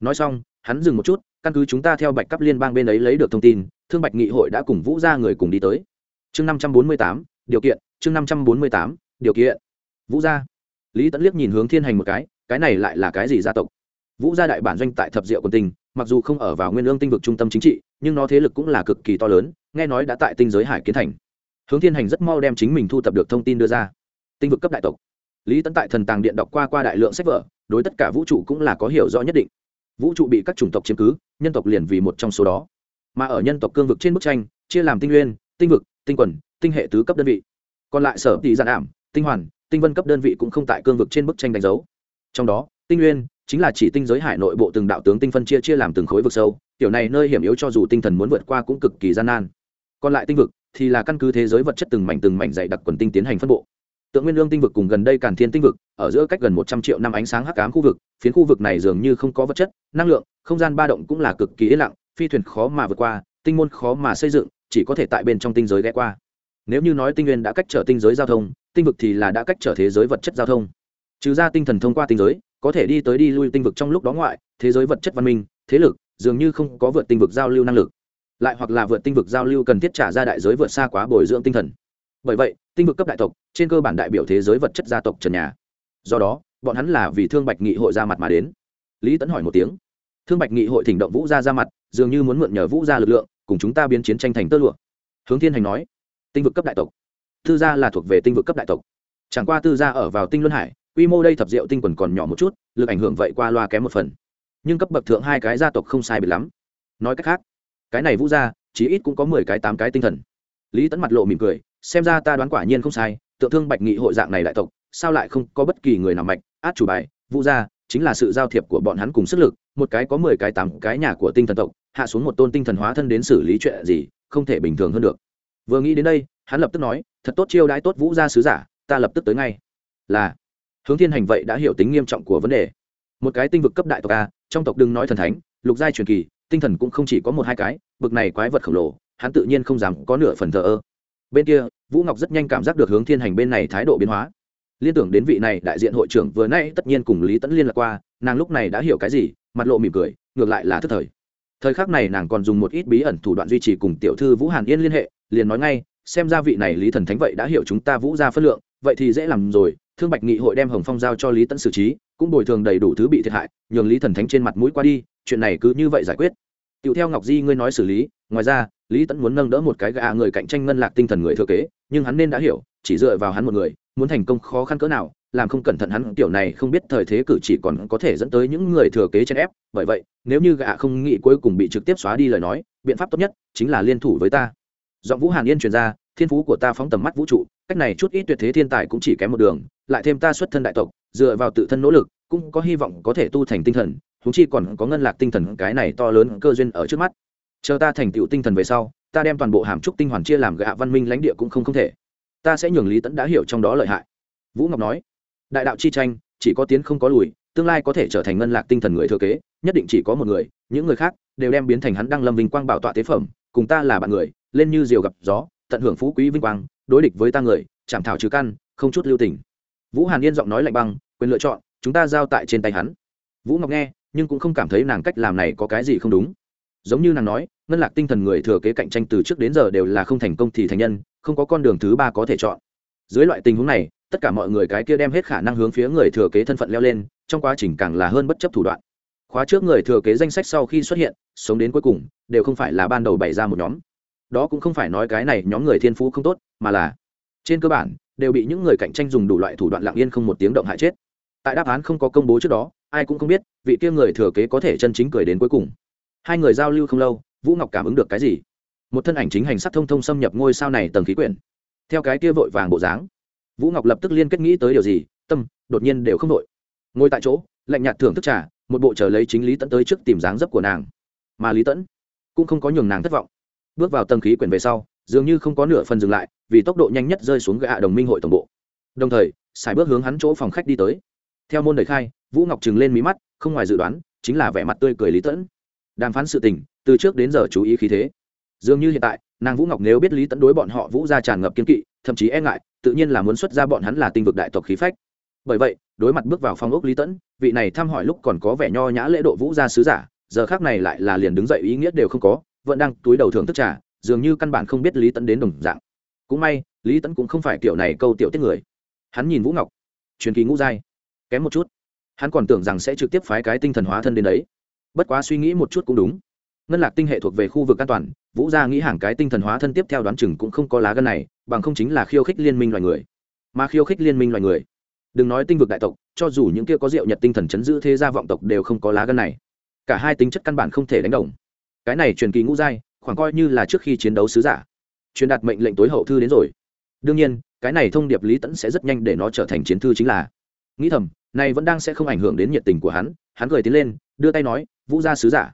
Nói xong, hắn dừng một chút, căn cứ chúng ta theo bạch cấp liên bang bên ấy lấy được thông tin, thương bạch nghị hội đã cùng vũ gia người cùng đi tới. Chương năm trăm bốn mươi tám, điều kiện, chương năm trăm bốn mươi tám, điều kiện. Vũ gia. Lý tẫn liếc nhìn hướng thiên hành một cái cái này lại là cái gì gia tộc? Vũ gia đại bản doanh tại thập diệu quần tinh, mặc dù không ở vào nguyên lương tinh vực trung tâm chính trị, nhưng nó thế lực cũng là cực kỳ to lớn, nghe nói đã tại tinh giới hải kiến thành. Hướng thiên hành rất mau đem chính mình thu thập được thông tin đưa ra. Tinh vực cấp đại tộc. Lý tấn tại thần tàng điện đọc qua qua đại lượng sách vở, đối tất cả vũ trụ cũng là có hiểu rõ nhất định. Vũ trụ bị các chủng tộc chiếm cứ, nhân tộc liền vì một trong số đó. Mà ở nhân tộc cương vực trên bức tranh, chia làm tinh nguyên, tinh vực, tinh quần, tinh hệ tứ cấp đơn vị. Còn lại sở tỷ giản ảm, tinh hoàn, tinh vân cấp đơn vị cũng không tại cương vực trên bức tranh đánh dấu trong đó, tinh nguyên chính là chỉ tinh giới hải nội bộ từng đạo tướng tinh phân chia chia làm từng khối vực sâu, tiểu này nơi hiểm yếu cho dù tinh thần muốn vượt qua cũng cực kỳ gian nan. Còn lại tinh vực thì là căn cứ thế giới vật chất từng mảnh từng mảnh dày đặc quần tinh tiến hành phân bộ. Tượng nguyên lương tinh vực cùng gần đây càn thiên tinh vực, ở giữa cách gần một trăm triệu năm ánh sáng hắc ám khu vực, phiến khu vực này dường như không có vật chất, năng lượng, không gian ba động cũng là cực kỳ yên lặng, phi thuyền khó mà vượt qua, tinh môn khó mà xây dựng, chỉ có thể tại bên trong tinh giới ghé qua. Nếu như nói tinh nguyên đã cách trở tinh giới giao thông, tinh vực thì là đã cách trở thế giới vật chất giao thông trừ ra tinh thần thông qua tinh giới, có thể đi tới đi lui tinh vực trong lúc đó ngoại, thế giới vật chất văn minh, thế lực, dường như không có vượt tinh vực giao lưu năng lực. Lại hoặc là vượt tinh vực giao lưu cần thiết trả ra đại giới vượt xa quá bồi dưỡng tinh thần. Bởi vậy, tinh vực cấp đại tộc, trên cơ bản đại biểu thế giới vật chất gia tộc trần nhà. Do đó, bọn hắn là vì thương bạch nghị hội ra mặt mà đến. Lý tấn hỏi một tiếng. Thương bạch nghị hội thỉnh động vũ gia ra mặt, dường như muốn mượn nhờ vũ gia lực lượng, cùng chúng ta biến chiến tranh thành tơ lụa. Hướng thiên hành nói. Tinh vực cấp đại tộc. Tư gia là thuộc về tinh vực cấp đại tộc. Chẳng qua tư gia ở vào tinh luân hải quy mô đây thập diệu tinh quần còn nhỏ một chút, lực ảnh hưởng vậy qua loa kém một phần. Nhưng cấp bậc thượng hai cái gia tộc không sai biệt lắm. Nói cách khác, cái này vũ gia, chí ít cũng có mười cái tám cái tinh thần. Lý Tấn mặt lộ mỉm cười, xem ra ta đoán quả nhiên không sai, tượng thương bạch nghị hội dạng này đại tộc, sao lại không có bất kỳ người nào mạch át chủ bài, vũ gia, chính là sự giao thiệp của bọn hắn cùng sức lực, một cái có mười cái tám cái nhà của tinh thần tộc, hạ xuống một tôn tinh thần hóa thân đến xử lý chuyện gì, không thể bình thường hơn được. Vừa nghĩ đến đây, hắn lập tức nói, thật tốt chiêu đãi tốt vũ gia sứ giả, ta lập tức tới ngay. Là hướng thiên hành vậy đã hiểu tính nghiêm trọng của vấn đề. Một cái tinh vực cấp đại tộc a, trong tộc đừng nói thần thánh, lục giai truyền kỳ, tinh thần cũng không chỉ có một hai cái, bực này quái vật khổng lồ, hắn tự nhiên không dám có nửa phần thờ ơ. Bên kia, vũ ngọc rất nhanh cảm giác được hướng thiên hành bên này thái độ biến hóa. Liên tưởng đến vị này đại diện hội trưởng vừa nay tất nhiên cùng lý tẫn liên lạc qua, nàng lúc này đã hiểu cái gì, mặt lộ mỉm cười, ngược lại là thất thời. Thời khắc này nàng còn dùng một ít bí ẩn thủ đoạn duy trì cùng tiểu thư vũ hàn yên liên hệ, liền nói ngay, xem ra vị này lý thần thánh vậy đã hiểu chúng ta vũ ra phất lượng, vậy thì dễ làm rồi thương bạch nghị hội đem hồng phong giao cho lý tẫn xử trí, cũng bồi thường đầy đủ thứ bị thiệt hại, nhường lý thần thánh trên mặt mũi qua đi, chuyện này cứ như vậy giải quyết. Tựu theo ngọc di, ngươi nói xử lý, ngoài ra, lý tẫn muốn nâng đỡ một cái gà người cạnh tranh ngân lạc tinh thần người thừa kế, nhưng hắn nên đã hiểu, chỉ dựa vào hắn một người, muốn thành công khó khăn cỡ nào, làm không cẩn thận hắn, tiểu này không biết thời thế cử chỉ còn có thể dẫn tới những người thừa kế chen ép, bởi vậy, nếu như gã không nghĩ cuối cùng bị trực tiếp xóa đi lời nói, biện pháp tốt nhất chính là liên thủ với ta. Giọng vũ hàn yên truyền ra, thiên phú của ta phóng tầm mắt vũ trụ, cách này chút ít tuyệt thế thiên tài cũng chỉ kém một đường lại thêm ta xuất thân đại tộc, dựa vào tự thân nỗ lực, cũng có hy vọng có thể tu thành tinh thần thúng chi còn có ngân lạc tinh thần, cái này to lớn cơ duyên ở trước mắt. Chờ ta thành tựu tinh thần về sau, ta đem toàn bộ hàm trúc tinh hoàn chia làm gạ văn minh lãnh địa cũng không không thể. Ta sẽ nhường lý tẫn đã hiểu trong đó lợi hại. Vũ ngọc nói. Đại đạo chi tranh, chỉ có tiến không có lùi, tương lai có thể trở thành ngân lạc tinh thần người thừa kế, nhất định chỉ có một người, những người khác đều đem biến thành hắn đăng lâm vinh quang bảo tọa tế phẩm, cùng ta là bạn người, lên như diều gặp gió, tận hưởng phú quý vinh quang, đối địch với ta người chảm thảo trừ căn, không chút lưu tình vũ hàn yên giọng nói lạnh băng, quyền lựa chọn, chúng ta giao tại trên tay hắn. Vũ ngọc nghe, nhưng cũng không cảm thấy nàng cách làm này có cái gì không đúng. Giống như nàng nói, ngân lạc tinh thần người thừa kế cạnh tranh từ trước đến giờ đều là không thành công thì thành nhân, không có con đường thứ ba có thể chọn. Dưới loại tình huống này, tất cả mọi người cái kia đem hết khả năng hướng phía người thừa kế thân phận leo lên, trong quá trình càng là hơn bất chấp thủ đoạn. Khóa trước người thừa kế danh sách sau khi xuất hiện, sống đến cuối cùng, đều không phải là ban đầu bày ra một nhóm. Đó cũng không phải nói cái này nhóm người thiên phú không tốt, mà là trên cơ bản đều bị những người cạnh tranh dùng đủ loại thủ đoạn lặng yên không một tiếng động hại chết. Tại đáp án không có công bố trước đó ai cũng không biết vị kia người thừa kế có thể chân chính cười đến cuối cùng. Hai người giao lưu không lâu vũ ngọc cảm ứng được cái gì? Một thân ảnh chính hành sắc thông thông xâm nhập ngôi sao này tầng khí quyển. Theo cái kia vội vàng bộ dáng vũ ngọc lập tức liên kết nghĩ tới điều gì tâm đột nhiên đều không vội ngồi tại chỗ lạnh nhạt thưởng thức trả, một bộ chờ lấy chính lý tẫn tới trước tìm dáng dấp của nàng. Mà lý tẫn cũng không có nhường nàng thất vọng. Bước vào tầng khí quyển về sau dường như không có nửa phần dừng lại, vì tốc độ nhanh nhất rơi xuống gạ đồng minh hội tổng bộ. Đồng thời xài bước hướng hắn chỗ phòng khách đi tới. Theo môn đời khai, vũ ngọc trừng lên mí mắt, không ngoài dự đoán, chính là vẻ mặt tươi cười lý tẫn. Đàm phán sự tình, từ trước đến giờ chú ý khí thế. Dường như hiện tại, nàng vũ ngọc nếu biết lý tẫn đối bọn họ vũ ra tràn ngập kiên kỵ, thậm chí e ngại, tự nhiên là muốn xuất ra bọn hắn là tinh vực đại tộc khí phách. Bởi vậy, đối mặt bước vào phong ốc lý tẫn, vị này thăm hỏi lúc còn có vẻ nho nhã lễ độ vũ gia sứ giả, giờ khác này lại là liền đứng dậy ý nghĩa đều không có, vẫn đang túi đầu thưởng thức trà dường như căn bản không biết lý tẫn đến đồng dạng cũng may lý tẫn cũng không phải kiểu này câu tiểu tiết người hắn nhìn vũ ngọc truyền kỳ ngũ giai kém một chút hắn còn tưởng rằng sẽ trực tiếp phái cái tinh thần hóa thân đến đấy bất quá suy nghĩ một chút cũng đúng ngân lạc tinh hệ thuộc về khu vực an toàn vũ gia nghĩ hàng cái tinh thần hóa thân tiếp theo đoán chừng cũng không có lá gân này bằng không chính là khiêu khích liên minh loài người mà khiêu khích liên minh loài người đừng nói tinh vực đại tộc cho dù những kia có rượu nhật tinh thần chấn giữ thế gia vọng tộc đều không có lá gân này cả hai tính chất căn bản không thể đánh đồng cái này truyền kỳ ngũ giai khoảng coi như là trước khi chiến đấu sứ giả. Truyền đạt mệnh lệnh tối hậu thư đến rồi. Đương nhiên, cái này thông điệp lý tẫn sẽ rất nhanh để nó trở thành chiến thư chính là. Nghĩ thầm, này vẫn đang sẽ không ảnh hưởng đến nhiệt tình của hắn hắn cười tiến lên, đưa tay nói, vũ gia sứ giả.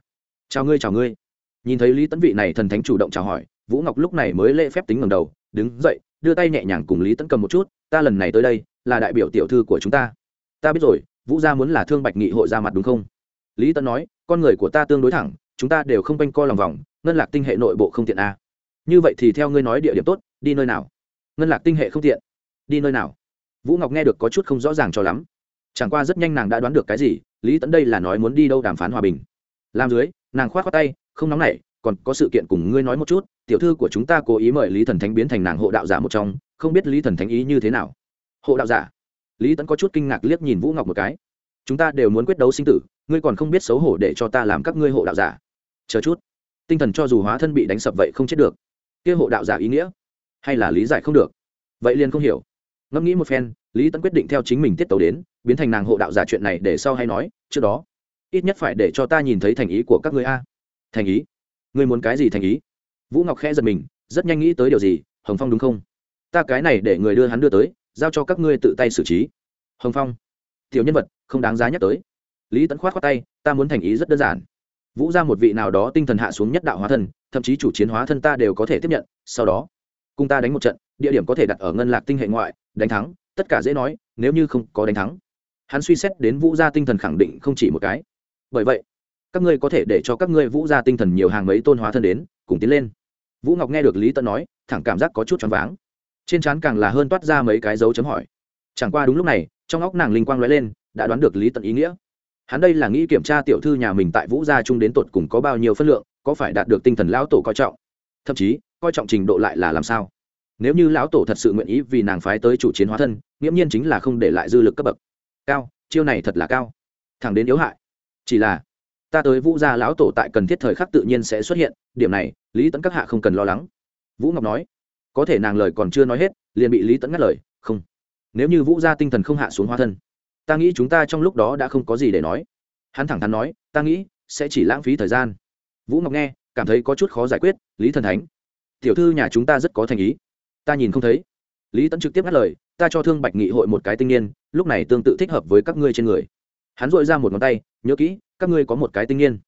Chào ngươi chào ngươi. Nhìn thấy lý tẫn vị này thần thánh chủ động chào hỏi, vũ ngọc lúc này mới lễ phép tính ngầm đầu, đứng dậy, đưa tay nhẹ nhàng cùng lý tẫn cầm một chút, ta lần này tới đây, là đại biểu tiểu thư của chúng ta. Ta biết rồi, vũ gia muốn là thương bạch nghị hội ra mặt đúng không? Lý tẫn nói, con người của ta tương đối thẳng, chúng ta đều không quanh co lòng vòng ngân lạc tinh hệ nội bộ không tiện a như vậy thì theo ngươi nói địa điểm tốt, đi nơi nào? Ngân lạc tinh hệ không tiện. Đi nơi nào? Vũ ngọc nghe được có chút không rõ ràng cho lắm. Chẳng qua rất nhanh nàng đã đoán được cái gì, lý tẫn đây là nói muốn đi đâu đàm phán hòa bình. Làm dưới, nàng k h o á t khoác tay, không nóng nảy, còn có sự kiện cùng ngươi nói một chút, tiểu thư của chúng ta cố ý mời lý thần thánh biến thành nàng hộ đạo giả một trong, không biết lý thần thánh ý như thế nào. Hộ đạo giả? Lý tẫn có chút kinh ngạc liếc nhìn vũ ngọc một cái. Chúng ta đều muốn quyết đấu sinh tử, ngươi còn không biết xấu hổ để cho ta làm các ngươi hộ đạo giả. Chờ chút tinh thần cho dù hóa thân bị đánh sập vậy không chết được. Kia hộ đạo giả ý nghĩa, hay là lý giải không được? Vậy liền không hiểu. Ngẫm nghĩ một phen, lý Tấn quyết định theo chính mình tiết tấu đến, biến thành nàng hộ đạo giả chuyện này để sau hay nói, trước đó, ít nhất phải để cho ta nhìn thấy thành ý của các người a. Thành ý? Ngươi muốn cái gì thành ý? Vũ ngọc khẽ giật mình, rất nhanh nghĩ tới điều gì, hồng phong đúng không? Ta cái này để người đưa hắn đưa tới, giao cho các ngươi tự tay xử trí. Hồng phong, tiểu nhân vật, không đáng giá nhắc tới. Lý Tấn khoát khoát tay, ta muốn thành ý rất đơn giản vũ ra một vị nào đó tinh thần hạ xuống nhất đạo hóa thân, thậm chí chủ chiến hóa thân ta đều có thể tiếp nhận, sau đó, cùng ta đánh một trận, địa điểm có thể đặt ở ngân lạc tinh hệ ngoại, đánh thắng, tất cả dễ nói, nếu như không có đánh thắng. Hắn suy xét đến vũ gia tinh thần khẳng định không chỉ một cái. Bởi vậy, các ngươi có thể để cho các ngươi vũ gia tinh thần nhiều hàng mấy tôn hóa thân đến, cùng tiến lên. Vũ ngọc nghe được lý tân nói, thẳng cảm giác có chút choáng váng. Trên trán càng là hơn toát ra mấy cái dấu chấm hỏi. Chẳng qua đúng lúc này, trong óc nàng linh quang lóe lên, đã đoán được lý tận ý nghĩa hắn đây là nghĩ kiểm tra tiểu thư nhà mình tại vũ gia trung đến tột cùng có bao nhiêu phân lượng, có phải đạt được tinh thần lão tổ coi trọng? Thậm chí, coi trọng trình độ lại là làm sao? Nếu như lão tổ thật sự nguyện ý vì nàng phái tới chủ chiến hóa thân, nghiễm nhiên chính là không để lại dư lực cấp bậc. Cao, chiêu này thật là cao. Thẳng đến yếu hại. Chỉ là, ta tới vũ gia lão tổ tại cần thiết thời khắc tự nhiên sẽ xuất hiện, điểm này, lý Tấn các hạ không cần lo lắng. Vũ ngọc nói, có thể nàng lời còn chưa nói hết, liền bị lý Tấn ngắt lời, không. Nếu như vũ gia tinh thần không hạ xuống hóa thân ta nghĩ chúng ta trong lúc đó đã không có gì để nói. Hắn thẳng thắn nói, ta nghĩ, sẽ chỉ lãng phí thời gian. Vũ ngọc nghe, cảm thấy có chút khó giải quyết, lý thần thánh. Tiểu thư nhà chúng ta rất có thành ý. Ta nhìn không thấy. Lý tẫn trực tiếp ngắt lời, ta cho thương bạch nghị hội một cái tinh niên, lúc này tương tự thích hợp với các ngươi trên người. Hắn dội ra một ngón tay, nhớ kỹ, các ngươi có một cái tinh niên.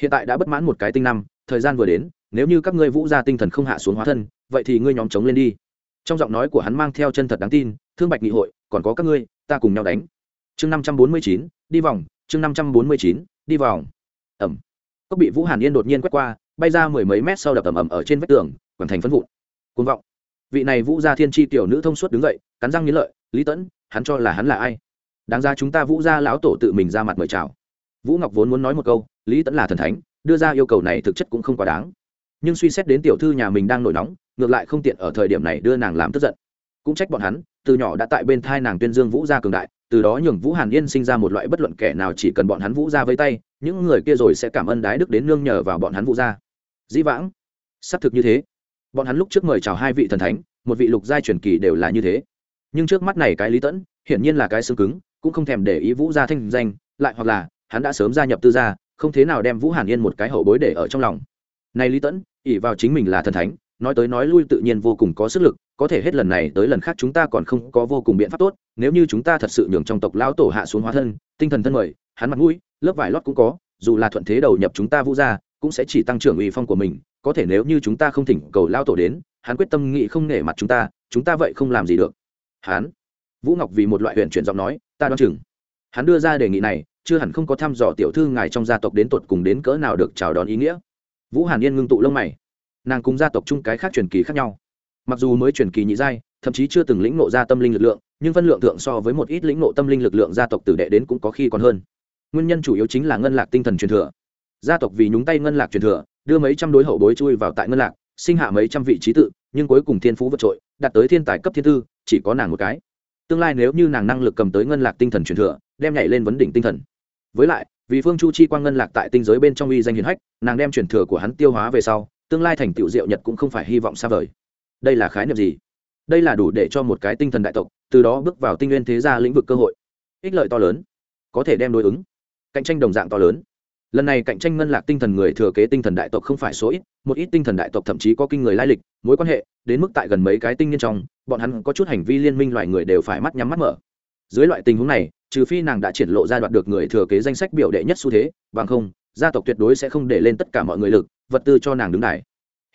Hiện tại đã bất mãn một cái tinh năm, thời gian vừa đến, nếu như các ngươi vũ ra tinh thần không hạ xuống hóa thân, vậy thì ngươi nhóm chống lên đi. Trong giọng nói của hắn mang theo chân thật đáng tin, thương bạch nghị hội, còn có các ngươi, ta cùng nhau đánh chương năm trăm bốn mươi chín, đi vòng, chương năm trăm bốn mươi chín, đi vòng. Ẩm. Cốc bị vũ hàn yên đột nhiên quét qua, bay ra mười mấy mét sau đập ẩm ẩm ở trên vách tường, quần thành phân vụn. Côn vọng. Vị này vũ gia thiên tri tiểu nữ thông suốt đứng dậy, cắn răng nghiến lợi, lý tẫn, hắn cho là hắn là ai? Đáng ra chúng ta vũ gia lão tổ tự mình ra mặt mời chào. Vũ ngọc vốn muốn nói một câu, lý tẫn là thần thánh, đưa ra yêu cầu này thực chất cũng không quá đáng. Nhưng suy xét đến tiểu thư nhà mình đang nổi nóng, ngược lại không tiện ở thời điểm này đưa nàng làm tức giận. Cũng trách bọn hắn, từ nhỏ đã tại bên thai nàng tuyên dương vũ gia cường đại từ đó nhường vũ hàn yên sinh ra một loại bất luận kẻ nào chỉ cần bọn hắn vũ ra với tay, những người kia rồi sẽ cảm ơn đái đức đến nương nhờ vào bọn hắn vũ ra dĩ vãng, xác thực như thế. Bọn hắn lúc trước mời chào hai vị thần thánh, một vị lục giai truyền kỳ đều là như thế. Nhưng trước mắt này cái lý tẫn, hiển nhiên là cái xương cứng, cũng không thèm để ý vũ gia thanh danh, lại hoặc là, hắn đã sớm gia nhập tư gia, không thế nào đem vũ hàn yên một cái hậu bối để ở trong lòng. Này lý tẫn ỉ vào chính mình là thần thánh, nói tới nói lui tự nhiên vô cùng có sức lực, có thể hết lần này tới lần khác chúng ta còn không có vô cùng biện pháp tốt nếu như chúng ta thật sự nhường trong tộc lão tổ hạ xuống hóa thân, tinh thần thân mời, hắn mặt mũi, lớp vải lót cũng có, dù là thuận thế đầu nhập chúng ta vũ ra cũng sẽ chỉ tăng trưởng uy phong của mình, có thể nếu như chúng ta không thỉnh cầu lao tổ đến, hắn quyết tâm nghị không nể mặt chúng ta chúng ta vậy không làm gì được. Hắn, vũ ngọc vì một loại huyện chuyển giọng nói, ta đoán chừng. Hắn đưa ra đề nghị này, chưa hẳn không có thăm dò tiểu thư ngài trong gia tộc đến tột cùng đến cỡ nào được chào đón ý nghĩa. Vũ hàn yên ngưng tụ lông mày. Nàng cùng gia tộc chung cái khác truyền kỳ khác nhau. Mặc dù mới truyền kỳ nhị giai, thậm chí chưa từng lĩnh nộ ra tâm linh lực lượng nhưng phân lượng thượng so với một ít lĩnh nộ tâm linh lực lượng gia tộc tử đệ đến cũng có khi còn hơn. Nguyên nhân chủ yếu chính là ngân lạc tinh thần truyền thừa. Gia tộc vì nhúng tay ngân lạc truyền thừa, đưa mấy trăm đối hậu bối chui vào tại ngân lạc, sinh hạ mấy trăm vị trí tự, nhưng cuối cùng thiên phú vượt trội, đạt tới thiên tài cấp thiên tư, chỉ có nàng một cái. Tương lai nếu như nàng năng lực cầm tới ngân lạc tinh thần truyền thừa, đem nhảy lên vấn đỉnh tinh thần. Với lại, vì phương chu chi quang ngân lạc tại tinh giới bên trong uy danh hiền hách, nàng đem truyền thừa của hắn tiêu hóa về sau, tương lai thành tựu diệu nhật cũng không phải hy vọng xa vời. Đây là khái niệm gì? Đây là đủ để cho một cái tinh thần đại tộc từ đó bước vào tinh nguyên thế gia lĩnh vực cơ hội. Ích lợi to lớn, có thể đem đối ứng. Cạnh tranh đồng dạng to lớn. Lần này cạnh tranh ngân lạc tinh thần người thừa kế tinh thần đại tộc không phải số ít, một ít tinh thần đại tộc thậm chí có kinh người lai lịch, mối quan hệ, đến mức tại gần mấy cái tinh nhân trong, bọn hắn có chút hành vi liên minh loại người đều phải mắt nhắm mắt mở. Dưới loại tình huống này, trừ phi nàng đã triển lộ ra đoạt được người thừa kế danh sách biểu đệ nhất xu thế, bằng không, gia tộc tuyệt đối sẽ không để lên tất cả mọi người lực, vật tư cho nàng đứng đài.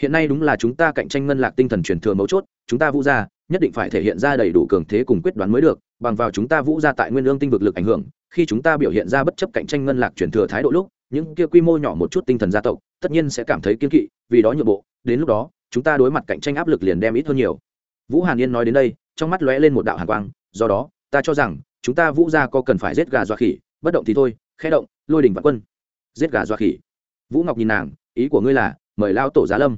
Hiện nay đúng là chúng ta cạnh tranh ngân lạc tinh thần truyền thừa mấu chốt, chúng ta vũ gia nhất định phải thể hiện ra đầy đủ cường thế cùng quyết đoán mới được, bằng vào chúng ta vũ ra tại nguyên lương tinh vực lực ảnh hưởng, khi chúng ta biểu hiện ra bất chấp cạnh tranh ngân lạc truyền thừa thái độ lúc, những kia quy mô nhỏ một chút tinh thần gia tộc, tất nhiên sẽ cảm thấy kiên kỵ, vì đó nhượng bộ, đến lúc đó, chúng ta đối mặt cạnh tranh áp lực liền đem ít hơn nhiều. Vũ hàn yên nói đến đây, trong mắt lóe lên một đạo hàn quang, do đó, ta cho rằng, chúng ta vũ ra có cần phải giết gà dọa khỉ, bất động thì thôi, khẽ động, lôi đỉnh vạn quân. Giết gà dọa khỉ. Vũ ngọc nhìn nàng, ý của ngươi là, mời lao tổ giá lâm.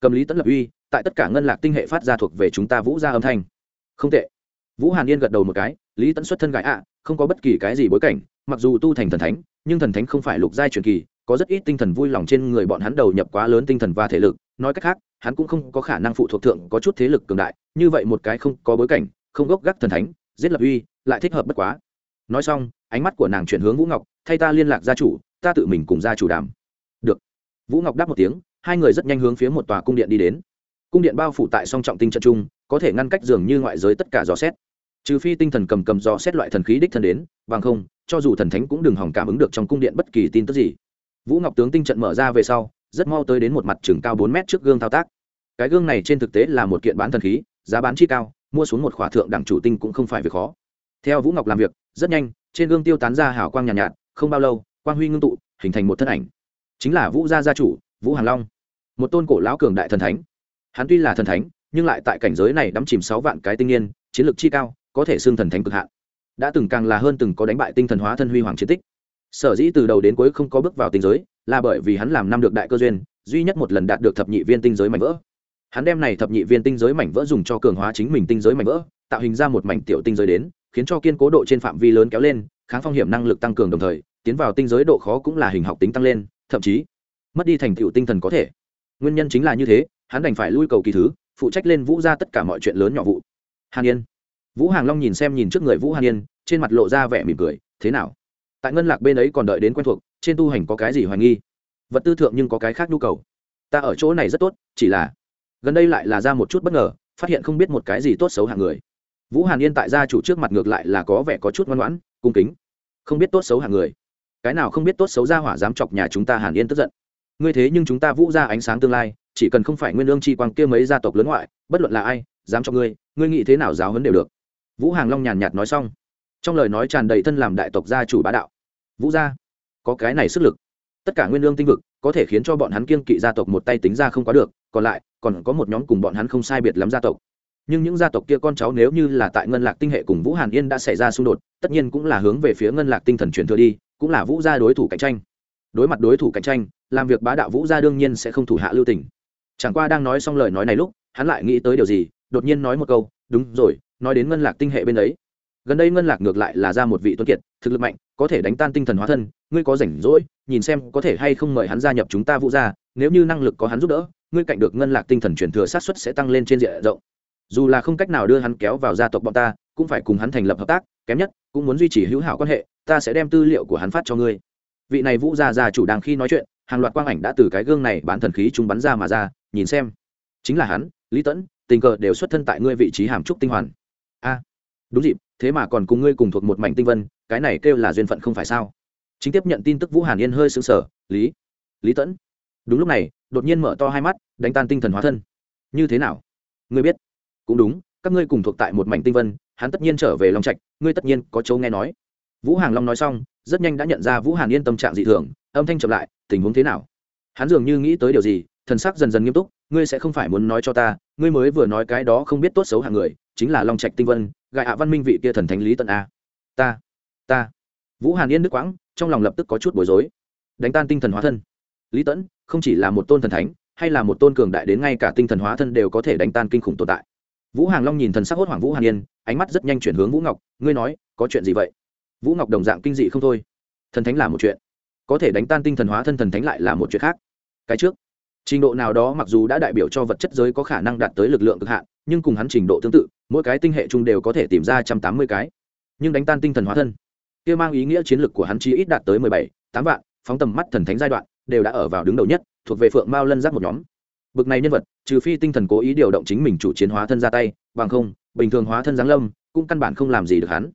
Cầm lý tấn lập uy tại tất cả ngân lạc tinh hệ phát ra thuộc về chúng ta vũ gia âm thanh. Không tệ. Vũ hàn yên gật đầu một cái, lý Tẫn xuất thân gái ạ, không có bất kỳ cái gì bối cảnh, mặc dù tu thành thần thánh, nhưng thần thánh không phải lục giai truyền kỳ, có rất ít tinh thần vui lòng trên người bọn hắn đầu nhập quá lớn tinh thần và thể lực. Nói cách khác, hắn cũng không có khả năng phụ thuộc thượng có chút thế lực cường đại, như vậy một cái không có bối cảnh, không gốc gác thần thánh, giết lập uy, lại thích hợp bất quá. Nói xong, ánh mắt của nàng chuyển hướng vũ ngọc, thay ta liên lạc gia chủ, ta tự mình cùng gia chủ đàm. Được. Vũ ngọc đáp một tiếng, hai người rất nhanh hướng phía một tòa cung điện đi đến cung điện bao phủ tại song trọng tinh trận trung có thể ngăn cách dường như ngoại giới tất cả dò xét. Trừ phi tinh thần cầm cầm dò xét loại thần khí đích thân đến bằng không cho dù thần thánh cũng đừng hỏng cảm ứng được trong cung điện bất kỳ tin tức gì. Vũ ngọc tướng tinh trận mở ra về sau rất mau tới đến một mặt trường cao bốn mét trước gương thao tác. Cái gương này trên thực tế là một kiện bán thần khí giá bán chi cao mua xuống một khỏa thượng đẳng chủ tinh cũng không phải việc khó. Theo vũ ngọc làm việc rất nhanh trên gương tiêu tán ra hào quang nhàn nhạt, nhạt không bao lâu quang huy ngưng tụ hình thành một thân ảnh. Chính là vũ gia gia chủ vũ hàn long. Một tôn cổ lão cường đại thần thánh hắn tuy là thần thánh, nhưng lại tại cảnh giới này đắm chìm sáu vạn cái tinh niên chiến lược chi cao, có thể xưng thần thánh cực hạn. Đã từng càng là hơn từng có đánh bại tinh thần hóa thân huy hoàng chiến tích. Sở dĩ từ đầu đến cuối không có bước vào tinh giới, là bởi vì hắn làm năm được đại cơ duyên, duy nhất một lần đạt được thập nhị viên tinh giới mảnh vỡ. Hắn đem này thập nhị viên tinh giới mảnh vỡ dùng cho cường hóa chính mình tinh giới mảnh vỡ, tạo hình ra một mảnh tiểu tinh giới đến, khiến cho kiên cố độ trên phạm vi lớn kéo lên, kháng phong hiểm năng lực tăng cường đồng thời, tiến vào tinh giới độ khó cũng là hình học tính tăng lên, thậm chí mất đi thành tựu tinh thần có thể. Nguyên nhân chính là như thế hắn đành phải lui cầu kỳ thứ, phụ trách lên vũ ra tất cả mọi chuyện lớn nhỏ vụ. Hàn yên. Vũ hàng long nhìn xem nhìn trước người vũ hàn yên, trên mặt lộ ra vẻ mỉm cười, thế nào? Tại ngân lạc bên ấy còn đợi đến quen thuộc, trên tu hành có cái gì hoài nghi? Vật tư thượng nhưng có cái khác nhu cầu. Ta ở chỗ này rất tốt, chỉ là gần đây lại là ra một chút bất ngờ, phát hiện không biết một cái gì tốt xấu hạng người. Vũ hàn yên tại gia chủ trước mặt ngược lại là có vẻ có chút ngoan ngoãn, cung kính. Không biết tốt xấu hạng người. Cái nào không biết tốt xấu ra hỏa dám chọc nhà chúng ta hàn yên tức giận. Ngươi thế nhưng chúng ta vũ ra ánh sáng tương lai chỉ cần không phải nguyên lương chi quang kia mấy gia tộc lớn ngoại, bất luận là ai, dám cho ngươi ngươi nghĩ thế nào giáo huấn đều được. Vũ hàng long nhàn nhạt nói xong, trong lời nói tràn đầy thân làm đại tộc gia chủ bá đạo. Vũ gia, có cái này sức lực. Tất cả nguyên lương tinh vực, có thể khiến cho bọn hắn kiêng kỵ gia tộc một tay tính ra không quá được, còn lại, còn có một nhóm cùng bọn hắn không sai biệt lắm gia tộc. Nhưng những gia tộc kia con cháu nếu như là tại ngân lạc tinh hệ cùng vũ hàn yên đã xảy ra xung đột, tất nhiên cũng là hướng về phía ngân lạc tinh thần truyền thừa đi, cũng là vũ gia đối thủ cạnh tranh. Đối mặt đối thủ cạnh tranh, làm việc bá đạo vũ gia đương nhiên sẽ không thủ hạ lưu tình chẳng qua đang nói xong lời nói này lúc, hắn lại nghĩ tới điều gì, đột nhiên nói một câu, đúng rồi, nói đến ngân lạc tinh hệ bên ấy. Gần đây ngân lạc ngược lại là ra một vị tuấn kiệt, thực lực mạnh, có thể đánh tan tinh thần hóa thân, ngươi có rảnh rỗi, nhìn xem có thể hay không mời hắn gia nhập chúng ta vũ gia, nếu như năng lực có hắn giúp đỡ, ngươi cạnh được ngân lạc tinh thần truyền thừa sát xuất sẽ tăng lên trên diện rộng. Dù là không cách nào đưa hắn kéo vào gia tộc bọn ta, cũng phải cùng hắn thành lập hợp tác, kém nhất, cũng muốn duy trì hữu hảo quan hệ, ta sẽ đem tư liệu của hắn phát cho ngươi. Vị này vũ gia gia chủ đang khi nói chuyện, hàng loạt quang ảnh đã từ cái gương này bán thần khí chúng bắn ra mà ra nhìn xem. Chính là hắn, lý tẫn, tình cờ đều xuất thân tại ngươi vị trí hàm trúc tinh hoàn. A, đúng dịp, thế mà còn cùng ngươi cùng thuộc một mảnh tinh vân, cái này kêu là duyên phận không phải sao? Chính tiếp nhận tin tức vũ hàn yên hơi sững sờ, lý lý tẫn. Đúng lúc này, đột nhiên mở to hai mắt, đánh tan tinh thần hóa thân. Như thế nào? Ngươi biết? Cũng đúng, các ngươi cùng thuộc tại một mảnh tinh vân, hắn tất nhiên trở về long trạch, ngươi tất nhiên có châu nghe nói. Vũ hàng long nói xong, rất nhanh đã nhận ra vũ hàn yên tâm trạng dị thường, âm thanh chậm lại, tình huống thế nào? Hắn dường như nghĩ tới điều gì thần sắc dần dần nghiêm túc, ngươi sẽ không phải muốn nói cho ta, ngươi mới vừa nói cái đó không biết tốt xấu hạng người, chính là long trạch tinh vân gại hạ văn minh vị kia thần thánh lý tận a. Ta ta. Vũ hàn yên nước quãng, trong lòng lập tức có chút bối rối. Đánh tan tinh thần hóa thân. Lý tẫn, không chỉ là một tôn thần thánh, hay là một tôn cường đại đến ngay cả tinh thần hóa thân đều có thể đánh tan kinh khủng tồn tại. Vũ hàng long nhìn thần sắc hốt hoảng vũ hàn yên, ánh mắt rất nhanh chuyển hướng vũ ngọc, ngươi nói, có chuyện gì vậy? Vũ ngọc đồng dạng kinh dị không thôi. Thần thánh là một chuyện, có thể đánh tan tinh thần hóa thân thần thánh lại là một chuyện khác. Cái trước trình độ nào đó mặc dù đã đại biểu cho vật chất giới có khả năng đạt tới lực lượng cực hạn, nhưng cùng hắn trình độ tương tự, mỗi cái tinh hệ chung đều có thể tìm ra trăm tám mươi cái. Nhưng đánh tan tinh thần hóa thân, kia mang ý nghĩa chiến lược của hắn chỉ ít đạt tới mười bảy, tám vạn, phóng tầm mắt thần thánh giai đoạn, đều đã ở vào đứng đầu nhất, thuộc về phượng mao lân giác một nhóm. Bực này nhân vật, trừ phi tinh thần cố ý điều động chính mình chủ chiến hóa thân ra tay, bằng không, bình thường hóa thân giáng lâm, cũng căn bản không làm gì được hắn.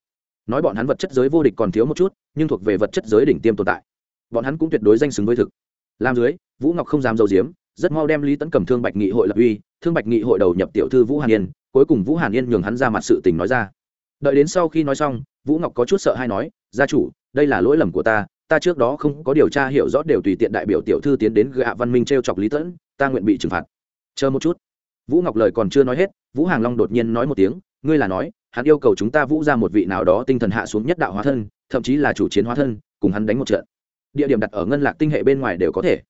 Nói bọn hắn vật chất giới vô địch còn thiếu một chút, nhưng thuộc về vật chất giới đỉnh tiêm tồn tại. Bọn hắn cũng tuyệt đối danh xứng với thực. Làm dưới, vũ ngọc không dám dầu diếm rất mau đem lý tấn cầm thương bạch nghị hội lập uy, thương bạch nghị hội đầu nhập tiểu thư vũ hàn yên, cuối cùng vũ hàn yên nhường hắn ra mặt sự tình nói ra. Đợi đến sau khi nói xong, vũ ngọc có chút sợ hay nói, gia chủ, đây là lỗi lầm của ta ta trước đó không có điều tra hiểu rõ đều tùy tiện đại biểu tiểu thư tiến đến gạ văn minh t r e o chọc lý tẫn ta nguyện bị trừng phạt. Chờ một chút. Vũ ngọc lời còn chưa nói hết, vũ hàng long đột nhiên nói một tiếng, ngươi là nói, hắn yêu cầu chúng ta vũ ra một vị nào đó tinh thần hạ xuống nhất đạo hóa thân, thậm chí là chủ chiến hóa thân, cùng hắn đánh một trận. Địa điểm đặt ở ngân lạc tinh hệ bên ngoài đều có thể.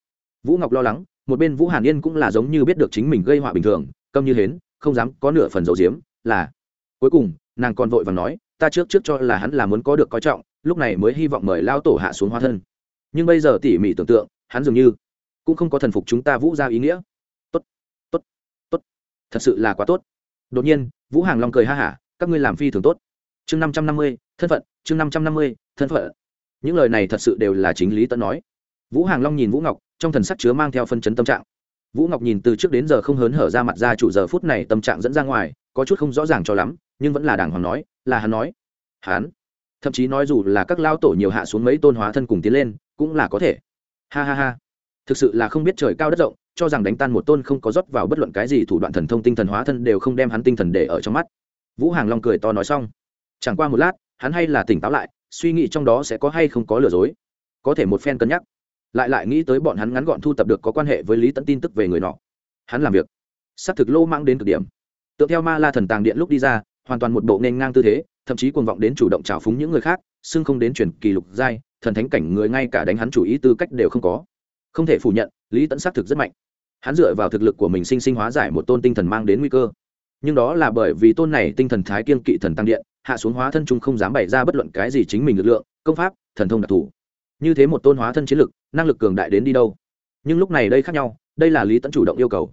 Vũ ngọc lo lắng một bên vũ hàn yên cũng là giống như biết được chính mình gây họa bình thường, câm như hến, không dám có nửa phần dầu diếm, là, cuối cùng, nàng còn vội và nói, ta trước trước cho là hắn là muốn có được coi trọng, lúc này mới hy vọng mời lao tổ hạ xuống hóa thân. Nhưng bây giờ tỉ mỉ tưởng tượng, hắn dường như cũng không có thần phục chúng ta vũ ra ý nghĩa. Tốt tốt tốt, thật sự là quá tốt. Đột nhiên, vũ hàng long cười ha hả, các ngươi làm phi thường tốt. Chương năm trăm năm mươi, thân phận, chương năm trăm năm mươi, thân phận. Những lời này thật sự đều là chính lý tẫn nói. Vũ hàng long nhìn vũ ngọc trong thần sắc chứa mang theo phân chấn tâm trạng. Vũ ngọc nhìn từ trước đến giờ không hớn hở ra mặt ra chủ giờ phút này tâm trạng dẫn ra ngoài, có chút không rõ ràng cho lắm, nhưng vẫn là đàng hoàng nói, là hắn nói. Hắn? Thậm chí nói dù là các lao tổ nhiều hạ xuống mấy tôn hóa thân cùng tiến lên, cũng là có thể. Ha ha ha. Thực sự là không biết trời cao đất rộng, cho rằng đánh tan một tôn không có rót vào bất luận cái gì thủ đoạn thần thông tinh thần hóa thân đều không đem hắn tinh thần để ở trong mắt. Vũ hàng long cười to nói xong. Chẳng qua một lát, hắn hay là tỉnh táo lại, suy nghĩ trong đó sẽ có hay không có lừa dối. Có thể một phen cân nhắc lại lại nghĩ tới bọn hắn ngắn gọn thu tập được có quan hệ với lý tẫn tin tức về người nọ. Hắn làm việc. Xác thực lô mang đến cực điểm. Tựa theo ma la thần tàng điện lúc đi ra, hoàn toàn một bộ nên ngang tư thế, thậm chí cuồng vọng đến chủ động trào phúng những người khác, xưng không đến chuyển kỳ lục giai, thần thánh cảnh người ngay cả đánh hắn chủ ý tư cách đều không có. Không thể phủ nhận, lý tẫn xác thực rất mạnh. Hắn dựa vào thực lực của mình sinh sinh hóa giải một tôn tinh thần mang đến nguy cơ. Nhưng đó là bởi vì tôn này tinh thần thái kiên kỵ thần tăng điện, hạ xuống hóa thân trung không dám bày ra bất luận cái gì chính mình lực lượng, công pháp, thần thông đặc thù như thế một tôn hóa thân chiến lực, năng lực cường đại đến đi đâu? Nhưng lúc này đây khác nhau, đây là lý tẫn chủ động yêu cầu.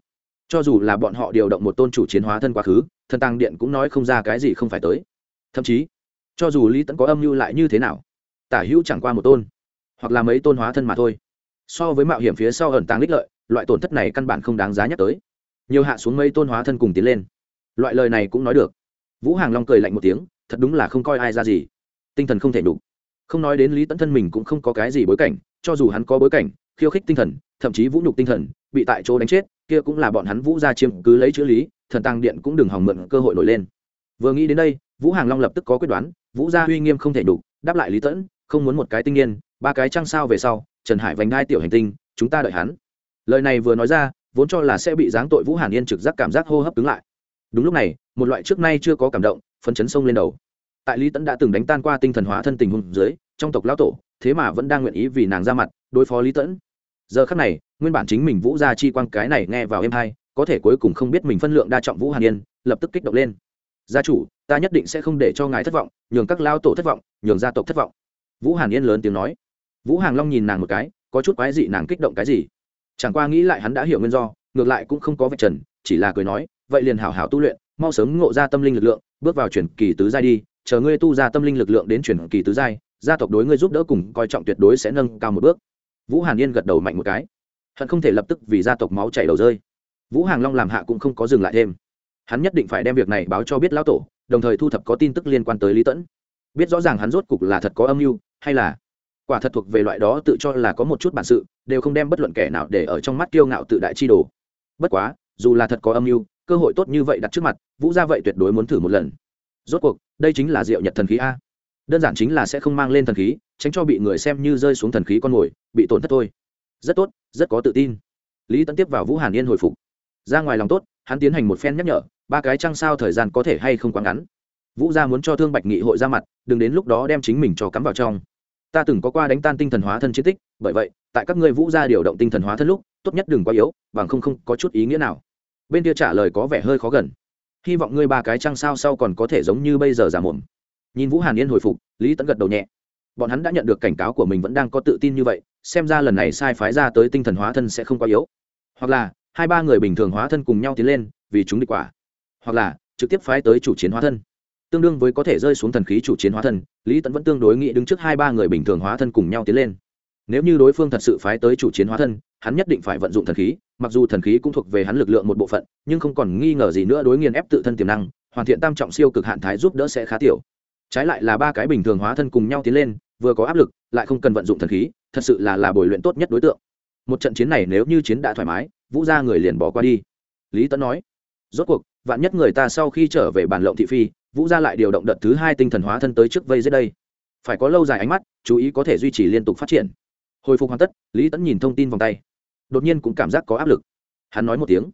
Cho dù là bọn họ điều động một tôn chủ chiến hóa thân quá khứ, thần tàng điện cũng nói không ra cái gì không phải tới. Thậm chí, cho dù lý tẫn có âm mưu lại như thế nào, tả hữu chẳng qua một tôn, hoặc là mấy tôn hóa thân mà thôi. So với mạo hiểm phía sau ẩn tàng lích lợi, loại tổn thất này căn bản không đáng giá nhắc tới. Nhiều hạ xuống mấy tôn hóa thân cùng tiến lên. Loại lời này cũng nói được. Vũ hàng long cười lạnh một tiếng, thật đúng là không coi ai ra gì. Tinh thần không thể đủ không nói đến lý tẫn thân mình cũng không có cái gì bối cảnh, cho dù hắn có bối cảnh, khiêu khích tinh thần, thậm chí vũ nhục tinh thần, bị tại chỗ đánh chết, kia cũng là bọn hắn vũ ra chiếm cứ lấy chữ lý, thần tăng điện cũng đừng hòng mượn cơ hội nổi lên. Vừa nghĩ đến đây, vũ hàng long lập tức có quyết đoán, vũ gia uy nghiêm không thể đủ đáp lại lý tẫn không muốn một cái tinh niên, ba cái trăng sao về sau, trần hải vành đai tiểu hành tinh, chúng ta đợi hắn. Lời này vừa nói ra, vốn cho là sẽ bị giáng tội vũ hàn yên trực giác cảm giác hô hấp cứng lại. Đúng lúc này, một loại trước nay chưa có cảm động, phấn chấn sông lên đầu tại lý tẫn đã từng đánh tan qua tinh thần hóa thân tình hôn dưới, trong tộc lão tổ, thế mà vẫn đang nguyện ý vì nàng ra mặt, đối phó lý tẫn giờ khắc này, nguyên bản chính mình vũ ra chi quang cái này nghe vào êm hai, có thể cuối cùng không biết mình phân lượng đa trọng vũ hàn yên, lập tức kích động lên. Gia chủ, ta nhất định sẽ không để cho ngài thất vọng, nhường các lao tổ thất vọng, nhường gia tộc thất vọng. Vũ hàn yên lớn tiếng nói. Vũ hàng long nhìn nàng một cái, có chút quái dị nàng kích động cái gì. Chẳng qua nghĩ lại hắn đã hiểu nguyên do, ngược lại cũng không có vạch trần, chỉ là cười nói, vậy liền hảo hảo tu luyện, mau sớm ngộ ra tâm linh lực lượng, bước vào chuyển kỳ tứ giai đi chờ ngươi tu ra tâm linh lực lượng đến chuyển kỳ tứ giai, gia tộc đối ngươi giúp đỡ cùng coi trọng tuyệt đối sẽ nâng cao một bước. Vũ hàn yên gật đầu mạnh một cái. Hận không thể lập tức vì gia tộc máu chảy đầu rơi. Vũ hàng long làm hạ cũng không có dừng lại thêm. Hắn nhất định phải đem việc này báo cho biết lão tổ, đồng thời thu thập có tin tức liên quan tới lý tẫn. Biết rõ ràng hắn rốt cục là thật có âm mưu, hay là quả thật thuộc về loại đó tự cho là có một chút bản sự, đều không đem bất luận kẻ nào để ở trong mắt kiêu ngạo tự đại chi đồ. Bất quá, dù là thật có âm mưu, cơ hội tốt như vậy đặt trước mặt, vũ ra vậy tuyệt đối muốn thử một lần rốt cuộc, đây chính là diệu nhật thần khí a. Đơn giản chính là sẽ không mang lên thần khí, tránh cho bị người xem như rơi xuống thần khí con mồi, bị tổn thất thôi. Rất tốt, rất có tự tin. Lý tấn tiếp vào vũ hàn yên hồi phục. Ra ngoài lòng tốt, hắn tiến hành một phen nhắc nhở, ba cái trăng sao thời gian có thể hay không quá ngắn. Vũ gia muốn cho thương bạch nghị hội ra mặt, đừng đến lúc đó đem chính mình cho cắm vào trong. Ta từng có qua đánh tan tinh thần hóa thân chiến tích, bởi vậy, tại các ngươi vũ gia điều động tinh thần hóa thân lúc, tốt nhất đừng quá yếu, bằng không không có chút ý nghĩa nào. Bên kia trả lời có vẻ hơi khó gần hy vọng ngươi ba cái trăng sao sau còn có thể giống như bây giờ giả mồm. Nhìn vũ hàn yên hồi phục, lý tẫn gật đầu nhẹ. Bọn hắn đã nhận được cảnh cáo của mình vẫn đang có tự tin như vậy, xem ra lần này sai phái ra tới tinh thần hóa thân sẽ không quá yếu. Hoặc là, hai ba người bình thường hóa thân cùng nhau tiến lên, vì chúng địch quả. Hoặc là, trực tiếp phái tới chủ chiến hóa thân. Tương đương với có thể rơi xuống thần khí chủ chiến hóa thân, lý tẫn vẫn tương đối nghĩ đứng trước hai ba người bình thường hóa thân cùng nhau tiến lên. Nếu như đối phương thật sự phái tới chủ chiến hóa thân, hắn nhất định phải vận dụng thần khí mặc dù thần khí cũng thuộc về hắn lực lượng một bộ phận, nhưng không còn nghi ngờ gì nữa đối nghiền ép tự thân tiềm năng, hoàn thiện tam trọng siêu cực hạn thái giúp đỡ sẽ khá tiểu. Trái lại là ba cái bình thường hóa thân cùng nhau tiến lên, vừa có áp lực, lại không cần vận dụng thần khí, thật sự là là bồi luyện tốt nhất đối tượng. Một trận chiến này nếu như chiến đã thoải mái, vũ ra người liền bỏ qua đi. Lý tấn nói, rốt cuộc, vạn nhất người ta sau khi trở về bản lộng thị phi, vũ gia lại điều động đợt thứ hai tinh thần hóa thân tới trước vây dưới đây. Phải có lâu dài ánh mắt, chú ý có thể duy trì liên tục phát triển. Hồi phục hoàn tất, lý tẫn nhìn thông tin vòng tay đột nhiên cũng cảm giác có áp lực. Hắn nói một tiếng,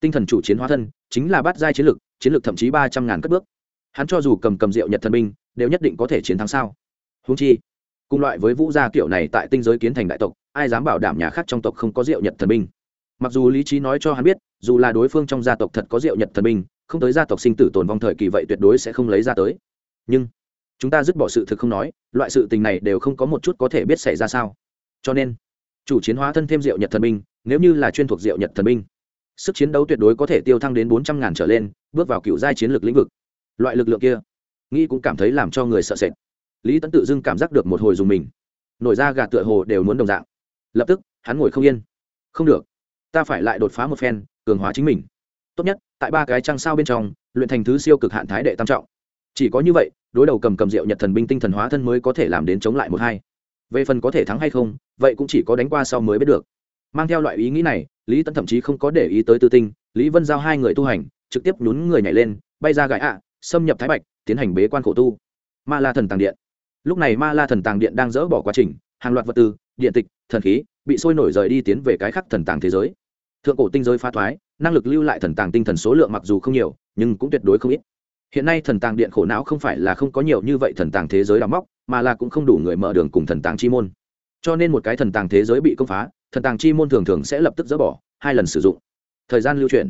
tinh thần chủ chiến hóa thân, chính là bát giai chiến lực chiến lực thậm chí ba trăm ngàn cất bước. Hắn cho dù cầm cầm rượu nhật thần binh, đều nhất định có thể chiến thắng sao? Húng chi, cùng loại với vũ gia kiểu này tại tinh giới kiến thành đại tộc, ai dám bảo đảm nhà khác trong tộc không có rượu nhật thần binh? Mặc dù lý trí nói cho hắn biết, dù là đối phương trong gia tộc thật có rượu nhật thần binh, không tới gia tộc sinh tử tồn vong thời kỳ vậy tuyệt đối sẽ không lấy ra tới. Nhưng, chúng ta dứt bỏ sự thực không nói, loại sự tình này đều không có một chút có thể biết xảy ra sao. Cho nên chủ chiến hóa thân thêm rượu nhật thần binh, nếu như là chuyên thuộc rượu nhật thần binh, sức chiến đấu tuyệt đối có thể tiêu thăng đến bốn trăm ngàn trở lên, bước vào cựu giai chiến lược lĩnh vực. Loại lực lượng kia nghĩ cũng cảm thấy làm cho người sợ sệt. Lý tấn tự dưng cảm giác được một hồi dùng mình. Nổi ra gà tựa hồ đều muốn đồng dạng. Lập tức, hắn ngồi không yên. Không được, ta phải lại đột phá một phen, cường hóa chính mình. Tốt nhất, tại ba cái trăng sao bên trong, luyện thành thứ siêu cực hạn thái đệ tam trọng. Chỉ có như vậy, đối đầu cầm cầm rượu nhật thần binh tinh thần hóa thân mới có thể làm đến chống lại một hai về phần có thể thắng hay không, vậy cũng chỉ có đánh qua sau mới biết được. Mang theo loại ý nghĩ này, lý Tẫn thậm chí không có để ý tới tư tinh, lý vân giao hai người tu hành, trực tiếp nhún người nhảy lên, bay ra gãi ạ, xâm nhập thái bạch, tiến hành bế quan khổ tu. Ma la thần tàng điện. Lúc này ma la thần tàng điện đang dỡ bỏ quá trình, hàng loạt vật tư, điện tịch, thần khí bị sôi nổi rời đi tiến về cái khắc thần tàng thế giới. Thượng cổ tinh giới phá thoái, năng lực lưu lại thần tàng tinh thần số lượng mặc dù không nhiều, nhưng cũng tuyệt đối không ít. Hiện nay thần tàng điện khổ não không phải là không có nhiều như vậy thần tàng thế giới đào móc mà là cũng không đủ người mở đường cùng thần tàng chi môn. Cho nên một cái thần tàng thế giới bị công phá, thần tàng chi môn thường thường sẽ lập tức dỡ bỏ, hai lần sử dụng. Thời gian lưu truyền.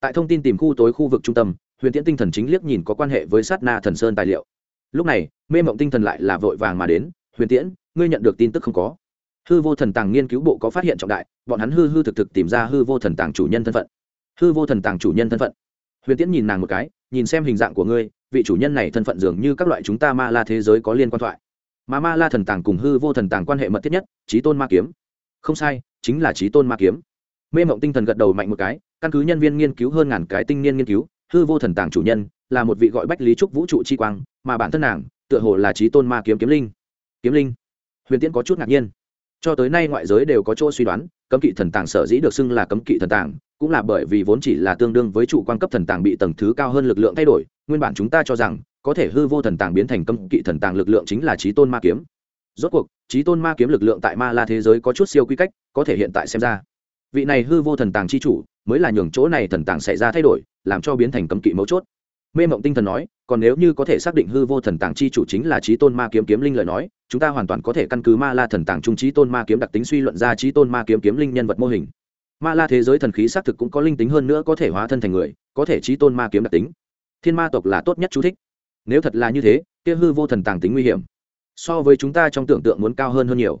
tại thông tin tìm khu tối khu vực trung tâm, huyền tiễn tinh thần chính liếc nhìn có quan hệ với sát na thần sơn tài liệu. Lúc này, mê mộng tinh thần lại là vội vàng mà đến, huyền tiễn, ngươi nhận được tin tức không có? Hư vô thần tàng nghiên cứu bộ có phát hiện trọng đại, bọn hắn hư hư thực thực tìm ra hư vô thần tàng chủ nhân thân phận. Hư vô thần tàng chủ nhân thân phận. Huyền tiễn nhìn nàng một cái nhìn xem hình dạng của ngươi, vị chủ nhân này thân phận dường như các loại chúng ta ma la thế giới có liên quan thoại. Mà ma la thần tàng cùng hư vô thần tàng quan hệ mật thiết nhất trí tôn ma kiếm. Không sai, chính là trí tôn ma kiếm. Mê mộng tinh thần gật đầu mạnh một cái, căn cứ nhân viên nghiên cứu hơn ngàn cái tinh niên nghiên cứu, hư vô thần tàng chủ nhân là một vị gọi bách lý trúc vũ trụ chi quang, mà bản thân nàng, tựa hồ là trí tôn ma kiếm kiếm linh. Kiếm linh. Huyền tiễn có chút ngạc nhiên. Cho tới nay ngoại giới đều có chỗ suy đoán cấm kỵ thần tàng sở dĩ được xưng là cấm kỵ thần tàng, cũng là bởi vì vốn chỉ là tương đương với trụ quan cấp thần tàng bị tầng thứ cao hơn lực lượng thay đổi, nguyên bản chúng ta cho rằng, có thể hư vô thần tàng biến thành cấm kỵ thần tàng lực lượng chính là trí tôn ma kiếm. Rốt cuộc trí tôn ma kiếm lực lượng tại ma la thế giới có chút siêu quy cách, có thể hiện tại xem ra, vị này hư vô thần tàng chi chủ mới là nhường chỗ này thần tàng xảy ra thay đổi, làm cho biến thành cấm kỵ mấu chốt. Mê mộng tinh thần nói còn nếu như có thể xác định hư vô thần tàng chi chủ chính là trí tôn ma kiếm kiếm linh lời nói, chúng ta hoàn toàn có thể căn cứ ma la thần tàng trung trí tôn ma kiếm đặc tính suy luận ra trí tôn ma kiếm kiếm linh nhân vật mô hình. Ma la thế giới thần khí xác thực cũng có linh tính hơn nữa có thể hóa thân thành người, có thể trí tôn ma kiếm đặc tính. Thiên ma tộc là tốt nhất chú thích. Nếu thật là như thế, kia hư vô thần tàng tính nguy hiểm, so với chúng ta trong tưởng tượng muốn cao hơn hơn nhiều.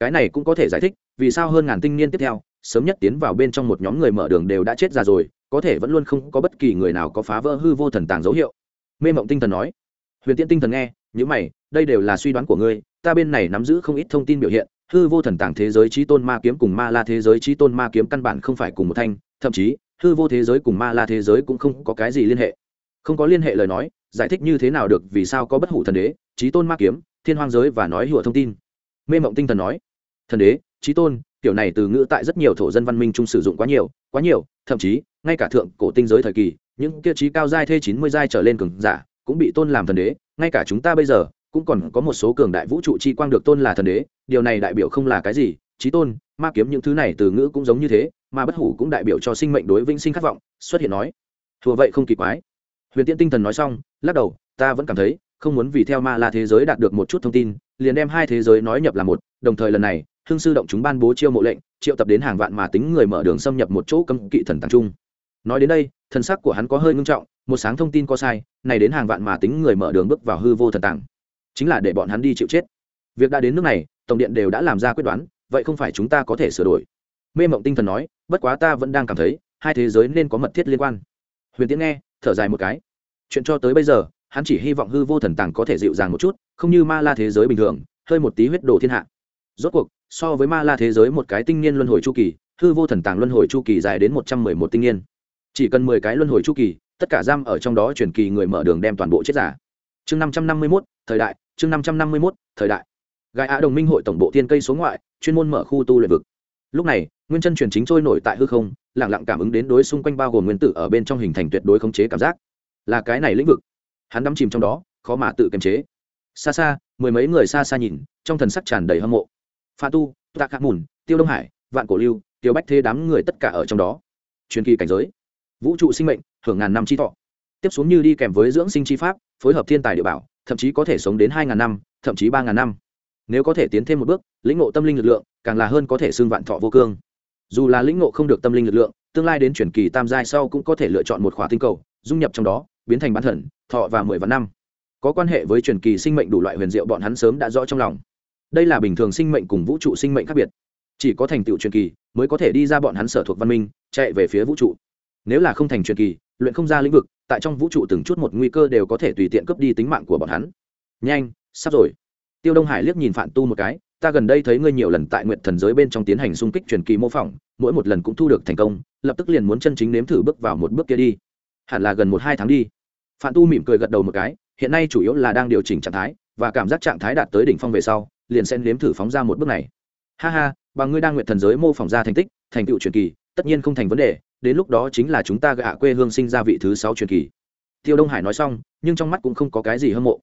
Cái này cũng có thể giải thích, vì sao hơn ngàn tinh niên tiếp theo, sớm nhất tiến vào bên trong một nhóm người mở đường đều đã chết ra rồi, có thể vẫn luôn không có bất kỳ người nào có phá vỡ hư vô thần tàng dấu hiệu mê mộng tinh thần nói. Huyền tiễn tinh thần nghe những mày, đây đều là suy đoán của ngươi, ta bên này nắm giữ không ít thông tin biểu hiện, hư vô thần tàng thế giới trí tôn ma kiếm cùng ma la thế giới trí tôn ma kiếm căn bản không phải cùng một thanh, thậm chí, hư vô thế giới cùng ma la thế giới cũng không có cái gì liên hệ. Không có liên hệ lời nói, giải thích như thế nào được vì sao có bất hủ thần đế, trí tôn ma kiếm, thiên hoang giới và nói hùa thông tin. Mê mộng tinh thần nói. Thần đế, trí tôn kiểu này từ ngữ tại rất nhiều thổ dân văn minh chung sử dụng quá nhiều quá nhiều, thậm chí, ngay cả thượng cổ tinh giới thời kỳ, những kia trí cao giai thê chín mươi giai trở lên cường giả cũng bị tôn làm thần đế, ngay cả chúng ta bây giờ cũng còn có một số cường đại vũ trụ chi quang được tôn là thần đế, điều này đại biểu không là cái gì trí tôn, ma kiếm những thứ này từ ngữ cũng giống như thế mà bất hủ cũng đại biểu cho sinh mệnh đối vĩnh sinh khát vọng, xuất hiện nói. Thùa vậy không kỳ quái. Huyền tiễn tinh thần nói xong, lắc đầu, ta vẫn cảm thấy, không muốn vì theo ma la thế giới đạt được một chút thông tin, liền đem hai thế giới nói nhập là một, đồng thời lần này hương sư động chúng ban bố chiêu mộ lệnh, triệu tập đến hàng vạn mà tính người mở đường xâm nhập một chỗ cấm kỵ thần tàng trung. Nói đến đây, thần sắc của hắn có hơi ngưng trọng, một sáng thông tin có sai, này đến hàng vạn mà tính người mở đường bước vào hư vô thần tàng. Chính là để bọn hắn đi chịu chết. Việc đã đến nước này, tổng điện đều đã làm ra quyết đoán, vậy không phải chúng ta có thể sửa đổi. Mê mộng tinh thần nói, bất quá ta vẫn đang cảm thấy, hai thế giới nên có mật thiết liên quan. Huyền tiến nghe, thở dài một cái. Chuyện cho tới bây giờ, hắn chỉ hy vọng hư vô thần tàng có thể dịu dàng một chút, không như ma la thế giới bình thường, hơi một tí huyết đồ thiên hạ rốt cuộc, so với ma la thế giới một cái tinh niên luân hồi chu kỳ, hư vô thần tàng luân hồi chu kỳ dài đến một trăm mười một tinh niên. Chỉ cần mười cái luân hồi chu kỳ, tất cả giam ở trong đó chuyển kỳ người mở đường đem toàn bộ chết giả. Chương năm trăm năm mươi mốt, thời đại, chương năm trăm năm mươi mốt, thời đại. Gai á đồng minh hội tổng bộ thiên cây số ngoại, chuyên môn mở khu tu luyện vực. Lúc này, nguyên chân truyền chính trôi nổi tại hư không lẳng lặng cảm ứng đến đối xung quanh bao gồm nguyên tử ở bên trong hình thành tuyệt đối khống chế cảm giác. Là cái này lĩnh vực. Hắn đắm chìm trong đó, khó mà tự kiềm chế. Xa xa, mười mấy người xa xa nhìn, trong thần sắc tràn đầy hâm mộ pha tu, tạ khạc mùn, tiêu đông hải, vạn cổ lưu, tiêu bách thế đám người tất cả ở trong đó. Truyền kỳ cảnh giới. Vũ trụ sinh mệnh, hưởng ngàn năm chi thọ. Tiếp xuống như đi kèm với dưỡng sinh chi pháp, phối hợp thiên tài địa bảo, thậm chí có thể sống đến hai ngàn năm, thậm chí ba ngàn năm. Nếu có thể tiến thêm một bước, lĩnh ngộ tâm linh lực lượng, càng là hơn có thể xưng vạn thọ vô cương. Dù là lĩnh ngộ không được tâm linh lực lượng, tương lai đến chuyển kỳ tam giai sau cũng có thể lựa chọn một khóa tinh cầu, dung nhập trong đó, biến thành bán thần, thọ và mười vạn năm. Có quan hệ với truyền kỳ sinh mệnh đủ loại huyền diệu bọn hắn sớm đã rõ trong lòng đây là bình thường sinh mệnh cùng vũ trụ sinh mệnh khác biệt. Chỉ có thành tựu truyền kỳ mới có thể đi ra bọn hắn sở thuộc văn minh, chạy về phía vũ trụ. Nếu là không thành truyền kỳ, luyện không ra lĩnh vực, tại trong vũ trụ từng chút một nguy cơ đều có thể tùy tiện cướp đi tính mạng của bọn hắn. Nhanh, sắp rồi. Tiêu đông hải liếc nhìn phản tu một cái, ta gần đây thấy ngươi nhiều lần tại nguyện thần giới bên trong tiến hành xung kích truyền kỳ mô phỏng, mỗi một lần cũng thu được thành công, lập tức liền muốn chân chính nếm thử bước vào một bước kia đi. Hẳn là gần một hai tháng đi. Phạm tu mỉm cười gật đầu một cái, hiện nay chủ yếu là đang điều chỉnh trạng thái, và cảm giác trạng thái đạt tới đỉnh phong về sau liền sẽ nếm thử phóng ra một bước này. Ha ha bằng ngươi đang nguyện thần giới mô phỏng ra thành tích, thành tựu truyền kỳ, tất nhiên không thành vấn đề, đến lúc đó chính là chúng ta gạ quê hương sinh ra vị thứ sáu truyền kỳ. Tiêu đông hải nói xong, nhưng trong mắt cũng không có cái gì hâm mộ.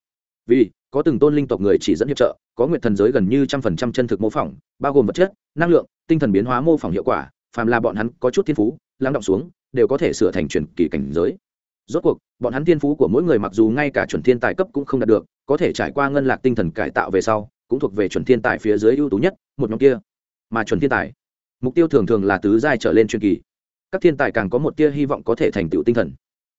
Vì, có từng tôn linh tộc người chỉ dẫn hiệp trợ, có nguyện thần giới gần như trăm phần trăm chân thực mô phỏng, bao gồm vật chất, năng lượng, tinh thần biến hóa mô phỏng hiệu quả, phàm là bọn hắn có chút thiên phú, lắng động xuống, đều có thể sửa thành truyền kỳ cảnh giới. Rốt cuộc, bọn hắn thiên phú của mỗi người mặc dù ngay cả chuẩn thiên tài cấp cũng không đạt được, có thể trải qua ngân lạc tinh thần cải tạo về sau cũng thuộc về chuẩn thiên tài phía dưới ưu tú nhất, một nhóm kia. Mà chuẩn thiên tài, mục tiêu thường thường là tứ giai trở lên truyền kỳ. Các thiên tài càng có một tia hy vọng có thể thành tựu tinh thần.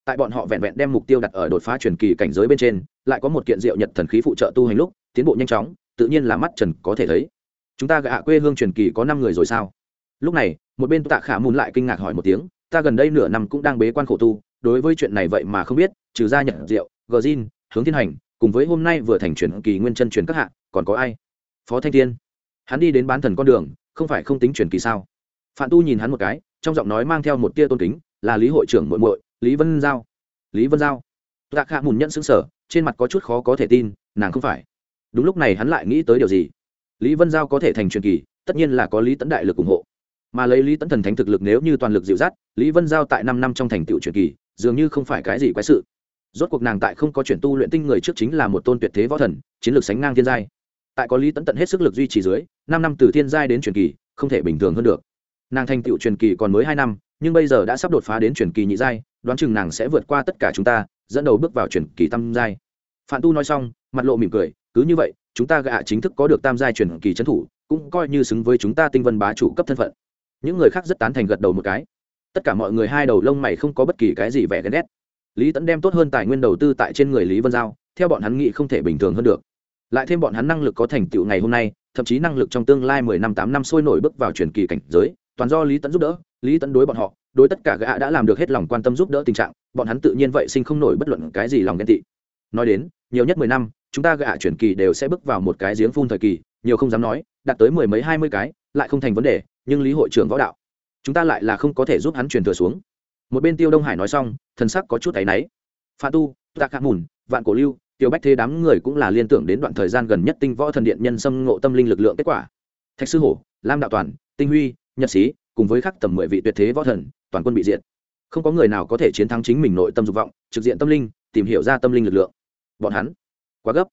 Tại bọn họ vẹn vẹn đem mục tiêu đặt ở đột phá truyền kỳ cảnh giới bên trên, lại có một kiện diệu nhật thần khí phụ trợ tu hành lúc, tiến bộ nhanh chóng, tự nhiên là mắt trần có thể thấy. Chúng ta gạ quê hương truyền kỳ có năm người rồi sao? Lúc này, một bên tạ khả mùn lại kinh ngạc hỏi một tiếng, ta gần đây nửa năm cũng đang bế quan khổ tu, đối với chuyện này vậy mà không biết, trừ ra nhận rượu gờ zin hướng thiên hành, cùng với hôm nay vừa thành truyền kỳ nguyên chân truyền các hạ còn có ai? Phó thanh thiên. Hắn đi đến bán thần con đường, không phải không tính truyền kỳ sao? Phạm tu nhìn hắn một cái, trong giọng nói mang theo một tia tôn kính, là lý hội trưởng muội muội, lý vân giao. Lý vân giao. Tạ khả mùn nhận xứng sở, trên mặt có chút khó có thể tin, nàng không phải. Đúng lúc này hắn lại nghĩ tới điều gì? Lý vân giao có thể thành truyền kỳ, tất nhiên là có lý tấn đại lực ủng hộ. Mà lấy lý tấn thần thánh thực lực nếu như toàn lực dịu dắt, lý vân giao tại năm năm trong thành tựu truyền kỳ, dường như không phải cái gì quái sự. Rốt cuộc nàng tại không có chuyển tu luyện tinh người trước chính là một tôn tuyệt thế võ thần, chiến lược sánh ngang thiên giai tại có lý tấn tận hết sức lực duy trì dưới, năm năm từ thiên giai đến truyền kỳ, không thể bình thường hơn được. Nàng thành tựu truyền kỳ còn mới hai năm, nhưng bây giờ đã sắp đột phá đến truyền kỳ nhị giai, đoán chừng nàng sẽ vượt qua tất cả chúng ta, dẫn đầu bước vào truyền kỳ tam giai. Phạm tu nói xong, mặt lộ mỉm cười, cứ như vậy, chúng ta gạ chính thức có được tam giai truyền kỳ trấn thủ, cũng coi như xứng với chúng ta tinh vân bá chủ cấp thân phận. Những người khác rất tán thành gật đầu một cái. Tất cả mọi người hai đầu lông mày không có bất kỳ cái gì vẻ ghen ghét. Lý tẫn đem tốt hơn tài nguyên đầu tư tại trên người lý vân giao, theo bọn hắn nghĩ không thể bình thường hơn được lại thêm bọn hắn năng lực có thành tựu ngày hôm nay, thậm chí năng lực trong tương lai mười năm, tám năm sôi nổi bước vào truyền kỳ cảnh giới, toàn do lý tẫn giúp đỡ, lý tẫn đối bọn họ, đối tất cả gã đã làm được hết lòng quan tâm giúp đỡ tình trạng, bọn hắn tự nhiên vậy sinh không nổi bất luận cái gì lòng ghen tị. Nói đến, nhiều nhất mười năm, chúng ta gã chuyển kỳ đều sẽ bước vào một cái giếng phun thời kỳ, nhiều không dám nói, đạt tới mười mấy, hai mươi cái, lại không thành vấn đề, nhưng lý hội trưởng võ đạo, chúng ta lại là không có thể giúp hắn truyền thừa xuống. Một bên tiêu đông hải nói xong, thần sắc có chút áy náy. Pha tu, tạ khạ mùn, vạn cổ lưu tiêu bách thế đám người cũng là liên tưởng đến đoạn thời gian gần nhất tinh võ thần điện nhân xâm ngộ tâm linh lực lượng kết quả. Thạch sư hổ, lam đạo toàn, tinh huy, nhật sĩ, cùng với khắc tầm mười vị tuyệt thế võ thần, toàn quân bị diệt. Không có người nào có thể chiến thắng chính mình nội tâm dục vọng, trực diện tâm linh, tìm hiểu ra tâm linh lực lượng. Bọn hắn, quá gấp.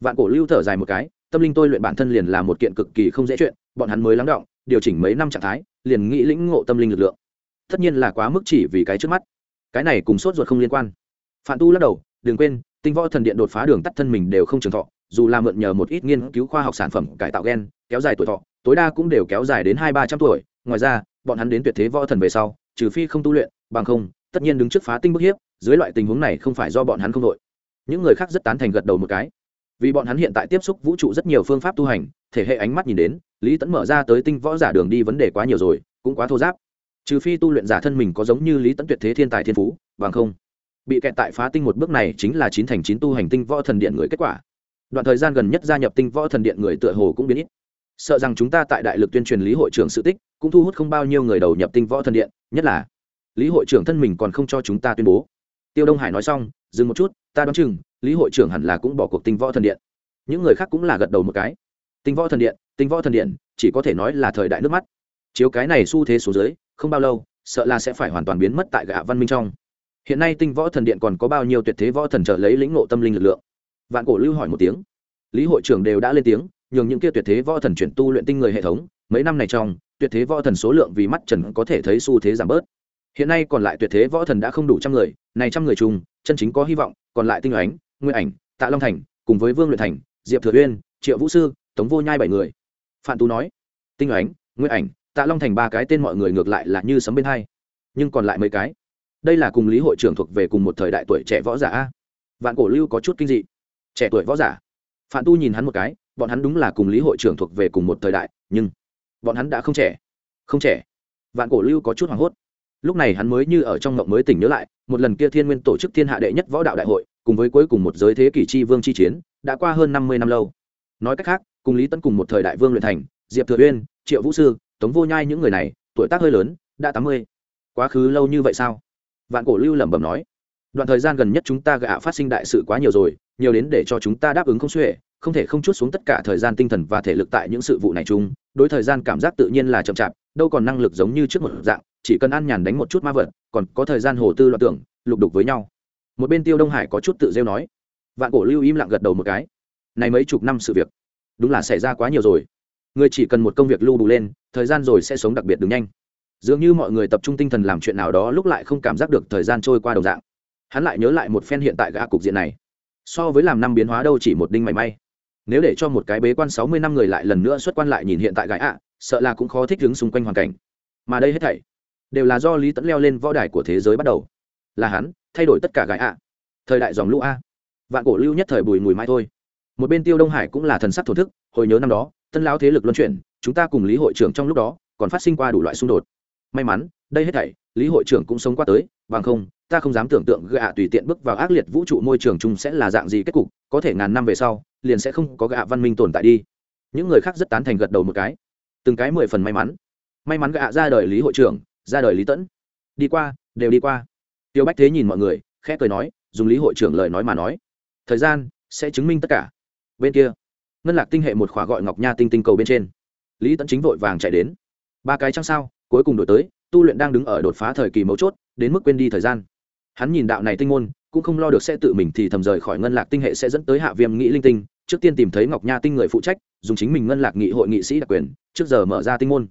Vạn cổ lưu thở dài một cái, tâm linh tôi luyện bản thân liền là một kiện cực kỳ không dễ chuyện, bọn hắn mới lắng động, điều chỉnh mấy năm trạng thái, liền nghĩ lĩnh ngộ tâm linh lực lượng. Tất nhiên là quá mức chỉ vì cái trước mắt. Cái này cùng sốt ruột không liên quan. Phạm tu lắc đầu, đừng quên tinh võ thần điện đột phá đường tắt thân mình đều không trường thọ, dù là mượn nhờ một ít nghiên cứu khoa học sản phẩm cải tạo gen, kéo dài tuổi thọ, tối đa cũng đều kéo dài đến hai ba trăm tuổi. Ngoài ra, bọn hắn đến tuyệt thế võ thần về sau, trừ phi không tu luyện, bằng không, tất nhiên đứng trước phá tinh bức hiếp, dưới loại tình huống này không phải do bọn hắn không đội. Những người khác rất tán thành gật đầu một cái. Vì bọn hắn hiện tại tiếp xúc vũ trụ rất nhiều phương pháp tu hành, thể hệ ánh mắt nhìn đến, lý tẫn mở ra tới tinh võ giả đường đi vấn đề quá nhiều rồi, cũng quá thô giáp. Trừ phi tu luyện giả thân mình có giống như lý tẫn tuyệt thế thiên tài thiên phú, bằng không bị kẹt tại phá tinh một bước này chính là chín thành chín tu hành tinh võ thần điện người kết quả. Đoạn thời gian gần nhất gia nhập tinh võ thần điện người tựa hồ cũng biến ít. Sợ rằng chúng ta tại đại lực tuyên truyền lý hội trưởng sự tích, cũng thu hút không bao nhiêu người đầu nhập tinh võ thần điện, nhất là lý hội trưởng thân mình còn không cho chúng ta tuyên bố. Tiêu đông hải nói xong, dừng một chút, ta đoán chừng lý hội trưởng hẳn là cũng bỏ cuộc tinh võ thần điện. Những người khác cũng là gật đầu một cái. Tinh võ thần điện, tinh võ thần điện, chỉ có thể nói là thời đại nước mắt. Chiếu cái này xu thế số dưới, không bao lâu, sợ là sẽ phải hoàn toàn biến mất tại gạ văn minh trong hiện nay tinh võ thần điện còn có bao nhiêu tuyệt thế võ thần trợ lấy lĩnh ngộ tâm linh lực lượng? Vạn cổ lưu hỏi một tiếng. Lý hội trưởng đều đã lên tiếng, nhường những kia tuyệt thế võ thần chuyển tu luyện tinh người hệ thống, mấy năm này trong, tuyệt thế võ thần số lượng vì mắt trần có thể thấy xu thế giảm bớt. Hiện nay còn lại tuyệt thế võ thần đã không đủ trăm người, này trăm người chung, chân chính có hy vọng, còn lại tinh ánh, nguyên ảnh, tạ long thành, cùng với vương luyện thành, diệp thừa uyên, triệu vũ sư, tống vô nhai bảy người. Phạm tú nói, tinh ánh, nguyên ảnh, tạ long thành ba cái tên mọi người ngược lại là như sấm bên hai, nhưng còn lại mấy cái đây là cùng lý hội trưởng thuộc về cùng một thời đại tuổi trẻ võ giả vạn cổ lưu có chút kinh dị. Trẻ tuổi võ giả. Phạm tu nhìn hắn một cái, bọn hắn đúng là cùng lý hội trưởng thuộc về cùng một thời đại, nhưng bọn hắn đã không trẻ. Không trẻ. Vạn cổ lưu có chút hoảng hốt. Lúc này hắn mới như ở trong ngộng mới tỉnh nhớ lại, một lần kia thiên nguyên tổ chức thiên hạ đệ nhất võ đạo đại hội, cùng với cuối cùng một giới thế kỷ chi vương chi chiến, đã qua hơn năm mươi năm lâu. Nói cách khác, cùng lý tấn cùng một thời đại vương luyện thành, diệp thừa uyên, triệu vũ sư, tống vô nhai những người này, tuổi tác hơi lớn, đã tám mươi. Quá khứ lâu như vậy sao? Vạn cổ lưu lẩm bẩm nói, đoạn thời gian gần nhất chúng ta gạ phát sinh đại sự quá nhiều rồi, nhiều đến để cho chúng ta đáp ứng không xuể, không thể không chút xuống tất cả thời gian tinh thần và thể lực tại những sự vụ này chung. Đối thời gian cảm giác tự nhiên là chậm chạp, đâu còn năng lực giống như trước một dạng, chỉ cần ăn nhàn đánh một chút ma vật, còn có thời gian hồ tư loạn tưởng, lục đục với nhau. Một bên tiêu đông hải có chút tự rêu nói. Vạn cổ lưu im lặng gật đầu một cái. Này mấy chục năm sự việc, đúng là xảy ra quá nhiều rồi. Người chỉ cần một công việc lưu đủ lên, thời gian rồi sẽ sống đặc biệt đứng nhanh dường như mọi người tập trung tinh thần làm chuyện nào đó lúc lại không cảm giác được thời gian trôi qua đồng dạng. Hắn lại nhớ lại một phen hiện tại gã cục diện này. So với làm năm biến hóa đâu chỉ một đinh mảy may. Nếu để cho một cái bế quan sáu mươi năm người lại lần nữa xuất quan lại nhìn hiện tại gã ạ, sợ là cũng khó thích ứng xung quanh hoàn cảnh. Mà đây hết thảy, đều là do lý tẫn leo lên võ đài của thế giới bắt đầu. Là hắn, thay đổi tất cả gái ạ. Thời đại dòng lũ a. Vạn cổ lưu nhất thời bùi mùi mai thôi. Một bên tiêu đông hải cũng là thần sắc thổ thức, hồi nhớ năm đó, tân lão thế lực luân chuyển, chúng ta cùng lý hội trưởng trong lúc đó, còn phát sinh qua đủ loại xung đột may mắn, đây hết thảy, lý hội trưởng cũng sống qua tới, bằng không, ta không dám tưởng tượng gạ tùy tiện bước vào ác liệt vũ trụ môi trường chung sẽ là dạng gì, kết cục, có thể ngàn năm về sau, liền sẽ không có gạ văn minh tồn tại đi. Những người khác rất tán thành gật đầu một cái. Từng cái mười phần may mắn. May mắn gạ ra đời lý hội trưởng, ra đời lý tẫn. Đi qua, đều đi qua. Tiêu bách thế nhìn mọi người, khẽ cười nói, dùng lý hội trưởng lời nói mà nói. Thời gian sẽ chứng minh tất cả. Bên kia, ngân lạc tinh hệ một khóa gọi ngọc nha tinh tinh cầu bên trên. Lý tẫn chính vội vàng chạy đến. Ba cái trăng sao cuối cùng đổi tới, tu luyện đang đứng ở đột phá thời kỳ mấu chốt, đến mức quên đi thời gian. Hắn nhìn đạo này tinh môn, cũng không lo được sẽ tự mình thì thầm rời khỏi ngân lạc tinh hệ sẽ dẫn tới hạ viêm nghị linh tinh, trước tiên tìm thấy ngọc nha tinh người phụ trách, dùng chính mình ngân lạc nghị hội nghị sĩ đặc quyền, trước giờ mở ra tinh môn.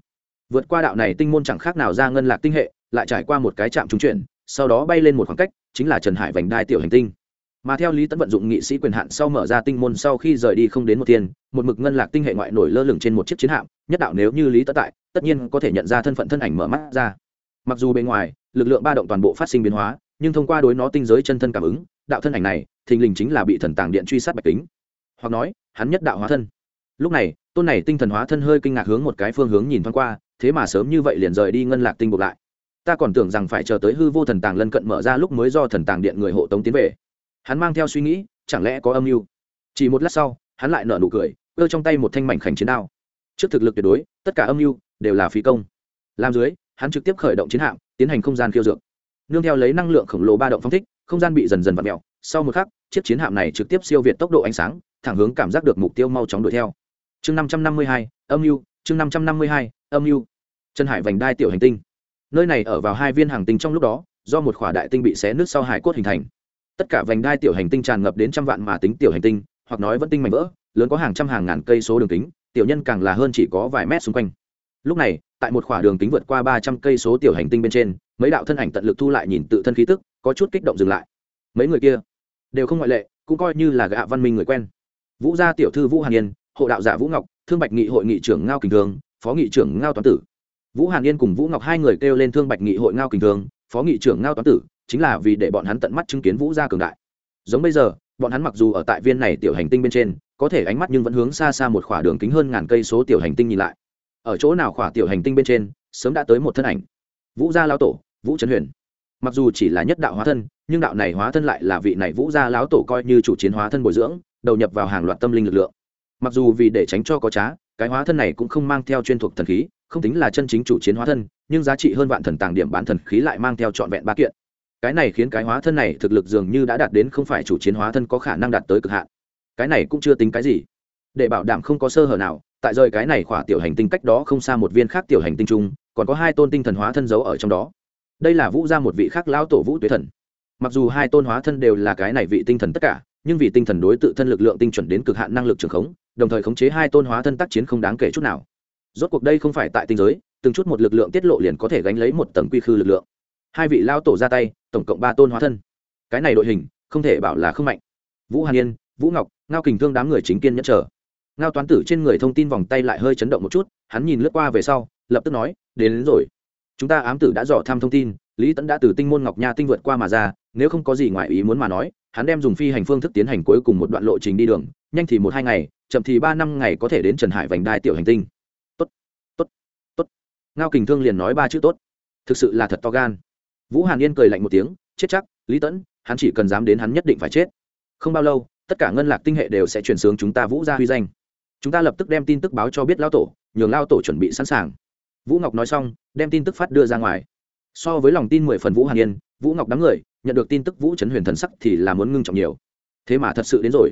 Vượt qua đạo này tinh môn chẳng khác nào ra ngân lạc tinh hệ, lại trải qua một cái trạm trung chuyển, sau đó bay lên một khoảng cách, chính là trần hải vành đai tiểu hành tinh mà theo lý Tẫn vận dụng nghị sĩ quyền hạn sau mở ra tinh môn sau khi rời đi không đến một tiền một mực ngân lạc tinh hệ ngoại nổi lơ lửng trên một chiếc chiến hạm, nhất đạo nếu như lý tất tại, tất nhiên có thể nhận ra thân phận thân ảnh mở mắt ra. Mặc dù bên ngoài, lực lượng ba động toàn bộ phát sinh biến hóa, nhưng thông qua đối nó tinh giới chân thân cảm ứng, đạo thân ảnh này, thình lình chính là bị thần tàng điện truy sát bạch kính. Hoặc nói, hắn nhất đạo hóa thân. Lúc này, tôn này tinh thần hóa thân hơi kinh ngạc hướng một cái phương hướng nhìn thoáng qua, thế mà sớm như vậy liền rời đi ngân lạc tinh buộc lại. Ta còn tưởng rằng phải chờ tới hư vô thần tàng lân cận mở ra lúc mới do thần tàng điện người hộ tống tiến về hắn mang theo suy nghĩ, chẳng lẽ có âm mưu? Chỉ một lát sau, hắn lại nở nụ cười, cơ trong tay một thanh mảnh khảnh chiến đao. Trước thực lực tuyệt đối, tất cả âm mưu đều là phí công. Làm dưới, hắn trực tiếp khởi động chiến hạm, tiến hành không gian khiêu dược. Nương theo lấy năng lượng khổng lồ ba động phong thích, không gian bị dần dần vặn mẹo sau một khắc, chiếc chiến hạm này trực tiếp siêu việt tốc độ ánh sáng, thẳng hướng cảm giác được mục tiêu mau chóng đuổi theo. Chương năm trăm năm mươi hai, âm mưu, chương năm trăm năm mươi hai, âm mưu. Chân hải vành đai tiểu hành tinh. Nơi này ở vào hai viên hàng tinh trong lúc đó, do một khỏa đại tinh bị xé nước sau hải cốt hình thành tất cả vành đai tiểu hành tinh tràn ngập đến trăm vạn mà tính tiểu hành tinh, hoặc nói vẫn tinh mảnh vỡ, lớn có hàng trăm hàng ngàn cây số đường kính, tiểu nhân càng là hơn chỉ có vài mét xung quanh. Lúc này, tại một khoảng đường kính vượt qua ba trăm cây số tiểu hành tinh bên trên, mấy đạo thân ảnh tận lực thu lại nhìn tự thân khí tức, có chút kích động dừng lại. Mấy người kia đều không ngoại lệ, cũng coi như là gạ văn minh người quen. Vũ gia tiểu thư vũ hàn yên, hộ đạo giả vũ ngọc, thương bạch nghị hội nghị trưởng ngao kình thường, phó nghị trưởng ngao toán tử. Vũ hàn yên cùng vũ ngọc hai người kêu lên thương bạch nghị hội ngao kình thường, phó nghị trưởng ngao toán tử chính là vì để bọn hắn tận mắt chứng kiến vũ gia cường đại. Giống bây giờ, bọn hắn mặc dù ở tại viên này tiểu hành tinh bên trên, có thể ánh mắt nhưng vẫn hướng xa xa một khoảng đường kính hơn ngàn cây số tiểu hành tinh nhìn lại. Ở chỗ nào khỏa tiểu hành tinh bên trên, sớm đã tới một thân ảnh. Vũ gia lão tổ, vũ trấn huyền. Mặc dù chỉ là nhất đạo hóa thân, nhưng đạo này hóa thân lại là vị này vũ gia lão tổ coi như chủ chiến hóa thân bồi dưỡng, đầu nhập vào hàng loạt tâm linh lực lượng. Mặc dù vì để tránh cho có trá, cái hóa thân này cũng không mang theo chuyên thuộc thần khí, không tính là chân chính chủ chiến hóa thân, nhưng giá trị hơn vạn thần tàng điểm bán thần khí lại mang theo trọn vẹn ba kiện cái này khiến cái hóa thân này thực lực dường như đã đạt đến không phải chủ chiến hóa thân có khả năng đạt tới cực hạn. Cái này cũng chưa tính cái gì. Để bảo đảm không có sơ hở nào, tại rời cái này khỏa tiểu hành tinh cách đó không xa một viên khác tiểu hành tinh chung, còn có hai tôn tinh thần hóa thân giấu ở trong đó. Đây là vũ ra một vị khác lão tổ vũ tuế thần. Mặc dù hai tôn hóa thân đều là cái này vị tinh thần tất cả, nhưng vì tinh thần đối tự thân lực lượng tinh chuẩn đến cực hạn năng lực trường khống, đồng thời khống chế hai tôn hóa thân tác chiến không đáng kể chút nào. Rốt cuộc đây không phải tại tinh giới, từng chút một lực lượng tiết lộ liền có thể gánh lấy một tầng quy khư lực lượng hai vị lao tổ ra tay tổng cộng ba tôn hóa thân. Cái này đội hình không thể bảo là không mạnh. Vũ hàn yên vũ ngọc ngao kình thương đám người chính kiên nhẫn chờ. Ngao toán tử trên người thông tin vòng tay lại hơi chấn động một chút hắn nhìn lướt qua về sau lập tức nói đến, đến rồi. Chúng ta ám tử đã dò tham thông tin lý tẫn đã từ tinh môn ngọc nha tinh vượt qua mà ra nếu không có gì ngoài ý muốn mà nói hắn đem dùng phi hành phương thức tiến hành cuối cùng một đoạn lộ trình đi đường nhanh thì một hai ngày chậm thì ba năm ngày có thể đến trần hải vành đai tiểu hành tinh. Tốt tốt tốt. Ngao kình thương liền nói ba chữ tốt. Thực sự là thật to gan vũ hàn yên cười lạnh một tiếng, chết chắc, lý tẫn, hắn chỉ cần dám đến hắn nhất định phải chết. Không bao lâu, tất cả ngân lạc tinh hệ đều sẽ chuyển sướng chúng ta vũ ra huy danh. Chúng ta lập tức đem tin tức báo cho biết lao tổ, nhường lao tổ chuẩn bị sẵn sàng. Vũ ngọc nói xong, đem tin tức phát đưa ra ngoài. So với lòng tin mười phần vũ hàn yên, vũ ngọc đám người, nhận được tin tức vũ trấn huyền thần sắc thì là muốn ngưng trọng nhiều. Thế mà thật sự đến rồi.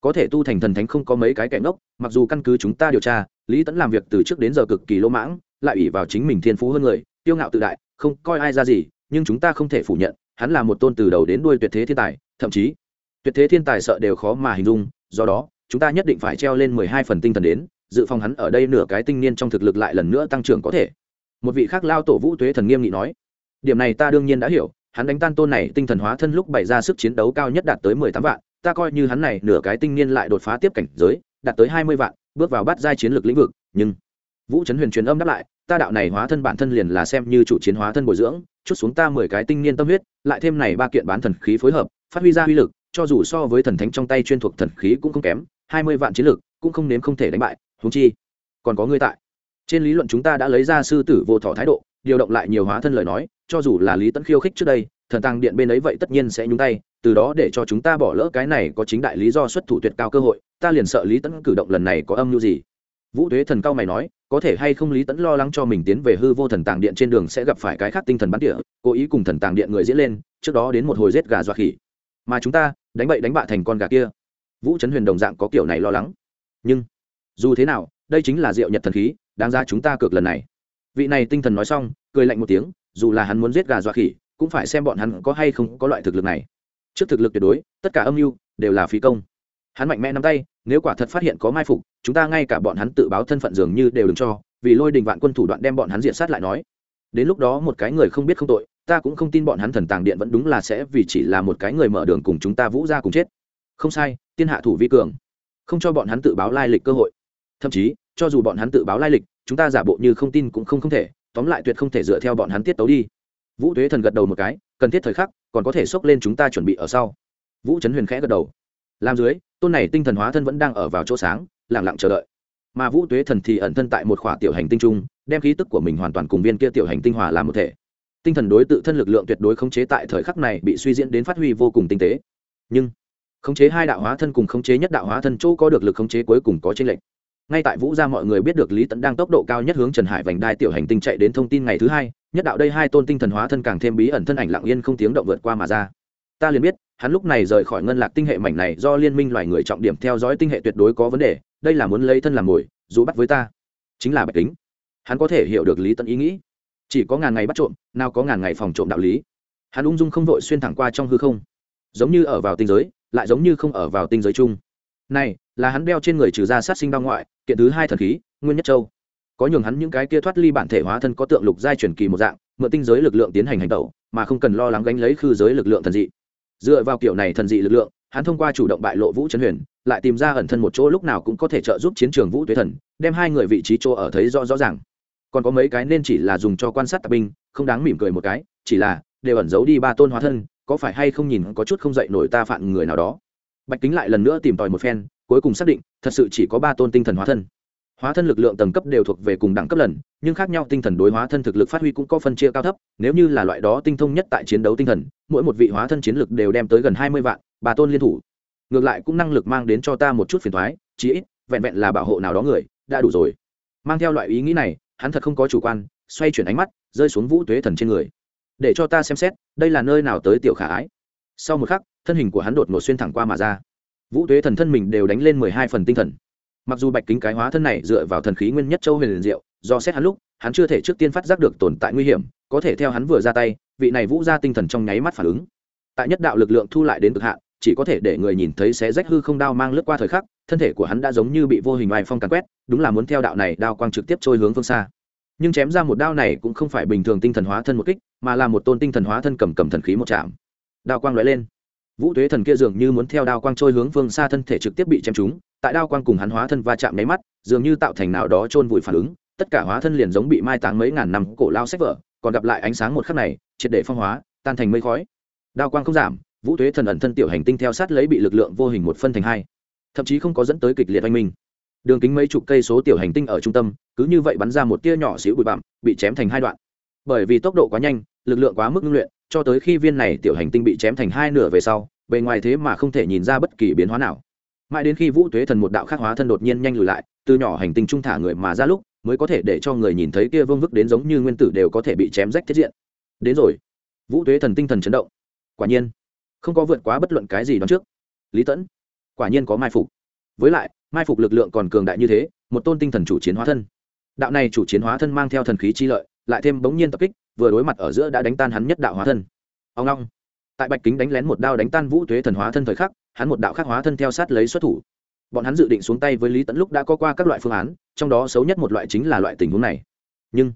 Có thể tu thành thần thánh không có mấy cái kẻ ngốc, mặc dù căn cứ chúng ta điều tra, lý tẫn làm việc từ trước đến giờ cực kỳ lỗ mãng, lại ủy vào chính mình thiên phú hơn người tiêu ngạo tự đại, không coi ai ra gì nhưng chúng ta không thể phủ nhận, hắn là một tôn từ đầu đến đuôi tuyệt thế thiên tài, thậm chí, tuyệt thế thiên tài sợ đều khó mà hình dung, do đó, chúng ta nhất định phải treo lên mười hai phần tinh thần đến, dự phòng hắn ở đây nửa cái tinh niên trong thực lực lại lần nữa tăng trưởng có thể. Một vị khác lao tổ vũ tuế thần nghiêm nghị nói, điểm này ta đương nhiên đã hiểu, hắn đánh tan tôn này tinh thần hóa thân lúc bày ra sức chiến đấu cao nhất đạt tới mười tám vạn, ta coi như hắn này nửa cái tinh niên lại đột phá tiếp cảnh giới, đạt tới hai mươi vạn, bước vào bắt giai chiến lược lĩnh vực, nhưng vũ trấn huyền truyền âm đáp lại ta đạo này hóa thân bản thân liền là xem như chủ chiến hóa thân bồi dưỡng, chút xuống ta mười cái tinh niên tâm huyết, lại thêm này ba kiện bán thần khí phối hợp, phát huy ra uy lực, cho dù so với thần thánh trong tay chuyên thuộc thần khí cũng không kém, hai mươi vạn chiến lực, cũng không nếm không thể đánh bại húng chi, còn có ngươi tại. Trên lý luận chúng ta đã lấy ra sư tử vô thọ thái độ, điều động lại nhiều hóa thân lời nói, cho dù là lý tẫn khiêu khích trước đây, thần tăng điện bên ấy vậy tất nhiên sẽ nhúng tay, từ đó để cho chúng ta bỏ lỡ cái này có chính đại lý do xuất thủ tuyệt cao cơ hội, ta liền sợ lý tẫn cử động lần này có âm mưu gì. Vũ thuế thần cao mày nói có thể hay không lý tẫn lo lắng cho mình tiến về hư vô thần tàng điện trên đường sẽ gặp phải cái khác tinh thần bắn địa cố ý cùng thần tàng điện người diễn lên, trước đó đến một hồi rết gà dọa khỉ. Mà chúng ta, đánh bậy đánh bạ thành con gà kia. Vũ trấn huyền đồng dạng có kiểu này lo lắng. Nhưng, dù thế nào, đây chính là diệu nhật thần khí, đáng ra chúng ta cược lần này. Vị này tinh thần nói xong, cười lạnh một tiếng, dù là hắn muốn giết gà dọa khỉ, cũng phải xem bọn hắn có hay không có loại thực lực này. Trước thực lực tuyệt đối, tất cả âm mưu đều là phí công hắn mạnh mẽ nắm tay, nếu quả thật phát hiện có mai phục, chúng ta ngay cả bọn hắn tự báo thân phận dường như đều đừng cho, vì lôi đình vạn quân thủ đoạn đem bọn hắn diện sát lại nói. Đến lúc đó một cái người không biết không tội, ta cũng không tin bọn hắn thần tàng điện vẫn đúng là sẽ vì chỉ là một cái người mở đường cùng chúng ta vũ ra cùng chết. Không sai, tiên hạ thủ vi cường. Không cho bọn hắn tự báo lai lịch cơ hội. Thậm chí, cho dù bọn hắn tự báo lai lịch, chúng ta giả bộ như không tin cũng không không thể, tóm lại tuyệt không thể dựa theo bọn hắn tiết tấu đi. Vũ tuế thần gật đầu một cái, cần thiết thời khắc, còn có thể xốc lên chúng ta chuẩn bị ở sau. Vũ trấn huyền khẽ gật đầu. Làm dưới tôn này tinh thần hóa thân vẫn đang ở vào chỗ sáng lẳng lặng chờ đợi. Mà vũ tuế thần thì ẩn thân tại một khỏa tiểu hành tinh trung, đem khí tức của mình hoàn toàn cùng viên kia tiểu hành tinh hòa làm một thể. Tinh thần đối tự thân lực lượng tuyệt đối khống chế tại thời khắc này bị suy diễn đến phát huy vô cùng tinh tế. Nhưng, khống chế hai đạo hóa thân cùng khống chế nhất đạo hóa thân chỗ có được lực khống chế cuối cùng có trên lệnh ngay tại vũ gia mọi người biết được lý tẫn đang tốc độ cao nhất hướng trần hải vành đai tiểu hành tinh chạy đến thông tin ngày thứ hai, nhất đạo đây hai tôn tinh thần hóa thân càng thêm bí ẩn thân ảnh lặng yên không tiếng động vượt qua mà ra. Ta liền biết hắn lúc này rời khỏi ngân lạc tinh hệ mảnh này do liên minh loài người trọng điểm theo dõi tinh hệ tuyệt đối có vấn đề, đây là muốn lấy thân làm mồi, dù bắt với ta. Chính là bạch kính. Hắn có thể hiểu được lý tận ý nghĩ. Chỉ có ngàn ngày bắt trộm, nào có ngàn ngày phòng trộm đạo lý. Hắn ung dung không vội xuyên thẳng qua trong hư không. Giống như ở vào tinh giới, lại giống như không ở vào tinh giới chung. Này, là hắn đeo trên người trừ ra sát sinh đao ngoại, kiện thứ hai thần khí, nguyên nhất châu. Có nhường hắn những cái kia thoát ly bản thể hóa thân có tượng lục giai truyền kỳ một dạng, mượn tinh giới lực lượng tiến hành hành tẩu, mà không cần lo lắng gánh lấy khư giới lực lượng thần dị dựa vào kiểu này thần dị lực lượng, hắn thông qua chủ động bại lộ vũ trấn huyền, lại tìm ra ẩn thân một chỗ lúc nào cũng có thể trợ giúp chiến trường vũ tuế thần, đem hai người vị trí chỗ ở thấy rõ rõ ràng. Còn có mấy cái nên chỉ là dùng cho quan sát tạp binh, không đáng mỉm cười một cái, chỉ là, đều ẩn giấu đi ba tôn hóa thân, có phải hay không nhìn có chút không dậy nổi ta phạn người nào đó. Bạch kính lại lần nữa tìm tòi một phen, cuối cùng xác định, thật sự chỉ có ba tôn tinh thần hóa thân hóa thân lực lượng tầng cấp đều thuộc về cùng đẳng cấp lần, nhưng khác nhau tinh thần đối hóa thân thực lực phát huy cũng có phân chia cao thấp, nếu như là loại đó tinh thông nhất tại chiến đấu tinh thần, mỗi một vị hóa thân chiến lực đều đem tới gần hai mươi vạn, Bà tôn liên thủ. Ngược lại cũng năng lực mang đến cho ta một chút phiền thoái chí ít, vẹn vẹn là bảo hộ nào đó người, đã đủ rồi. Mang theo loại ý nghĩ này, hắn thật không có chủ quan, xoay chuyển ánh mắt, rơi xuống vũ tuế thần trên người. Để cho ta xem xét, đây là nơi nào tới tiểu khả ái. Sau một khắc, thân hình của hắn đột ngột xuyên thẳng qua mà ra. Vũ tuế thần thân mình đều đánh lên mười hai phần tinh thần mặc dù bạch kính cái hóa thân này dựa vào thần khí nguyên nhất châu huyền liền diệu, do xét hắn lúc, hắn chưa thể trước tiên phát giác được tồn tại nguy hiểm, có thể theo hắn vừa ra tay, vị này vũ ra tinh thần trong nháy mắt phản ứng. Tại nhất đạo lực lượng thu lại đến cực hạn, chỉ có thể để người nhìn thấy xé rách hư không đao mang lướt qua thời khắc, thân thể của hắn đã giống như bị vô hình oai phong càn quét, đúng là muốn theo đạo này đao quang trực tiếp trôi hướng phương xa. Nhưng chém ra một đao này cũng không phải bình thường tinh thần hóa thân một kích, mà là một tôn tinh thần hóa thân cầm cầm thần khí một chạm đao quang lóe lên vũ thuế thần kia dường như muốn theo đao quang trôi hướng phương xa thân thể trực tiếp bị chém trúng, tại đao quang cùng hắn hóa thân va chạm nháy mắt, dường như tạo thành nào đó chôn vùi phản ứng, tất cả hóa thân liền giống bị mai táng mấy ngàn năm cổ lao sách vở, còn gặp lại ánh sáng một khắc này, triệt để phong hóa, tan thành mây khói. Đao quang không giảm, vũ thuế thần ẩn thân tiểu hành tinh theo sát lấy bị lực lượng vô hình một phân thành hai, thậm chí không có dẫn tới kịch liệt oanh minh. Đường kính mấy chục cây số tiểu hành tinh ở trung tâm, cứ như vậy bắn ra một tia nhỏ xíu bụi bặm, bị chém thành hai đoạn. Bởi vì tốc độ quá nhanh, lực lượng quá mức ngưng luyện, cho tới khi viên này tiểu hành tinh bị chém thành hai nửa về sau bề ngoài thế mà không thể nhìn ra bất kỳ biến hóa nào. Mãi đến khi vũ tuế thần một đạo khắc hóa thân đột nhiên nhanh lùi lại, từ nhỏ hành tinh trung thả người mà ra lúc, mới có thể để cho người nhìn thấy kia vương vức đến giống như nguyên tử đều có thể bị chém rách thiết diện. Đến rồi. Vũ tuế thần tinh thần chấn động. Quả nhiên, không có vượt quá bất luận cái gì đón trước. Lý tẫn, quả nhiên có mai phục. Với lại, mai phục lực lượng còn cường đại như thế, một tôn tinh thần chủ chiến hóa thân. Đạo này chủ chiến hóa thân mang theo thần khí chi lợi, lại thêm bỗng nhiên tập kích, vừa đối mặt ở giữa đã đánh tan hắn nhất đạo hóa thân. Ông long tại bạch kính đánh lén một đao đánh tan vũ thuế thần hóa thân thời khắc, hắn một đạo khắc hóa thân theo sát lấy xuất thủ. Bọn hắn dự định xuống tay với lý tẫn lúc đã có qua các loại phương án, trong đó xấu nhất một loại chính là loại tình huống này. Nhưng,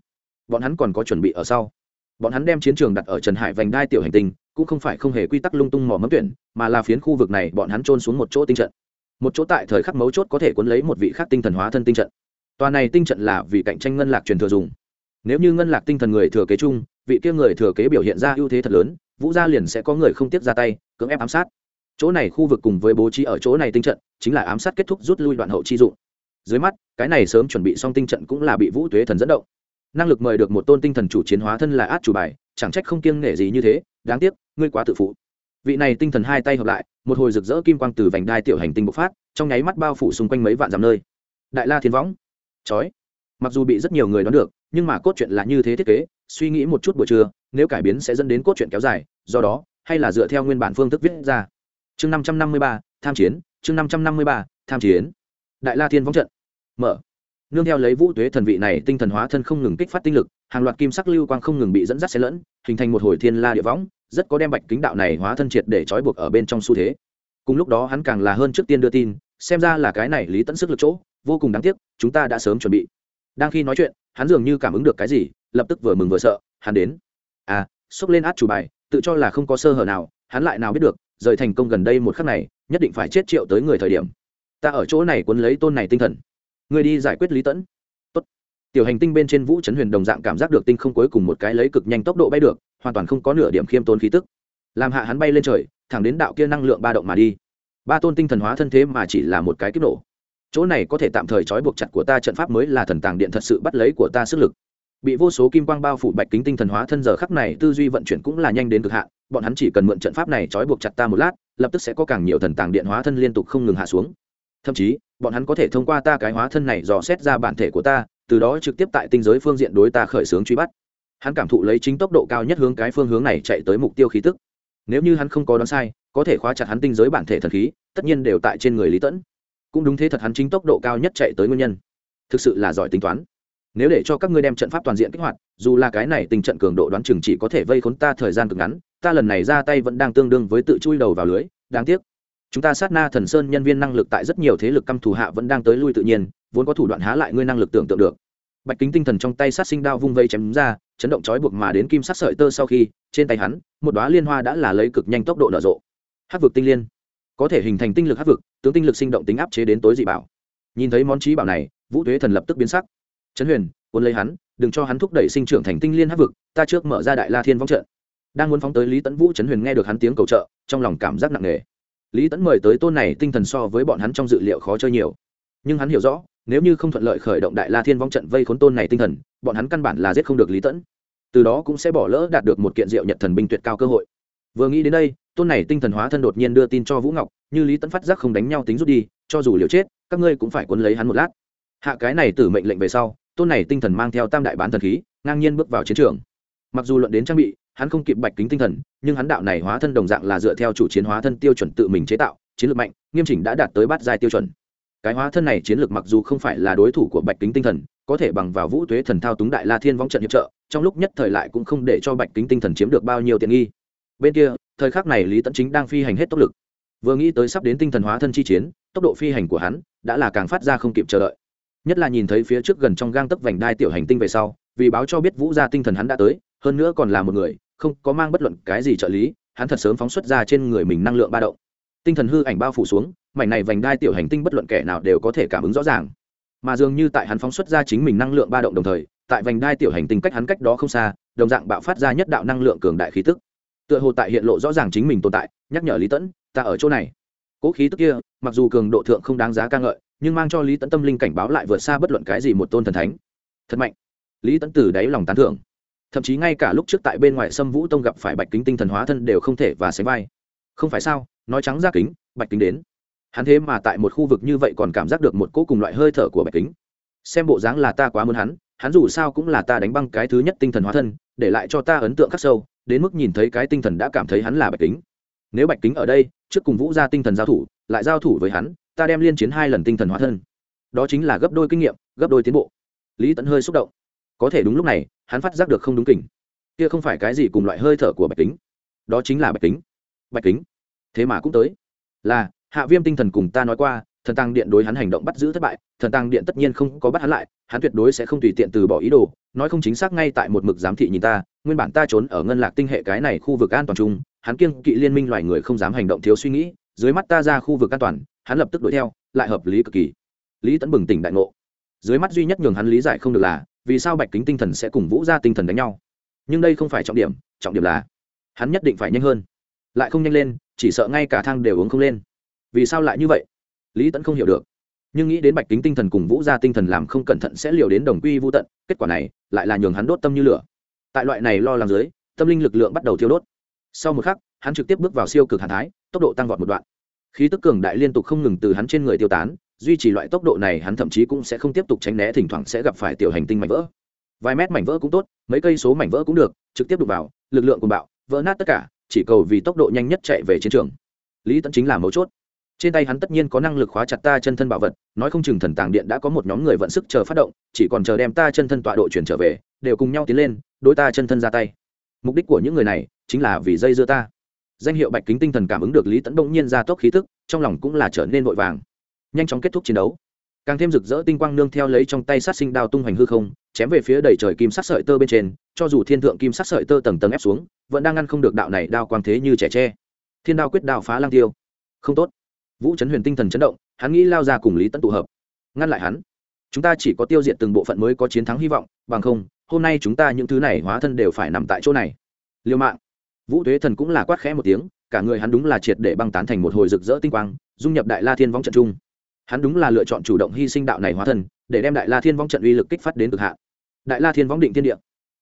bọn hắn còn có chuẩn bị ở sau. Bọn hắn đem chiến trường đặt ở trần hải vành đai tiểu hành tinh, cũng không phải không hề quy tắc lung tung mỏ mẫm tuyển, mà là phiến khu vực này bọn hắn trôn xuống một chỗ tinh trận. Một chỗ tại thời khắc mấu chốt có thể cuốn lấy một vị khắc tinh thần hóa thân tinh trận. Tòa này tinh trận là vì cạnh tranh ngân lạc truyền thừa dùng. Nếu như ngân lạc tinh thần người thừa kế chung vị kia người thừa kế biểu hiện ra ưu thế thật lớn, vũ gia liền sẽ có người không tiếp ra tay, cưỡng ép ám sát. Chỗ này khu vực cùng với bố trí ở chỗ này tinh trận, chính là ám sát kết thúc rút lui đoạn hậu chi dụng. Dưới mắt, cái này sớm chuẩn bị xong tinh trận cũng là bị vũ tuế thần dẫn động. Năng lực mời được một tôn tinh thần chủ chiến hóa thân là át chủ bài, chẳng trách không kiêng nể gì như thế, đáng tiếc, ngươi quá tự phụ. Vị này tinh thần hai tay hợp lại, một hồi rực rỡ kim quang từ vành đai tiểu hành tinh bộc phát, trong nháy mắt bao phủ xung quanh mấy vạn dặm nơi. Đại la thiên võng. Chói. Mặc dù bị rất nhiều người đoán được, nhưng mà cốt truyện là như thế thiết kế suy nghĩ một chút buổi trưa, nếu cải biến sẽ dẫn đến cốt truyện kéo dài, do đó, hay là dựa theo nguyên bản phương thức viết ra. Chương năm trăm năm mươi ba, tham chiến, chương năm trăm năm mươi ba, tham chiến. Đại la thiên võng trận. Mở. Nương theo lấy vũ tuế thần vị này tinh thần hóa thân không ngừng kích phát tinh lực, hàng loạt kim sắc lưu quang không ngừng bị dẫn dắt xen lẫn, hình thành một hồi thiên la địa võng, rất có đem bạch kính đạo này hóa thân triệt để trói buộc ở bên trong xu thế. Cùng lúc đó hắn càng là hơn trước tiên đưa tin, xem ra là cái này lý tẫn sức lực chỗ, vô cùng đáng tiếc, chúng ta đã sớm chuẩn bị. Đang khi nói chuyện, hắn dường như cảm ứng được cái gì lập tức vừa mừng vừa sợ, hắn đến. À xốc lên át chủ bài, tự cho là không có sơ hở nào, hắn lại nào biết được, rời thành công gần đây một khắc này, nhất định phải chết triệu tới người thời điểm. Ta ở chỗ này cuốn lấy tôn này tinh thần. Người đi giải quyết lý tẫn. Tốt. tiểu hành tinh bên trên vũ trấn huyền đồng dạng cảm giác được tinh không cuối cùng một cái lấy cực nhanh tốc độ bay được, hoàn toàn không có nửa điểm khiêm tốn khí tức. Làm hạ hắn bay lên trời, thẳng đến đạo kia năng lượng ba động mà đi. Ba tôn tinh thần hóa thân thế mà chỉ là một cái kích nổ. Chỗ này có thể tạm thời trói buộc chặt của ta, trận pháp mới là thần tàng điện thật sự bắt lấy của ta sức lực bị vô số kim quang bao phủ bạch kính tinh thần hóa thân giờ khắc này, tư duy vận chuyển cũng là nhanh đến cực hạn. Bọn hắn chỉ cần mượn trận pháp này trói buộc chặt ta một lát, lập tức sẽ có càng nhiều thần tàng điện hóa thân liên tục không ngừng hạ xuống. Thậm chí, bọn hắn có thể thông qua ta cái hóa thân này dò xét ra bản thể của ta, từ đó trực tiếp tại tinh giới phương diện đối ta khởi xướng truy bắt. Hắn cảm thụ lấy chính tốc độ cao nhất hướng cái phương hướng này chạy tới mục tiêu khí tức. Nếu như hắn không có đoán sai, có thể khóa chặt hắn tinh giới bản thể thần khí, tất nhiên đều tại trên người lý tẫn cũng đúng thế thật hắn chính tốc độ cao nhất chạy tới nguyên nhân. Thực sự là giỏi tính toán nếu để cho các ngươi đem trận pháp toàn diện kích hoạt, dù là cái này tình trận cường độ đoán chừng chỉ có thể vây khốn ta thời gian cực ngắn, ta lần này ra tay vẫn đang tương đương với tự chui đầu vào lưới, đáng tiếc. Chúng ta sát na thần sơn nhân viên năng lực tại rất nhiều thế lực căm thù hạ vẫn đang tới lui tự nhiên, vốn có thủ đoạn há lại ngươi năng lực tưởng tượng được. Bạch kính tinh thần trong tay sát sinh đao vung vây chém ra, chấn động trói buộc mà đến kim sát sợi tơ sau khi, trên tay hắn, một đoá liên hoa đã là lấy cực nhanh tốc độ nở rộ. Hát vực tinh liên. Có thể hình thành tinh lực hát vực, tướng tinh lực sinh động tính áp chế đến tối dị bảo. Nhìn thấy món trí bảo này, vũ thuế thần lập tức biến sắc trấn huyền, cuốn lấy hắn, đừng cho hắn thúc đẩy sinh trưởng thành tinh liên hấp vực, ta trước mở ra đại la thiên vong trận. Đang muốn phóng tới lý tẫn vũ, trấn huyền nghe được hắn tiếng cầu trợ, trong lòng cảm giác nặng nề. Lý tẫn mời tới tôn này tinh thần so với bọn hắn trong dự liệu khó chơi nhiều. Nhưng hắn hiểu rõ, nếu như không thuận lợi khởi động đại la thiên vong trận vây khốn tôn này tinh thần, bọn hắn căn bản là giết không được lý tẫn từ đó cũng sẽ bỏ lỡ đạt được một kiện diệu nhật thần binh tuyệt cao cơ hội. Vừa nghĩ đến đây, tôn này tinh thần hóa thân đột nhiên đưa tin cho vũ ngọc, như lý tẫn phát giác không đánh nhau tính rút đi, cho dù liều chết, các ngươi cũng phải quấn lấy hắn một lát. Hạ cái này tử mệnh lệnh về sau tôn này tinh thần mang theo tam đại bán thần khí, ngang nhiên bước vào chiến trường. Mặc dù luận đến trang bị, hắn không kịp bạch kính tinh thần, nhưng hắn đạo này hóa thân đồng dạng là dựa theo chủ chiến hóa thân tiêu chuẩn tự mình chế tạo, chiến lược mạnh, nghiêm chỉnh đã đạt tới bát giai tiêu chuẩn. Cái hóa thân này chiến lược mặc dù không phải là đối thủ của bạch kính tinh thần, có thể bằng vào vũ tuế thần thao túng đại la thiên vong trận hiệp trợ, trong lúc nhất thời lại cũng không để cho bạch kính tinh thần chiếm được bao nhiêu tiện nghi. Bên kia, thời khắc này lý tẫn chính đang phi hành hết tốc lực. Vừa nghĩ tới sắp đến tinh thần hóa thân chi chiến, tốc độ phi hành của hắn đã là càng phát ra không kịp chờ đợi nhất là nhìn thấy phía trước gần trong gang tấc vành đai tiểu hành tinh về sau, vì báo cho biết vũ gia tinh thần hắn đã tới, hơn nữa còn là một người, không có mang bất luận cái gì trợ lý, hắn thật sớm phóng xuất ra trên người mình năng lượng ba động. Tinh thần hư ảnh bao phủ xuống, mảnh này vành đai tiểu hành tinh bất luận kẻ nào đều có thể cảm ứng rõ ràng. Mà dường như tại hắn phóng xuất ra chính mình năng lượng ba động đồng thời, tại vành đai tiểu hành tinh cách hắn cách đó không xa, đồng dạng bạo phát ra nhất đạo năng lượng cường đại khí tức. Tựa hồ tại hiện lộ rõ ràng chính mình tồn tại, nhắc nhở lý tẫn, ta ở chỗ này. Cỗ khí tức kia, mặc dù cường độ thượng không đáng giá ca ngợi nhưng mang cho lý tẫn tâm linh cảnh báo lại vượt xa bất luận cái gì một tôn thần thánh. Thật mạnh. Lý tẫn từ đáy lòng tán thưởng. Thậm chí ngay cả lúc trước tại bên ngoài sâm vũ tông gặp phải bạch kính tinh thần hóa thân đều không thể và sánh vai. Không phải sao, nói trắng ra kính, bạch kính đến. Hắn thế mà tại một khu vực như vậy còn cảm giác được một cỗ cùng loại hơi thở của bạch kính. Xem bộ dáng là ta quá muốn hắn hắn dù sao cũng là ta đánh băng cái thứ nhất tinh thần hóa thân, để lại cho ta ấn tượng khắc sâu, đến mức nhìn thấy cái tinh thần đã cảm thấy hắn là bạch kính. Nếu bạch kính ở đây, trước cùng vũ ra tinh thần giao thủ lại giao thủ với hắn, ta đem liên chiến hai lần tinh thần hóa thân. Đó chính là gấp đôi kinh nghiệm, gấp đôi tiến bộ. Lý tẫn hơi xúc động. Có thể đúng lúc này, hắn phát giác được không đúng kỉnh kia không phải cái gì cùng loại hơi thở của bạch kính. Đó chính là bạch kính. Bạch kính. Thế mà cũng tới. Là, hạ viêm tinh thần cùng ta nói qua, thần tăng điện đối hắn hành động bắt giữ thất bại, thần tăng điện tất nhiên không có bắt hắn lại, hắn tuyệt đối sẽ không tùy tiện từ bỏ ý đồ, nói không chính xác ngay tại một mực giám thị nhìn ta, nguyên bản ta trốn ở ngân lạc tinh hệ cái này khu vực an toàn chung, hắn kiêng kỵ liên minh loài người không dám hành động thiếu suy nghĩ dưới mắt ta ra khu vực an toàn, hắn lập tức đuổi theo, lại hợp lý cực kỳ. Lý tẫn bừng tỉnh đại ngộ. Dưới mắt duy nhất nhường hắn lý giải không được là, vì sao bạch kính tinh thần sẽ cùng vũ ra tinh thần đánh nhau. Nhưng đây không phải trọng điểm trọng điểm là, hắn nhất định phải nhanh hơn. Lại không nhanh lên, chỉ sợ ngay cả thang đều uống không lên. Vì sao lại như vậy? Lý tẫn không hiểu được. Nhưng nghĩ đến bạch kính tinh thần cùng vũ gia tinh thần làm không cẩn thận sẽ liều đến đồng quy vô tận, kết quả này, lại là nhường hắn đốt tâm như lửa. Tại loại này lo làm dưới, tâm linh lực lượng bắt đầu thiêu đốt. Sau một khắc, hắn trực tiếp bước vào siêu cực hàn thái tốc độ tăng vọt một đoạn. Khí tức cường đại liên tục không ngừng từ hắn trên người tiêu tán, duy trì loại tốc độ này hắn thậm chí cũng sẽ không tiếp tục tránh né, thỉnh thoảng sẽ gặp phải tiểu hành tinh mảnh vỡ. Vài mét mảnh vỡ cũng tốt, mấy cây số mảnh vỡ cũng được, trực tiếp đục vào, lực lượng cùng bạo, vỡ nát tất cả, chỉ cầu vì tốc độ nhanh nhất chạy về chiến trường. Lý tẫn chính là mấu chốt. Trên tay hắn tất nhiên có năng lực khóa chặt ta chân thân bảo vật, nói không chừng thần tàng điện đã có một nhóm người vận sức chờ phát động, chỉ còn chờ đem ta chân thân tọa độ chuyển trở về, đều cùng nhau tiến lên, đối ta chân thân ra tay. Mục đích của những người này chính là vì dây dưa ta danh hiệu bạch kính tinh thần cảm ứng được lý tẫn bỗng nhiên ra tốc khí thức trong lòng cũng là trở nên vội vàng. Nhanh chóng kết thúc chiến đấu. Càng thêm rực rỡ tinh quang nương theo lấy trong tay sát sinh đao tung hoành hư không, chém về phía đầy trời kim sắc sợi tơ bên trên, cho dù thiên thượng kim sắc sợi tơ tầng tầng ép xuống, vẫn đang ngăn không được đạo này đao quang thế như trẻ tre. Thiên đao quyết đao phá lang tiêu. Không tốt. Vũ trấn huyền tinh thần chấn động, hắn nghĩ lao ra cùng lý tẫn tụ hợp. Ngăn lại hắn. Chúng ta chỉ có tiêu diệt từng bộ phận mới có chiến thắng hy vọng, bằng không, hôm nay chúng ta những thứ này hóa thân đều phải nằm tại chỗ này. Liêu mạng vũ tuế thần cũng là quát khẽ một tiếng cả người hắn đúng là triệt để băng tán thành một hồi rực rỡ tinh quang dung nhập đại la thiên vong trận trung hắn đúng là lựa chọn chủ động hy sinh đạo này hóa thần, để đem đại la thiên vong trận uy lực kích phát đến cực hạn. Đại la thiên vong định thiên địa.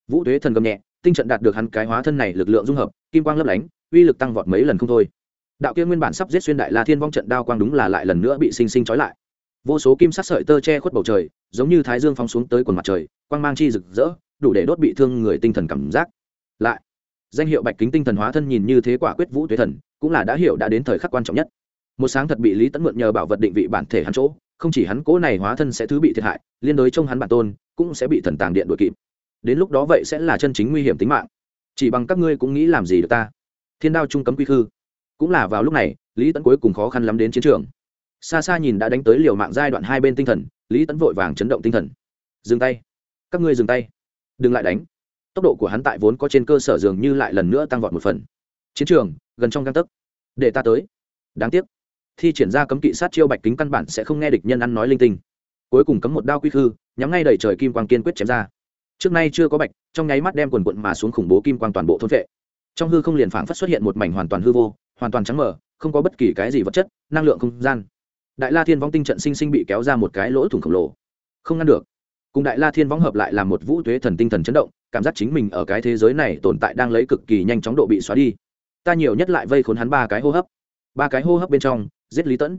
Vũ tuế thần gầm nhẹ tinh trận đạt được hắn cái hóa thân này lực lượng dung hợp kim quang lấp lánh uy lực tăng vọt mấy lần không thôi. Đạo kia nguyên bản sắp giết xuyên đại la thiên vong trận đao quang đúng là lại lần nữa bị sinh sinh trói lại. Vô số kim sắc sợi tơ che khuất bầu trời giống như thái dương phóng xuống tới quần mặt trời quang mang chi rực rỡ đủ để đốt bị thương người tinh thần cảm giác. Lại danh hiệu bạch kính tinh thần hóa thân nhìn như thế quả quyết vũ tuế thần, cũng là đã hiểu đã đến thời khắc quan trọng nhất. Một sáng thật bị lý tẫn mượn nhờ bảo vật định vị bản thể hắn chỗ, không chỉ hắn cố này hóa thân sẽ thứ bị thiệt hại, liên đối trong hắn bản tôn, cũng sẽ bị thần tàng điện đuổi kịp. Đến lúc đó vậy sẽ là chân chính nguy hiểm tính mạng. Chỉ bằng các ngươi cũng nghĩ làm gì được ta. Thiên đao trung cấm quy khư. Cũng là vào lúc này, lý tẫn cuối cùng khó khăn lắm đến chiến trường. Xa xa nhìn đã đánh tới liều mạng giai đoạn hai bên tinh thần, lý tẫn vội vàng chấn động tinh thần. Dừng tay. Các ngươi dừng tay. Đừng lại đánh tốc độ của hắn tại vốn có trên cơ sở dường như lại lần nữa tăng vọt một phần. Chiến trường, gần trong găng tấc. Để ta tới. Đáng tiếc. Thi triển ra cấm kỵ sát chiêu bạch kính căn bản sẽ không nghe địch nhân ăn nói linh tinh. Cuối cùng cấm một đao quy khư, nhắm ngay đầy trời kim quang kiên quyết chém ra. Trước nay chưa có bạch, trong nháy mắt đem quần quận mà xuống khủng bố kim quang toàn bộ thôn vệ. Trong hư không liền phảng phất xuất hiện một mảnh hoàn toàn hư vô, hoàn toàn trắng mở không có bất kỳ cái gì vật chất, năng lượng không gian. Đại la thiên vong tinh trận sinh sinh bị kéo ra một cái lỗ thủng khổng lồ. Không ngăn được cùng đại la thiên vong hợp lại là một vũ thuế thần tinh thần chấn động, cảm giác chính mình ở cái thế giới này tồn tại đang lấy cực kỳ nhanh chóng độ bị xóa đi. Ta nhiều nhất lại vây khốn hắn ba cái hô hấp. Ba cái hô hấp bên trong, giết lý tẫn.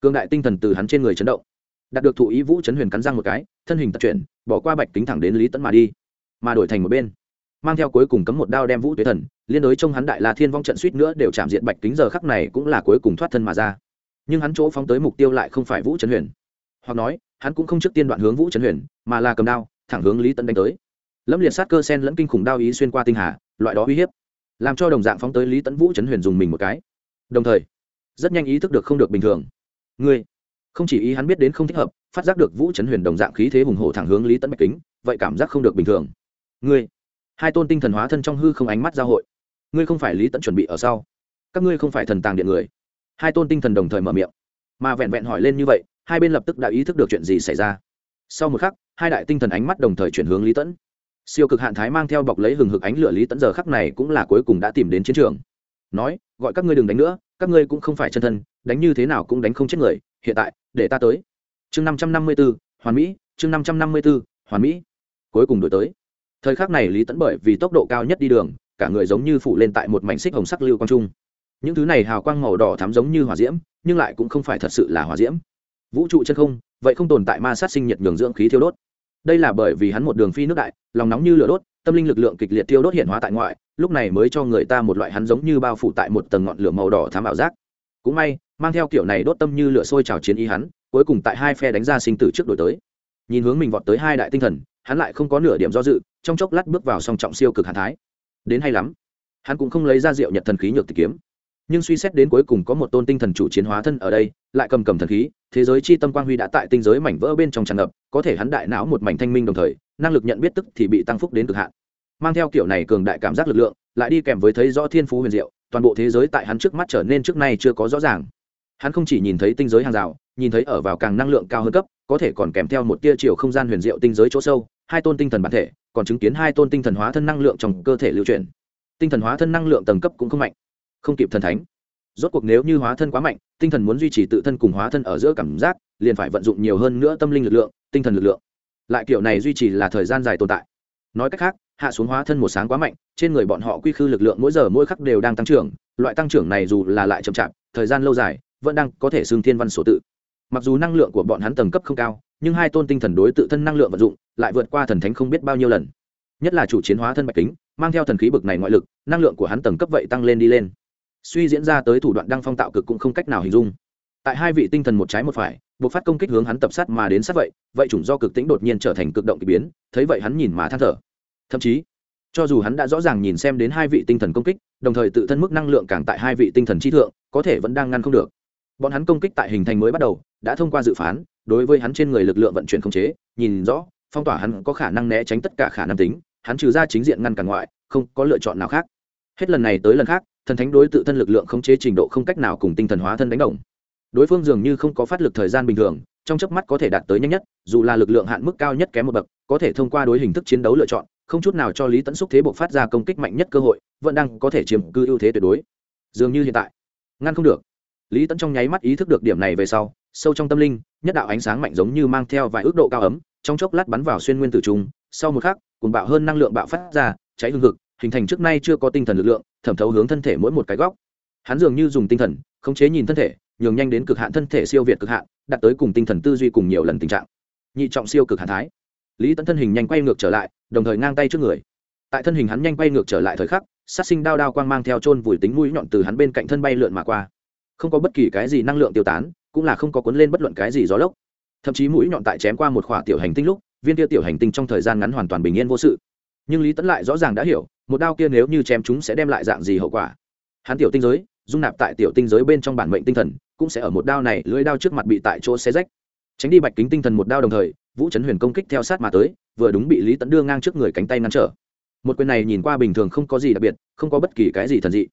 Cương đại tinh thần từ hắn trên người chấn động. Đạt được thụ ý vũ chấn huyền cắn răng một cái, thân hình tập chuyển, bỏ qua bạch kính thẳng đến lý tẫn mà đi. Mà đổi thành một bên, mang theo cuối cùng cấm một đao đem vũ tuế thần, liên đối trong hắn đại la thiên vong trận suýt nữa đều chạm diện bạch kính giờ khắc này cũng là cuối cùng thoát thân mà ra. Nhưng hắn chỗ phóng tới mục tiêu lại không phải vũ trấn huyền. Hoặc nói hắn cũng không trước tiên đoạn hướng vũ trấn huyền, mà là cầm đao, thẳng hướng lý tấn đánh tới. Lâm liệt sát cơ sen lẫn kinh khủng đao ý xuyên qua tinh hà, loại đó uy hiếp, làm cho đồng dạng phóng tới lý tấn vũ trấn huyền dùng mình một cái. Đồng thời, rất nhanh ý thức được không được bình thường. Ngươi, không chỉ ý hắn biết đến không thích hợp, phát giác được vũ trấn huyền đồng dạng khí thế hùng hổ thẳng hướng lý tấn bạch kính, vậy cảm giác không được bình thường. Ngươi, hai tôn tinh thần hóa thân trong hư không ánh mắt giao hội. Ngươi không phải lý tẫn chuẩn bị ở sau. Các ngươi không phải thần tàng điện người. Hai tôn tinh thần đồng thời mở miệng. Mà vẹn vẹn hỏi lên như vậy hai bên lập tức đã ý thức được chuyện gì xảy ra. Sau một khắc, hai đại tinh thần ánh mắt đồng thời chuyển hướng lý tẫn. Siêu cực hạn thái mang theo bọc lấy hừng hực ánh lửa lý tẫn giờ khắc này cũng là cuối cùng đã tìm đến chiến trường. Nói, gọi các ngươi đừng đánh nữa, các ngươi cũng không phải chân thân, đánh như thế nào cũng đánh không chết người, hiện tại, để ta tới. Chương năm trăm năm mươi b ố hoàn mỹ, chương năm trăm năm mươi b ố hoàn mỹ. Cuối cùng đổi tới. Thời khắc này lý tẫn bởi vì tốc độ cao nhất đi đường, cả người giống như phủ lên tại một mảnh xích hồng sắc lưu quang trung. Những thứ này hào quang màu đỏ thắm giống như hỏa diễm, nhưng lại cũng không phải thật sự là hỏa diễm vũ trụ chân không, vậy không tồn tại ma sát sinh nhiệt nhường dưỡng khí thiêu đốt. Đây là bởi vì hắn một đường phi nước đại, lòng nóng như lửa đốt, tâm linh lực lượng kịch liệt thiêu đốt hiện hóa tại ngoại, lúc này mới cho người ta một loại hắn giống như bao phủ tại một tầng ngọn lửa màu đỏ thám ảo giác. Cũng may, mang theo kiểu này đốt tâm như lửa sôi trào chiến ý hắn, cuối cùng tại hai phe đánh ra sinh tử trước đổi tới. Nhìn hướng mình vọt tới hai đại tinh thần, hắn lại không có nửa điểm do dự, trong chốc lát bước vào song trọng siêu cực hàn thái. Đến hay lắm. Hắn cũng không lấy ra rượu nhật thần khí nhược tịch kiếm. Nhưng suy xét đến cuối cùng có một tôn tinh thần chủ chiến hóa thân ở đây, lại cầm cầm thần khí thế giới chi tâm quang huy đã tại tinh giới mảnh vỡ bên trong tràn ngập, có thể hắn đại não một mảnh thanh minh đồng thời, năng lực nhận biết tức thì bị tăng phúc đến cực hạn. Mang theo kiểu này cường đại cảm giác lực lượng, lại đi kèm với thấy rõ thiên phú huyền diệu, toàn bộ thế giới tại hắn trước mắt trở nên trước nay chưa có rõ ràng. Hắn không chỉ nhìn thấy tinh giới hàng rào, nhìn thấy ở vào càng năng lượng cao hơn cấp, có thể còn kèm theo một tia chiều không gian huyền diệu tinh giới chỗ sâu, hai tôn tinh thần bản thể, còn chứng kiến hai tôn tinh thần hóa thân năng lượng trong cơ thể lưu truyền tinh thần hóa thân năng lượng tầng cấp cũng không mạnh, không kịp thần thánh rốt cuộc nếu như hóa thân quá mạnh, tinh thần muốn duy trì tự thân cùng hóa thân ở giữa cảm giác, liền phải vận dụng nhiều hơn nữa tâm linh lực lượng, tinh thần lực lượng. Lại kiểu này duy trì là thời gian dài tồn tại. Nói cách khác, hạ xuống hóa thân một sáng quá mạnh, trên người bọn họ quy khư lực lượng mỗi giờ mỗi khắc đều đang tăng trưởng, loại tăng trưởng này dù là lại chậm chạp, thời gian lâu dài, vẫn đang có thể xương thiên văn số tự. Mặc dù năng lượng của bọn hắn tầng cấp không cao, nhưng hai tôn tinh thần đối tự thân năng lượng vận dụng, lại vượt qua thần thánh không biết bao nhiêu lần. Nhất là chủ chiến hóa thân bạch kính, mang theo thần khí bực này ngoại lực, năng lượng của hắn tầng cấp vậy tăng lên đi lên suy diễn ra tới thủ đoạn đăng phong tạo cực cũng không cách nào hình dung. Tại hai vị tinh thần một trái một phải, buộc phát công kích hướng hắn tập sát mà đến sát vậy vậy chủng do cực tính đột nhiên trở thành cực động k ỳ biến, thấy vậy hắn nhìn mà than thở. Thậm chí, cho dù hắn đã rõ ràng nhìn xem đến hai vị tinh thần công kích, đồng thời tự thân mức năng lượng càng tại hai vị tinh thần trí thượng, có thể vẫn đang ngăn không được. Bọn hắn công kích tại hình thành mới bắt đầu, đã thông qua dự phán, đối với hắn trên người lực lượng vận chuyển khống chế, nhìn rõ, phong tỏa hắn có khả năng né tránh tất cả khả năng tính, hắn trừ ra chính diện ngăn cản ngoại, không có lựa chọn nào khác. Hết lần này tới lần khác thần thánh đối tự thân lực lượng khống chế trình độ không cách nào cùng tinh thần hóa thân đánh đồng. Đối phương dường như không có phát lực thời gian bình thường, trong chớp mắt có thể đạt tới nhanh nhất, dù là lực lượng hạn mức cao nhất kém một bậc, có thể thông qua đối hình thức chiến đấu lựa chọn, không chút nào cho lý tẫn xúc thế buộc phát ra công kích mạnh nhất cơ hội, vẫn đang có thể chiếm cư ưu thế tuyệt đối. Dường như hiện tại, ngăn không được. Lý tẫn trong nháy mắt ý thức được điểm này về sau, sâu trong tâm linh, nhất đạo ánh sáng mạnh giống như mang theo vài ước độ cao ấm, trong chốc lát bắn vào xuyên nguyên tử trung, sau một khắc cùng bạo hơn năng lượng bạo phát ra, cháy hương hực hình thành trước nay chưa có tinh thần lực lượng, thẩm thấu hướng thân thể mỗi một cái góc. Hắn dường như dùng tinh thần, khống chế nhìn thân thể, nhường nhanh đến cực hạn thân thể siêu việt cực hạn, đạt tới cùng tinh thần tư duy cùng nhiều lần tình trạng. Nhị trọng siêu cực hạn thái. Lý tấn thân hình nhanh quay ngược trở lại, đồng thời ngang tay trước người. Tại thân hình hắn nhanh quay ngược trở lại thời khắc, sát sinh đao đao quang mang theo chôn vùi tính mũi nhọn từ hắn bên cạnh thân bay lượn mà qua. Không có bất kỳ cái gì năng lượng tiêu tán, cũng là không có cuốn lên bất luận cái gì gió lốc. Thậm chí mũi nhọn tại chém qua một khỏa tiểu hành tinh lúc, viên tiêu tiểu hành tinh trong thời gian ngắn hoàn toàn bình yên vô sự. Nhưng lý tẫn lại rõ ràng đã hiểu một đao kia nếu như chém chúng sẽ đem lại dạng gì hậu quả? Hắn tiểu tinh giới, dung nạp tại tiểu tinh giới bên trong bản mệnh tinh thần, cũng sẽ ở một đao này lưỡi đao trước mặt bị tại chỗ xé rách. Tránh đi bạch kính tinh thần một đao đồng thời, vũ trấn huyền công kích theo sát mà tới, vừa đúng bị lý tẫn đưa ngang trước người cánh tay ngăn trở. Một quyền này nhìn qua bình thường không có gì đặc biệt, không có bất kỳ cái gì thần dị.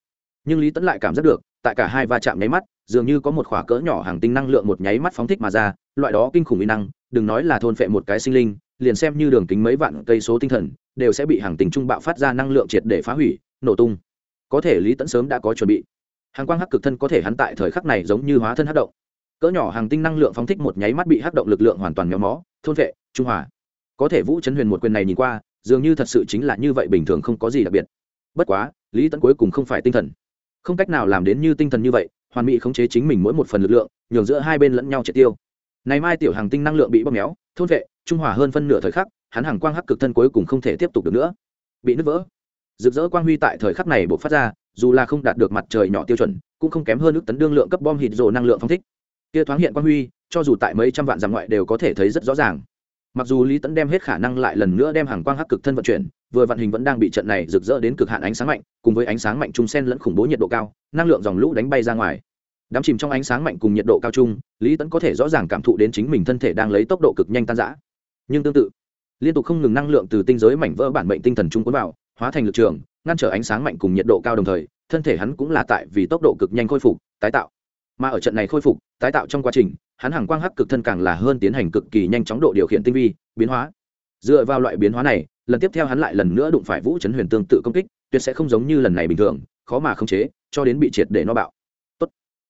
Nhưng lý tẫn lại cảm giác được, tại cả hai va chạm nháy mắt, dường như có một khỏa cỡ nhỏ hàng tinh năng lượng một nháy mắt phóng thích mà ra, loại đó kinh khủng uy năng đừng nói là thôn phệ một cái sinh linh, liền xem như đường kính mấy vạn cây số tinh thần, đều sẽ bị hàng tinh trung bạo phát ra năng lượng triệt để phá hủy, nổ tung. Có thể lý tẫn sớm đã có chuẩn bị. Hàng quang hắc cực thân có thể hắn tại thời khắc này giống như hóa thân hắc động. Cỡ nhỏ hàng tinh năng lượng phóng thích một nháy mắt bị hắc động lực lượng hoàn toàn méo mó, thôn vệ trung hòa. Có thể vũ chấn huyền một quyền này nhìn qua, dường như thật sự chính là như vậy bình thường không có gì đặc biệt. Bất quá, lý tẫn cuối cùng không phải tinh thần. Không cách nào làm đến như tinh thần như vậy, hoàn mỹ khống chế chính mình mỗi một phần lực lượng, nhường giữa hai bên lẫn nhau triệt tiêu này mai tiểu hàng tinh năng lượng bị bóp méo, thôn vệ, trung hòa hơn phân nửa thời khắc, hắn hàng quang hắc cực thân cuối cùng không thể tiếp tục được nữa. Bị nứt vỡ. Rực rỡ quang huy tại thời khắc này buộc phát ra, dù là không đạt được mặt trời nhỏ tiêu chuẩn, cũng không kém hơn ước tấn đương lượng cấp bom hít rồ năng lượng phong thích. Kia thoáng hiện quang huy, cho dù tại mấy trăm vạn dặm ngoại đều có thể thấy rất rõ ràng. Mặc dù lý tẫn đem hết khả năng lại lần nữa đem hàng quang hắc cực thân vận chuyển, vừa vận hình vẫn đang bị trận này rực rỡ đến cực hạn ánh sáng mạnh, cùng với ánh sáng mạnh trung sen lẫn khủng bố nhiệt độ cao, năng lượng dòng lũ đánh bay ra ngoài đám chìm trong ánh sáng mạnh cùng nhiệt độ cao chung, lý tẫn có thể rõ ràng cảm thụ đến chính mình thân thể đang lấy tốc độ cực nhanh tan giã nhưng tương tự, liên tục không ngừng năng lượng từ tinh giới mảnh vỡ bản mệnh tinh thần trung cuốn vào, hóa thành lực trường, ngăn trở ánh sáng mạnh cùng nhiệt độ cao đồng thời, thân thể hắn cũng là tại vì tốc độ cực nhanh khôi phục, tái tạo. Mà ở trận này khôi phục, tái tạo trong quá trình, hắn hàng quang hắc cực thân càng là hơn tiến hành cực kỳ nhanh chóng độ điều khiển tinh vi, biến hóa. Dựa vào loại biến hóa này, lần tiếp theo hắn lại lần nữa đụng phải vũ chấn huyền tương tự công kích, tuyệt sẽ không giống như lần này bình thường, khó mà khống chế, cho đến bị triệt để nó bạo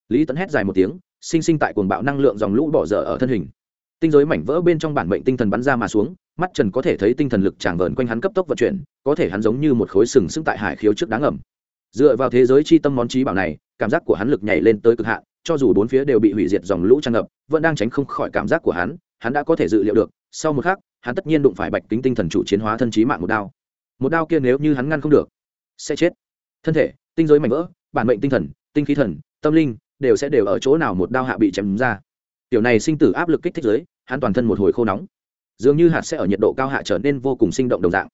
lý tấn hét dài một tiếng, sinh sinh tại cuồng bạo năng lượng dòng lũ bỏ dở ở thân hình. Tinh giới mảnh vỡ bên trong bản mệnh tinh thần bắn ra mà xuống, mắt trần có thể thấy tinh thần lực tràn vờn quanh hắn cấp tốc vận chuyển, có thể hắn giống như một khối sừng sững tại hải khiếu trước đáng ẩm dựa vào thế giới chi tâm món trí bảo này, cảm giác của hắn lực nhảy lên tới cực hạn, cho dù bốn phía đều bị hủy diệt dòng lũ tràn ngập, vẫn đang tránh không khỏi cảm giác của hắn hắn đã có thể dự liệu được, sau một khắc, hắn tất nhiên đụng phải bạch kính tinh thần chủ chiến hóa thân trí mạng một đao. Một đao kia nếu như hắn ngăn không được, sẽ chết. Thân thể, tinh giới mảnh vỡ, bản mệnh tinh thần, tinh khí thần, tâm linh đều sẽ đều ở chỗ nào một đao hạ bị chém ra. Tiểu này sinh tử áp lực kích thích giới, hắn toàn thân một hồi khô nóng. Dường như hạt sẽ ở nhiệt độ cao hạ trở nên vô cùng sinh động đồng dạng.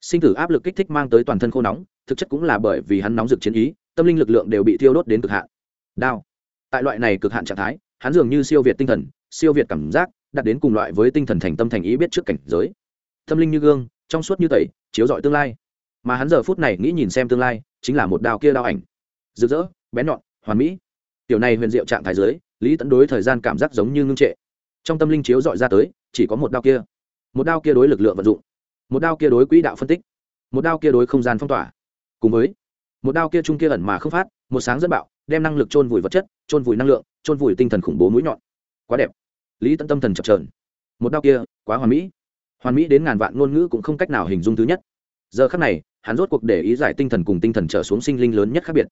Sinh tử áp lực kích thích mang tới toàn thân khô nóng, thực chất cũng là bởi vì hắn nóng rực chiến ý, tâm linh lực lượng đều bị thiêu đốt đến cực hạn. Đao. Tại loại này cực hạn trạng thái, hắn dường như siêu việt tinh thần, siêu việt cảm giác, đạt đến cùng loại với tinh thần thành tâm thành ý biết trước cảnh giới. Tâm linh như gương, trong suốt như tẩy, chiếu rọi tương lai. Mà hắn giờ phút này nghĩ nhìn xem tương lai, chính là một đao kia đao ảnh. Rực rỡ, bén nhọn, hoàn mỹ tiểu này huyền diệu trạng thái giới lý tấn đối thời gian cảm giác giống như ngưng trệ. Trong tâm linh chiếu dọi ra tới, chỉ có một đao kia. Một đao kia đối lực lượng vận dụng. Một đao kia đối quỹ đạo phân tích. Một đao kia đối không gian phong tỏa. Cùng với, một đao kia trung kia ẩn mà không phát, một sáng dẫn bạo, đem năng lực trôn vùi vật chất trôn vùi năng lượng trôn vùi tinh thần khủng bố mũi nhọn. Quá đẹp. Lý tấn tâm thần chập trờn một đao kia, quá hoàn mỹ. Hoàn mỹ đến ngàn vạn ngôn ngữ cũng không cách nào hình dung thứ nhất. Giờ khắc này, hắn rốt cuộc để ý giải tinh thần cùng tinh thần trở xuống sinh linh lớn nhất khác biệt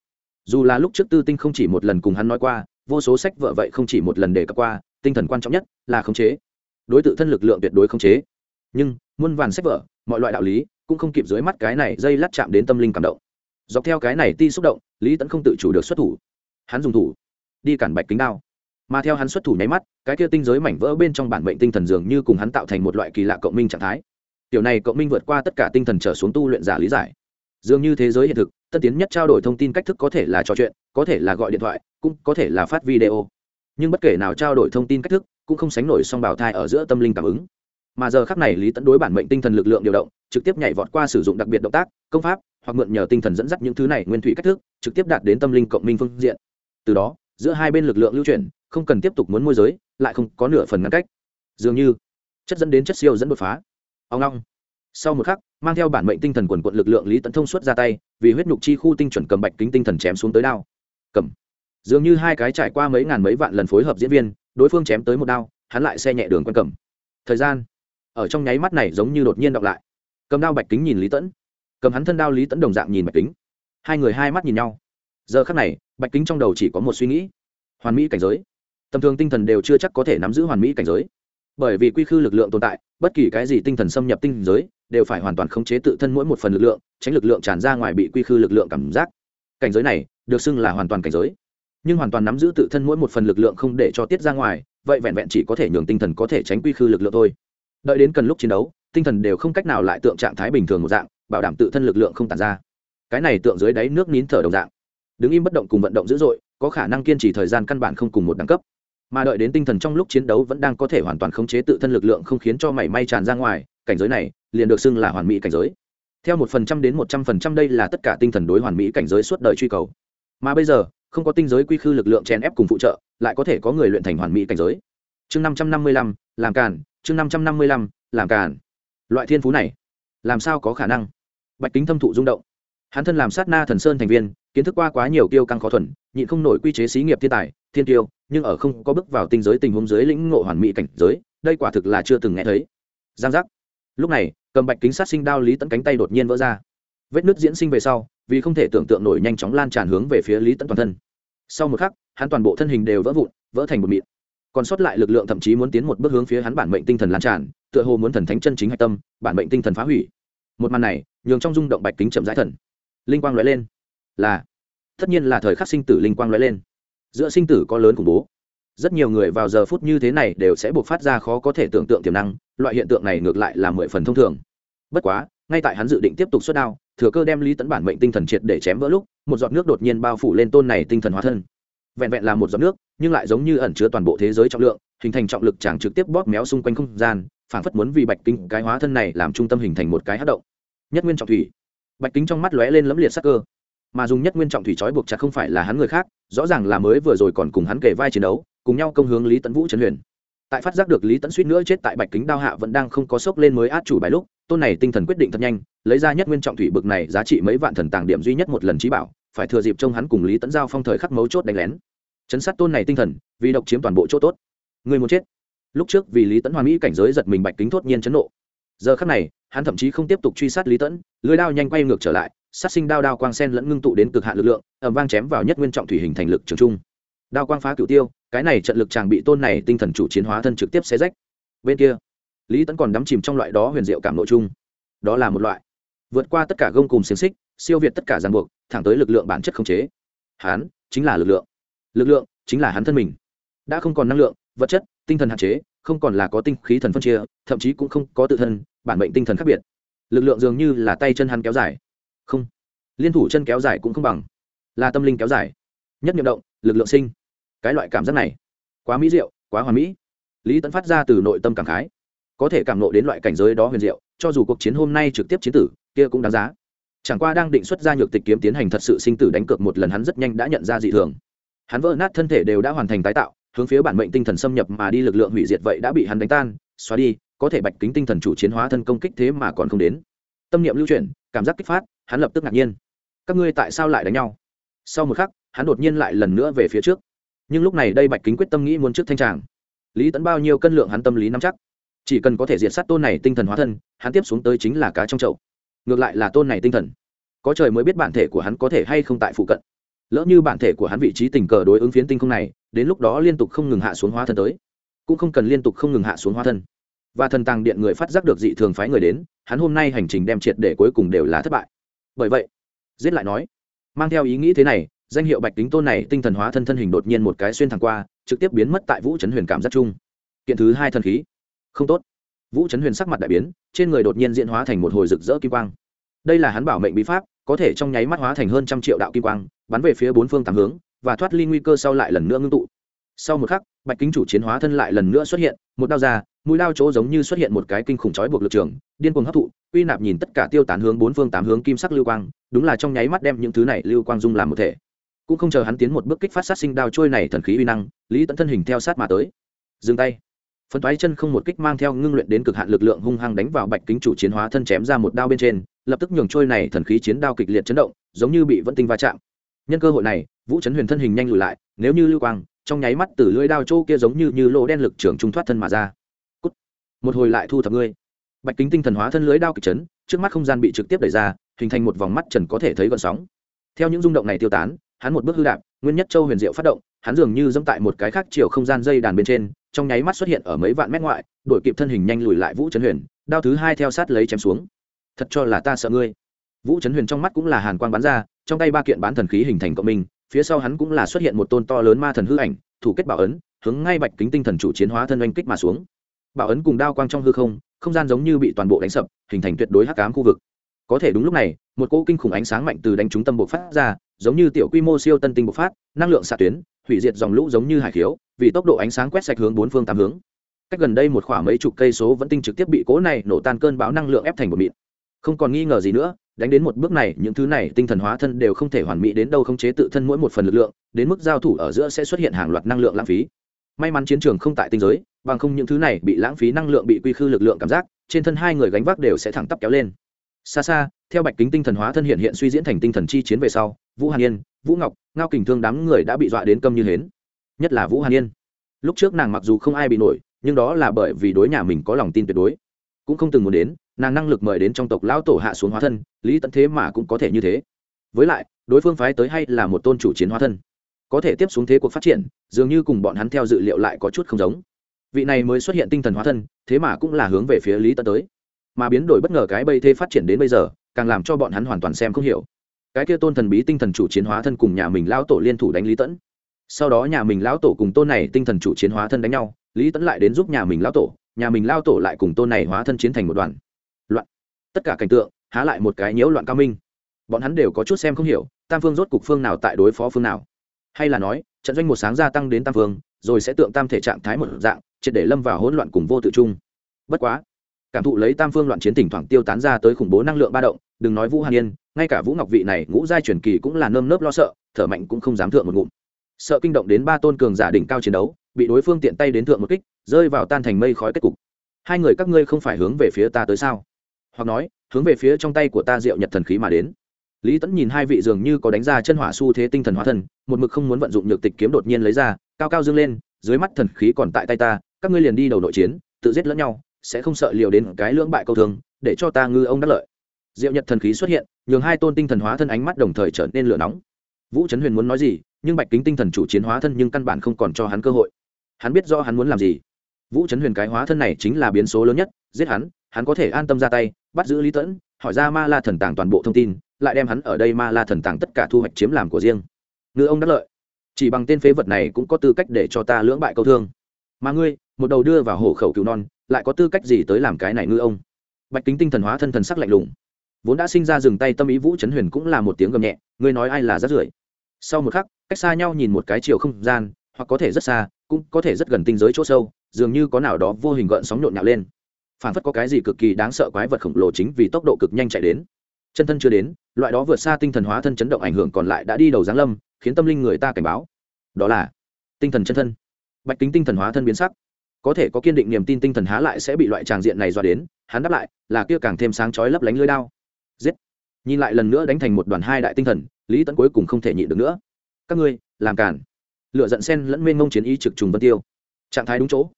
dù là lúc trước tư tinh không chỉ một lần cùng hắn nói qua, vô số sách vợ vậy không chỉ một lần đề cập qua, tinh thần quan trọng nhất là khống chế. Đối tự thân lực lượng tuyệt đối khống chế. Nhưng, muôn vàn sách vở, mọi loại đạo lý, cũng không kịp dưới mắt cái này dây lát chạm đến tâm linh cảm động. Dọc theo cái này ti xúc động, lý tẫn không tự chủ được xuất thủ. Hắn dùng thủ, đi cản bạch kính đao. Mà theo hắn xuất thủ nháy mắt, cái kia tinh giới mảnh vỡ bên trong bản mệnh tinh thần dường như cùng hắn tạo thành một loại kỳ lạ cộng minh trạng thái. Tiểu này cộng minh vượt qua tất cả tinh thần trở xuống tu luyện giả lý giải. Dường như thế giới hiện thực tân tiến nhất trao đổi thông tin cách thức có thể là trò chuyện, có thể là gọi điện thoại, cũng có thể là phát video. Nhưng bất kể nào trao đổi thông tin cách thức, cũng không sánh nổi song bảo thai ở giữa tâm linh cảm ứng. Mà giờ khắc này lý tẫn đối bản mệnh tinh thần lực lượng điều động, trực tiếp nhảy vọt qua sử dụng đặc biệt động tác, công pháp, hoặc mượn nhờ tinh thần dẫn dắt những thứ này nguyên thủy cách thức, trực tiếp đạt đến tâm linh cộng minh phương diện. Từ đó, giữa hai bên lực lượng lưu chuyển, không cần tiếp tục muốn môi giới, lại không có nửa phần ngăn cách. Dường như, chất dẫn đến chất siêu dẫn đột phá. Ông long sau một khắc, mang theo bản mệnh tinh thần quần quận lực lượng lý tấn thông suốt ra tay, vì huyết nhục chi khu tinh chuẩn cầm bạch kính tinh thần chém xuống tới đao. Cầm. Dường như hai cái trải qua mấy ngàn mấy vạn lần phối hợp diễn viên, đối phương chém tới một đao, hắn lại xe nhẹ đường quân cầm. Thời gian. Ở trong nháy mắt này giống như đột nhiên đọc lại. Cầm đao bạch kính nhìn lý tẫn cầm hắn thân đao lý tẫn đồng dạng nhìn bạch kính. Hai người hai mắt nhìn nhau. Giờ khắc này, bạch kính trong đầu chỉ có một suy nghĩ. Hoàn mỹ cảnh giới. Tầm thường tinh thần đều chưa chắc có thể nắm giữ hoàn mỹ cảnh giới bởi vì quy khư lực lượng tồn tại, bất kỳ cái gì tinh thần xâm nhập tinh giới đều phải hoàn toàn khống chế tự thân mỗi một phần lực lượng, tránh lực lượng tràn ra ngoài bị quy khư lực lượng cảm giác. Cảnh giới này được xưng là hoàn toàn cảnh giới. Nhưng hoàn toàn nắm giữ tự thân mỗi một phần lực lượng không để cho tiết ra ngoài, vậy vẹn vẹn chỉ có thể nhường tinh thần có thể tránh quy khư lực lượng thôi. Đợi đến cần lúc chiến đấu, tinh thần đều không cách nào lại tượng trạng thái bình thường một dạng, bảo đảm tự thân lực lượng không tàn ra. Cái này tượng dưới đáy nước nín thở đồng dạng. Đứng im bất động cùng vận động dữ dội, có khả năng kiên trì thời gian căn bản không cùng một đẳng cấp mà đợi đến tinh thần trong lúc chiến đấu vẫn đang có thể hoàn toàn khống chế tự thân lực lượng không khiến cho mảy may tràn ra ngoài, cảnh giới này liền được xưng là hoàn mỹ cảnh giới. Theo một phần trăm đến một trăm phần trăm đây là tất cả tinh thần đối hoàn mỹ cảnh giới suốt đời truy cầu. Mà bây giờ, không có tinh giới quy khư lực lượng chèn ép cùng phụ trợ, lại có thể có người luyện thành hoàn mỹ cảnh giới. Chương năm trăm năm mươi lăm, làm càn, chương năm trăm năm mươi lăm, làm càn. Loại thiên phú này, làm sao có khả năng? Bạch kính thâm thụ rung động. Hắn thân làm sát na thần sơn thành viên, kiến thức qua quá nhiều kiêu căng khó thuần nhịn không nổi quy chế xí nghiệp thiên tài, thiên tiêu, nhưng ở không có bước vào tinh giới tình huống dưới lĩnh ngộ hoàn mỹ cảnh giới, đây quả thực là chưa từng nghe thấy. Giang giác. Lúc này, cầm bạch kính sát sinh đao lý tẫn cánh tay đột nhiên vỡ ra. Vết nứt diễn sinh về sau, vì không thể tưởng tượng nổi nhanh chóng lan tràn hướng về phía lý tẫn toàn thân. Sau một khắc, hắn toàn bộ thân hình đều vỡ vụn, vỡ thành một mịn. Còn sót lại lực lượng thậm chí muốn tiến một bước hướng phía hắn bản mệnh tinh thần lan tràn, tựa hồ muốn thần thánh chân chính hạch tâm, bản mệnh tinh thần phá hủy. Một màn này, nhường trong rung động bạch kính chậm rãi thần. Linh quang lóe lên. Là tất nhiên là thời khắc sinh tử linh quang lóe lên. Giữa sinh tử có lớn khủng bố. Rất nhiều người vào giờ phút như thế này đều sẽ buộc phát ra khó có thể tưởng tượng tiềm năng, loại hiện tượng này ngược lại là mười phần thông thường. Bất quá, ngay tại hắn dự định tiếp tục xuất đao, thừa cơ đem lý tấn bản mệnh tinh thần triệt để chém vỡ lúc, một giọt nước đột nhiên bao phủ lên tôn này tinh thần hóa thân. Vẹn vẹn là một giọt nước, nhưng lại giống như ẩn chứa toàn bộ thế giới trọng lượng, hình thành trọng lực chẳng trực tiếp bóp méo xung quanh không gian, phảng phất muốn vì bạch kính cái hóa thân này làm trung tâm hình thành một cái hát động. Nhất nguyên trọng thủy. Bạch kính trong mắt lóe lên lẫm liệt sắc cơ mà dùng nhất nguyên trọng thủy trói buộc chặt không phải là hắn người khác, rõ ràng là mới vừa rồi còn cùng hắn kể vai chiến đấu, cùng nhau công hướng lý tấn vũ trấn huyền. Tại phát giác được lý tấn suýt nữa chết tại bạch kính đao hạ vẫn đang không có sốc lên mới át chủ bài lúc, tôn này tinh thần quyết định thật nhanh, lấy ra nhất nguyên trọng thủy bực này giá trị mấy vạn thần tàng điểm duy nhất một lần trí bảo, phải thừa dịp trông hắn cùng lý tấn giao phong thời khắc mấu chốt đánh lén. Chấn sát tôn này tinh thần, vì độc chiếm toàn bộ chỗ tốt. Người muốn chết. Lúc trước vì lý tấn hoàn mỹ cảnh giới giật mình bạch kính thốt nhiên chấn nộ. Giờ khắc này, hắn thậm chí không tiếp tục truy sát lý tẫn lưới đao nhanh quay ngược trở lại sát sinh đao đao quang sen lẫn ngưng tụ đến cực hạn lực lượng ẩm vang chém vào nhất nguyên trọng thủy hình thành lực trường trung. Đao quang phá cựu tiêu, cái này trận lực chàng bị tôn này tinh thần chủ chiến hóa thân trực tiếp xé rách. Bên kia, lý tẫn còn đắm chìm trong loại đó huyền diệu cảm nội chung đó là một loại. Vượt qua tất cả gông cùng xiềng xích, siêu việt tất cả ràng buộc, thẳng tới lực lượng bản chất khống chế. Hán, chính là lực lượng. Lực lượng, chính là hắn thân mình. Đã không còn năng lượng, vật chất, tinh thần hạn chế, không còn là có tinh khí thần phân chia, thậm chí cũng không có tự thân, bản mệnh tinh thần khác biệt. Lực lượng dường như là tay chân hắn kéo dài không. Liên thủ chân kéo dài cũng không bằng. Là tâm linh kéo dài. Nhất nhiệm động, lực lượng sinh. Cái loại cảm giác này, quá mỹ diệu, quá hoàn mỹ. Lý tấn phát ra từ nội tâm cảm khái. Có thể cảm nộ đến loại cảnh giới đó huyền diệu, cho dù cuộc chiến hôm nay trực tiếp chiến tử, kia cũng đáng giá. Chẳng qua đang định xuất ra nhược tịch kiếm tiến hành thật sự sinh tử đánh cược một lần hắn rất nhanh đã nhận ra dị thường. Hắn vỡ nát thân thể đều đã hoàn thành tái tạo, hướng phía bản mệnh tinh thần xâm nhập mà đi lực lượng hủy diệt vậy đã bị hắn đánh tan, xóa đi, có thể bạch kính tinh thần chủ chiến hóa thân công kích thế mà còn không đến. Tâm niệm lưu chuyển, cảm giác kích phát hắn lập tức ngạc nhiên. Các ngươi tại sao lại đánh nhau? Sau một khắc, hắn đột nhiên lại lần nữa về phía trước. Nhưng lúc này đây bạch kính quyết tâm nghĩ muốn trước thanh tràng. Lý tẫn bao nhiêu cân lượng hắn tâm lý nắm chắc. Chỉ cần có thể diệt sát tôn này tinh thần hóa thân, hắn tiếp xuống tới chính là cá trong chậu. Ngược lại là tôn này tinh thần. Có trời mới biết bản thể của hắn có thể hay không tại phụ cận. Lỡ như bản thể của hắn vị trí tình cờ đối ứng phiến tinh không này, đến lúc đó liên tục không ngừng hạ xuống hóa thân tới. Cũng không cần liên tục không ngừng hạ xuống hóa thân. Và thần tàng điện người phát giác được dị thường phái người đến, hắn hôm nay hành trình đem triệt để cuối cùng đều là thất bại bởi vậy, giết lại nói. Mang theo ý nghĩ thế này, danh hiệu bạch tính tôn này tinh thần hóa thân thân hình đột nhiên một cái xuyên thẳng qua, trực tiếp biến mất tại vũ trấn huyền cảm giác chung. Kiện thứ hai thần khí. Không tốt. Vũ trấn huyền sắc mặt đại biến, trên người đột nhiên diễn hóa thành một hồi rực rỡ kim quang. Đây là hắn bảo mệnh bí pháp, có thể trong nháy mắt hóa thành hơn trăm triệu đạo kim quang, bắn về phía bốn phương tám hướng, và thoát ly nguy cơ sau lại lần nữa ngưng tụ sau một khắc, bạch kính chủ chiến hóa thân lại lần nữa xuất hiện, một đao ra, mũi đao chỗ giống như xuất hiện một cái kinh khủng trói buộc lực trường, điên cuồng hấp thụ, uy nạp nhìn tất cả tiêu tán hướng bốn phương tám hướng kim sắc lưu quang, đúng là trong nháy mắt đem những thứ này lưu quang dung làm một thể. Cũng không chờ hắn tiến một bước kích phát sát sinh đao trôi này thần khí uy năng, lý tẫn thân hình theo sát mà tới. Dừng tay. Phân toái chân không một kích mang theo ngưng luyện đến cực hạn lực lượng hung hăng đánh vào bạch kính chủ chiến hóa thân chém ra một đao bên trên, lập tức nhường trôi này thần khí chiến đao kịch liệt chấn động, giống như bị vẫn tinh va chạm. Nhân cơ hội này, vũ chấn huyền thân hình nhanh lùi lại, nếu như lưu quang trong nháy mắt từ lưỡi đao chỗ kia giống như như lỗ đen lực trưởng trung thoát thân mà ra. Cút. một hồi lại thu thập ngươi. Bạch kính tinh thần hóa thân lưỡi đao kịch chấn, trước mắt không gian bị trực tiếp đẩy ra, hình thành một vòng mắt trần có thể thấy gọn sóng. Theo những rung động này tiêu tán, hắn một bước hư đạp, nguyên nhất châu huyền diệu phát động, hắn dường như dẫm tại một cái khác chiều không gian dây đàn bên trên, trong nháy mắt xuất hiện ở mấy vạn mét ngoại, đổi kịp thân hình nhanh lùi lại vũ trấn huyền, đao thứ hai theo sát lấy chém xuống. Thật cho là ta sợ ngươi. Vũ trấn huyền trong mắt cũng là hàn quang bắn ra, trong tay ba kiện bán thần khí hình thành cộng minh phía sau hắn cũng là xuất hiện một tôn to lớn ma thần hư ảnh, thủ kết bảo ấn, hướng ngay bạch kính tinh thần chủ chiến hóa thân oanh kích mà xuống. Bảo ấn cùng đao quang trong hư không không gian giống như bị toàn bộ đánh sập, hình thành tuyệt đối hắc ám khu vực. Có thể đúng lúc này, một cỗ kinh khủng ánh sáng mạnh từ đánh trúng tâm bộ phát ra, giống như tiểu quy mô siêu tân tinh bộ phát, năng lượng xạ tuyến, hủy diệt dòng lũ giống như hải khiếu, vì tốc độ ánh sáng quét sạch hướng bốn phương tám hướng. Cách gần đây một khoảng mấy chục cây số vẫn tinh trực tiếp bị cỗ này nổ tan cơn bão năng lượng ép thành một mịn. Không còn nghi ngờ gì nữa đánh đến một bước này, những thứ này tinh thần hóa thân đều không thể hoàn mỹ đến đâu khống chế tự thân mỗi một phần lực lượng, đến mức giao thủ ở giữa sẽ xuất hiện hàng loạt năng lượng lãng phí. May mắn chiến trường không tại tinh giới, bằng không những thứ này bị lãng phí năng lượng bị quy khư lực lượng cảm giác, trên thân hai người gánh vác đều sẽ thẳng tắp kéo lên. Xa xa, theo bạch kính tinh thần hóa thân hiện hiện suy diễn thành tinh thần chi chiến về sau, vũ hàn yên, vũ ngọc, ngao kình thương đám người đã bị dọa đến câm như hến. Nhất là vũ hàn yên. Lúc trước nàng mặc dù không ai bị nổi, nhưng đó là bởi vì đối nhà mình có lòng tin tuyệt đối. Cũng không từng muốn đến nàng năng lực mời đến trong tộc lão tổ hạ xuống hóa thân, lý tận thế mà cũng có thể như thế. Với lại, đối phương phái tới hay là một tôn chủ chiến hóa thân. Có thể tiếp xuống thế cuộc phát triển, dường như cùng bọn hắn theo dự liệu lại có chút không giống. Vị này mới xuất hiện tinh thần hóa thân, thế mà cũng là hướng về phía lý tận tới. Mà biến đổi bất ngờ cái bây thế phát triển đến bây giờ, càng làm cho bọn hắn hoàn toàn xem không hiểu. Cái kia tôn thần bí tinh thần chủ chiến hóa thân cùng nhà mình lão tổ liên thủ đánh lý tẫn sau đó nhà mình lão tổ cùng tôn này tinh thần chủ chiến hóa thân đánh nhau, lý tẫn lại đến giúp nhà mình lão tổ, nhà mình lao tổ lại cùng tôn này hóa thân chiến thành một đoàn tất cả cảnh tượng, há lại một cái nhiễu loạn cao minh. Bọn hắn đều có chút xem không hiểu, tam phương rốt cục phương nào tại đối phó phương nào. Hay là nói, trận doanh một sáng gia tăng đến tam phương, rồi sẽ tượng tam thể trạng thái một dạng, triệt để lâm vào hỗn loạn cùng vô tự trung bất quá, cảm thụ lấy tam phương loạn chiến thỉnh thoảng tiêu tán ra tới khủng bố năng lượng ba động, đừng nói vũ hàn yên, ngay cả vũ ngọc vị này ngũ giai truyền kỳ cũng là nơm nớp lo sợ, thở mạnh cũng không dám thượng một ngụm. Sợ kinh động đến ba tôn cường giả đỉnh cao chiến đấu, bị đối phương tiện tay đến thượng một kích, rơi vào tan thành mây khói kết cục. Hai người các ngươi không phải hướng về phía ta tới sao? Hoặc nói, hướng về phía trong tay của ta diệu nhật thần khí mà đến. Lý tẫn nhìn hai vị dường như có đánh ra chân hỏa s u thế tinh thần hóa thân, một mực không muốn vận dụng nhược tịch kiếm đột nhiên lấy ra, cao cao dâng lên, dưới mắt thần khí còn tại tay ta, các ngươi liền đi đầu nội chiến, tự giết lẫn nhau, sẽ không sợ liều đến cái lưỡng bại câu thường, để cho ta ngư ông đắc lợi. Diệu nhật thần khí xuất hiện, nhường hai tôn tinh thần hóa thân ánh mắt đồng thời trở nên lửa nóng. Vũ trấn huyền muốn nói gì, nhưng bạch kính tinh thần chủ chiến hóa thân nhưng căn bản không còn cho hắn cơ hội. Hắn biết do hắn muốn làm gì. Vũ trấn huyền cái hóa thân này chính là biến số lớn nhất, giết hắn hắn có thể an tâm ra tay, bắt giữ lý tẫn, hỏi ra ma la thần tàng toàn bộ thông tin, lại đem hắn ở đây ma la thần tàng tất cả thu hoạch chiếm làm của riêng. Ngư ông đắc lợi, chỉ bằng tên phế vật này cũng có tư cách để cho ta lưỡng bại câu thương. Mà ngươi, một đầu đưa vào hổ khẩu cứu non, lại có tư cách gì tới làm cái này ngư ông? Bạch kính tinh thần hóa thân thần sắc lạnh lùng. Vốn đã sinh ra dừng tay tâm ý vũ trấn huyền cũng là một tiếng gầm nhẹ, ngươi nói ai là rất rưởi? Sau một khắc, cách xa nhau nhìn một cái chiều không gian, hoặc có thể rất xa, cũng có thể rất gần tinh giới chỗ sâu, dường như có nào đó vô hình gợn sóng nhộn nhạo lên phản phất có cái gì cực kỳ đáng sợ quái vật khổng lồ chính vì tốc độ cực nhanh chạy đến. Chân thân chưa đến, loại đó vượt xa tinh thần hóa thân chấn động ảnh hưởng còn lại đã đi đầu giáng lâm, khiến tâm linh người ta cảnh báo. Đó là tinh thần chân thân. Bạch kính tinh thần hóa thân biến sắc. Có thể có kiên định niềm tin tinh thần há lại sẽ bị loại tràng diện này dọa đến, hắn đáp lại, là kia càng thêm sáng chói lấp lánh lưới đao. Giết. Nhìn lại lần nữa đánh thành một đoàn hai đại tinh thần, lý tẫn cuối cùng không thể nhịn được nữa. Các ngươi, làm cản lựa giận sen lẫn mênh mông chiến ý trực trùng vân tiêu. Trạng thái đúng chỗ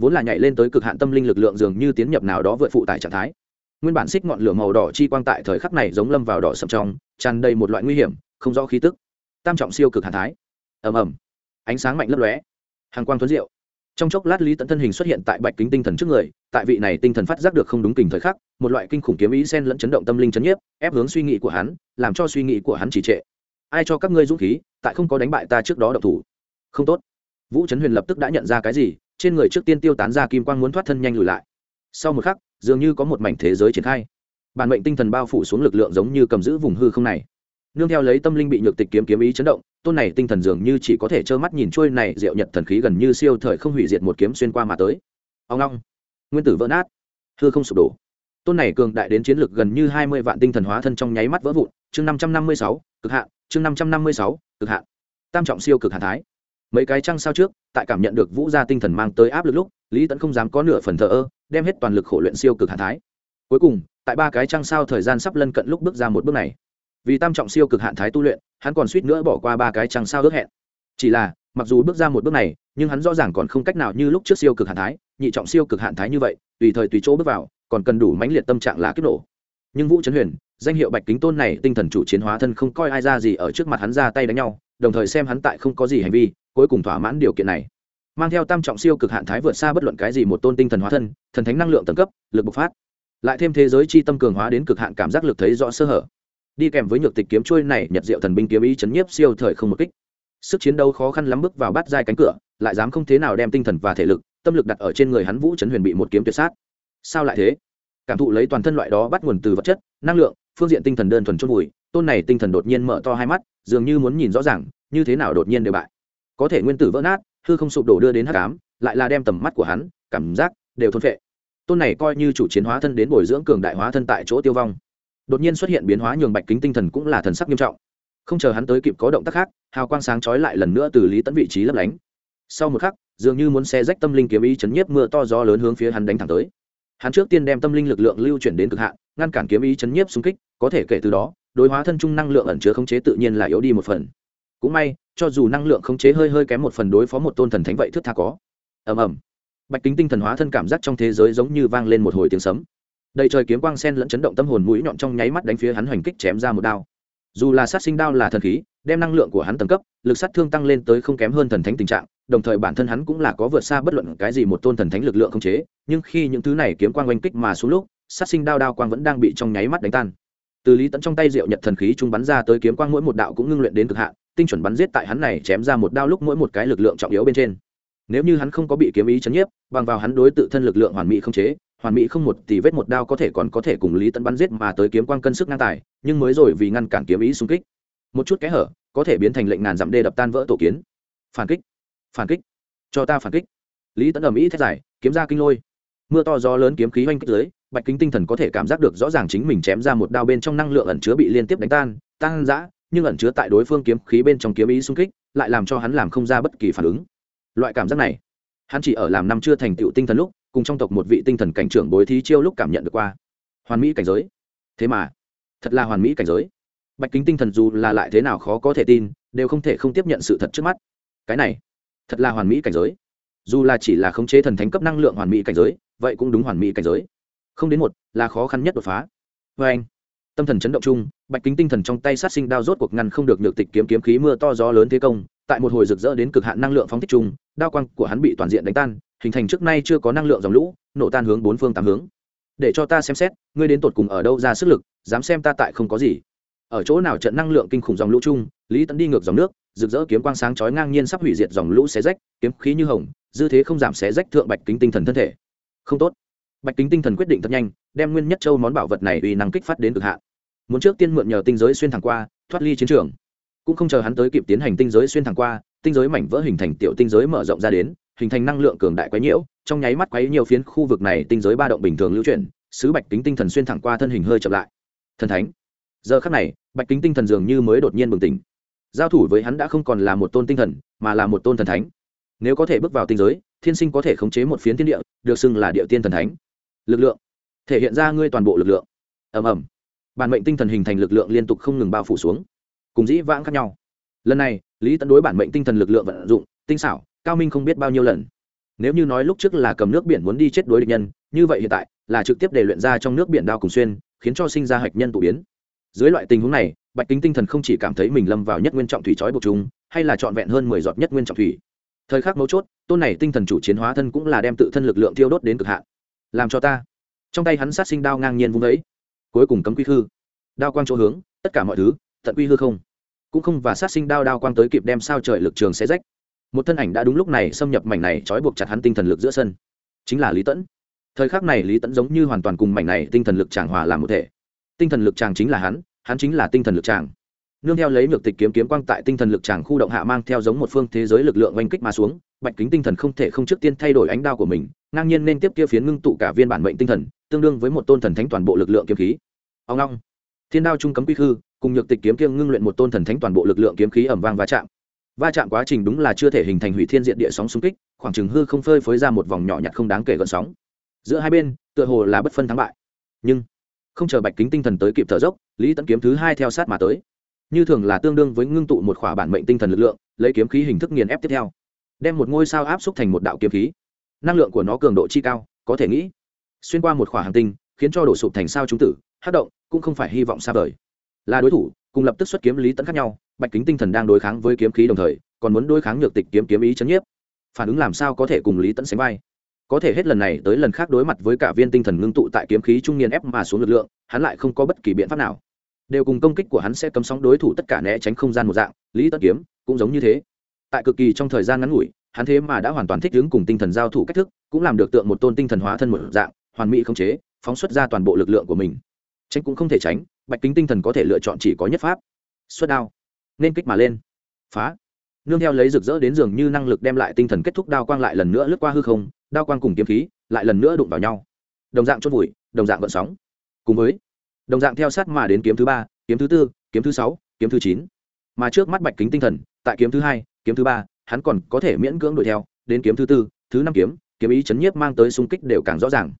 vốn là nhảy lên tới cực hạn tâm linh lực lượng dường như tiến nhập nào đó vượt phụ tại trạng thái. Nguyên bản xích ngọn lửa màu đỏ chi quang tại thời khắc này giống lâm vào đỏ sậm trong, tràn đầy một loại nguy hiểm, không rõ khí tức. Tam trọng siêu cực hạn thái. Ầm ầm. Ánh sáng mạnh lấp lóe. Hàng quang tuấn diệu. Trong chốc lát lý tận thân hình xuất hiện tại bạch kính tinh thần trước người, tại vị này tinh thần phát giác được không đúng kình thời khắc, một loại kinh khủng kiếm ý sen lẫn chấn động tâm linh chấn nhiếp, ép hướng suy nghĩ của hắn, làm cho suy nghĩ của hắn chỉ trệ. Ai cho các ngươi dũng khí, tại không có đánh bại ta trước đó độc thủ? Không tốt. Vũ trấn huyền lập tức đã nhận ra cái gì trên người trước tiên tiêu tán ra kim quang muốn thoát thân nhanh lùi lại. Sau một khắc, dường như có một mảnh thế giới triển khai. Bản mệnh tinh thần bao phủ xuống lực lượng giống như cầm giữ vùng hư không này. Nương theo lấy tâm linh bị nhược tịch kiếm kiếm ý chấn động, tôn này tinh thần dường như chỉ có thể trơ mắt nhìn trôi này diệu nhật thần khí gần như siêu thời không hủy diệt một kiếm xuyên qua mà tới. Ông long, nguyên tử vỡ nát, hư không sụp đổ. Tôn này cường đại đến chiến lực gần như hai mươi vạn tinh thần hóa thân trong nháy mắt vỡ vụn. Chương năm trăm năm mươi sáu, cực hạn, chương năm trăm năm mươi sáu, cực hạn. Tam trọng siêu cực hạn thái mấy cái trăng sao trước, tại cảm nhận được vũ gia tinh thần mang tới áp lực lúc, lý tẫn không dám có nửa phần thờ ơ, đem hết toàn lực khổ luyện siêu cực hạn thái. Cuối cùng, tại ba cái trăng sao thời gian sắp lân cận lúc bước ra một bước này. Vì tam trọng siêu cực hạn thái tu luyện, hắn còn suýt nữa bỏ qua ba cái trăng sao ước hẹn. Chỉ là, mặc dù bước ra một bước này, nhưng hắn rõ ràng còn không cách nào như lúc trước siêu cực hạn thái, nhị trọng siêu cực hạn thái như vậy, tùy thời tùy chỗ bước vào, còn cần đủ mãnh liệt tâm trạng là kích nổ. Nhưng vũ trấn huyền, danh hiệu bạch kính tôn này tinh thần chủ chiến hóa thân không coi ai ra gì ở trước mặt hắn ra tay đánh nhau, đồng thời xem hắn tại không có gì hành vi cuối cùng thỏa mãn điều kiện này. Mang theo tam trọng siêu cực hạn thái vượt xa bất luận cái gì một tôn tinh thần hóa thân, thần thánh năng lượng tầng cấp, lực bộc phát. Lại thêm thế giới chi tâm cường hóa đến cực hạn cảm giác lực thấy rõ sơ hở. Đi kèm với nhược tịch kiếm trôi này, nhật diệu thần binh kiếm ý chấn nhiếp siêu thời không một kích. Sức chiến đấu khó khăn lắm bước vào bắt giai cánh cửa, lại dám không thế nào đem tinh thần và thể lực, tâm lực đặt ở trên người hắn vũ trấn huyền bị một kiếm tuyệt sát. Sao lại thế? Cảm thụ lấy toàn thân loại đó bắt nguồn từ vật chất, năng lượng, phương diện tinh thần đơn thuần chôn vùi, tôn này tinh thần đột nhiên mở to hai mắt, dường như muốn nhìn rõ ràng, như thế nào đột nhiên đều bại có thể nguyên tử vỡ nát, hư không sụp đổ đưa đến hắc ám, lại là đem tầm mắt của hắn, cảm giác đều thôn phệ. Tôn này coi như chủ chiến hóa thân đến bồi dưỡng cường đại hóa thân tại chỗ tiêu vong. Đột nhiên xuất hiện biến hóa nhường bạch kính tinh thần cũng là thần sắc nghiêm trọng. Không chờ hắn tới kịp có động tác khác, hào quang sáng chói lại lần nữa từ lý tẫn vị trí lấp lánh. Sau một khắc, dường như muốn xe rách tâm linh kiếm ý chấn nhiếp mưa to gió lớn hướng phía hắn đánh thẳng tới. Hắn trước tiên đem tâm linh lực lượng lưu chuyển đến cực hạn, ngăn cản kiếm ý chấn nhiếp xung kích, có thể kể từ đó, đối hóa thân trung năng lượng ẩn chứa khống chế tự nhiên là yếu đi một phần. Cũng may cho dù năng lượng khống chế hơi hơi kém một phần đối phó một tôn thần thánh vậy thước tha có. Ầm ầm. Bạch kính tinh thần hóa thân cảm giác trong thế giới giống như vang lên một hồi tiếng sấm. Đầy trời kiếm quang sen lẫn chấn động tâm hồn mũi nhọn trong nháy mắt đánh phía hắn hoành kích chém ra một đao. Dù là sát sinh đao là thần khí, đem năng lượng của hắn tầng cấp, lực sát thương tăng lên tới không kém hơn thần thánh tình trạng, đồng thời bản thân hắn cũng là có vượt xa bất luận cái gì một tôn thần thánh lực lượng không chế, nhưng khi những thứ này kiếm quang oanh kích mà xuống lúc, sát sinh đao đao quang vẫn đang bị trong nháy mắt đánh tan. Từ lý tẫn trong tay diệu nhật thần khí trung bắn ra tới kiếm quang mỗi một đạo cũng ngưng luyện đến cực hạn tinh chuẩn bắn giết tại hắn này chém ra một đao lúc mỗi một cái lực lượng trọng yếu bên trên. Nếu như hắn không có bị kiếm ý chấn nhiếp bằng vào hắn đối tự thân lực lượng hoàn mỹ không chế hoàn mỹ không một thì vết một đao có thể còn có thể cùng lý Tấn bắn giết mà tới kiếm quang cân sức ngang tài nhưng mới rồi vì ngăn cản kiếm ý xung kích. Một chút kẽ hở có thể biến thành lệnh ngàn dặm đê đập tan vỡ tổ kiến. Phản kích phản kích cho ta phản kích. Lý Tấn ầm ĩ thét giải, kiếm ra kinh lôi. Mưa to gió lớn kiếm khí oanh kích dưới bạch kính tinh thần có thể cảm giác được rõ ràng chính mình chém ra một đao bên trong năng lượng ẩn chứa bị liên tiếp đánh tan tan dã nhưng ẩn chứa tại đối phương kiếm khí bên trong kiếm ý xung kích, lại làm cho hắn làm không ra bất kỳ phản ứng. Loại cảm giác này, hắn chỉ ở làm năm chưa thành tựu tinh thần lúc, cùng trong tộc một vị tinh thần cảnh trưởng bối thí chiêu lúc cảm nhận được qua. Hoàn mỹ cảnh giới. Thế mà, thật là hoàn mỹ cảnh giới. Bạch kính tinh thần dù là lại thế nào khó có thể tin, đều không thể không tiếp nhận sự thật trước mắt. Cái này, thật là hoàn mỹ cảnh giới. Dù là chỉ là khống chế thần thánh cấp năng lượng hoàn mỹ cảnh giới, vậy cũng đúng hoàn mỹ cảnh giới. Không đến một, là khó khăn nhất đột phá. Vê anh tâm thần chấn động chung, bạch kính tinh thần trong tay sát sinh đao rốt cuộc ngăn không được nhược tịch kiếm kiếm khí mưa to gió lớn thế công, tại một hồi rực rỡ đến cực hạn năng lượng phóng thích chung, đao quang của hắn bị toàn diện đánh tan, hình thành trước nay chưa có năng lượng dòng lũ, nổ tan hướng bốn phương tám hướng. Để cho ta xem xét, ngươi đến tột cùng ở đâu ra sức lực, dám xem ta tại không có gì. Ở chỗ nào trận năng lượng kinh khủng dòng lũ chung, lý tấn đi ngược dòng nước, rực rỡ kiếm quang sáng chói ngang nhiên sắp hủy diệt dòng lũ xé rách, kiếm khí như hồng, dư thế không giảm xé rách thượng bạch kính tinh thần thân thể. Không tốt bạch kính tinh thần quyết định thật nhanh, đem nguyên nhất châu món bảo vật này uy năng kích phát đến cực hạn. Muốn trước tiên mượn nhờ tinh giới xuyên thẳng qua, thoát ly chiến trường. Cũng không chờ hắn tới kịp tiến hành tinh giới xuyên thẳng qua, tinh giới mảnh vỡ hình thành tiểu tinh giới mở rộng ra đến, hình thành năng lượng cường đại quấy nhiễu, trong nháy mắt quấy nhiều phiến khu vực này tinh giới ba động bình thường lưu chuyển, sứ bạch kính tinh thần xuyên thẳng qua thân hình hơi chậm lại. Thần thánh. Giờ khắc này, bạch kính tinh thần dường như mới đột nhiên bừng tỉnh. Giao thủ với hắn đã không còn là một tôn tinh thần, mà là một tôn thần thánh. Nếu có thể bước vào tinh giới, thiên sinh có thể khống chế một phiến thiên địa, được xưng là địa tiên thần thánh lực lượng. Thể hiện ra ngươi toàn bộ lực lượng. Ầm ầm. Bản mệnh tinh thần hình thành lực lượng liên tục không ngừng bao phủ xuống. Cùng dĩ vãng khác nhau. Lần này, lý tấn đối bản mệnh tinh thần lực lượng vận dụng, tinh xảo, cao minh không biết bao nhiêu lần. Nếu như nói lúc trước là cầm nước biển muốn đi chết đối địch nhân, như vậy hiện tại là trực tiếp để luyện ra trong nước biển đao cùng xuyên, khiến cho sinh ra hạch nhân tụ biến. Dưới loại tình huống này, bạch kính tinh thần không chỉ cảm thấy mình lâm vào nhất nguyên trọng thủy trói buộc chúng hay là trọn vẹn hơn mười giọt nhất nguyên trọng thủy. Thời khắc mấu chốt, tôn này tinh thần chủ chiến hóa thân cũng là đem tự thân lực lượng thiêu đốt đến cực hạn làm cho ta. Trong tay hắn sát sinh đao ngang nhiên vung ấy. Cuối cùng cấm quy hư đao quang chỗ hướng, tất cả mọi thứ, tận quy hư không. Cũng không và sát sinh đao đao quang tới kịp đem sao trời lực trường xé rách. Một thân ảnh đã đúng lúc này xâm nhập mảnh này, trói buộc chặt hắn tinh thần lực giữa sân. Chính là lý tẫn. Thời khắc này lý tẫn giống như hoàn toàn cùng mảnh này tinh thần lực tràng hòa làm một thể. Tinh thần lực tràng chính là hắn hắn chính là tinh thần lực tràng nương theo lấy nhược tịch kiếm kiếm quang tại tinh thần lực tràng khu động hạ mang theo giống một phương thế giới lực lượng oanh kích mà xuống bạch kính tinh thần không thể không trước tiên thay đổi ánh đao của mình, ngang nhiên nên tiếp kia phiến ngưng tụ cả viên bản mệnh tinh thần, tương đương với một tôn thần thánh toàn bộ lực lượng kiếm khí. Ông long thiên đao trung cấm quy khư, cùng nhược tịch kiếm kiêng ngưng luyện một tôn thần thánh toàn bộ lực lượng kiếm khí ẩm vang va chạm. Va chạm quá trình đúng là chưa thể hình thành hủy thiên diện địa sóng xung kích, khoảng chừng hư không phơi phới ra một vòng nhỏ nhặt không đáng kể gợn sóng. Giữa hai bên, tựa hồ là bất phân thắng bại. Nhưng, không chờ bạch kính tinh thần tới kịp thở dốc, lý tẫn kiếm thứ hai theo sát mà tới. Như thường là tương đương với ngưng tụ một khỏa bản mệnh tinh thần lực lượng, lấy kiếm khí hình thức nghiền ép tiếp theo đem một ngôi sao áp xúc thành một đạo kiếm khí. Năng lượng của nó cường độ chi cao, có thể nghĩ, xuyên qua một khỏa hành tinh, khiến cho đổ sụp thành sao chúng tử, hát động, cũng không phải hy vọng xa vời. Là đối thủ, cùng lập tức xuất kiếm lý tẫn khác nhau, bạch kính tinh thần đang đối kháng với kiếm khí đồng thời, còn muốn đối kháng nhược tịch kiếm kiếm ý chấn nhiếp. Phản ứng làm sao có thể cùng lý tẫn sánh vai? Có thể hết lần này tới lần khác đối mặt với cả viên tinh thần ngưng tụ tại kiếm khí trung niên ép mà xuống lực lượng, hắn lại không có bất kỳ biện pháp nào. Đều cùng công kích của hắn sẽ cấm sóng đối thủ tất cả né tránh không gian một dạng, lý tất kiếm cũng giống như thế tại cực kỳ trong thời gian ngắn ngủi, hắn thế mà đã hoàn toàn thích ứng cùng tinh thần giao thủ cách thức, cũng làm được tượng một tôn tinh thần hóa thân một dạng, hoàn mỹ không chế, phóng xuất ra toàn bộ lực lượng của mình. Tránh cũng không thể tránh, bạch kính tinh thần có thể lựa chọn chỉ có nhất pháp. Xuất đao. Nên kích mà lên. Phá. Nương theo lấy rực rỡ đến dường như năng lực đem lại tinh thần kết thúc đao quang lại lần nữa lướt qua hư không, đao quang cùng kiếm khí lại lần nữa đụng vào nhau. Đồng dạng chốt vùi đồng dạng gợn sóng. Cùng với, đồng dạng theo sát mà đến kiếm thứ ba, kiếm thứ tư, kiếm thứ sáu, kiếm thứ chín. Mà trước mắt bạch kính tinh thần, tại kiếm thứ hai kiếm thứ ba, hắn còn có thể miễn cưỡng đuổi theo, đến kiếm thứ tư, thứ năm kiếm kiếm ý chấn nhiếp mang tới xung kích đều càng rõ ràng.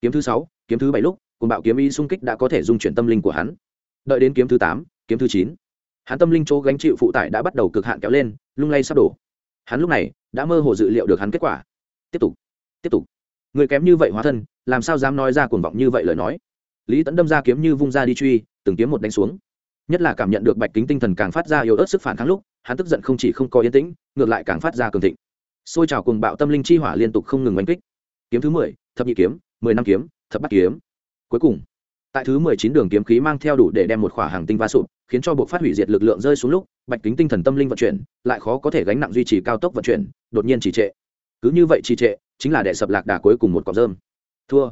Kiếm thứ sáu, kiếm thứ bảy lúc cùng bạo kiếm ý xung kích đã có thể dung chuyển tâm linh của hắn. Đợi đến kiếm thứ tám, kiếm thứ chín, hắn tâm linh chỗ gánh chịu phụ tải đã bắt đầu cực hạn kéo lên, lung lay sắp đổ. Hắn lúc này đã mơ hồ dự liệu được hắn kết quả. Tiếp tục tiếp tục. Người kém như vậy hóa thân, làm sao dám nói ra cuồng vọng như vậy lời nói? Lý tẫn đâm ra kiếm như vung ra đi truy, từng kiếm một đánh xuống. Nhất là cảm nhận được bạch kính tinh thần càng phát ra yếu ớt sức phản kháng lúc hắn tức giận không chỉ không có yên tĩnh ngược lại càng phát ra cường thịnh. Xôi trào cùng bạo tâm linh chi hỏa liên tục không ngừng oanh kích. Kiếm thứ mười thập nhị kiếm mười năm kiếm thập bắt kiếm. Cuối cùng tại thứ mười chín đường kiếm khí mang theo đủ để đem một khỏa hàng tinh va sụp khiến cho buộc phát hủy diệt lực lượng rơi xuống lúc bạch kính tinh thần tâm linh vận chuyển lại khó có thể gánh nặng duy trì cao tốc vận chuyển đột nhiên trì trệ. Cứ như vậy trì trệ chính là đệ sập lạc đà cuối cùng một cọc dơm, thua.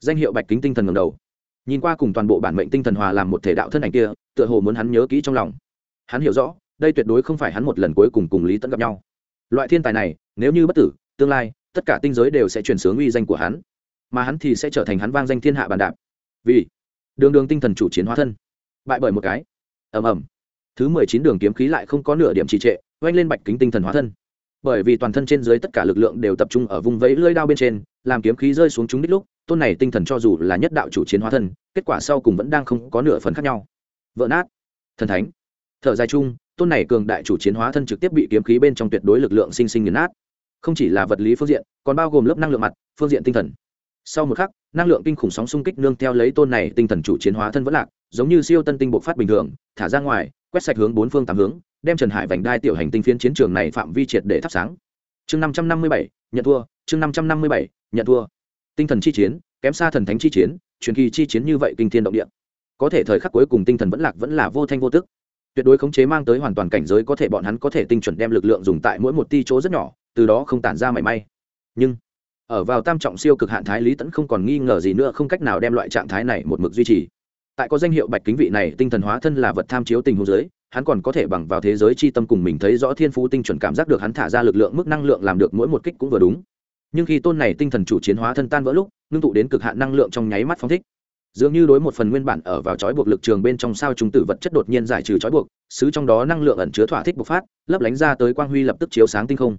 Danh hiệu bạch kính tinh thần ngầm đầu. Nhìn qua cùng toàn bộ bản mệnh tinh thần hòa làm một thể đạo thân ảnh kia tựa hồ muốn hắn nhớ kỹ trong lòng. Hắn hiểu rõ đây tuyệt đối không phải hắn một lần cuối cùng cùng lý tẫn gặp nhau. Loại thiên tài này, nếu như bất tử, tương lai, tất cả tinh giới đều sẽ chuyển sướng uy danh của hắn. Mà hắn thì sẽ trở thành hắn vang danh thiên hạ bàn đạp. Vì đường đường tinh thần chủ chiến hóa thân. Bại bởi một cái. Ầm ầm. Thứ mười chín đường kiếm khí lại không có nửa điểm trì trệ oanh lên bạch kính tinh thần hóa thân. Bởi vì toàn thân trên dưới tất cả lực lượng đều tập trung ở vùng vẫy lưỡi đao bên trên, làm kiếm khí rơi xuống chúng đích lúc, tôn này tinh thần cho dù là nhất đạo chủ chiến hóa thân, kết quả sau cùng vẫn đang không có nửa phần khác nhau. Vỡ nát. Thần thánh. Thở dài chung tôn này cường đại chủ chiến hóa thân trực tiếp bị kiếm khí bên trong tuyệt đối lực lượng sinh sinh nghiền nát. Không chỉ là vật lý phương diện, còn bao gồm lớp năng lượng mặt, phương diện tinh thần. Sau một khắc, năng lượng kinh khủng sóng xung kích nương theo lấy tôn này tinh thần chủ chiến hóa thân vẫn lạc, giống như siêu tân tinh bộc phát bình thường, thả ra ngoài, quét sạch hướng bốn phương tám hướng, đem trần hải vành đai tiểu hành tinh phiến chiến trường này phạm vi triệt để thắp sáng. Chương năm trăm năm mươi bảy, nhận thua, chương năm trăm năm mươi bảy, nhận thua. Tinh thần chi chiến, kém xa thần thánh chi chiến, truyền kỳ chi chiến như vậy kinh thiên động địa. Có thể thời khắc cuối cùng tinh thần vẫn lạc vẫn là vô thanh vô tức tuyệt đối khống chế mang tới hoàn toàn cảnh giới có thể bọn hắn có thể tinh chuẩn đem lực lượng dùng tại mỗi một ti chỗ rất nhỏ, từ đó không tản ra mảy may. Nhưng, ở vào tam trọng siêu cực hạn thái lý tẫn không còn nghi ngờ gì nữa, không cách nào đem loại trạng thái này một mực duy trì. Tại có danh hiệu bạch kính vị này, tinh thần hóa thân là vật tham chiếu tình hữu giới, hắn còn có thể bằng vào thế giới chi tâm cùng mình thấy rõ thiên phú tinh chuẩn cảm giác được hắn thả ra lực lượng mức năng lượng làm được mỗi một kích cũng vừa đúng. Nhưng khi tôn này tinh thần chủ chiến hóa thân tan vỡ lúc, ngưng tụ đến cực hạn năng lượng trong nháy mắt phóng thích dường như đối một phần nguyên bản ở vào chói buộc lực trường bên trong sao trung tử vật chất đột nhiên giải trừ chói buộc, xứ trong đó năng lượng ẩn chứa thỏa thích bộc phát, lấp lánh ra tới quang huy lập tức chiếu sáng tinh không.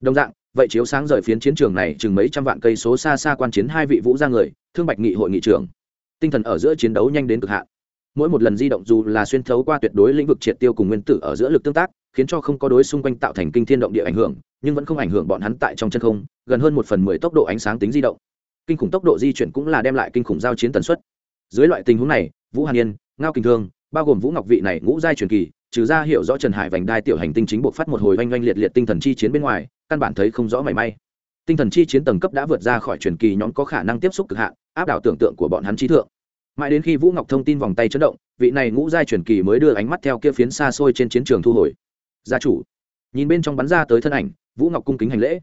Đồng dạng, vậy chiếu sáng rời phiến chiến trường này chừng mấy trăm vạn cây số xa xa quan chiến hai vị vũ ra người, thương bạch nghị hội nghị trưởng. Tinh thần ở giữa chiến đấu nhanh đến cực hạn. Mỗi một lần di động dù là xuyên thấu qua tuyệt đối lĩnh vực triệt tiêu cùng nguyên tử ở giữa lực tương tác, khiến cho không có đối xung quanh tạo thành kinh thiên động địa ảnh hưởng, nhưng vẫn không ảnh hưởng bọn hắn tại trong chân không, gần hơn một phần mười tốc độ ánh sáng tính di động. Kinh khủng tốc độ di chuyển cũng là đem lại kinh khủng giao chiến tần suất dưới loại tình huống này, vũ hàn yên, ngao kinh thương, bao gồm vũ ngọc vị này ngũ giai truyền kỳ, trừ ra hiểu rõ trần hải vành đai tiểu hành tinh chính buộc phát một hồi oanh oanh liệt liệt tinh thần chi chiến bên ngoài, căn bản thấy không rõ mảy may. Tinh thần chi chiến tầng cấp đã vượt ra khỏi truyền kỳ nhóm có khả năng tiếp xúc cực hạn, áp đảo tưởng tượng của bọn hắn trí thượng. Mãi đến khi vũ ngọc thông tin vòng tay chấn động, vị này ngũ giai truyền kỳ mới đưa ánh mắt theo kia phiến xa xôi trên chiến trường thu hồi. Gia chủ, nhìn bên trong bắn ra tới thân ảnh, vũ ngọc cung kính hành lễ.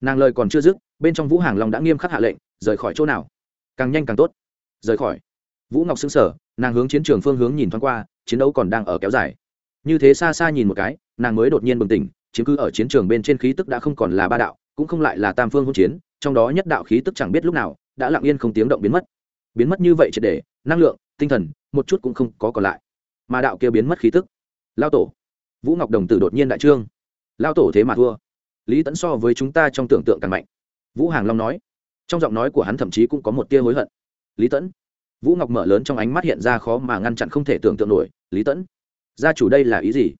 Nàng lời còn chưa dứt, bên trong vũ hàng long đã nghiêm khắc hạ lệnh, rời khỏi chỗ nào? Càng nhanh càng tốt. Rời khỏi vũ ngọc xứng sở nàng hướng chiến trường phương hướng nhìn thoáng qua, chiến đấu còn đang ở kéo dài. Như thế xa xa nhìn một cái, nàng mới đột nhiên bừng tỉnh, chiếm cứ ở chiến trường bên trên khí tức đã không còn là ba đạo, cũng không lại là tam phương hỗn chiến, trong đó nhất đạo khí tức chẳng biết lúc nào, đã lặng yên không tiếng động biến mất. Biến mất như vậy triệt để, năng lượng, tinh thần, một chút cũng không có còn lại. Mà đạo kia biến mất khí tức, lao tổ. Vũ ngọc đồng tử đột nhiên đại trương. Lao tổ thế mà thua. Lý tẫn so với chúng ta trong tưởng tượng càng mạnh. Vũ hàng long nói. Trong giọng nói của hắn thậm chí cũng có một tia hối hận. Lý tẫn vũ ngọc mở lớn trong ánh mắt hiện ra khó mà ngăn chặn không thể tưởng tượng nổi lý tẫn gia chủ đây là ý gì?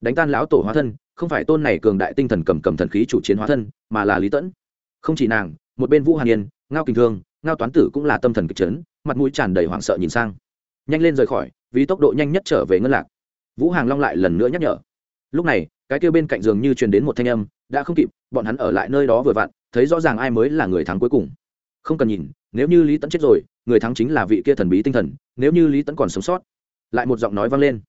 Đánh tan lão tổ hóa thân không phải tôn này cường đại tinh thần cầm cầm thần khí chủ chiến hóa thân mà là lý tẫn. Không chỉ nàng một bên vũ hàn yên ngao kinh thương ngao toán tử cũng là tâm thần kịch trấn, mặt mũi tràn đầy hoảng sợ nhìn sang. Nhanh lên rời khỏi vì tốc độ nhanh nhất trở về ngân lạc. Vũ hàng long lại lần nữa nhắc nhở. Lúc này cái kêu bên cạnh giường như truyền đến một thanh âm đã không kịp bọn hắn ở lại nơi đó vừa vặn thấy rõ ràng ai mới là người thắng cuối cùng không cần nhìn, nếu như lý tẫn chết rồi, người thắng chính là vị kia thần bí tinh thần, nếu như lý tẫn còn sống sót. Lại một giọng nói vang lên.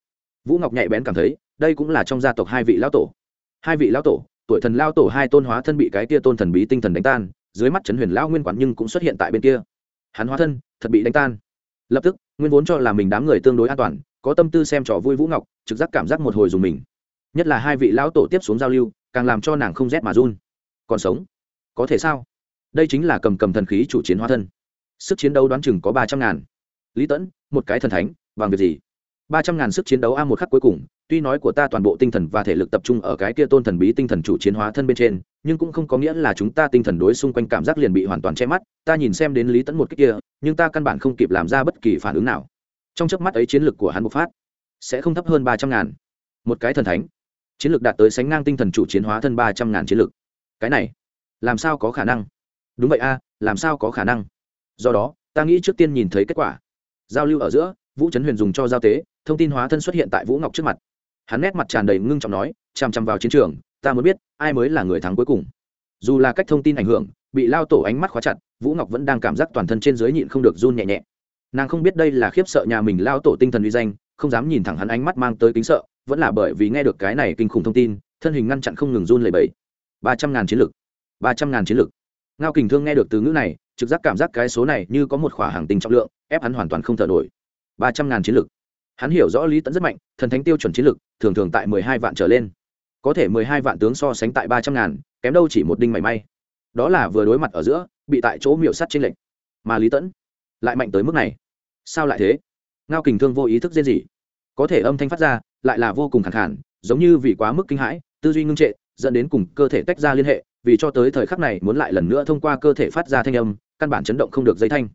Vũ ngọc nhạy bén cảm thấy, đây cũng là trong gia tộc hai vị lão tổ. Hai vị lão tổ, tuổi thần lao tổ hai tôn hóa thân bị cái kia tôn thần bí tinh thần đánh tan, dưới mắt trấn huyền lão nguyên quản nhưng cũng xuất hiện tại bên kia. Hắn hóa thân, thật bị đánh tan. Lập tức, nguyên vốn cho là mình đám người tương đối an toàn, có tâm tư xem trò vui vũ ngọc, trực giác cảm giác một hồi dùng mình. Nhất là hai vị lão tổ tiếp xuống giao lưu, càng làm cho nàng không rét mà run. Còn sống? Có thể sao? Đây chính là cầm cầm thần khí chủ chiến hóa thân. Sức chiến đấu đoán chừng có ba trăm ngàn. Lý tẫn, một cái thần thánh, bằng việc gì? Ba trăm ngàn sức chiến đấu a một khắc cuối cùng, tuy nói của ta toàn bộ tinh thần và thể lực tập trung ở cái kia tôn thần bí tinh thần chủ chiến hóa thân bên trên, nhưng cũng không có nghĩa là chúng ta tinh thần đối xung quanh cảm giác liền bị hoàn toàn che mắt, ta nhìn xem đến lý tẫn một cách kia, nhưng ta căn bản không kịp làm ra bất kỳ phản ứng nào. Trong chớp mắt ấy chiến lược của hắn bộc phát, sẽ không thấp hơn ba trăm ngàn. Một cái thần thánh, chiến lược đạt tới sánh ngang tinh thần chủ chiến hóa thân ba trăm ngàn chiến lược cái này, làm sao có khả năng? Đúng vậy a, làm sao có khả năng? Do đó, ta nghĩ trước tiên nhìn thấy kết quả. Giao lưu ở giữa, vũ trấn huyền dùng cho giao tế, thông tin hóa thân xuất hiện tại vũ ngọc trước mặt. Hắn nét mặt tràn đầy ngưng trọng nói, chằm chằm vào chiến trường, ta muốn biết, ai mới là người thắng cuối cùng. Dù là cách thông tin ảnh hưởng, bị lao tổ ánh mắt khóa chặt, vũ ngọc vẫn đang cảm giác toàn thân trên dưới nhịn không được run nhẹ nhẹ. Nàng không biết đây là khiếp sợ nhà mình lao tổ tinh thần uy danh, không dám nhìn thẳng hắn ánh mắt mang tới kính sợ, vẫn là bởi vì nghe được cái này kinh khủng thông tin, thân hình ngăn chặn không ngừng run lẩy bẩy. Ba trăm ngàn chiến lực ba trăm ngàn chiến lực ngao kình thương nghe được từ ngữ này, trực giác cảm giác cái số này như có một khỏa hàng tinh trọng lượng, ép hắn hoàn toàn không thở nổi. Ba trăm ngàn chiến lực. Hắn hiểu rõ lý tẫn rất mạnh, thần thánh tiêu chuẩn chiến lực, thường thường tại mười hai vạn trở lên. Có thể mười hai vạn tướng so sánh tại ba trăm ngàn, kém đâu chỉ một đinh mảy may. Đó là vừa đối mặt ở giữa, bị tại chỗ miệu sắt trên lệnh mà lý tẫn lại mạnh tới mức này. Sao lại thế? Ngao kình thương vô ý thức riêng gì có thể âm thanh phát ra, lại là vô cùng khẳng khản giống như vì quá mức kinh hãi, tư duy ngưng trệ, dẫn đến cùng cơ thể tách ra liên hệ vì cho tới thời khắc này muốn lại lần nữa thông qua cơ thể phát ra thanh âm, căn bản chấn động không được dây thanh.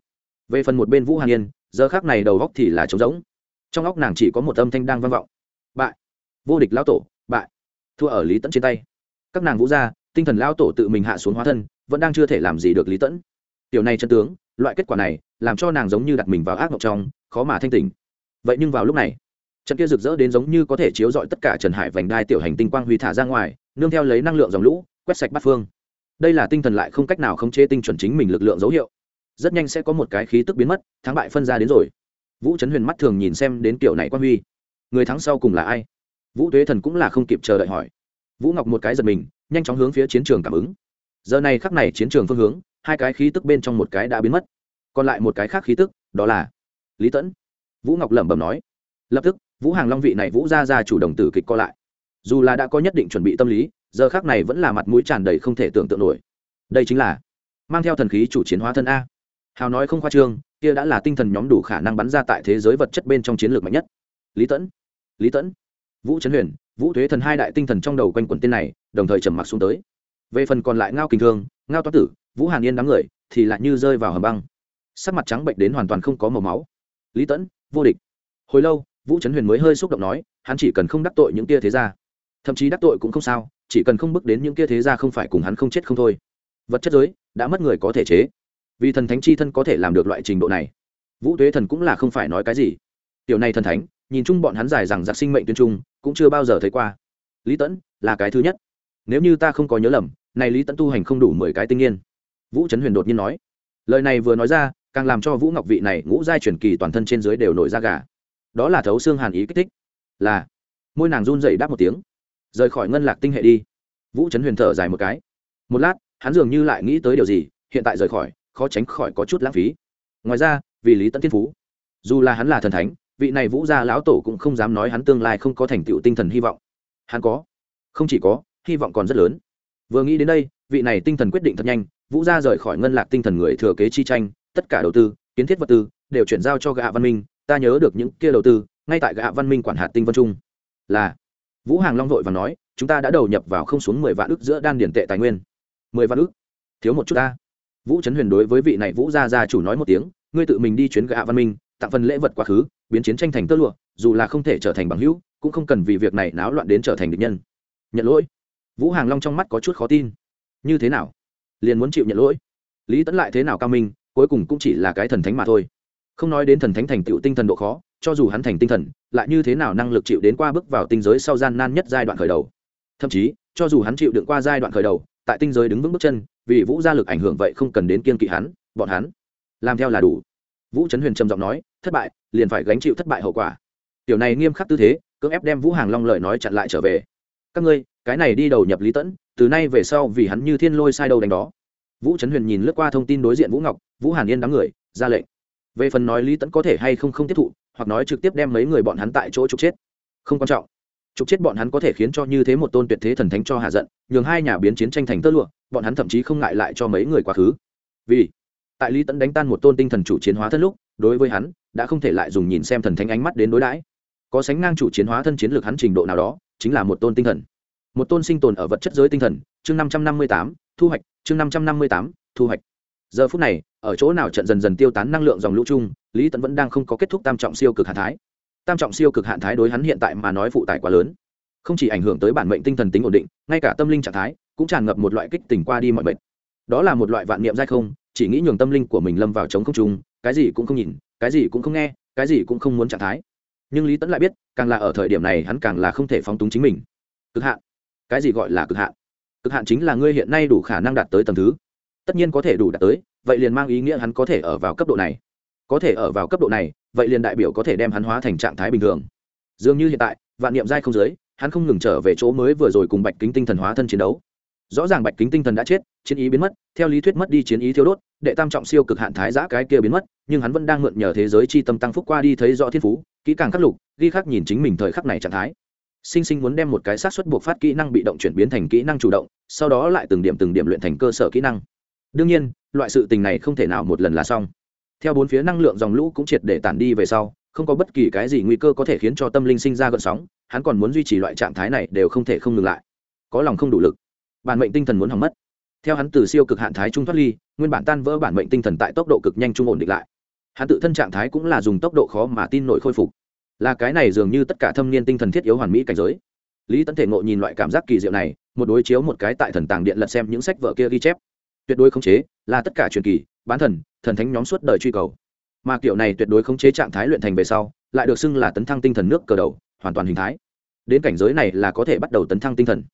Về phần một bên vũ hàn yên, giờ khác này đầu góc thì là trống rỗng. Trong óc nàng chỉ có một âm thanh đang vang vọng. Bại. Vô địch lão tổ, bại. Thua ở lý tẫn trên tay. Các nàng vũ gia, tinh thần lão tổ tự mình hạ xuống hóa thân, vẫn đang chưa thể làm gì được lý tẫn. Tiểu này chân tướng, loại kết quả này, làm cho nàng giống như đặt mình vào ác mộng trong, khó mà thanh tỉnh. Vậy nhưng vào lúc này, trận kia rực rỡ đến giống như có thể chiếu rọi tất cả trần hải vành đai tiểu hành tinh quang huy thả ra ngoài, nương theo lấy năng lượng dòng lũ quét sạch bát phương. Đây là tinh thần lại không cách nào khống chế tinh chuẩn chính mình lực lượng dấu hiệu. Rất nhanh sẽ có một cái khí tức biến mất, thắng bại phân ra đến rồi. Vũ trấn huyền mắt thường nhìn xem đến kiểu này quan huy. Người thắng sau cùng là ai? Vũ tuế thần cũng là không kịp chờ đợi hỏi. Vũ ngọc một cái giật mình, nhanh chóng hướng phía chiến trường cảm ứng. Giờ này khắc này chiến trường phương hướng, hai cái khí tức bên trong một cái đã biến mất. Còn lại một cái khác khí tức, đó là lý tẫn. Vũ ngọc lẩm bẩm nói. Lập tức, vũ hàng long vị này vũ ra ra chủ đồng tử kịch co lại. Dù là đã có nhất định chuẩn bị tâm lý giờ khác này vẫn là mặt mũi tràn đầy không thể tưởng tượng nổi. Đây chính là mang theo thần khí chủ chiến hóa thân a. Hào nói không khoa trương, kia đã là tinh thần nhóm đủ khả năng bắn ra tại thế giới vật chất bên trong chiến lược mạnh nhất. Lý tẫn lý tẫn, vũ trấn huyền, vũ thuế thần hai đại tinh thần trong đầu quanh quần tên này, đồng thời trầm mặc xuống tới. Về phần còn lại ngao kinh thương, ngao toát tử, vũ hàn yên đám người, thì lại như rơi vào hầm băng. Sắc mặt trắng bệnh đến hoàn toàn không có màu máu. Lý tẫn, vô địch. Hồi lâu, vũ trấn huyền mới hơi xúc động nói, hắn chỉ cần không đắc tội những kia thế ra thậm chí đắc tội cũng không sao chỉ cần không bước đến những kia thế ra không phải cùng hắn không chết không thôi. Vật chất giới đã mất người có thể chế. Vì thần thánh chi thân có thể làm được loại trình độ này. Vũ tuế thần cũng là không phải nói cái gì. Tiểu này thần thánh, nhìn chung bọn hắn giải rằng giặc sinh mệnh tuyên trung, cũng chưa bao giờ thấy qua. Lý tẫn là cái thứ nhất. Nếu như ta không có nhớ lầm, này lý tẫn tu hành không đủ mười cái tinh niên vũ trấn huyền đột nhiên nói. Lời này vừa nói ra, càng làm cho vũ ngọc vị này ngũ giai truyền kỳ toàn thân trên dưới đều nổi ra gà. Đó là thấu xương hàn ý kích thích. Là. Môi nàng run dậy đáp một tiếng rời khỏi ngân lạc tinh hệ đi. Vũ trấn huyền thở dài một cái. Một lát, hắn dường như lại nghĩ tới điều gì, hiện tại rời khỏi, khó tránh khỏi có chút lãng phí. Ngoài ra, vì lý tấn thiên phú, dù là hắn là thần thánh, vị này vũ gia lão tổ cũng không dám nói hắn tương lai không có thành tựu tinh thần hy vọng. Hắn có, không chỉ có, hy vọng còn rất lớn. Vừa nghĩ đến đây, vị này tinh thần quyết định thật nhanh, vũ gia rời khỏi ngân lạc tinh thần người thừa kế chi tranh, tất cả đầu tư, kiến thiết vật tư, đều chuyển giao cho gạ văn minh. Ta nhớ được những kia đầu tư, ngay tại gạ văn minh quản hạt tinh vân trung. Là vũ hàng long vội và nói, chúng ta đã đầu nhập vào không xuống mười vạn ức giữa đan điển tệ tài nguyên. Mười vạn ức? Thiếu một chút ta. Vũ trấn huyền đối với vị này vũ gia gia chủ nói một tiếng, ngươi tự mình đi chuyến gạ văn minh, tặng phần lễ vật quá khứ, biến chiến tranh thành tơ lụa, dù là không thể trở thành bằng hữu, cũng không cần vì việc này náo loạn đến trở thành địch nhân. Nhận lỗi. Vũ hàng long trong mắt có chút khó tin. Như thế nào? Liền muốn chịu nhận lỗi? Lý tẫn lại thế nào cao minh, cuối cùng cũng chỉ là cái thần thánh mà thôi. Không nói đến thần thánh thành tựu tinh thần độ khó cho dù hắn thành tinh thần, lại như thế nào năng lực chịu đến qua bước vào tinh giới sau gian nan nhất giai đoạn khởi đầu. Thậm chí, cho dù hắn chịu đựng qua giai đoạn khởi đầu, tại tinh giới đứng vững bước chân, vì vũ gia lực ảnh hưởng vậy không cần đến kiên kỵ hắn, bọn hắn làm theo là đủ. Vũ trấn huyền trầm giọng nói, thất bại, liền phải gánh chịu thất bại hậu quả. Tiểu này nghiêm khắc tư thế, cưỡng ép đem vũ hàng long lời nói chặn lại trở về. Các ngươi, cái này đi đầu nhập lý tẫn, từ nay về sau vì hắn như thiên lôi sai đầu đánh đó. Vũ trấn huyền nhìn lướt qua thông tin đối diện vũ ngọc, vũ hàn yên đám người, ra lệnh. Về phần nói lý tẫn có thể hay không không tiếp thụ hoặc nói trực tiếp đem mấy người bọn hắn tại chỗ trục chết. Không quan trọng. Trục chết bọn hắn có thể khiến cho như thế một tôn tuyệt thế thần thánh cho hạ giận, nhường hai nhà biến chiến tranh thành tơ lụa, bọn hắn thậm chí không ngại lại cho mấy người quá khứ. Vì, tại lý tẫn đánh tan một tôn tinh thần chủ chiến hóa thân lúc, đối với hắn, đã không thể lại dùng nhìn xem thần thánh ánh mắt đến đối đãi. Có sánh ngang chủ chiến hóa thân chiến lược hắn trình độ nào đó, chính là một tôn tinh thần. Một tôn sinh tồn ở vật chất giới tinh thần, chương năm trăm năm mươi tám, thu hoạch, chương năm trăm năm mươi tám, thu hoạch. Giờ phút này ở chỗ nào trận dần dần tiêu tán năng lượng dòng lũ chung, lý tẫn vẫn đang không có kết thúc tam trọng siêu cực hạn thái. Tam trọng siêu cực hạn thái đối hắn hiện tại mà nói phụ tải quá lớn. Không chỉ ảnh hưởng tới bản mệnh tinh thần tính ổn định, ngay cả tâm linh trạng thái cũng tràn ngập một loại kích tình qua đi mọi bệnh đó là một loại vạn niệm dai không, chỉ nghĩ nhường tâm linh của mình lâm vào chống không trung cái gì cũng không nhìn, cái gì cũng không nghe, cái gì cũng không muốn trạng thái. Nhưng lý tẫn lại biết, càng là ở thời điểm này hắn càng là không thể phóng túng chính mình. Cực hạn. Cái gì gọi là cực hạn? Cực hạn chính là ngươi hiện nay đủ khả năng đạt tới tầm thứ. Tất nhiên có thể đủ đạt tới vậy liền mang ý nghĩa hắn có thể ở vào cấp độ này. Có thể ở vào cấp độ này, vậy liền đại biểu có thể đem hắn hóa thành trạng thái bình thường. Dường như hiện tại, vạn niệm giai không giới hắn không ngừng trở về chỗ mới vừa rồi cùng bạch kính tinh thần hóa thân chiến đấu. Rõ ràng bạch kính tinh thần đã chết, chiến ý biến mất, theo lý thuyết mất đi chiến ý thiếu đốt, đệ tam trọng siêu cực hạn thái giã cái kia biến mất, nhưng hắn vẫn đang mượn nhờ thế giới chi tâm tăng phúc qua đi thấy rõ thiên phú, kỹ càng khắc lục, ghi khắc nhìn chính mình thời khắc này trạng thái. Sinh sinh muốn đem một cái xác suất buộc phát kỹ năng bị động chuyển biến thành kỹ năng chủ động, sau đó lại từng điểm từng điểm luyện thành cơ sở kỹ năng đương nhiên, loại sự tình này không thể nào một lần là xong. Theo bốn phía năng lượng dòng lũ cũng triệt để tản đi về sau, không có bất kỳ cái gì nguy cơ có thể khiến cho tâm linh sinh ra gợn sóng, hắn còn muốn duy trì loại trạng thái này đều không thể không ngừng lại. Có lòng không đủ lực, bản mệnh tinh thần muốn hỏng mất. Theo hắn từ siêu cực hạn thái trung thoát ly, nguyên bản tan vỡ bản mệnh tinh thần tại tốc độ cực nhanh trung ổn định lại. Hắn tự thân trạng thái cũng là dùng tốc độ khó mà tin nổi khôi phục. Là cái này dường như tất cả thâm niên tinh thần thiết yếu hoàn mỹ cảnh giới. Lý tấn thể ngộ nhìn loại cảm giác kỳ diệu này, một đối chiếu một cái tại thần tàng điện lật xem những sách vở kia ghi chép tuyệt đối khống chế là tất cả truyền kỳ, bán thần thần thánh nhóm suốt đời truy cầu. Mà kiểu này tuyệt đối khống chế trạng thái luyện thành về sau, lại được xưng là tấn thăng tinh thần nước cờ đầu, hoàn toàn hình thái. Đến cảnh giới này là có thể bắt đầu tấn thăng tinh thần.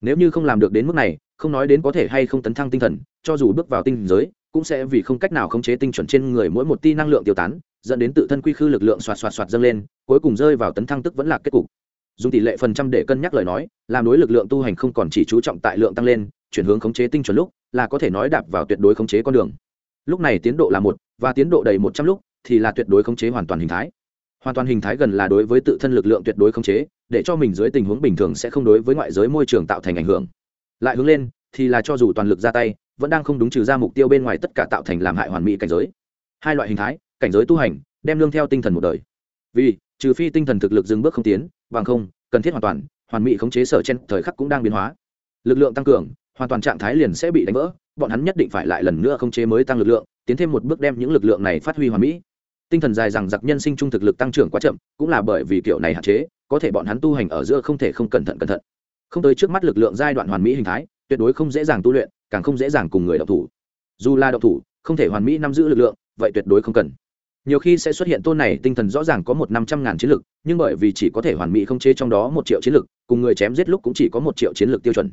Nếu như không làm được đến mức này, không nói đến có thể hay không tấn thăng tinh thần, cho dù bước vào tinh giới, cũng sẽ vì không cách nào khống chế tinh chuẩn trên người mỗi một ti năng lượng tiêu tán, dẫn đến tự thân quy khư lực lượng xoạt xoạt xoạt dâng lên, cuối cùng rơi vào tấn thăng tức vẫn là kết cục. Dùng tỷ lệ phần trăm để cân nhắc lời nói, làm đối lực lượng tu hành không còn chỉ chú trọng tại lượng tăng lên chuyển hướng khống chế tinh chuẩn lúc, là có thể nói đạp vào tuyệt đối khống chế con đường. Lúc này tiến độ là một, và tiến độ đầy một trăm lúc, thì là tuyệt đối khống chế hoàn toàn hình thái. Hoàn toàn hình thái gần là đối với tự thân lực lượng tuyệt đối khống chế, để cho mình dưới tình huống bình thường sẽ không đối với ngoại giới môi trường tạo thành ảnh hưởng. Lại hướng lên, thì là cho dù toàn lực ra tay, vẫn đang không đúng trừ ra mục tiêu bên ngoài tất cả tạo thành làm hại hoàn mỹ cảnh giới. Hai loại hình thái, cảnh giới tu hành, đem lương theo tinh thần một đời. Vì, trừ phi tinh thần thực lực dừng bước không tiến, bằng không, cần thiết hoàn toàn, hoàn mỹ khống chế sở trên, thời khắc cũng đang biến hóa. Lực lượng tăng cường hoàn toàn trạng thái liền sẽ bị đánh vỡ, bọn hắn nhất định phải lại lần nữa không chế mới tăng lực lượng, tiến thêm một bước đem những lực lượng này phát huy hoàn mỹ. Tinh thần dài rằng giặc nhân sinh trung thực lực tăng trưởng quá chậm, cũng là bởi vì kiểu này hạn chế, có thể bọn hắn tu hành ở giữa không thể không cẩn thận cẩn thận. Không tới trước mắt lực lượng giai đoạn hoàn mỹ hình thái, tuyệt đối không dễ dàng tu luyện, càng không dễ dàng cùng người đọc thủ. Dù là độc thủ, không thể hoàn mỹ nắm giữ lực lượng, vậy tuyệt đối không cần. Nhiều khi sẽ xuất hiện tôn này tinh thần rõ ràng có một năm trăm ngàn chiến lực, nhưng bởi vì chỉ có thể hoàn mỹ không chế trong đó một triệu chiến lực, cùng người chém giết lúc cũng chỉ có một triệu chiến lực tiêu chuẩn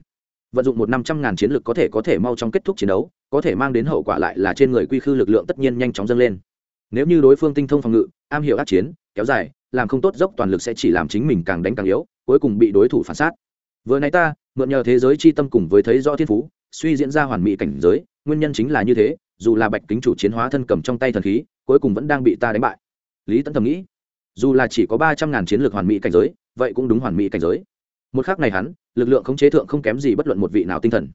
vận dụng một năm trăm ngàn chiến lược có thể có thể mau trong kết thúc chiến đấu, có thể mang đến hậu quả lại là trên người quy khư lực lượng tất nhiên nhanh chóng dâng lên. Nếu như đối phương tinh thông phòng ngự, am hiểu ác chiến, kéo dài, làm không tốt dốc toàn lực sẽ chỉ làm chính mình càng đánh càng yếu, cuối cùng bị đối thủ phản sát. Vừa nay ta, mượn nhờ thế giới c h i tâm cùng với thấy rõ thiên phú, suy diễn ra hoàn mỹ cảnh giới, nguyên nhân chính là như thế, dù là bạch kính chủ chiến hóa thân cầm trong tay thần khí, cuối cùng vẫn đang bị ta đánh bại. Lý tấn thầm nghĩ, dù là chỉ có ba trăm ngàn chiến lược hoàn mỹ cảnh giới, vậy cũng đúng hoàn mỹ cảnh giới một khác này hắn, lực lượng khống chế thượng không kém gì bất luận một vị nào tinh thần.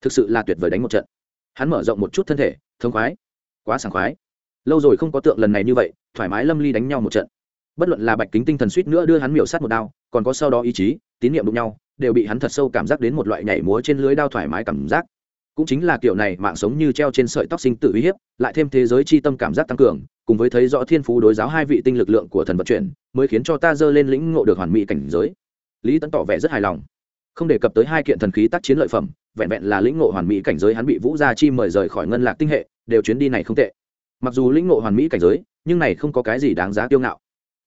Thực sự là tuyệt vời đánh một trận. Hắn mở rộng một chút thân thể, thông khoái, quá sảng khoái. Lâu rồi không có tượng lần này như vậy, thoải mái lâm ly đánh nhau một trận. Bất luận là bạch kính tinh thần suýt nữa đưa hắn miểu sát một đao, còn có sau đó ý chí, tín nhiệm đụng nhau, đều bị hắn thật sâu cảm giác đến một loại nhảy múa trên lưới đao thoải mái cảm giác. Cũng chính là kiểu này, mạng sống như treo trên sợi tóc sinh tự uy hiếp, lại thêm thế giới chi tâm cảm giác tăng cường, cùng với thấy rõ thiên phú đối giáo hai vị tinh lực lượng của thần vận chuyển, mới khiến cho ta dơ lên lĩnh ngộ được hoàn mỹ cảnh giới lý tấn tỏ vẻ rất hài lòng. Không đề cập tới hai kiện thần khí tác chiến lợi phẩm, vẹn vẹn là lĩnh ngộ hoàn mỹ cảnh giới hắn bị vũ gia chi mời rời khỏi ngân lạc tinh hệ, đều chuyến đi này không tệ. Mặc dù lĩnh ngộ hoàn mỹ cảnh giới, nhưng này không có cái gì đáng giá kiêu ngạo.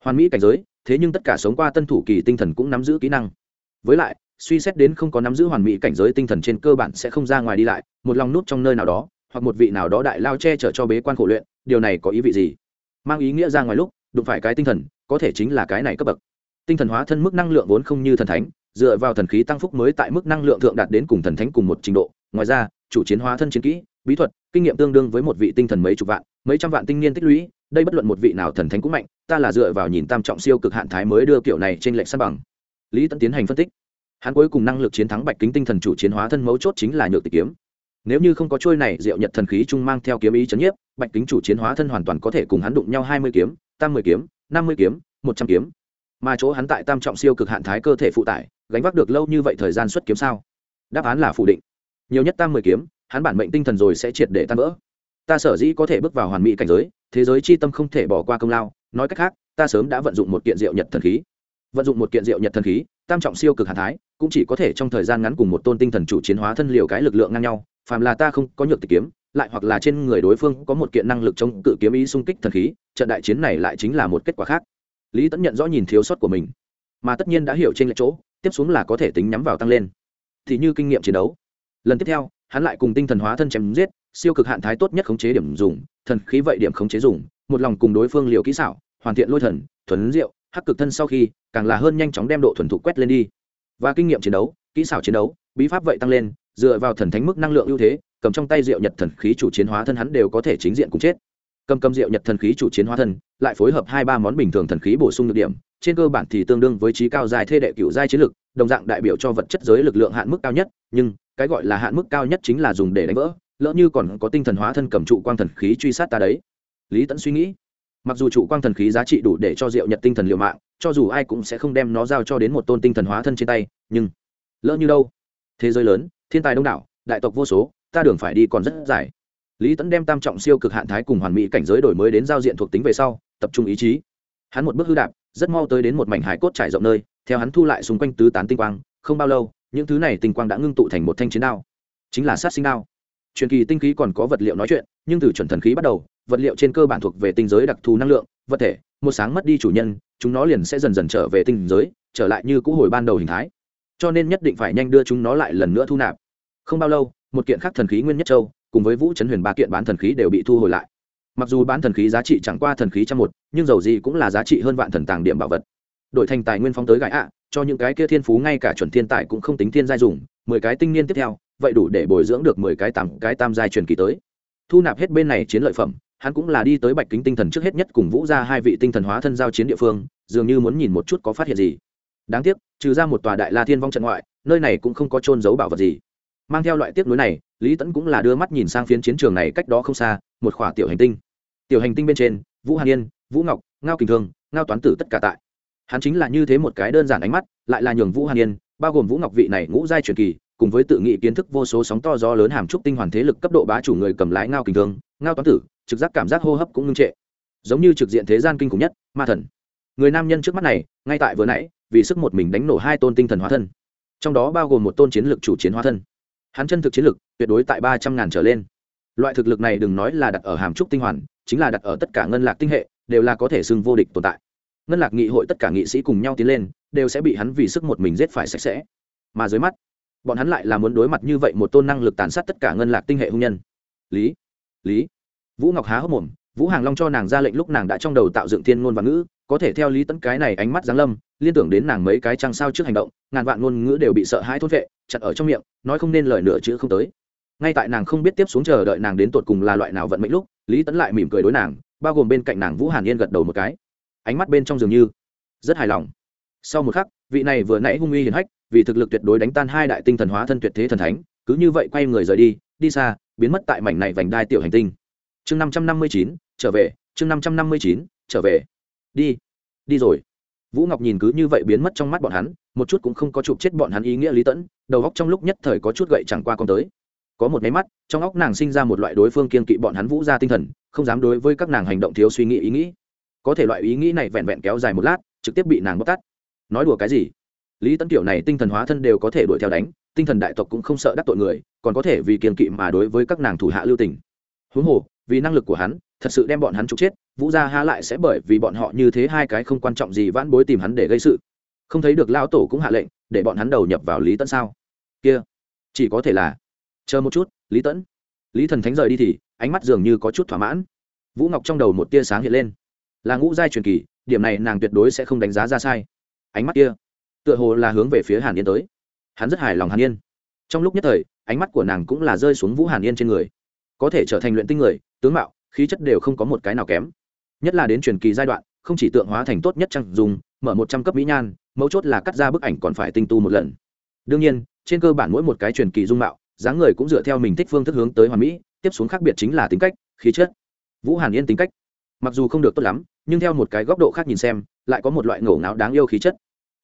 Hoàn mỹ cảnh giới, thế nhưng tất cả sống qua tân thủ kỳ tinh thần cũng nắm giữ kỹ năng. Với lại, suy xét đến không có nắm giữ hoàn mỹ cảnh giới tinh thần trên cơ bản sẽ không ra ngoài đi lại, một lòng nút trong nơi nào đó, hoặc một vị nào đó đại lao che chở cho bế quan khổ luyện, điều này có ý vị gì? Mang ý nghĩa ra ngoài lúc, đụng phải cái tinh thần, có thể chính là cái này cấp bậc tinh thần hóa thân mức năng lượng vốn không như thần thánh, dựa vào thần khí tăng phúc mới tại mức năng lượng thượng đạt đến cùng thần thánh cùng một trình độ. Ngoài ra, chủ chiến hóa thân chiến kỹ, bí thuật, kinh nghiệm tương đương với một vị tinh thần mấy chục vạn, mấy trăm vạn tinh niên tích lũy, đây bất luận một vị nào thần thánh cũng mạnh, ta là dựa vào nhìn tam trọng siêu cực hạn thái mới đưa kiểu này trên lệnh sát bằng. Lý tẫn tiến hành phân tích. Hắn cuối cùng năng lực chiến thắng bạch kính tinh thần chủ chiến hóa thân mấu chốt chính là nhược tịch kiếm. Nếu như không có trôi này, diệu nhật thần khí trung mang theo kiếm ý c h ấ n nhiếp, bạch kính chủ chiến hóa thân hoàn toàn có thể cùng hắn đụng nhau hai mươi kiếm tam mươi kiếm, năm mươi kiếm, một trăm kiếm mà chỗ hắn tại tam trọng siêu cực hạn thái cơ thể phụ tải, gánh vác được lâu như vậy thời gian xuất kiếm sao? Đáp án là phủ định. Nhiều nhất tam mười kiếm, hắn bản mệnh tinh thần rồi sẽ triệt để tan vỡ. Ta sở dĩ có thể bước vào hoàn mỹ cảnh giới, thế giới c h i tâm không thể bỏ qua công lao. Nói cách khác, ta sớm đã vận dụng một kiện diệu nhật thần khí. Vận dụng một kiện diệu nhật thần khí, tam trọng siêu cực hạn thái, cũng chỉ có thể trong thời gian ngắn cùng một tôn tinh thần chủ chiến hóa thân liều cái lực lượng ngang nhau. Phàm là ta không có nhược tịch kiếm, lại hoặc là trên người đối phương có một kiện năng lực chống cự kiếm ý xung kích thần khí, trận đại chiến này lại chính là một kết quả khác lý tẫn nhận rõ nhìn thiếu sót của mình, mà tất nhiên đã hiểu trên lệch chỗ, tiếp xuống là có thể tính nhắm vào tăng lên. Thì như kinh nghiệm chiến đấu. Lần tiếp theo, hắn lại cùng tinh thần hóa thân chém giết, siêu cực hạn thái tốt nhất khống chế điểm dùng, thần khí vậy điểm khống chế dùng, một lòng cùng đối phương liều kỹ xảo, hoàn thiện lôi thần, thuần diệu, hắc cực thân sau khi, càng là hơn nhanh chóng đem độ thuần thục quét lên đi. Và kinh nghiệm chiến đấu, kỹ xảo chiến đấu, bí pháp vậy tăng lên, dựa vào thần thánh mức năng lượng ưu thế, cầm trong tay diệu nhật thần khí chủ chiến hóa thân hắn đều có thể chính diện cùng chết cầm cầm diệu nhật thần khí chủ chiến hóa thân, lại phối hợp hai ba món bình thường thần khí bổ sung được điểm, trên cơ bản thì tương đương với trí cao dài thê đệ cựu giai chiến lực, đồng dạng đại biểu cho vật chất giới lực lượng hạn mức cao nhất, nhưng cái gọi là hạn mức cao nhất chính là dùng để đánh vỡ, lỡ như còn có tinh thần hóa thân cầm trụ quang thần khí truy sát ta đấy. Lý tẫn suy nghĩ, mặc dù trụ quang thần khí giá trị đủ để cho diệu nhật tinh thần liệu mạng, cho dù ai cũng sẽ không đem nó giao cho đến một tôn tinh thần hóa thân trên tay, nhưng lỡ như đâu, thế giới lớn, thiên tài đông đảo, đại tộc vô số, ta đường phải đi còn rất dài lý tẫn đem tam trọng siêu cực hạn thái cùng hoàn mỹ cảnh giới đổi mới đến giao diện thuộc tính về sau, tập trung ý chí. Hắn một bước hư đạp, rất mau tới đến một mảnh hải cốt trải rộng nơi, theo hắn thu lại xung quanh tứ tán tinh quang, không bao lâu, những thứ này tinh quang đã ngưng tụ thành một thanh chiến đao. Chính là sát sinh đao. Truyền kỳ tinh khí còn có vật liệu nói chuyện, nhưng từ chuẩn thần khí bắt đầu, vật liệu trên cơ bản thuộc về tinh giới đặc thù năng lượng, vật thể, một sáng mất đi chủ nhân, chúng nó liền sẽ dần dần trở về tinh giới, trở lại như cũ hồi ban đầu hình thái. Cho nên nhất định phải nhanh đưa chúng nó lại lần nữa thu nạp. Không bao lâu, một kiện khác thần khí nguyên nhất châu cùng với vũ trấn huyền ba kiện bán thần khí đều bị thu hồi lại. Mặc dù bán thần khí giá trị chẳng qua thần khí trăm một, nhưng dầu gì cũng là giá trị hơn vạn thần tàng điểm bảo vật. Đổi thành tài nguyên phóng tới gãi ạ, cho những cái kia thiên phú ngay cả chuẩn thiên tài cũng không tính thiên giai dùng, mười cái tinh niên tiếp theo, vậy đủ để bồi dưỡng được mười cái tám cái tam giai truyền kỳ tới. Thu nạp hết bên này chiến lợi phẩm, hắn cũng là đi tới bạch kính tinh thần trước hết nhất cùng vũ ra hai vị tinh thần hóa thân giao chiến địa phương, dường như muốn nhìn một chút có phát hiện gì. Đáng tiếc, trừ ra một tòa đại la thiên vong trận ngoại, nơi này cũng không có trôn giấu bảo vật gì mang theo loại tiếc nuối này, lý tẫn cũng là đưa mắt nhìn sang phiến chiến trường này cách đó không xa, một khỏa tiểu hành tinh. Tiểu hành tinh bên trên, vũ hàn yên, vũ ngọc, ngao kình thương, ngao toán tử tất cả tại. Hắn chính là như thế một cái đơn giản ánh mắt, lại là nhường vũ hàn yên, bao gồm vũ ngọc vị này ngũ giai truyền kỳ, cùng với tự nghị kiến thức vô số sóng to gió lớn hàm trúc tinh hoàn thế lực cấp độ bá chủ người cầm lái ngao kình thương, ngao toán tử, trực giác cảm giác hô hấp cũng ngưng trệ. Giống như trực diện thế gian kinh khủng nhất, ma thần. Người nam nhân trước mắt này, ngay tại vừa nãy, vì sức một mình đánh nổ hai tôn tinh thần hóa thân. Trong đó bao gồm một tôn chiến lược chủ chiến hóa thân hắn chân thực chiến lực tuyệt đối tại ba trăm ngàn trở lên. Loại thực lực này đừng nói là đặt ở hàm trúc tinh hoàn, chính là đặt ở tất cả ngân lạc tinh hệ, đều là có thể xưng vô địch tồn tại. Ngân lạc nghị hội tất cả nghị sĩ cùng nhau tiến lên, đều sẽ bị hắn vì sức một mình giết phải sạch sẽ. Mà dưới mắt, bọn hắn lại là muốn đối mặt như vậy một tôn năng lực tàn sát tất cả ngân lạc tinh hệ hung nhân. Lý lý, vũ ngọc há hốc mồm, vũ hàng long cho nàng ra lệnh lúc nàng đã trong đầu tạo dựng thiên ngôn và ngữ có thể theo lý tẫn cái này ánh mắt giáng lâm, liên tưởng đến nàng mấy cái trăng sao trước hành động, ngàn vạn ngôn ngữ đều bị sợ hãi thốt vệ, chặt ở trong miệng, nói không nên lời nửa chữ không tới. Ngay tại nàng không biết tiếp xuống chờ đợi nàng đến tột cùng là loại nào vận mệnh lúc, lý tẫn lại mỉm cười đối nàng, bao gồm bên cạnh nàng vũ hàn yên gật đầu một cái. Ánh mắt bên trong dường như rất hài lòng. Sau một khắc, vị này vừa nãy hung uy hiền hách, vì thực lực tuyệt đối đánh tan hai đại tinh thần hóa thân tuyệt thế thần thánh, cứ như vậy quay người rời đi đi xa, biến mất tại mảnh này vành đai tiểu hành tinh. Chương năm trăm năm mươi chín, trở về, chương năm trăm năm mươi chín, trở về đi. Đi rồi. Vũ ngọc nhìn cứ như vậy biến mất trong mắt bọn hắn, một chút cũng không có chụp chết bọn hắn ý nghĩa lý tẫn, đầu góc trong lúc nhất thời có chút gậy chẳng qua con tới. Có một máy mắt, trong óc nàng sinh ra một loại đối phương kiên kỵ bọn hắn vũ ra tinh thần, không dám đối với các nàng hành động thiếu suy nghĩ ý nghĩ. Có thể loại ý nghĩ này vẹn vẹn kéo dài một lát, trực tiếp bị nàng bóc tắt nói đùa cái gì? Lý tấn tiểu này tinh thần hóa thân đều có thể đuổi theo đánh, tinh thần đại tộc cũng không sợ đắc tội người, còn có thể vì kiên kỵ mà đối với các nàng thủ hạ lưu tình. Huống hồ, vì năng lực của hắn, thật sự đem bọn hắn trục chết vũ gia há lại sẽ bởi vì bọn họ như thế hai cái không quan trọng gì vãn bối tìm hắn để gây sự. Không thấy được lao tổ cũng hạ lệnh, để bọn hắn đầu nhập vào lý tẫn sao? Kia, chỉ có thể là, chờ một chút, lý tẫn lý thần thánh rời đi thì, ánh mắt dường như có chút thỏa mãn. Vũ ngọc trong đầu một tia sáng hiện lên. Là ngũ giai truyền kỳ, điểm này nàng tuyệt đối sẽ không đánh giá ra sai. Ánh mắt kia, tựa hồ là hướng về phía hàn yên tới. Hắn rất hài lòng hàn yên. Trong lúc nhất thời, ánh mắt của nàng cũng là rơi xuống vũ hàn yên trên người. Có thể trở thành luyện tinh người, tướng mạo, khí chất đều không có một cái nào kém nhất là đến truyền kỳ giai đoạn, không chỉ tượng hóa thành tốt nhất trang dùng, mở một trăm cấp mỹ nhan, mấu chốt là cắt ra bức ảnh còn phải tinh tu một lần. Đương nhiên, trên cơ bản mỗi một cái truyền kỳ dung mạo, dáng người cũng dựa theo mình thích phương thức hướng tới hoàn mỹ, tiếp xuống khác biệt chính là tính cách, khí chất. Vũ hàn yên tính cách. Mặc dù không được tốt lắm, nhưng theo một cái góc độ khác nhìn xem, lại có một loại ngổ ngáo đáng yêu khí chất.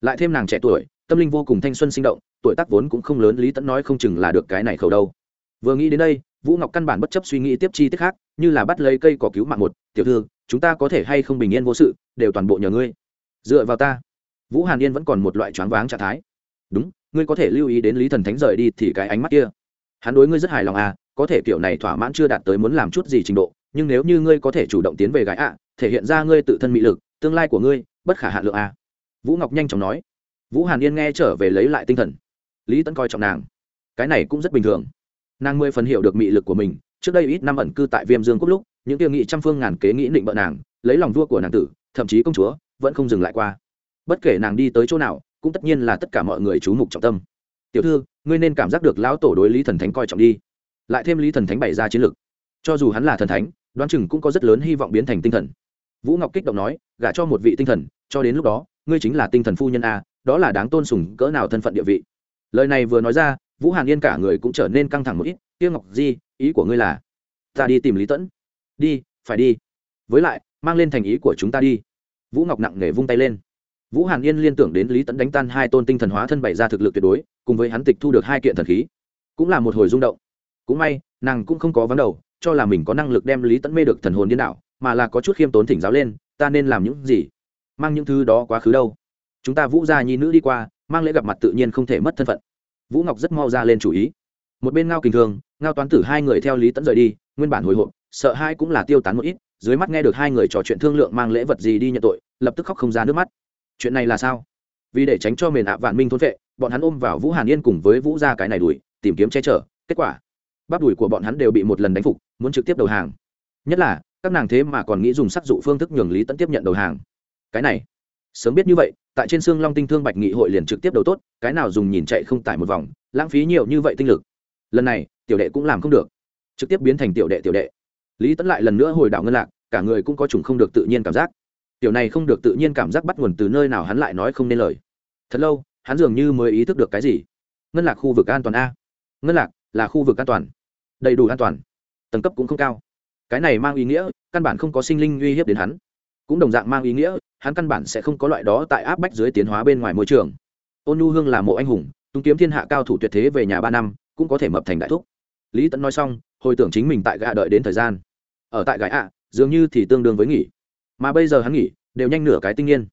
Lại thêm nàng trẻ tuổi, tâm linh vô cùng thanh xuân sinh động, tuổi tác vốn cũng không lớn, lý tẫn nói không chừng là được cái này khẩu đâu. Vừa nghĩ đến đây vũ ngọc căn bản bất chấp suy nghĩ tiếp chi tiết khác, như là bắt lấy cây cỏ cứu mạng một, tiểu thư, chúng ta có thể hay không bình yên vô sự, đều toàn bộ nhờ ngươi. Dựa vào ta, vũ hàn yên vẫn còn một loại choáng váng trạng thái. Đúng, ngươi có thể lưu ý đến lý thần thánh rời đi thì cái ánh mắt kia. Hắn đối ngươi rất hài lòng à có thể kiểu này thỏa mãn chưa đạt tới muốn làm chút gì trình độ, nhưng nếu như ngươi có thể chủ động tiến về gái ạ, thể hiện ra ngươi tự thân mỹ lực, tương lai của ngươi, bất khả hạ lượng à. vũ ngọc nhanh chóng nói. Vũ hàn yên nghe trở về lấy lại tinh thần. Lý Tấn coi trọng nàng. Cái này cũng rất bình thường nàng mười phần hiểu được mị lực của mình, trước đây ít năm ẩn cư tại viêm dương quốc lúc, những tiêu nghị trăm phương ngàn kế nghĩ định bợ nàng, lấy lòng vua của nàng tử, thậm chí công chúa, vẫn không dừng lại qua. Bất kể nàng đi tới chỗ nào, cũng tất nhiên là tất cả mọi người chú mục trọng tâm. Tiểu thư, ngươi nên cảm giác được lão tổ đối lý thần thánh coi trọng đi. Lại thêm lý thần thánh bày ra chiến lược. Cho dù hắn là thần thánh, đoán chừng cũng có rất lớn hy vọng biến thành tinh thần. Vũ ngọc kích động nói, gả cho một vị tinh thần, cho đến lúc đó, ngươi chính là tinh thần phu nhân a, đó là đáng tôn sùng cỡ nào thân phận địa vị. Lời này vừa nói ra vũ hàn yên cả người cũng trở nên căng thẳng một ít, tiêu ngọc di, ý của ngươi là, ta đi tìm lý tẫn. Đi, phải đi. Với lại, mang lên thành ý của chúng ta đi. Vũ ngọc nặng nề vung tay lên. Vũ hàn yên liên tưởng đến lý tẫn đánh tan hai tôn tinh thần hóa thân bày ra thực lực tuyệt đối, cùng với hắn tịch thu được hai kiện thần khí. Cũng là một hồi rung động. Cũng may, nàng cũng không có vắng đầu, cho là mình có năng lực đem lý tẫn mê được thần hồn điên đạo mà là có chút khiêm tốn thỉnh giáo lên, ta nên làm những gì? Mang những thứ đó quá khứ đâu? Chúng ta vũ gia nhi nữ đi qua, mang lễ gặp mặt tự nhiên không thể mất thân phận vũ ngọc rất mau ra lên chủ ý. Một bên ngao kinh thường, ngao toán tử hai người theo lý tẫn rời đi, nguyên bản hồi hộp, sợ hai cũng là tiêu tán một ít, dưới mắt nghe được hai người trò chuyện thương lượng mang lễ vật gì đi nhận tội, lập tức khóc không ra nước mắt. Chuyện này là sao? Vì để tránh cho mền ạ vạn minh thôn vệ, bọn hắn ôm vào vũ hàn yên cùng với vũ gia cái này đuổi, tìm kiếm che chở, kết quả, bắp đùi của bọn hắn đều bị một lần đánh phục, muốn trực tiếp đầu hàng. Nhất là, các nàng thế mà còn nghĩ dùng sắc dụ phương thức nhường lý tẫn tiếp nhận đầu hàng. Cái này sớm biết như vậy, tại trên xương long tinh thương bạch nghị hội liền trực tiếp đầu tốt, cái nào dùng nhìn chạy không tải một vòng, lãng phí nhiều như vậy tinh lực. Lần này, tiểu đệ cũng làm không được. Trực tiếp biến thành tiểu đệ tiểu đệ. Lý tẫn lại lần nữa hồi đảo ngân lạc, cả người cũng có chủng không được tự nhiên cảm giác. Tiểu này không được tự nhiên cảm giác bắt nguồn từ nơi nào hắn lại nói không nên lời. Thật lâu, hắn dường như mới ý thức được cái gì. Ngân lạc khu vực an toàn a. Ngân lạc là khu vực an toàn. Đầy đủ an toàn. Tầng cấp cũng không cao. Cái này mang ý nghĩa, căn bản không có sinh linh uy hiếp đến hắn. Cũng đồng dạng mang ý nghĩa hắn căn bản sẽ không có loại đó tại áp bách dưới tiến hóa bên ngoài môi trường. Ôn nhu hương là mộ anh hùng, tung kiếm thiên hạ cao thủ tuyệt thế về nhà ba năm, cũng có thể mập thành đại thúc. Lý tẫn nói xong, hồi tưởng chính mình tại gạ đợi đến thời gian. Ở tại gãi ạ, dường như thì tương đương với nghỉ. Mà bây giờ hắn nghỉ, đều nhanh nửa cái tinh niên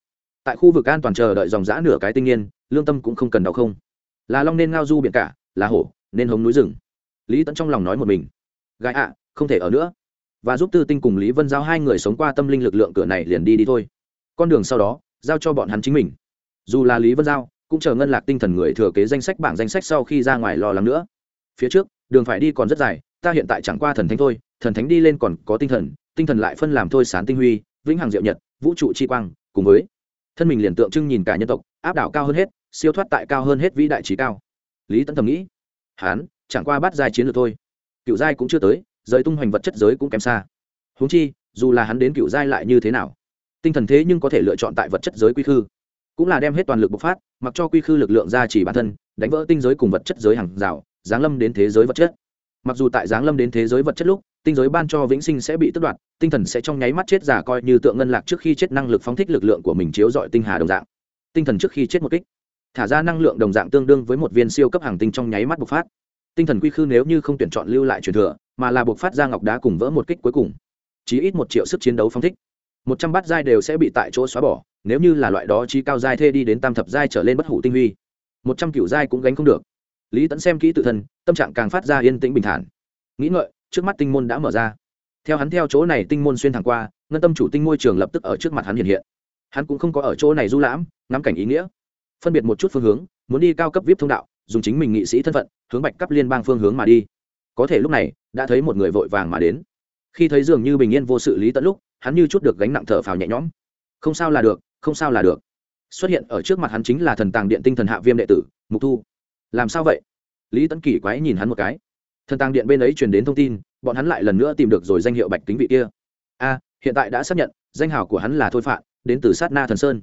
tại khu vực an toàn chờ đợi dòng giã nửa cái tinh niên lương tâm cũng không cần đau không. Là long nên ngao du biển cả, là hổ, nên hống núi rừng. Lý tẫn trong lòng nói một mình. Gãi ạ, không thể ở nữa. Và giúp tư tinh cùng lý vân giao hai người sống qua tâm linh lực lượng cửa này liền đi đi thôi con đường sau đó, giao cho bọn hắn chính mình. Dù là lý vân giao, cũng chờ ngân lạc tinh thần người thừa kế danh sách bảng danh sách sau khi ra ngoài lo lắng nữa. Phía trước, đường phải đi còn rất dài, ta hiện tại chẳng qua thần thánh thôi, thần thánh đi lên còn có tinh thần tinh thần lại phân làm thôi sán tinh huy, vĩnh hằng diệu nhật, vũ trụ chi quang, cùng với thân mình liền tượng trưng nhìn cả nhân tộc, áp đảo cao hơn hết, siêu thoát tại cao hơn hết vĩ đại trí cao. Lý tấn thầm nghĩ hán chẳng qua bắt giai chiến lược thôi. Cựu giai cũng chưa tới, giới tung hoành vật chất giới cũng kém xa. Huống chi, dù là hắn đến cựu giai lại như thế nào? Tinh thần thế nhưng có thể lựa chọn tại vật chất giới quy khư. Cũng là đem hết toàn lực bộc phát, mặc cho quy khư lực lượng ra chỉ bản thân, đánh vỡ tinh giới cùng vật chất giới hàng rào, giáng lâm đến thế giới vật chất. Mặc dù tại giáng lâm đến thế giới vật chất lúc, tinh giới ban cho vĩnh sinh sẽ bị tước đoạt, tinh thần sẽ trong nháy mắt chết giả coi như tượng ngân lạc trước khi chết năng lực phóng thích lực lượng của mình chiếu dọi tinh hà đồng dạng. Tinh thần trước khi chết một kích. Thả ra năng lượng đồng dạng tương đương với một viên siêu cấp hàng tinh trong nháy mắt bộc phát. Tinh thần quy khư nếu như không tuyển chọn lưu lại truyền thừa, mà là bộc phát ra ngọc đá cùng vỡ một kích cuối cùng. Chí ít một triệu sức chiến đấu phóng thích một trăm bát giai đều sẽ bị tại chỗ xóa bỏ, nếu như là loại đó chi cao giai thê đi đến tam thập giai trở lên bất hủ tinh huy, một trăm cựu giai cũng gánh không được. Lý tẫn xem kỹ tự thân, tâm trạng càng phát ra yên tĩnh bình thản. Nghĩ ngợi, trước mắt tinh môn đã mở ra. Theo hắn theo chỗ này tinh môn xuyên thẳng qua, ngân tâm chủ tinh môi trường lập tức ở trước mặt hắn hiện hiện. Hắn cũng không có ở chỗ này du lãm, ngắm cảnh ý nghĩa. Phân biệt một chút phương hướng, muốn đi cao cấp vip thông đạo, dùng chính mình nghị sĩ thân phận, hướng bạch cấp liên bang phương hướng mà đi. Có thể lúc này, đã thấy một người vội vàng mà đến khi thấy dường như bình yên vô sự lý tận lúc, hắn như chút được gánh nặng thở phào nhẹ nhõm. Không sao là được, không sao là được. Xuất hiện ở trước mặt hắn chính là thần tàng điện tinh thần hạ viêm đệ tử, mục thu. Làm sao vậy? Lý tấn kỳ quái nhìn hắn một cái. Thần tàng điện bên ấy truyền đến thông tin, bọn hắn lại lần nữa tìm được rồi danh hiệu bạch kính vị kia. A, hiện tại đã xác nhận, danh hào của hắn là thôi phạn, đến từ sát na thần sơn.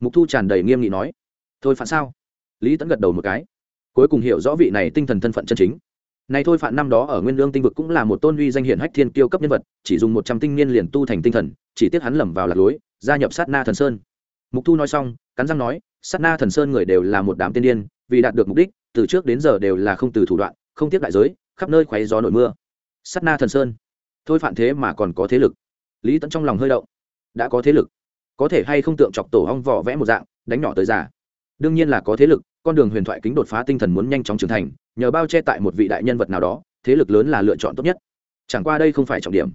Mục thu tràn đầy nghiêm nghị nói. Thôi phạn sao? Lý tẫn gật đầu một cái. Cuối cùng hiểu rõ vị này tinh thần thân phận chân chính này thôi phạn năm đó ở nguyên lương tinh vực cũng là một tôn uy danh hiển hách thiên kiêu cấp nhân vật, chỉ dùng một trăm tinh niên liền tu thành tinh thần, chỉ tiếc hắn lầm vào lạc lối, gia nhập sát na thần sơn. Mục thu nói xong, cắn răng nói, sát na thần sơn người đều là một đám tiên điên, vì đạt được mục đích, từ trước đến giờ đều là không từ thủ đoạn, không tiếp đại giới, khắp nơi khoáy gió nổi mưa. Sát na thần sơn. Thôi phản thế mà còn có thế lực. Lý tẫn trong lòng hơi động. Đã có thế lực. Có thể hay không tượng chọc tổ hong vỏ vẽ một dạng, đánh nhỏ tới già. Đương nhiên là có thế lực, con đường huyền thoại kính đột phá tinh thần muốn nhanh chóng trưởng thành nhờ bao che tại một vị đại nhân vật nào đó, thế lực lớn là lựa chọn tốt nhất. Chẳng qua đây không phải trọng điểm.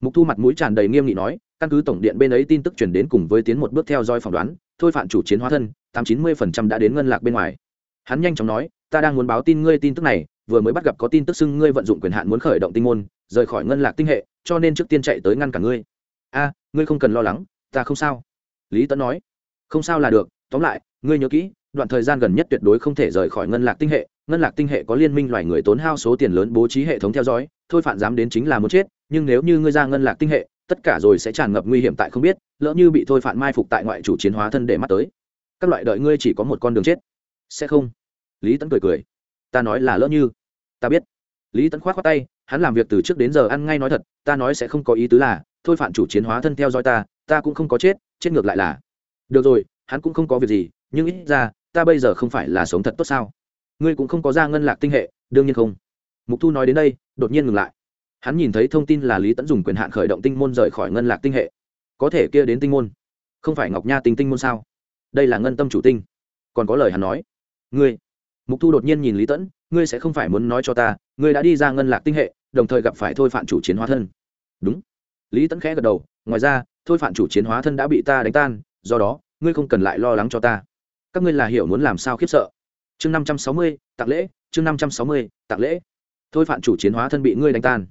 Mục thu mặt mũi tràn đầy nghiêm nghị nói, căn cứ tổng điện bên ấy tin tức chuyển đến cùng với tiến một bước theo dõi phỏng đoán, thôi phản chủ chiến hóa thân, tám chín mươi phần trăm đã đến ngân lạc bên ngoài. Hắn nhanh chóng nói, ta đang muốn báo tin ngươi tin tức này, vừa mới bắt gặp có tin tức xưng ngươi vận dụng quyền hạn muốn khởi động tinh môn, rời khỏi ngân lạc tinh hệ, cho nên trước tiên chạy tới ngăn cả ngươi. A, ngươi không cần lo lắng, ta không sao. Lý tấn nói, không sao là được, tóm lại, ngươi nhớ kỹ, đoạn thời gian gần nhất tuyệt đối không thể rời khỏi ngân lạc tinh hệ ngân lạc tinh hệ có liên minh loài người tốn hao số tiền lớn bố trí hệ thống theo dõi, thôi phản dám đến chính là muốn chết, nhưng nếu như ngươi ra ngân lạc tinh hệ, tất cả rồi sẽ tràn ngập nguy hiểm tại không biết, lỡ như bị thôi phản mai phục tại ngoại chủ chiến hóa thân để mắt tới. Các loại đợi ngươi chỉ có một con đường chết. Sẽ không. Lý tấn cười cười. Ta nói là lỡ như. Ta biết. Lý tấn k h o á t tay, hắn làm việc từ trước đến giờ ăn ngay nói thật, ta nói sẽ không có ý tứ là, thôi phản chủ chiến hóa thân theo dõi ta ta cũng không có chết chết ngược lại là. Được rồi, hắn cũng không có việc gì, nhưng ít ra, ta bây giờ không phải là sống thật tốt sao? Ngươi cũng không có ra ngân lạc tinh hệ, đương nhiên không. Mục thu nói đến đây, đột nhiên ngừng lại. Hắn nhìn thấy thông tin là lý tẫn dùng quyền hạn khởi động tinh môn rời khỏi ngân lạc tinh hệ. Có thể kia đến tinh môn. Không phải ngọc nha tinh tinh môn sao? Đây là ngân tâm chủ tinh. Còn có lời hắn nói. Ngươi. Mục thu đột nhiên nhìn lý tẫn ngươi sẽ không phải muốn nói cho ta, ngươi đã đi ra ngân lạc tinh hệ, đồng thời gặp phải thôi phản chủ chiến hóa thân. Đúng. Lý tẫn khẽ gật đầu, ngoài ra, thôi phản chủ chiến hóa thân đã bị ta đánh tan, do đó, ngươi không cần lại lo lắng cho ta. Các ngươi là hiểu muốn làm sao khiếp sợ chương năm trăm sáu mươi tặng lễ, chương năm trăm sáu mươi tặng lễ. Thôi phản chủ chiến hóa thân bị ngươi đánh tan.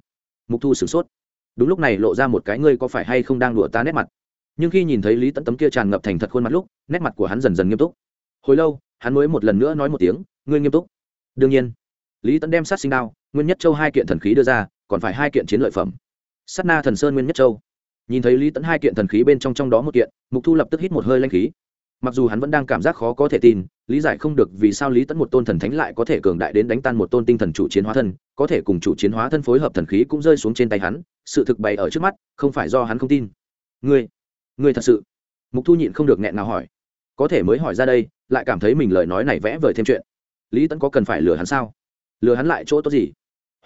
Mục thu sửng sốt. Đúng lúc này lộ ra một cái ngươi có phải hay không đang đùa ta nét mặt. Nhưng khi nhìn thấy lý tẫn tấm kia tràn ngập thành thật khuôn mặt lúc, nét mặt của hắn dần dần nghiêm túc. Hồi lâu, hắn mới một lần nữa nói một tiếng, ngươi nghiêm túc. Đương nhiên. Lý tẫn đem sát sinh đao, nguyên nhất châu hai kiện thần khí đưa ra, còn phải hai kiện chiến lợi phẩm. Sát na thần sơn nguyên nhất châu. Nhìn thấy lý tẫn hai kiện thần khí bên trong trong đó một kiện, mục thu lập tức hít một hơi lanh khí mặc dù hắn vẫn đang cảm giác khó có thể tin, lý giải không được vì sao lý tẫn một tôn thần thánh lại có thể cường đại đến đánh tan một tôn tinh thần chủ chiến hóa thân, có thể cùng chủ chiến hóa thân phối hợp thần khí cũng rơi xuống trên tay hắn, sự thực bày ở trước mắt, không phải do hắn không tin. Ngươi ngươi thật sự? Mục thu nhịn không được nghẹn nào hỏi. Có thể mới hỏi ra đây, lại cảm thấy mình lời nói này vẽ vời thêm chuyện. Lý tẫn có cần phải lừa hắn sao? Lừa hắn lại chỗ tốt gì?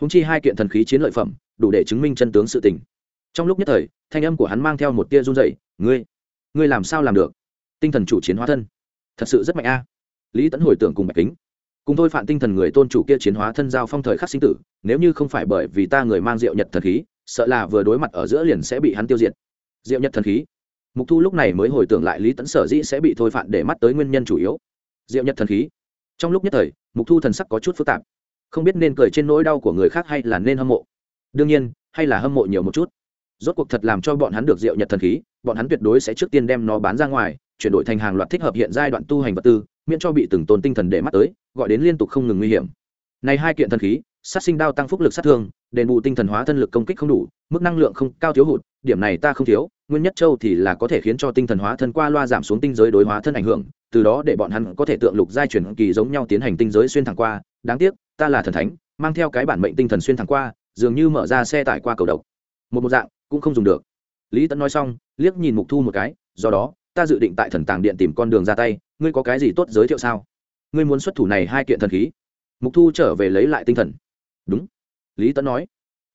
Húng chi hai kiện thần khí chiến lợi phẩm, đủ để chứng minh chân tướng sự tình. Trong lúc nhất thời, thanh âm của hắn mang theo một tia run dậy ngươi ngươi làm sao làm được? Tinh thần chủ chiến hóa thân. Thật sự rất mạnh a. Lý tẫn hồi tưởng cùng bạch kính. Cùng thôi phản tinh thần người tôn chủ kia chiến hóa thân giao phong thời khắc sinh tử, nếu như không phải bởi vì ta người mang rượu nhật thần khí, sợ là vừa đối mặt ở giữa liền sẽ bị hắn tiêu diệt. Rượu nhật thần khí. Mục thu lúc này mới hồi tưởng lại lý tẫn sở dĩ sẽ bị thôi phản để mắt tới nguyên nhân chủ yếu. Rượu nhật thần khí. Trong lúc nhất thời, mục thu thần sắc có chút phức tạp. Không biết nên cười trên nỗi đau của người khác hay là nên hâm mộ. Đương nhiên, hay là hâm mộ nhiều một chút. Rốt cuộc thật làm cho bọn hắn được rượu nhật thần khí bọn hắn tuyệt đối sẽ trước tiên đem nó bán ra ngoài, chuyển đổi thành hàng loạt thích hợp hiện giai đoạn tu hành vật tư, miễn cho bị từng tồn tinh thần để mắt tới, gọi đến liên tục không ngừng nguy hiểm. Này hai kiện thần khí, sát sinh đao tăng phúc lực sát thương, đền bù tinh thần hóa thân lực công kích không đủ, mức năng lượng không cao thiếu hụt, điểm này ta không thiếu, nguyên nhất châu thì là có thể khiến cho tinh thần hóa thân qua loa giảm xuống tinh giới đối hóa thân ảnh hưởng, từ đó để bọn hắn có thể tượng lục giai chuyển kỳ giống nhau tiến hành tinh giới xuyên thẳng qua, đáng tiếc, ta là thần thánh, mang theo cái bản mệnh tinh thần xuyên thẳng qua, dường như mở ra xe tải qua cầu độc. Một một dạng, cũng không dùng được lý tẫn nói xong, liếc nhìn mục thu một cái, do đó, ta dự định tại thần tàng điện tìm con đường ra tay, ngươi có cái gì tốt giới thiệu sao? Ngươi muốn xuất thủ này hai kiện thần khí. Mục thu trở về lấy lại tinh thần. Đúng, lý tấn nói.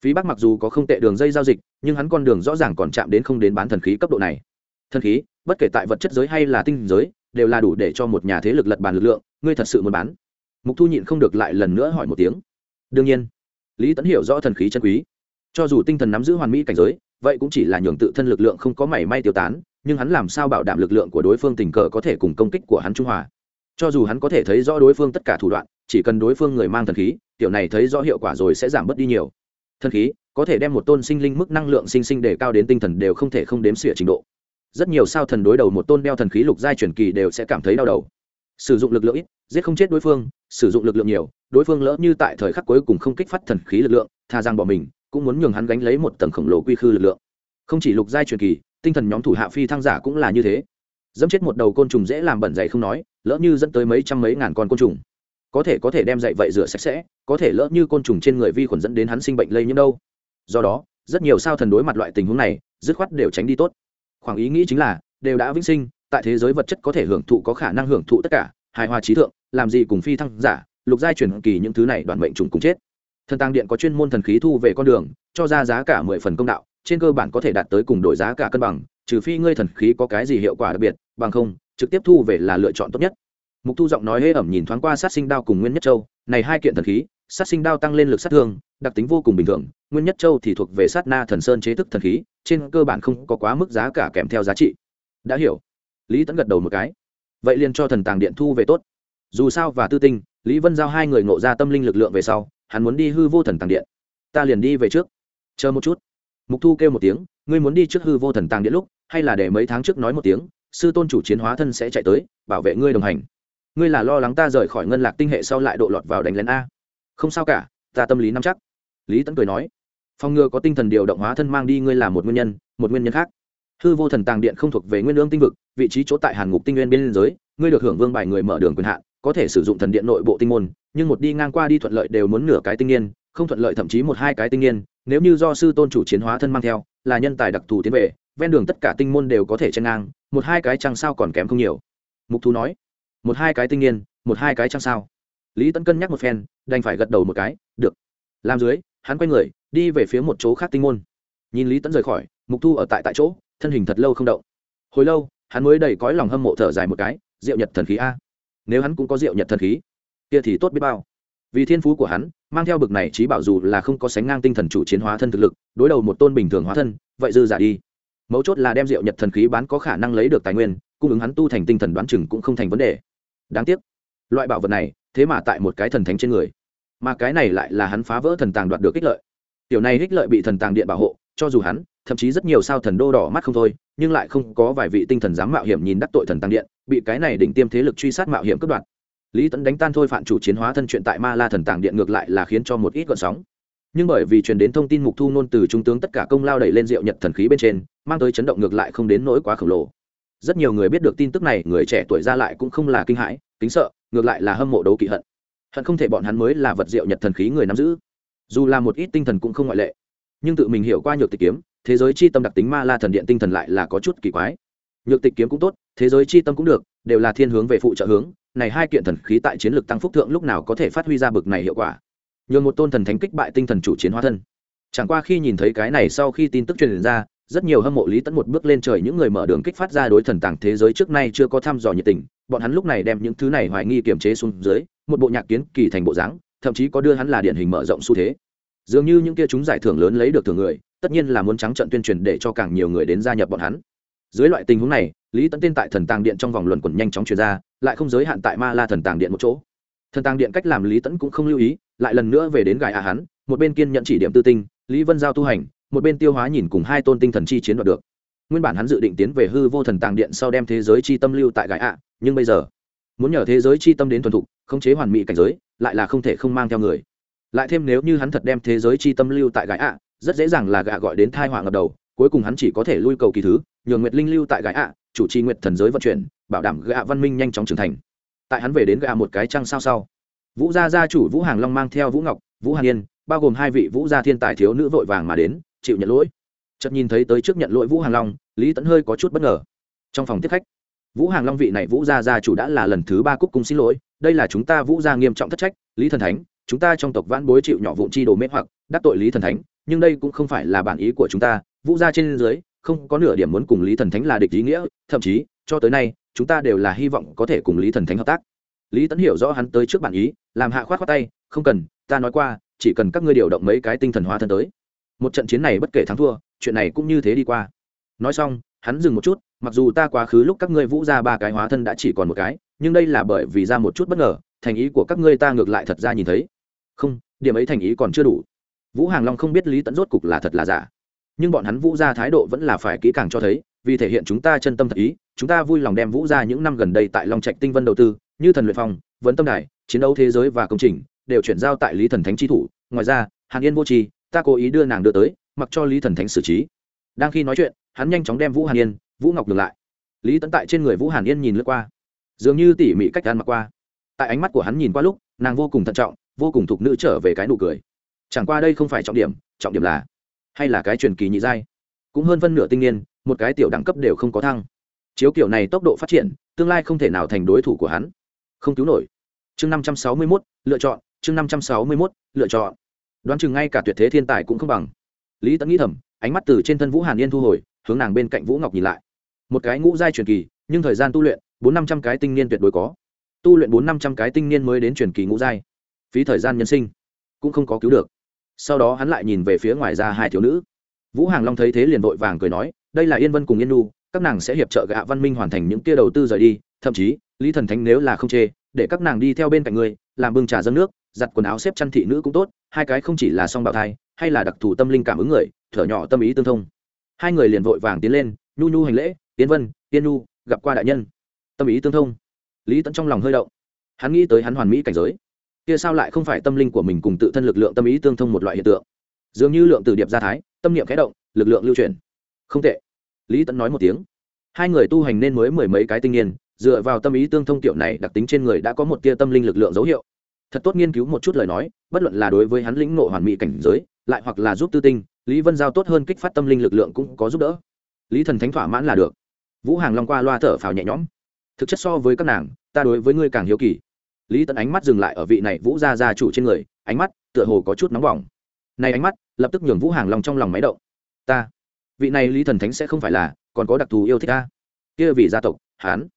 Phí bắc mặc dù có không tệ đường dây giao dịch, nhưng hắn con đường rõ ràng còn chạm đến không đến bán thần khí cấp độ này. Thần khí, bất kể tại vật chất giới hay là tinh giới, đều là đủ để cho một nhà thế lực lật bàn lực lượng, ngươi thật sự muốn bán? Mục thu nhịn không được lại lần nữa hỏi một tiếng. Đương nhiên. Lý tấn hiểu rõ thần khí chân quý. Cho dù tinh thần nắm giữ hoàn mỹ cảnh giới vậy cũng chỉ là nhường tự thân lực lượng không có mảy may tiêu tán, nhưng hắn làm sao bảo đảm lực lượng của đối phương tình cờ có thể cùng công kích của hắn trung hòa? Cho dù hắn có thể thấy rõ đối phương tất cả thủ đoạn, chỉ cần đối phương người mang thần khí, tiểu này thấy rõ hiệu quả rồi sẽ giảm bớt đi nhiều. Thần khí có thể đem một tôn sinh linh mức năng lượng sinh sinh để cao đến tinh thần đều không thể không đếm xỉa trình độ. Rất nhiều sao thần đối đầu một tôn đeo thần khí lục giai truyền kỳ đều sẽ cảm thấy đau đầu. Sử dụng lực lượng ít, giết không chết đối phương, sử dụng lực lượng nhiều, đối phương lỡ như tại thời khắc cuối cùng không kích phát thần khí lực lượng tha giang bỏ mình cũng muốn nhường hắn gánh lấy một tầng khổng lồ quy khư lực lượng. Không chỉ lục giai truyền kỳ, tinh thần nhóm thủ hạ phi thăng giả cũng là như thế. Dẫm chết một đầu côn trùng dễ làm bẩn dày không nói, lỡ như dẫn tới mấy trăm mấy ngàn con côn trùng. Có thể có thể đem dậy vậy rửa sạch sẽ, có thể lỡ như côn trùng trên người vi khuẩn dẫn đến hắn sinh bệnh lây nhiễm đâu. Do đó, rất nhiều sao thần đối mặt loại tình huống này, dứt khoát đều tránh đi tốt. Khoảng ý nghĩ chính là, đều đã vĩnh sinh, tại thế giới vật chất có thể hưởng thụ có khả năng hưởng thụ tất cả, hài hòa trí thượng, làm gì cùng phi thăng giả, lục giai truyền kỳ những thứ này đoàn mệnh trùng cùng chết thần tàng điện có chuyên môn thần khí thu về con đường, cho ra giá cả mười phần công đạo, trên cơ bản có thể đạt tới cùng đổi giá cả cân bằng, trừ phi ngươi thần khí có cái gì hiệu quả đặc biệt, bằng không, trực tiếp thu về là lựa chọn tốt nhất. Mục thu giọng nói hễ ẩm nhìn thoáng qua sát sinh đao cùng nguyên nhất châu, này hai kiện thần khí, sát sinh đao tăng lên lực sát thương, đặc tính vô cùng bình thường, nguyên nhất châu thì thuộc về sát na thần sơn chế thức thần khí, trên cơ bản không có quá mức giá cả kèm theo giá trị. Đã hiểu. Lý tẫn gật đầu một cái. Vậy liền cho thần tàng điện thu về tốt. Dù sao và tư tinh, lý vân giao hai người ngộ ra tâm linh lực lượng về sau hắn muốn đi hư vô thần tàng điện. Ta liền đi về trước. Chờ một chút. Mục thu kêu một tiếng, ngươi muốn đi trước hư vô thần tàng điện lúc, hay là để mấy tháng trước nói một tiếng, sư tôn chủ chiến hóa thân sẽ chạy tới, bảo vệ ngươi đồng hành. Ngươi là lo lắng ta rời khỏi ngân lạc tinh hệ sau lại độ lọt vào đánh lén a. Không sao cả, ta tâm lý nắm chắc. Lý tẫn cười nói, phòng ngừa có tinh thần điều động hóa thân mang đi ngươi là một nguyên nhân, một nguyên nhân khác. Hư vô thần tàng điện không thuộc về nguyên lương tinh vực, vị trí chỗ tại hàn ngục tinh nguyên biên giới, ngươi được hưởng vương bài người mở đường quyền hạn có thể sử dụng thần điện nội bộ tinh môn, nhưng một đi ngang qua đi thuận lợi đều muốn nửa cái tinh niên không thuận lợi thậm chí một hai cái tinh niên nếu như do sư tôn chủ chiến hóa thân mang theo, là nhân tài đặc thù tiến về, ven đường tất cả tinh môn đều có thể chen ngang, một hai cái chăng sao còn kém không nhiều. Mục thú nói, một hai cái tinh niên một hai cái chăng sao? Lý tấn cân nhắc một phen, đành phải gật đầu một cái, được. Làm dưới, hắn quay người, đi về phía một chỗ khác tinh môn. Nhìn lý tấn rời khỏi, mục thu ở tại tại chỗ, thân hình thật lâu không động. Hồi lâu, hắn mới đầy cõi lòng hâm mộ thở dài một cái diệu nhật thần khí a nếu hắn cũng có rượu nhật thần khí, kia thì tốt biết bao. Vì thiên phú của hắn, mang theo bực này trí bảo dù là không có sánh ngang tinh thần chủ chiến hóa thân thực lực, đối đầu một tôn bình thường hóa thân, vậy dư giả đi. Mấu chốt là đem rượu nhật thần khí bán có khả năng lấy được tài nguyên, cung ứng hắn tu thành tinh thần đoán chừng cũng không thành vấn đề. Đáng tiếc, loại bảo vật này, thế mà tại một cái thần thánh trên người. Mà cái này lại là hắn phá vỡ thần tàng đoạt được ích lợi. Tiểu này ích lợi bị thần tàng điện bảo hộ, cho dù hắn thậm chí rất nhiều sao thần đô đỏ mắt không thôi, nhưng lại không có vài vị tinh thần dám mạo hiểm nhìn đắc tội thần tăng điện, bị cái này đỉnh tiêm thế lực truy sát mạo hiểm cướp đoạt. Lý tẫn đánh tan thôi phản chủ chiến hóa thân chuyện tại ma la thần tàng điện ngược lại là khiến cho một ít gọn sóng. Nhưng bởi vì truyền đến thông tin mục thu nôn từ trung tướng tất cả công lao đẩy lên diệu nhật thần khí bên trên, mang tới chấn động ngược lại không đến nỗi quá khổng lồ. Rất nhiều người biết được tin tức này, người trẻ tuổi ra lại cũng không là kinh hãi, kính sợ, ngược lại là hâm mộ đấu kỵ hận. Hận không thể bọn hắn mới là vật diệu nhật thần khí người nắm giữ. Dù là một ít tinh thần cũng không ngoại lệ, nhưng tự mình hiểu qua nhược tịch kiếm thế giới chi tâm đặc tính ma la thần điện tinh thần lại là có chút kỳ quái. Nhược tịch kiếm cũng tốt, thế giới chi tâm cũng được, đều là thiên hướng về phụ trợ hướng, này hai kiện thần khí tại chiến lược tăng phúc thượng lúc nào có thể phát huy ra bực này hiệu quả. Nhường một tôn thần thánh kích bại tinh thần chủ chiến hóa thân. Chẳng qua khi nhìn thấy cái này sau khi tin tức truyền ra, rất nhiều hâm mộ lý tẫn một bước lên trời những người mở đường kích phát ra đối thần tàng thế giới trước nay chưa có thăm dò nhiệt tình, bọn hắn lúc này đem những thứ này hoài nghi kiềm chế xuống dưới, một bộ nhạc kiến kỳ thành bộ dáng, thậm chí có đưa hắn là điển hình mở rộng xu thế. Dường như những kia chúng giải thưởng lớn lấy được thưởng người tất nhiên là muốn trắng trận tuyên truyền để cho càng nhiều người đến gia nhập bọn hắn. Dưới loại tình huống này, lý tẫn tên tại thần tàng điện trong vòng luận quẩn nhanh chóng truyền ra, lại không giới hạn tại ma la thần tàng điện một chỗ. Thần tàng điện cách làm lý tẫn cũng không lưu ý, lại lần nữa về đến gài a hắn một bên kiên nhận chỉ điểm tư tinh, lý vân giao tu hành, một bên tiêu hóa nhìn cùng hai tôn tinh thần chi chiến đoạt được. Nguyên bản hắn dự định tiến về hư vô thần tàng điện sau đem thế giới chi tâm lưu tại gài a, nhưng bây giờ, muốn nhờ thế giới chi tâm đến thuần thục, khống chế hoàn mỹ cảnh giới, lại là không thể không mang theo người. Lại thêm nếu như hắn thật đem thế giới chi tâm lưu tại gái ạ rất dễ dàng là gạ gọi đến thai họa ngập đầu, cuối cùng hắn chỉ có thể lui cầu kỳ thứ, nhường nguyệt linh lưu tại gái ạ, chủ trì nguyệt thần giới vận chuyển, bảo đảm gạ văn minh nhanh chóng trưởng thành. Tại hắn về đến gạ một cái trăng sao sau, vũ gia gia chủ vũ hàng long mang theo vũ ngọc, vũ hàn yên, bao gồm hai vị vũ gia thiên tài thiếu nữ vội vàng mà đến, chịu nhận lỗi. Chợt nhìn thấy tới trước nhận lỗi vũ hàng long, lý tẫn hơi có chút bất ngờ. Trong phòng tiếp khách, vũ hàng long vị này vũ gia gia chủ đã là lần thứ ba cúc cung xin lỗi, đây là chúng ta vũ gia nghiêm trọng thất trách, lý thần thánh, chúng ta trong tộc vãn bối chịu nhỏ vụn chi đồ mê hoặc, đắc tội lý thần thánh nhưng đây cũng không phải là bản ý của chúng ta, vũ gia trên dưới, không có nửa điểm muốn cùng lý thần thánh là địch ý nghĩa, thậm chí, cho tới nay, chúng ta đều là hy vọng có thể cùng lý thần thánh hợp tác. Lý tấn hiểu rõ hắn tới trước bản ý, làm hạ khoát khoát tay, không cần, ta nói qua, chỉ cần các ngươi điều động mấy cái tinh thần hóa thân tới. Một trận chiến này bất kể thắng thua, chuyện này cũng như thế đi qua. Nói xong, hắn dừng một chút, mặc dù ta quá khứ lúc các ngươi vũ ra ba cái hóa thân đã chỉ còn một cái, nhưng đây là bởi vì ra một chút bất ngờ, thành ý của các ngươi ta ngược lại thật ra nhìn thấy. Không, điểm ấy thành ý còn chưa đủ vũ hàng long không biết lý tẫn rốt cục là thật là giả. Nhưng bọn hắn vũ ra thái độ vẫn là phải kỹ càng cho thấy, vì thể hiện chúng ta chân tâm thật ý, chúng ta vui lòng đem vũ ra những năm gần đây tại long trạch tinh vân đầu tư, như thần luyện phong, vấn tâm đài, chiến đấu thế giới và công trình, đều chuyển giao tại lý thần thánh tri thủ. Ngoài ra, hàn yên vô tri, ta cố ý đưa nàng đưa tới, mặc cho lý thần thánh xử trí. Đang khi nói chuyện, hắn nhanh chóng đem vũ hàn yên, vũ ngọc ngược lại. Lý tẫn tại trên người vũ hàn yên nhìn lướt qua. Dường như tỉ mỉ cách ăn mặc qua. Tại ánh mắt của hắn nhìn qua lúc, nàng vô cùng thận trọng, vô cùng thục nữ trở về cái nụ cười chẳng qua đây không phải trọng điểm trọng điểm là, hay là cái truyền kỳ nhị giai. Cũng hơn phân nửa tinh niên, một cái tiểu đẳng cấp đều không có thăng. Chiếu kiểu này tốc độ phát triển, tương lai không thể nào thành đối thủ của hắn. Không cứu nổi. Chương năm trăm sáu mươi mốt, lựa chọn, chương năm trăm sáu mươi mốt, lựa chọn. Đoán chừng ngay cả tuyệt thế thiên tài cũng không bằng. Lý tẫn nghĩ thầm, ánh mắt từ trên thân vũ hàn yên thu hồi, hướng nàng bên cạnh vũ ngọc nhìn lại. Một cái ngũ giai truyền kỳ, nhưng thời gian tu luyện, bốn năm trăm cái tinh niên tuyệt đối có. Tu luyện bốn năm trăm cái tinh niên mới đến truyền kỳ ngũ giai. Phí thời gian nhân sinh, cũng không có cứu được sau đó hắn lại nhìn về phía ngoài ra hai thiếu nữ. Vũ hàng long thấy thế liền vội vàng cười nói, đây là yên vân cùng yên nu các nàng sẽ hiệp trợ gạ văn minh hoàn thành những kia đầu tư rời đi, thậm chí, lý thần thánh nếu là không chê, để các nàng đi theo bên cạnh người làm bưng trà dâng nước, giặt quần áo xếp chăn thị nữ cũng tốt, hai cái không chỉ là song bào thai, hay là đặc thù tâm linh cảm ứng người, thở nhỏ tâm ý tương thông. Hai người liền vội vàng tiến lên, nhu nhu hành lễ tiến vân tiên nhu, gặp qua đại nhân. Tâm ý tương thông. Lý tẫn trong lòng hơi động. Hắn nghĩ tới hắn hoàn mỹ cảnh giới kia sao lại không phải tâm linh của mình cùng tự thân lực lượng tâm ý tương thông một loại hiện tượng? Dường như lượng từ điệp gia thái, tâm niệm khẽ động, lực lượng lưu truyền. Không tệ. Lý tẫn nói một tiếng. Hai người tu hành nên mới mười mấy cái tinh niên dựa vào tâm ý tương thông tiểu này, đặc tính trên người đã có một tia tâm linh lực lượng dấu hiệu. Thật tốt nghiên cứu một chút lời nói, bất luận là đối với hắn lĩnh ngộ hoàn mỹ cảnh giới, lại hoặc là giúp tư tinh, lý vân giao tốt hơn kích phát tâm linh lực lượng cũng có giúp đỡ. Lý thần thánh thỏa mãn là được. Vũ hàng long qua loa thở phào nhẹ nhõm. Thực chất so với các nàng, ta đối với ngươi càng hiếu kỳ lý tẫn ánh mắt dừng lại ở vị này vũ gia gia chủ trên người, ánh mắt tựa hồ có chút nóng bỏng. Này ánh mắt, lập tức nhường vũ hàng long trong lòng máy động. Ta, vị này lý thần thánh sẽ không phải là, còn có đặc thù yêu thích ta. Kia vì gia tộc hán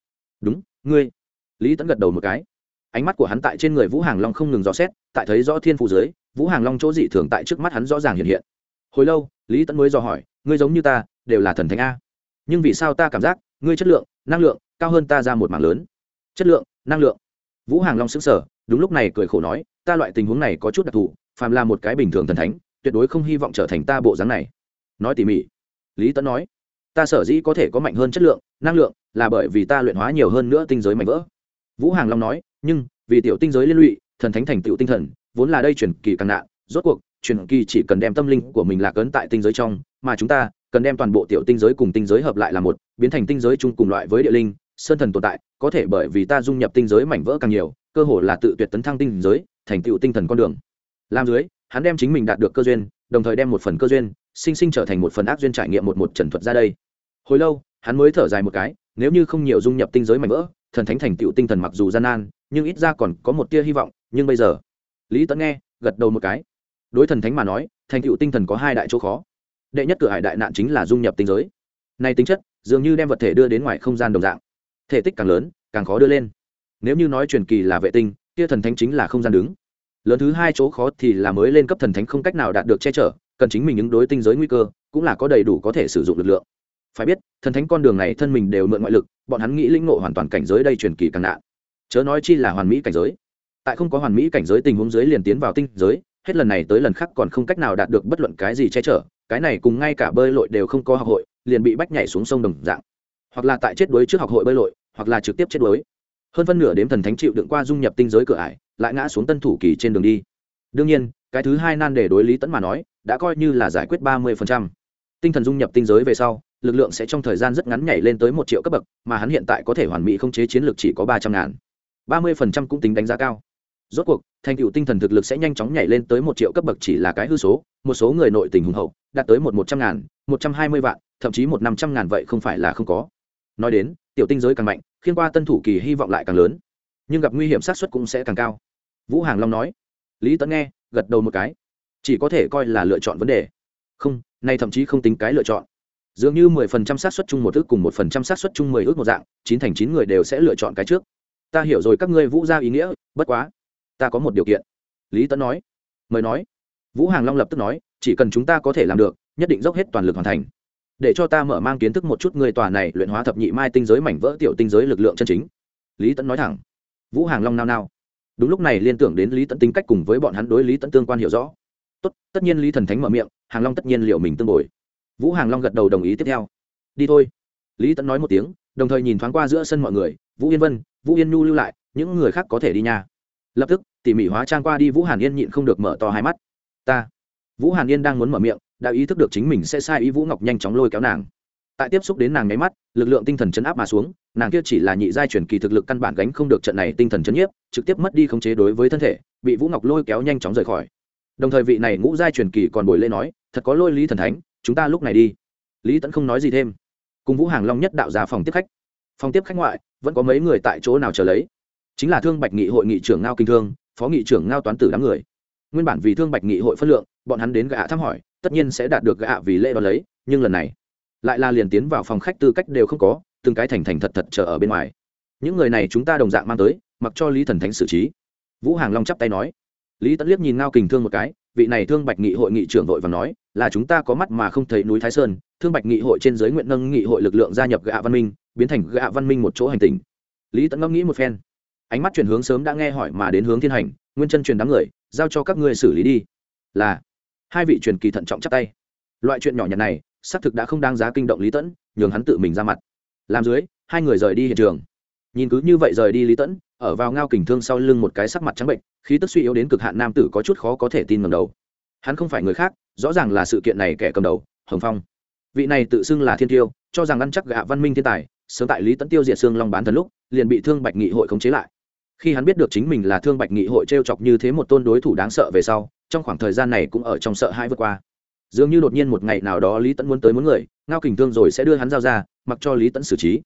đúng, ngươi. Lý tẫn gật đầu một cái. Ánh mắt của hắn tại trên người vũ hàng long không ngừng dò xét, tại thấy rõ thiên phụ dưới, vũ hàng long chỗ dị thường tại trước mắt hắn rõ ràng hiện hiện. Hồi lâu, lý tẫn mới dò hỏi, ngươi giống như ta, đều là thần thánh a. Nhưng vì sao ta cảm giác, ngươi chất lượng, năng lượng, cao hơn ta ra một mảng lớn? Chất lượng, năng lượng vũ hàng long xứng sở đúng lúc này cười khổ nói, ta loại tình huống này có chút đặc thù, phàm là một cái bình thường thần thánh, tuyệt đối không hy vọng trở thành ta bộ dáng này. Nói tỉ mỉ. Lý Tấn nói, ta sở dĩ có thể có mạnh hơn chất lượng, năng lượng, là bởi vì ta luyện hóa nhiều hơn nữa tinh giới mạnh vỡ. Vũ hàng long nói, nhưng, vì tiểu tinh giới liên lụy, thần thánh thành tựu tinh thần, vốn là đây chuyển kỳ càng nạn, rốt cuộc chuyển kỳ chỉ cần đem tâm linh của mình lạc ấn tại tinh giới trong, mà chúng ta cần đem toàn bộ tiểu tinh giới cùng tinh giới hợp lại là một, biến thành tinh giới chung cùng loại với địa linh sơn thần tồn tại, có thể bởi vì ta dung nhập tinh giới mảnh vỡ càng nhiều, cơ hồ là tự tuyệt tấn thăng tinh giới, thành tựu tinh thần con đường. Làm dưới, hắn đem chính mình đạt được cơ duyên, đồng thời đem một phần cơ duyên, sinh sinh trở thành một phần ác duyên trải nghiệm một một trần thuật ra đây. Hồi lâu, hắn mới thở dài một cái, nếu như không nhiều dung nhập tinh giới mảnh vỡ, thần thánh thành tựu tinh thần mặc dù gian nan, nhưng ít ra còn có một tia hy vọng, nhưng bây giờ, lý tấn nghe, gật đầu một cái. Đối thần thánh mà nói, thành tựu tinh thần có hai đại chỗ khó. Đệ nhất cửa hải đại nạn chính là dung nhập tinh giới. Nay tính chất, dường như đem vật thể đưa đến ngoài không gian đồng dạng thể tích càng lớn, càng khó đưa lên. Nếu như nói truyền kỳ là vệ tinh, kia thần thánh chính là không gian đứng. Lớn thứ hai chỗ khó thì là mới lên cấp thần thánh không cách nào đạt được che chở, cần chính mình ứng đối tinh giới nguy cơ, cũng là có đầy đủ có thể sử dụng lực lượng. Phải biết, thần thánh con đường này thân mình đều mượn ngoại lực, bọn hắn nghĩ linh ngộ hoàn toàn cảnh giới đây truyền kỳ càng nạn chớ nói chi là hoàn mỹ cảnh giới. Tại không có hoàn mỹ cảnh giới tình huống giới liền tiến vào tinh giới, hết lần này tới lần khác còn không cách nào đạt được bất luận cái gì che chở, cái này cùng ngay cả bơi lội đều không có học hội, liền bị bách nhảy xuống sông đồng dạng. Hoặc là tại chết đuối trước học hội bơi lội hoặc là trực tiếp chết đuối. Hơn phân nửa đếm thần thánh chịu đựng qua dung nhập tinh giới cửa ải, lại ngã xuống tân thủ kỳ trên đường đi. Đương nhiên, cái thứ hai nan để đối lý tẫn mà nói, đã coi như là giải quyết ba mươi tinh thần dung nhập tinh giới về sau, lực lượng sẽ trong thời gian rất ngắn nhảy lên tới một triệu cấp bậc, mà hắn hiện tại có thể hoàn mỹ không chế chiến lược chỉ có ba trăm ngàn. ba mươi cũng tính đánh giá cao. Rốt cuộc, thành tựu tinh thần thực lực sẽ nhanh chóng nhảy lên tới một triệu cấp bậc chỉ là cái hư số, một số người nội tình hùng hậu, đạt tới một một trăm ngàn, một trăm hai mươi vạn, thậm chí một năm trăm ngàn vậy không phải là không có nói đến, tiểu tinh giới càng mạnh, khiến qua tân thủ kỳ hy vọng lại càng lớn. Nhưng gặp nguy hiểm sát xuất cũng sẽ càng cao. Vũ hàng long nói. Lý tấn nghe, gật đầu một cái. Chỉ có thể coi là lựa chọn vấn đề. Không, nay thậm chí không tính cái lựa chọn. Dường như mười phần trăm xác suất chung một ước cùng một phần trăm xác suất chung mười ước một dạng, chín thành chín người đều sẽ lựa chọn cái trước. Ta hiểu rồi các ngươi vũ ra ý nghĩa, bất quá, ta có một điều kiện. Lý tấn nói. Mời nói. Vũ hàng long lập tức nói, chỉ cần chúng ta có thể làm được, nhất định dốc hết toàn lực hoàn thành để cho ta mở mang kiến thức một chút người tòa này luyện hóa thập nhị mai tinh giới mảnh vỡ tiểu tinh giới lực lượng chân chính. Lý tẫn nói thẳng. Vũ hàng long nao nao. Đúng lúc này liên tưởng đến lý tẫn tính cách cùng với bọn hắn đối lý tẫn tương quan hiểu rõ. Tốt, tất nhiên lý thần thánh mở miệng, hàng long tất nhiên liệu mình tương bồi. Vũ hàng long gật đầu đồng ý tiếp theo. Đi thôi. Lý tẫn nói một tiếng, đồng thời nhìn thoáng qua giữa sân mọi người, vũ yên vân, vũ yên nhu lưu lại, những người khác có thể đi nhà lập tức, tỉ mỉ hóa trang qua đi, vũ hàn yên nhịn không được mở to hai mắt. Ta. Vũ hàn yên đang muốn mở miệng đã ý thức được chính mình sẽ sai ý vũ ngọc nhanh chóng lôi kéo nàng tại tiếp xúc đến nàng nháy mắt lực lượng tinh thần chấn áp mà xuống nàng kia chỉ là nhị giai chuyển kỳ thực lực căn bản gánh không được trận này tinh thần chấn nhiếp trực tiếp mất đi khống chế đối với thân thể bị vũ ngọc lôi kéo nhanh chóng rời khỏi đồng thời vị này ngũ giai truyền kỳ còn bồi lê nói thật có lôi lý thần thánh chúng ta lúc này đi lý tẫn không nói gì thêm cùng vũ hàng long nhất đạo ra phòng tiếp khách phòng tiếp khách ngoại vẫn có mấy người tại chỗ nào chờ lấy chính là thương bạch nghị hội nghị trưởng ngao kinh thương phó nghị trưởng ngao toán tử đám người nguyên bản vì thương bạch nghị hội phân lượng bọn hắn đến gạ thăm hỏi tất nhiên sẽ đạt được gạ vì lễ đón lấy, nhưng lần này, lại là liền tiến vào phòng khách tư cách đều không có, từng cái thành thành thật thật chờ ở bên ngoài. Những người này chúng ta đồng dạng mang tới, mặc cho lý thần thánh xử trí. Vũ hàng long chắp tay nói. Lý tẫn liếc nhìn ngao kình thương một cái, vị này thương bạch nghị hội nghị trưởng vội và nói, là chúng ta có mắt mà không thấy núi thái sơn, thương bạch nghị hội trên giới nguyện nâng nghị hội lực lượng gia nhập gạ văn minh, biến thành gạ văn minh một chỗ hành tình lý tẫn ngẫm nghĩ một phen. Ánh mắt chuyển hướng sớm đã nghe hỏi mà đến hướng thiên hành, nguyên chân truyền đám người, giao cho các ngươi xử lý đi. Là hai vị truyền kỳ thận trọng chắp tay. Loại chuyện nhỏ nhặt này, xác thực đã không đáng giá kinh động lý tẫn, nhường hắn tự mình ra mặt. Làm dưới, hai người rời đi hiện trường. Nhìn cứ như vậy rời đi lý tẫn, ở vào ngao kình thương sau lưng một cái sắc mặt trắng bệnh, khí tức suy yếu đến cực hạn nam tử có chút khó có thể tin ngầm đầu. Hắn không phải người khác, rõ ràng là sự kiện này kẻ cầm đầu, hồng phong. Vị này tự xưng là thiên tiêu, cho rằng ăn chắc gạ văn minh thiên tài, sớm tại lý tẫn tiêu diệt xương long bán thần lúc, liền bị thương bạch nghị hội khống chế lại. Khi hắn biết được chính mình là thương bạch nghị hội t r e o chọc như thế một tôn đối thủ đáng sợ về sau trong khoảng thời gian này cũng ở trong sợ hãi vượt qua. Dường như đột nhiên một ngày nào đó lý tẫn muốn tới muốn người, ngao kình thương rồi sẽ đưa hắn giao ra, mặc cho lý tẫn xử trí.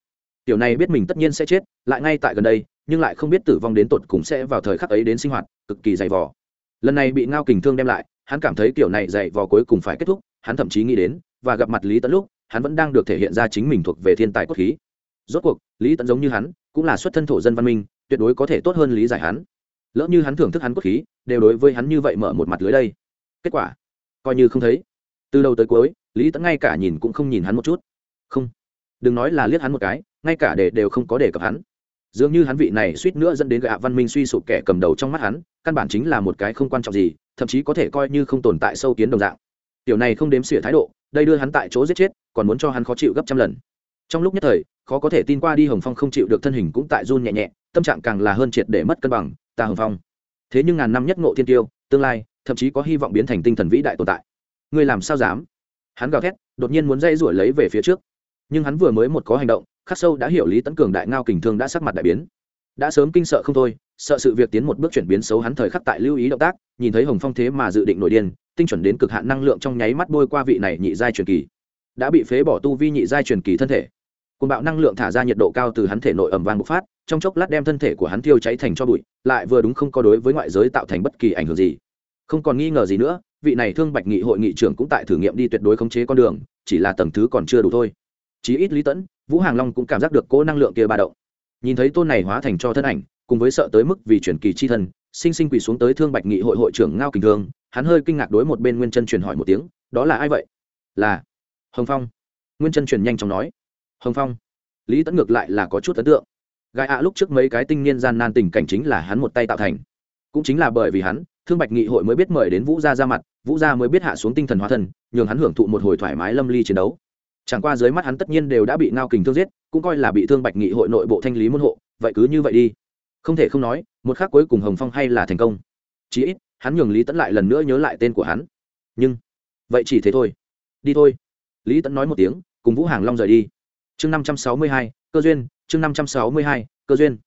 Tiểu này biết mình tất nhiên sẽ chết, lại ngay tại gần đây, nhưng lại không biết tử vong đến tột cùng sẽ vào thời khắc ấy đến sinh hoạt, cực kỳ dày vò. Lần này bị ngao kình thương đem lại, hắn cảm thấy kiểu này dày vò cuối cùng phải kết thúc, hắn thậm chí nghĩ đến, và gặp mặt lý tẫn lúc, hắn vẫn đang được thể hiện ra chính mình thuộc về thiên tài cốt khí. Rốt cuộc, lý tẫn giống như hắn, cũng là xuất thân thổ dân văn minh, tuyệt đối có thể tốt hơn lý giải hắn lỡ như hắn thưởng thức hắn cốt khí, đều đối với hắn như vậy mở một mặt lưới đây. Kết quả, coi như không thấy. Từ đầu tới cuối, lý tẫn ngay cả nhìn cũng không nhìn hắn một chút. Không, đừng nói là liếc hắn một cái, ngay cả để đều không có để cập hắn. Dường như hắn vị này suýt nữa dẫn đến gạ văn minh suy sụp kẻ cầm đầu trong mắt hắn, căn bản chính là một cái không quan trọng gì, thậm chí có thể coi như không tồn tại sâu kiến đồng dạng. Tiểu này không đếm xỉa thái độ, đây đưa hắn tại chỗ giết chết, còn muốn cho hắn khó chịu gấp trăm lần. Trong lúc nhất thời, khó có thể tin qua đi hồng phong không chịu được thân hình cũng tại run nhẹ nhẹ, tâm trạng càng là hơn triệt để mất cân bằng ta hồng phong. Thế nhưng ngàn năm nhất ngộ thiên tiêu, tương lai, thậm chí có hy vọng biến thành tinh thần vĩ đại tồn tại. Ngươi làm sao dám? Hắn gào thét, đột nhiên muốn dây rủi lấy về phía trước. Nhưng hắn vừa mới một có hành động, khắc sâu đã hiểu lý tấn cường đại ngao kình thương đã sắc mặt đại biến. Đã sớm kinh sợ không thôi, sợ sự việc tiến một bước chuyển biến xấu hắn thời khắc tại lưu ý động tác, nhìn thấy hồng phong thế mà dự định nổi điên, tinh chuẩn đến cực hạn năng lượng trong nháy mắt bôi qua vị này nhị giai truyền kỳ. Đã bị phế bỏ tu vi nhị giai truyền kỳ thân thể cùng bạo năng lượng thả ra nhiệt độ cao từ hắn thể nội ẩm vàng bộc phát, trong chốc lát đem thân thể của hắn thiêu cháy thành cho bụi, lại vừa đúng không có đối với ngoại giới tạo thành bất kỳ ảnh hưởng gì. Không còn nghi ngờ gì nữa, vị này thương bạch nghị hội nghị trưởng cũng tại thử nghiệm đi tuyệt đối khống chế con đường, chỉ là tầng thứ còn chưa đủ thôi. Chí ít lý tẫn vũ hàng long cũng cảm giác được cố năng lượng kia ba động. Nhìn thấy tôn này hóa thành cho thân ảnh, cùng với sợ tới mức vì truyền kỳ chi thân, sinh sinh quỳ xuống tới thương bạch nghị hội hội trưởng ngao kình thương, hắn hơi kinh ngạc đối một bên nguyên chân truyền hỏi một tiếng, đó là ai vậy? Là hồng phong. Nguyên chân truyền nhanh chóng nói hồng phong. Lý tẫn ngược lại là có chút ấn tượng. Gai ạ lúc trước mấy cái tinh niên gian nan tình cảnh chính là hắn một tay tạo thành. Cũng chính là bởi vì hắn, thương bạch nghị hội mới biết mời đến vũ gia ra mặt, vũ gia mới biết hạ xuống tinh thần hóa thân, nhường hắn hưởng thụ một hồi thoải mái lâm ly chiến đấu. Chẳng qua dưới mắt hắn tất nhiên đều đã bị ngao kình thương giết, cũng coi là bị thương bạch nghị hội nội bộ thanh lý môn hộ, vậy cứ như vậy đi. Không thể không nói, một khác cuối cùng hồng phong hay là thành công. Chí ít, hắn nhường lý tẫn lại lần nữa nhớ lại tên của hắn. Nhưng, vậy chỉ thế thôi. Đi thôi. Lý tẫn nói một tiếng, cùng vũ hàng long rời đi chương năm trăm sáu mươi hai, cơ duyên, chương năm trăm sáu mươi hai, cơ duyên.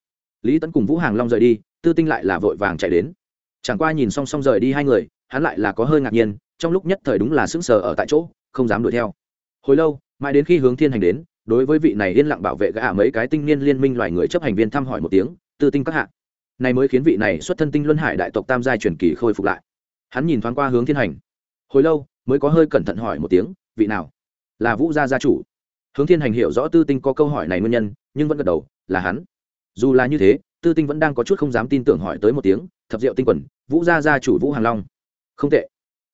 Lý tấn cùng vũ hàng long rời đi, tư tinh lại là vội vàng chạy đến. Chẳng qua nhìn song song rời đi hai người, hắn lại là có hơi ngạc nhiên, trong lúc nhất thời đúng là sững sờ ở tại chỗ, không dám đuổi theo. Hồi lâu, mãi đến khi hướng thiên hành đến, đối với vị này yên lặng bảo vệ gã mấy cái tinh niên liên minh loài người chấp hành viên thăm hỏi một tiếng, tư tinh các hạ. Này mới khiến vị này xuất thân tinh luân hải đại tộc tam giai truyền kỳ khôi phục lại. Hắn nhìn thoáng qua hướng thiên hành. Hồi lâu, mới có hơi cẩn thận hỏi một tiếng, vị nào? Là vũ gia gia chủ hướng thiên hành hiểu rõ tư tinh có câu hỏi này nguyên nhân, nhưng vẫn gật đầu, là hắn. Dù là như thế, tư tinh vẫn đang có chút không dám tin tưởng hỏi tới một tiếng, thập diệu tinh quần, vũ gia gia chủ vũ hàng long. Không tệ.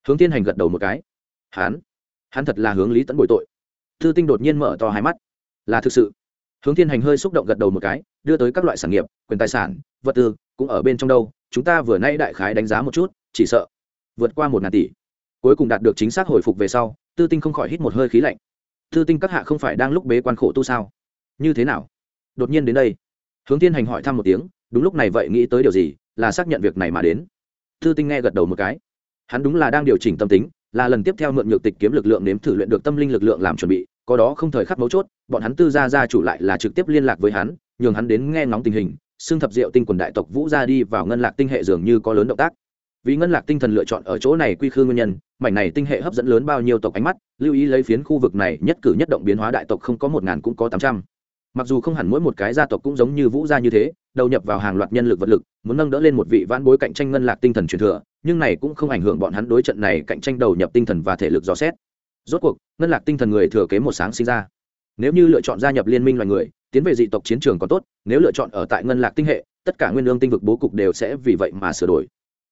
Hướng thiên hành gật đầu một cái. Hắn? Hắn thật là hướng lý tẫn bồi tội. Tư tinh đột nhiên mở to hai mắt. Là thực sự. Hướng thiên hành hơi xúc động gật đầu một cái, đưa tới các loại sản nghiệp, quyền tài sản, vật tư, cũng ở bên trong đâu. Chúng ta vừa nay đại khái đánh giá một chút, chỉ sợ vượt qua một ngàn tỷ. Cuối cùng đạt được chính xác hồi phục về sau, tư tinh không khỏi hít một hơi khí lạnh. Thư tinh các hạ không phải đang lúc bế quan khổ tu sao? Như thế nào? Đột nhiên đến đây. Hướng thiên hành hỏi thăm một tiếng, đúng lúc này vậy nghĩ tới điều gì, là xác nhận việc này mà đến. Thư tinh nghe gật đầu một cái. Hắn đúng là đang điều chỉnh tâm tính, là lần tiếp theo mượn nhược tịch kiếm lực lượng nếm thử luyện được tâm linh lực lượng làm chuẩn bị, có đó không thời khắc mấu chốt, bọn hắn tư gia gia chủ lại là trực tiếp liên lạc với hắn, nhường hắn đến nghe ngóng tình hình xương thập diệu tinh quần đại tộc vũ gia đi vào ngân lạc tinh hệ dường như có lớn động tác vì ngân lạc tinh thần lựa chọn ở chỗ này quy khư nguyên nhân, mảnh này tinh hệ hấp dẫn lớn bao nhiêu tộc ánh mắt, lưu ý lấy phiến khu vực này, nhất cử nhất động biến hóa đại tộc không có một ngàn cũng có tám trăm. Mặc dù không hẳn mỗi một cái gia tộc cũng giống như vũ gia như thế, đầu nhập vào hàng loạt nhân lực vật lực, muốn nâng đỡ lên một vị vãn bối cạnh tranh ngân lạc tinh thần truyền thừa, nhưng này cũng không ảnh hưởng bọn hắn đối trận này cạnh tranh đầu nhập tinh thần và thể lực dò xét. Rốt cuộc, ngân lạc tinh thần người thừa kế một sáng sinh ra. Nếu như lựa chọn gia nhập liên minh loài người, tiến về dị tộc chiến trường còn tốt, nếu lựa chọn ở tại ngân lạc tinh hệ, tất cả nguyên lương tinh vực bố cục đều sẽ vì vậy mà sửa đổi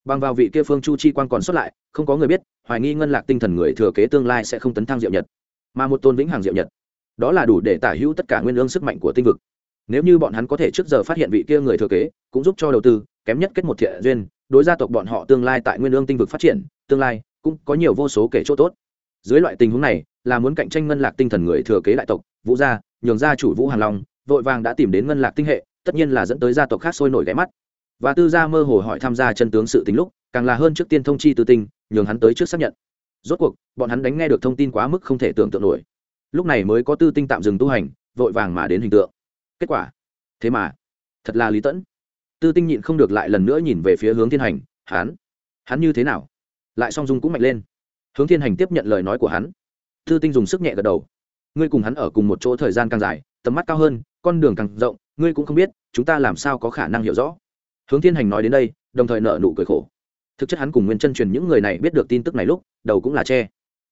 bằng vào vị kia phương chu chi quan còn xuất lại, không có người biết, hoài nghi ngân lạc tinh thần người thừa kế tương lai sẽ không tấn thăng diệu nhật, mà một tôn vĩnh hằng diệu nhật. Đó là đủ để tả hữu tất cả nguyên lương sức mạnh của tinh vực. Nếu như bọn hắn có thể trước giờ phát hiện vị kia người thừa kế, cũng giúp cho đầu tư, kém nhất kết một thiện duyên, đối gia tộc bọn họ tương lai tại nguyên lương tinh vực phát triển, tương lai cũng có nhiều vô số kể chỗ tốt. Dưới loại tình huống này, là muốn cạnh tranh ngân lạc tinh thần người thừa kế đại tộc, vũ gia, nhường gia chủ vũ hàn long, vội vàng đã tìm đến ngân lạc tinh hệ, tất nhiên là dẫn tới gia tộc khác sôi nổi ghé mắt và tư gia mơ hồ hỏi tham gia chân tướng sự tính lúc, càng là hơn trước tiên thông chi tư tinh, nhường hắn tới trước xác nhận. Rốt cuộc, bọn hắn đánh nghe được thông tin quá mức không thể tưởng tượng nổi. Lúc này mới có tư tinh tạm dừng tu hành, vội vàng mà đến hình tượng. Kết quả? Thế mà, thật là lý tẫn. Tư tinh nhịn không được lại lần nữa nhìn về phía hướng thiên hành, hắn hắn như thế nào? Lại song dung cũng mạnh lên. Hướng thiên hành tiếp nhận lời nói của hắn. Tư tinh dùng sức nhẹ gật đầu. Ngươi cùng hắn ở cùng một chỗ thời gian càng dài, tầm mắt cao hơn, con đường càng rộng, ngươi cũng không biết, chúng ta làm sao có khả năng hiểu rõ hướng thiên hành nói đến đây, đồng thời nợ nụ cười khổ. Thực chất hắn cùng nguyên chân truyền những người này biết được tin tức này lúc, đầu cũng là che.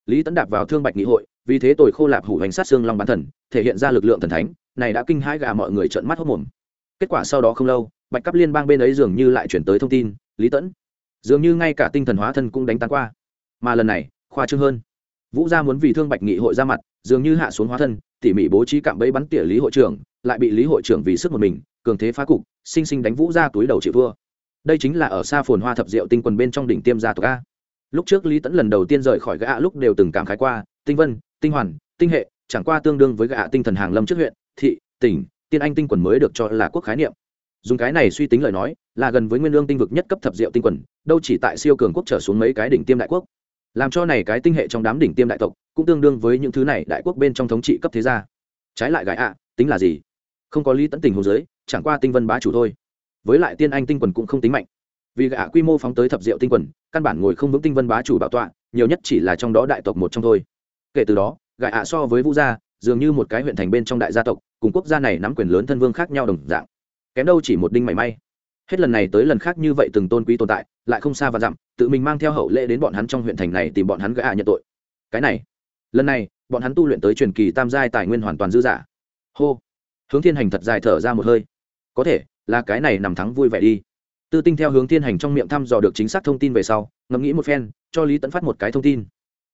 Lý tấn đạp vào thương bạch nghị hội, vì thế tôi khô lạp hủ hành sát xương long bán thần, thể hiện ra lực lượng thần thánh, này đã kinh hãi gà mọi người trợn mắt hốc mồm. Kết quả sau đó không lâu, bạch cấp liên bang bên ấy dường như lại chuyển tới thông tin, lý tẫn dường như ngay cả tinh thần hóa thân cũng đánh tan qua. Mà lần này, khoa trương hơn. Vũ gia muốn vì thương bạch nghị hội ra mặt, dường như hạ xuống hóa thân, tỉ mỉ bố trí cạm bẫy bắn tỉa lý hội trưởng, lại bị lý hội trưởng vì sức một mình cường thế phá cục, sinh sinh đánh vũ ra túi đầu chịu thua. Đây chính là ở xa phồn hoa thập diệu tinh quần bên trong đỉnh tiêm gia tộc a. Lúc trước lý tẫn lần đầu tiên rời khỏi gã lúc đều từng cảm khái qua, tinh vân, tinh hoàn, tinh hệ, chẳng qua tương đương với gã tinh thần hàng lâm trước huyện, thị, tỉnh, tiên anh tinh quần mới được cho là quốc khái niệm. Dùng cái này suy tính lời nói, là gần với nguyên lương tinh vực nhất cấp thập diệu tinh quần, đâu chỉ tại siêu cường quốc trở xuống mấy cái đỉnh tiêm đại quốc. Làm cho này cái tinh hệ trong đám đỉnh tiêm đại tộc, cũng tương đương với những thứ này đại quốc bên trong thống trị cấp thế gia. Trái lại gãi ạ tính là gì? Không có lý tẫn tình hồ giới chẳng qua tinh vân bá chủ thôi. Với lại tiên anh tinh quần cũng không tính mạnh. Vì gã quy mô phóng tới thập diệu tinh quần, căn bản ngồi không vững tinh vân bá chủ bảo tọa, nhiều nhất chỉ là trong đó đại tộc một trong thôi. Kể từ đó, gã ạ so với vũ gia, dường như một cái huyện thành bên trong đại gia tộc, cùng quốc gia này nắm quyền lớn thân vương khác nhau đồng dạng. Kém đâu chỉ một đinh mảy may. Hết lần này tới lần khác như vậy từng tôn quý tồn tại, lại không xa và dặm, tự mình mang theo hậu lễ đến bọn hắn trong huyện thành này tìm bọn hắn gã nhận tội. Cái này, lần này, bọn hắn tu luyện tới truyền kỳ tam giai tài nguyên hoàn toàn dư giả hô. Hướng thiên hành thật dài thở ra một hơi có thể, là cái này nằm thắng vui vẻ đi. Tư tinh theo hướng thiên hành trong miệng thăm dò được chính xác thông tin về sau, ngẫm nghĩ một phen, cho lý tẫn phát một cái thông tin.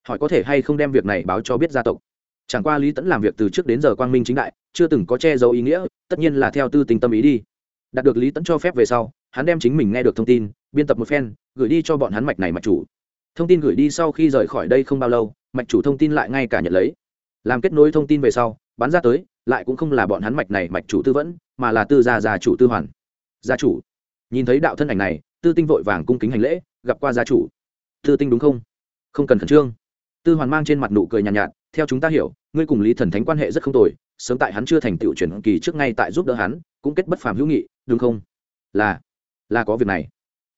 Hỏi có thể hay không đem việc này báo cho biết gia tộc. Chẳng qua lý tẫn làm việc từ trước đến giờ quang minh chính đại, chưa từng có che giấu ý nghĩa, tất nhiên là theo tư tình tâm ý đi. Đạt được lý tẫn cho phép về sau, hắn đem chính mình nghe được thông tin, biên tập một phen, gửi đi cho bọn hắn mạch này mạch chủ. Thông tin gửi đi sau khi rời khỏi đây không bao lâu, mạch chủ thông tin lại ngay cả nhận lấy. Làm kết nối thông tin về sau bán ra tới, lại cũng không là bọn hắn mạch này mạch chủ tư vẫn mà là tư gia gia chủ tư hoàn. Gia chủ. Nhìn thấy đạo thân ảnh này tư tinh vội vàng cung kính hành lễ gặp qua gia chủ. Tư tinh đúng không? Không cần khẩn trương. Tư hoàn mang trên mặt nụ cười nhàn nhạt, nhạt theo chúng ta hiểu ngươi cùng lý thần thánh quan hệ rất không tồi sớm tại hắn chưa thành tựu chuyển kỳ trước ngay tại giúp đỡ hắn cũng kết bất phàm hữu nghị đúng không? Là là có việc này.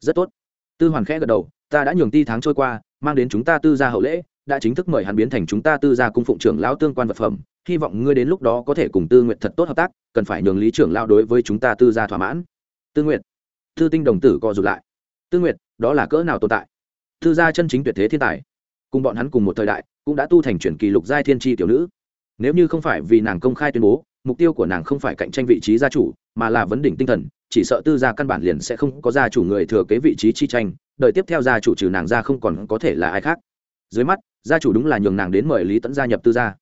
Rất tốt. Tư hoàn khẽ gật đầu ta đã nhường ti tháng trôi qua mang đến chúng ta tư gia hậu lễ đã chính thức mời hắn biến thành chúng ta tư gia cung phụng trưởng lão tương quan vật phẩm, hy vọng ngươi đến lúc đó có thể cùng tư nguyện thật tốt hợp tác, cần phải nhường lý trưởng lao đối với chúng ta tư gia thỏa mãn. Tư nguyện tư tinh đồng tử co rụt lại. Tư nguyện đó là cỡ nào tồn tại? Tư gia chân chính tuyệt thế thiên tài. Cùng bọn hắn cùng một thời đại, cũng đã tu thành chuyển kỳ lục giai thiên tri tiểu nữ. Nếu như không phải vì nàng công khai tuyên bố, mục tiêu của nàng không phải cạnh tranh vị trí gia chủ, mà là vấn đỉnh tinh thần, chỉ sợ tư gia căn bản liền sẽ không có gia chủ người thừa kế vị trí chi tranh, đợi tiếp theo gia chủ trừ nàng ra không còn có thể là ai khác. Dưới mắt gia chủ đúng là nhường nàng đến mời lý tẫn gia nhập tư gia.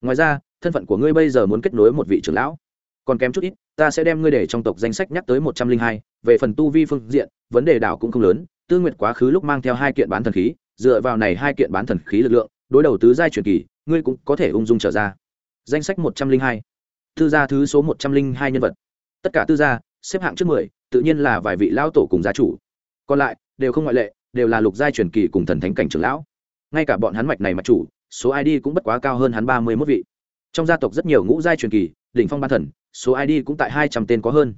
Ngoài ra, thân phận của ngươi bây giờ muốn kết nối một vị trưởng lão. Còn kém chút ít, ta sẽ đem ngươi để trong tộc danh sách nhắc tới một trăm linh hai, về phần tu vi phương diện, vấn đề đảo cũng không lớn, tư nguyệt quá khứ lúc mang theo hai kiện bán thần khí, dựa vào này hai kiện bán thần khí lực lượng, đối đầu tứ giai truyền kỳ, ngươi cũng có thể ung dung trở ra. Danh sách một trăm linh hai. Tư gia thứ số một trăm linh hai nhân vật. Tất cả tư gia, xếp hạng trước mười, tự nhiên là vài vị lão tổ cùng gia chủ. Còn lại, đều không ngoại lệ, đều là lục giai truyền kỳ cùng thần thánh cảnh trưởng lão ngay cả bọn hắn mạch này mạch chủ, số id cũng bất quá cao hơn hắn ba mươi mốt vị. Trong gia tộc rất nhiều ngũ giai truyền kỳ, đỉnh phong ban thần, số id cũng tại hai trăm tên có hơn.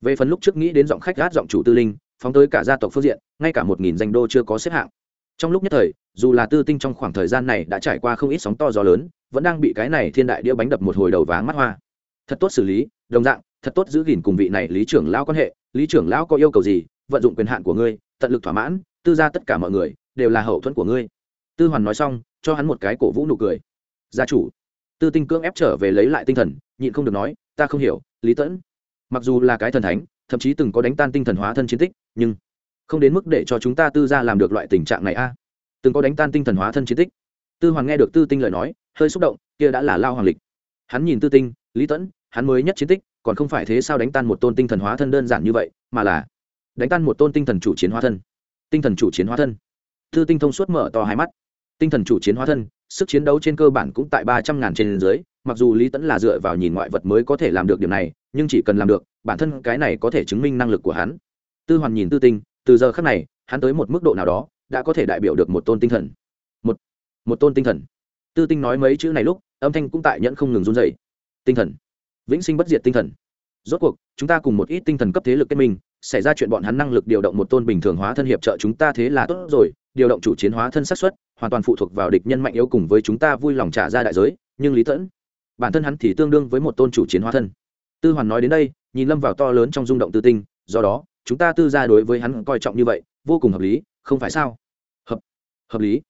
Về phần lúc trước nghĩ đến giọng khách gát giọng chủ tư linh, phóng tới cả gia tộc phương diện, ngay cả một nghìn danh đô chưa có xếp hạng. Trong lúc nhất thời, dù là tư tinh trong khoảng thời gian này đã trải qua không ít sóng to gió lớn, vẫn đang bị cái này thiên đại đĩa bánh đập một hồi đầu váng mắt hoa. Thật tốt xử lý, đồng dạng, thật tốt giữ gìn cùng vị này lý trưởng lão quan hệ. Lý trưởng lão có yêu cầu gì, vận dụng quyền hạn của ngươi, tận lực thỏa mãn, tư ra tất cả mọi người đều là hậu thuẫn của ngươi tư hoàn nói xong, cho hắn một cái cổ vũ nụ cười. Gia chủ. Tư tinh cưỡng ép trở về lấy lại tinh thần, nhịn không được nói, ta không hiểu, lý tẫn. Mặc dù là cái thần thánh, thậm chí từng có đánh tan tinh thần hóa thân chiến tích, nhưng không đến mức để cho chúng ta tư ra làm được loại tình trạng này a. Từng có đánh tan tinh thần hóa thân chiến tích. Tư hoàng nghe được tư tinh lời nói, hơi xúc động, kia đã là lao hoàng lịch. Hắn nhìn tư tinh, lý tẫn, hắn mới nhất chiến tích, còn không phải thế sao đánh tan một tôn tinh thần hóa thân đơn giản như vậy, mà là đánh tan một tôn tinh thần chủ chiến hóa thân. Tinh thần chủ chiến hóa thân. Tư tinh thông suốt mở to hai mắt tinh thần chủ chiến hóa thân, sức chiến đấu trên cơ bản cũng tại ba trăm ngàn trên dưới, mặc dù lý tẫn là dựa vào nhìn ngoại vật mới có thể làm được điểm này, nhưng chỉ cần làm được, bản thân cái này có thể chứng minh năng lực của hắn. Tư hoàn nhìn tư tinh, từ giờ khác này, hắn tới một mức độ nào đó, đã có thể đại biểu được một tôn tinh thần. Một một tôn tinh thần. Tư tinh nói mấy chữ này lúc, âm thanh cũng tại nhẫn không ngừng run dày tinh thần. Vĩnh sinh bất diệt tinh thần. Rốt cuộc, chúng ta cùng một ít tinh thần cấp thế lực kết minh, xảy ra chuyện bọn hắn năng lực điều động một tôn bình thường hóa thân hiệp trợ chúng ta thế là tốt rồi, điều động chủ chiến hóa thân xác suất hoàn toàn phụ thuộc vào địch nhân mạnh yếu cùng với chúng ta vui lòng trả ra đại giới, nhưng lý tẫn, bản thân hắn thì tương đương với một tôn chủ chiến hóa thân. Tư hoàn nói đến đây, nhìn lâm vào to lớn trong rung động tư tinh, do đó, chúng ta tư ra đối với hắn coi trọng như vậy, vô cùng hợp lý, không phải sao? Hợp hợp lý.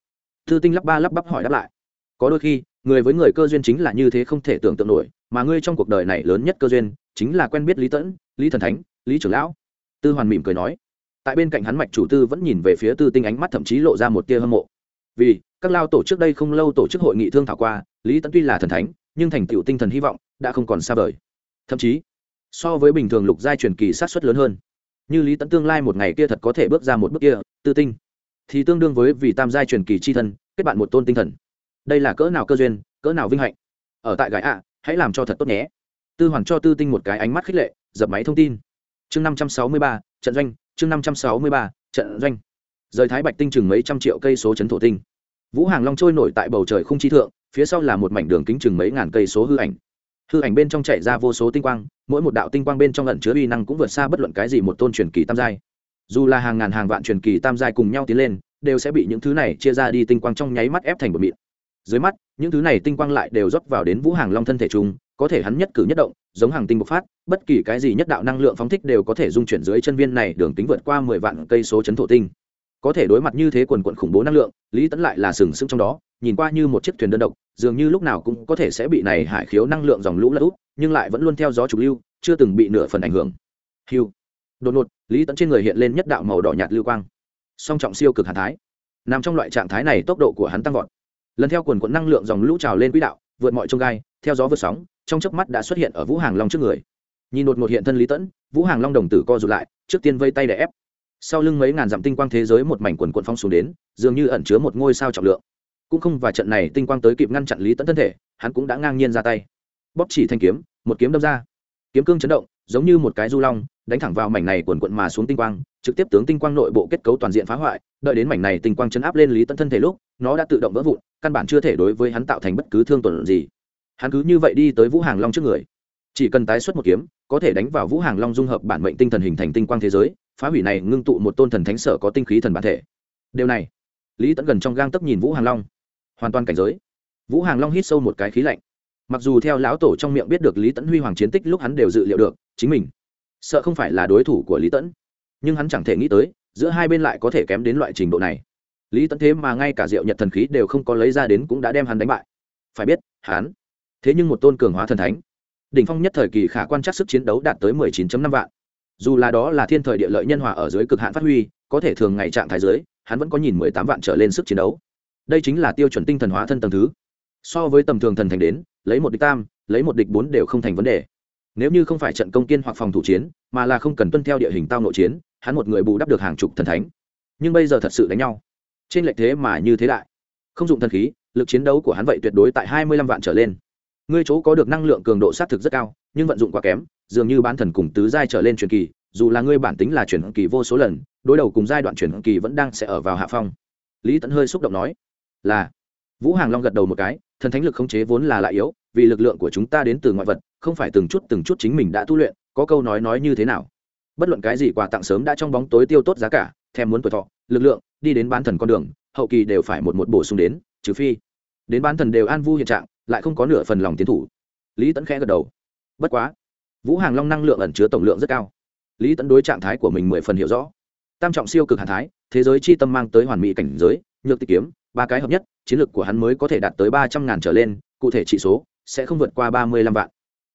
Tư tinh lắp ba lắp bắp hỏi đáp lại. Có đôi khi, người với người cơ duyên chính là như thế không thể tưởng tượng nổi, mà ngươi trong cuộc đời này lớn nhất cơ duyên, chính là quen biết lý tẫn, lý thần thánh, lý trưởng lão. Tư hoàn mỉm cười nói. Tại bên cạnh hắn mạch chủ tư vẫn nhìn về phía tư tinh ánh mắt thậm chí lộ ra một tia hâm mộ vì các lao tổ trước đây không lâu tổ chức hội nghị thương thảo qua, lý tẫn tuy là thần thánh, nhưng thành tựu tinh thần hy vọng đã không còn xa vời. Thậm chí, so với bình thường lục giai truyền kỳ sát xuất lớn hơn. Như lý tẫn tương lai một ngày kia thật có thể bước ra một bước kia, tư tinh. Thì tương đương với vì tam giai truyền kỳ c h i thân, kết bạn một tôn tinh thần. Đây là cỡ nào cơ duyên, cỡ nào vinh hạnh? Ở tại gái ạ, hãy làm cho thật tốt nhé. Tư hoàn cho tư tinh một cái ánh mắt khích lệ, dập máy thông tin. Chương năm trăm sáu mươi ba, trận doanh, chương năm trăm sáu mươi ba, trận doanh rời thái bạch tinh chừng mấy trăm triệu cây số chấn thổ tinh. Vũ hàng long trôi nổi tại bầu trời không chi thượng, phía sau là một mảnh đường kính chừng mấy ngàn cây số hư ảnh. Hư ảnh bên trong chạy ra vô số tinh quang, mỗi một đạo tinh quang bên trong lẩn chứa uy năng cũng vượt xa bất luận cái gì một tôn truyền kỳ tam giai. Dù là hàng ngàn hàng vạn truyền kỳ tam giai cùng nhau tiến lên, đều sẽ bị những thứ này chia ra đi tinh quang trong nháy mắt ép thành bột mịn. Dưới mắt, những thứ này tinh quang lại đều rót vào đến vũ hàng long thân thể chúng có thể hắn nhất cử nhất động, giống hàng tinh bộc phát, bất kỳ cái gì nhất đạo năng lượng phóng thích đều có thể dung chuyển dưới chân viên này đường tính vượt qua mười vạn cây số chấn thổ tinh có thể đối mặt như thế quần quận khủng bố năng lượng, lý tẫn lại là sừng sững trong đó, nhìn qua như một chiếc thuyền đơn độc, dường như lúc nào cũng có thể sẽ bị này hải khiếu năng lượng dòng lũ lật úp, nhưng lại vẫn luôn theo gió trục lưu, chưa từng bị nửa phần ảnh hưởng. Hiu đột ngột, lý tẫn trên người hiện lên nhất đạo màu đỏ nhạt lưu quang. Song trọng siêu cực hàn thái. Nằm trong loại trạng thái này, tốc độ của hắn tăng vọt. Lần theo quần quận năng lượng dòng lũ trào lên quỹ đạo, vượt mọi trông gai, theo gió vượt sóng, trong chớp mắt đã xuất hiện ở vũ hàng long trước người. Nhìn đột ngột hiện thân lý tẫn vũ hàng long đồng tử co rụt lại, trước tiên vây tay để ép sau lưng mấy ngàn dặm tinh quang thế giới một mảnh quần quần phong xuống đến, dường như ẩn chứa một ngôi sao trọng lượng. Cũng không và trận này tinh quang tới kịp ngăn chặn lý tẫn thân thể, hắn cũng đã ngang nhiên ra tay. Bóp chỉ thanh kiếm, một kiếm đâm ra. Kiếm cương chấn động, giống như một cái du long, đánh thẳng vào mảnh này quần quận mà xuống tinh quang, trực tiếp tướng tinh quang nội bộ kết cấu toàn diện phá hoại, đợi đến mảnh này tinh quang chấn áp lên lý tẫn thân thể lúc, nó đã tự động vỡ vụn, căn bản chưa thể đối với hắn tạo thành bất cứ thương tổn gì. Hắn cứ như vậy đi tới vũ hàng long trước người. Chỉ cần tái xuất một kiếm, có thể đánh vào vũ hàng long dung hợp bản mệnh tinh thần hình thành tinh quang thế giới phá hủy này ngưng tụ một tôn thần thánh sở có tinh khí thần bản thể. Điều này, lý tẫn gần trong gang tấp nhìn vũ hàng long. Hoàn toàn cảnh giới. Vũ hàng long hít sâu một cái khí lạnh. Mặc dù theo lão tổ trong miệng biết được lý tẫn huy hoàng chiến tích lúc hắn đều dự liệu được, chính mình sợ không phải là đối thủ của lý tẫn nhưng hắn chẳng thể nghĩ tới, giữa hai bên lại có thể kém đến loại trình độ này. Lý tẫn thế mà ngay cả diệu nhật thần khí đều không có lấy ra đến cũng đã đem hắn đánh bại. Phải biết, hắn thế nhưng một tôn cường hóa thần thánh. Đỉnh phong nhất thời kỳ khả quan chắc sức chiến đấu đạt tới 19.5 vạn dù là đó là thiên thời địa lợi nhân hòa ở dưới cực hạn phát huy, có thể thường ngày trạng thái dưới, hắn vẫn có nhìn 18 vạn trở lên sức chiến đấu. Đây chính là tiêu chuẩn tinh thần hóa thân tầng thứ. So với tầm thường thần thành đến, lấy một địch tam, lấy một địch bốn đều không thành vấn đề. Nếu như không phải trận công kiên hoặc phòng thủ chiến, mà là không cần tuân theo địa hình tao nội chiến, hắn một người bù đắp được hàng chục thần thánh. Nhưng bây giờ thật sự đánh nhau. Trên lệch thế mà như thế đại không dụng thần khí, lực chiến đấu của hắn vậy tuyệt đối tại hai mươi lăm vạn trở lên. Ngươi chỗ có được năng lượng cường độ sát thực rất cao nhưng vận dụng quá kém, dường như bán thần cùng tứ giai trở lên truyền kỳ, dù là ngươi bản tính là truyền kỳ vô số lần, đối đầu cùng giai đoạn truyền kỳ vẫn đang sẽ ở vào hạ phong. Lý tẫn hơi xúc động nói, là. Vũ hàng long gật đầu một cái, thần thánh lực khống chế vốn là lại yếu, vì lực lượng của chúng ta đến từ ngoại vật, không phải từng chút từng chút chính mình đã tu luyện, có câu nói nói như thế nào? Bất luận cái gì quà tặng sớm đã trong bóng tối tiêu tốt giá cả, thèm muốn tuổi thọ, lực lượng, đi đến bán thần con đường, hậu kỳ đều phải một một bổ sung đến, trừ phi đến bán thần đều an vu hiện trạng, lại không có nửa phần lòng tiến thủ. Lý tẫn khẽ gật đầu bất quá, vũ hàng long năng lượng ẩn chứa tổng lượng rất cao. Lý tẫn đối trạng thái của mình mười phần hiểu rõ. Tam trọng siêu cực hàn thái, thế giới chi tâm mang tới hoàn mỹ cảnh giới, nhược tịch kiếm, ba cái hợp nhất, chiến lược của hắn mới có thể đạt tới ba trăm ngàn trở lên, cụ thể trị số sẽ không vượt qua ba mươi lăm vạn.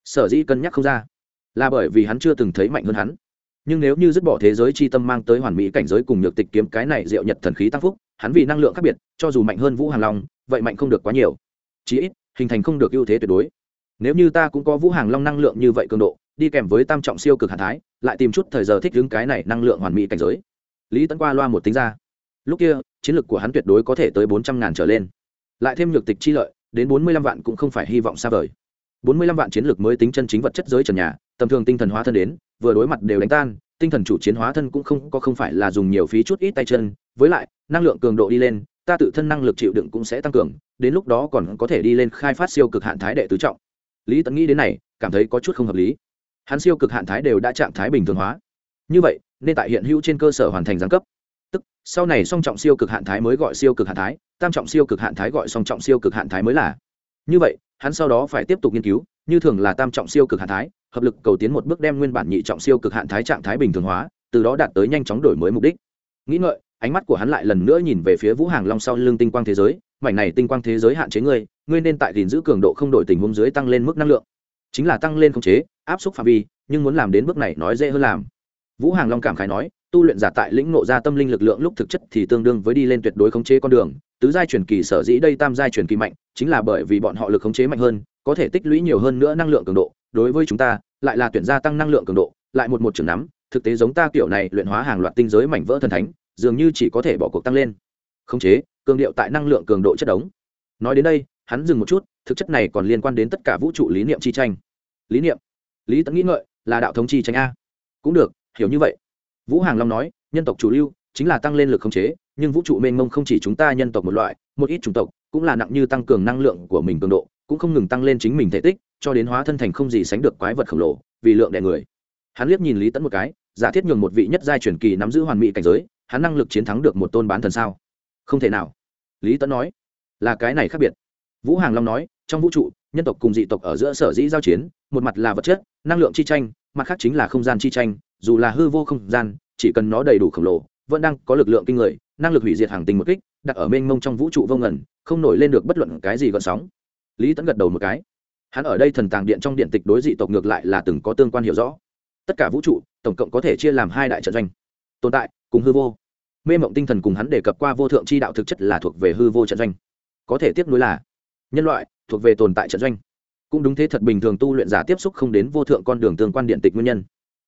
Sở dĩ cân nhắc không ra là bởi vì hắn chưa từng thấy mạnh hơn hắn. Nhưng nếu như dứt bỏ thế giới chi tâm mang tới hoàn mỹ cảnh giới cùng nhược tịch kiếm cái này diệu nhật thần khí tăng phúc, hắn vì năng lượng khác biệt, cho dù mạnh hơn vũ hàng long, vậy mạnh không được quá nhiều. Chí ít, hình thành không được ưu thế tuyệt đối nếu như ta cũng có vũ hàng long năng lượng như vậy cường độ, đi kèm với tam trọng siêu cực hàn thái, lại tìm chút thời giờ thích ứng cái này năng lượng hoàn mỹ cảnh giới. Lý tấn qua loa một tính ra. Lúc kia, chiến lược của hắn tuyệt đối có thể tới bốn trăm ngàn trở lên. Lại thêm nhược tịch chi lợi, đến bốn mươi lăm vạn cũng không phải hy vọng xa vời. Bốn mươi lăm vạn chiến lược mới tính chân chính vật chất giới trần nhà, tầm thường tinh thần hóa thân đến, vừa đối mặt đều đánh tan, tinh thần chủ chiến hóa thân cũng không có không phải là dùng nhiều phí chút ít tay chân. Với lại, năng lượng cường độ đi lên, ta tự thân năng lực chịu đựng cũng sẽ tăng cường, đến lúc đó còn có thể đi lên khai phát siêu cực hạn thái đệ tứ trọng lý tấn nghĩ đến này, cảm thấy có chút không hợp lý. Hắn siêu cực hạn thái đều đã trạng thái bình thường hóa. Như vậy, nên tại hiện hữu trên cơ sở hoàn thành giáng cấp. Tức, sau này song trọng siêu cực hạn thái mới gọi siêu cực hạn thái, tam trọng siêu cực hạn thái gọi song trọng siêu cực hạn thái mới là. Như vậy, hắn sau đó phải tiếp tục nghiên cứu, như thường là tam trọng siêu cực hạn thái, hợp lực cầu tiến một bước đem nguyên bản nhị trọng siêu cực hạn thái trạng thái bình thường hóa, từ đó đạt tới nhanh chóng đổi mới mục đích. Nghĩ ngợi, ánh mắt của hắn lại lần nữa nhìn về phía vũ hàng long sau lưng tinh quang thế giới mảnh này tinh quang thế giới hạn chế ngươi ngươi nên tại gìn giữ cường độ không đổi tình huống dưới tăng lên mức năng lượng. Chính là tăng lên khống chế, áp suất phạm vi, nhưng muốn làm đến bước này nói dễ hơn làm. Vũ hàng long cảm khái nói, tu luyện giả tại lĩnh ngộ ra tâm linh lực lượng lúc thực chất thì tương đương với đi lên tuyệt đối khống chế con đường. Tứ giai truyền kỳ sở dĩ đây tam giai truyền kỳ mạnh, chính là bởi vì bọn họ lực khống chế mạnh hơn, có thể tích lũy nhiều hơn nữa năng lượng cường độ. Đối với chúng ta, lại là tuyển gia tăng năng lượng cường độ, lại một một trường nắm, thực tế giống ta kiểu này luyện hóa hàng loạt tinh giới mảnh vỡ thần thánh, dường như chỉ có thể bỏ cuộc tăng lên. Khống chế cường điệu tại năng lượng cường độ chất đống. Nói đến đây, hắn dừng một chút, thực chất này còn liên quan đến tất cả vũ trụ lý niệm chi tranh. Lý niệm? Lý tấn nghĩ ngợi, là đạo thống chi tranh a. Cũng được, hiểu như vậy. Vũ hàng long nói, nhân tộc chủ lưu, chính là tăng lên lực khống chế, nhưng vũ trụ mênh mông không chỉ chúng ta nhân tộc một loại, một ít chủng tộc, cũng là nặng như tăng cường năng lượng của mình cường độ, cũng không ngừng tăng lên chính mình thể tích, cho đến hóa thân thành không gì sánh được quái vật khổng lồ, vì lượng đè người. Hắn liếc nhìn lý tẫn một cái, giả thiết nhường một vị nhất giai truyền kỳ nắm giữ hoàn mỹ cảnh giới, hắn năng lực chiến thắng được một tôn bán thần sao? Không thể nào. Lý tẫn nói, là cái này khác biệt. Vũ hàng long nói, trong vũ trụ, nhân tộc cùng dị tộc ở giữa sở dĩ giao chiến, một mặt là vật chất, năng lượng chi tranh, mặt khác chính là không gian chi tranh, dù là hư vô không gian, chỉ cần nó đầy đủ khổng lồ, vẫn đang có lực lượng kinh người, năng lực hủy diệt hàng tình một kích, đặt ở mênh mông trong vũ trụ vô ngẩn không nổi lên được bất luận cái gì gợn sóng. Lý tẫn gật đầu một cái. Hắn ở đây thần tàng điện trong điện tịch đối dị tộc ngược lại là từng có tương quan hiểu rõ. Tất cả vũ trụ, tổng cộng có thể chia làm hai đại trận doanh. Tồn tại, cùng hư vô mê mộng tinh thần cùng hắn đề cập qua vô thượng c h i đạo thực chất là thuộc về hư vô trận doanh. Có thể tiếp nối là, nhân loại thuộc về tồn tại trận doanh. Cũng đúng thế thật bình thường tu luyện giả tiếp xúc không đến vô thượng con đường tương quan điện tịch nguyên nhân.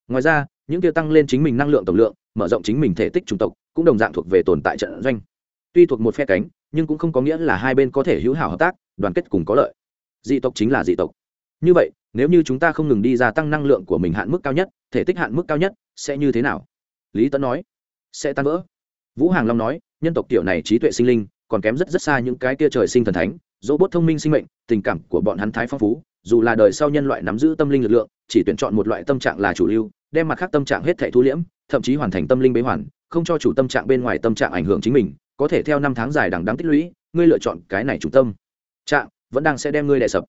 Ngoài ra, những tiêu tăng lên chính mình năng lượng tổng lượng, mở rộng chính mình thể tích chủng tộc, cũng đồng dạng thuộc về tồn tại trận doanh. Tuy thuộc một phe cánh, nhưng cũng không có nghĩa là hai bên có thể hữu hảo hợp tác, đoàn kết cùng có lợi. Dị tộc chính là dị tộc. Như vậy, nếu như chúng ta không ngừng đi gia tăng năng lượng của mình hạn mức cao nhất, thể tích hạn mức cao nhất, sẽ như thế nào? Lý tấn nói, sẽ tan vỡ vũ hàng long nói, nhân tộc tiểu này trí tuệ sinh linh, còn kém rất rất xa những cái kia trời sinh thần thánh dỗ bốt thông minh sinh mệnh, tình cảm của bọn hắn thái phong phú, dù là đời sau nhân loại nắm giữ tâm linh lực lượng, chỉ tuyển chọn một loại tâm trạng là chủ lưu, đem mặt khác tâm trạng hết thể thu liễm, thậm chí hoàn thành tâm linh bế hoàn, không cho chủ tâm trạng bên ngoài tâm trạng ảnh hưởng chính mình, có thể theo năm tháng dài đằng đắng tích lũy, ngươi lựa chọn cái này chủ tâm. Trạng, vẫn đang sẽ đem ngươi đè sập.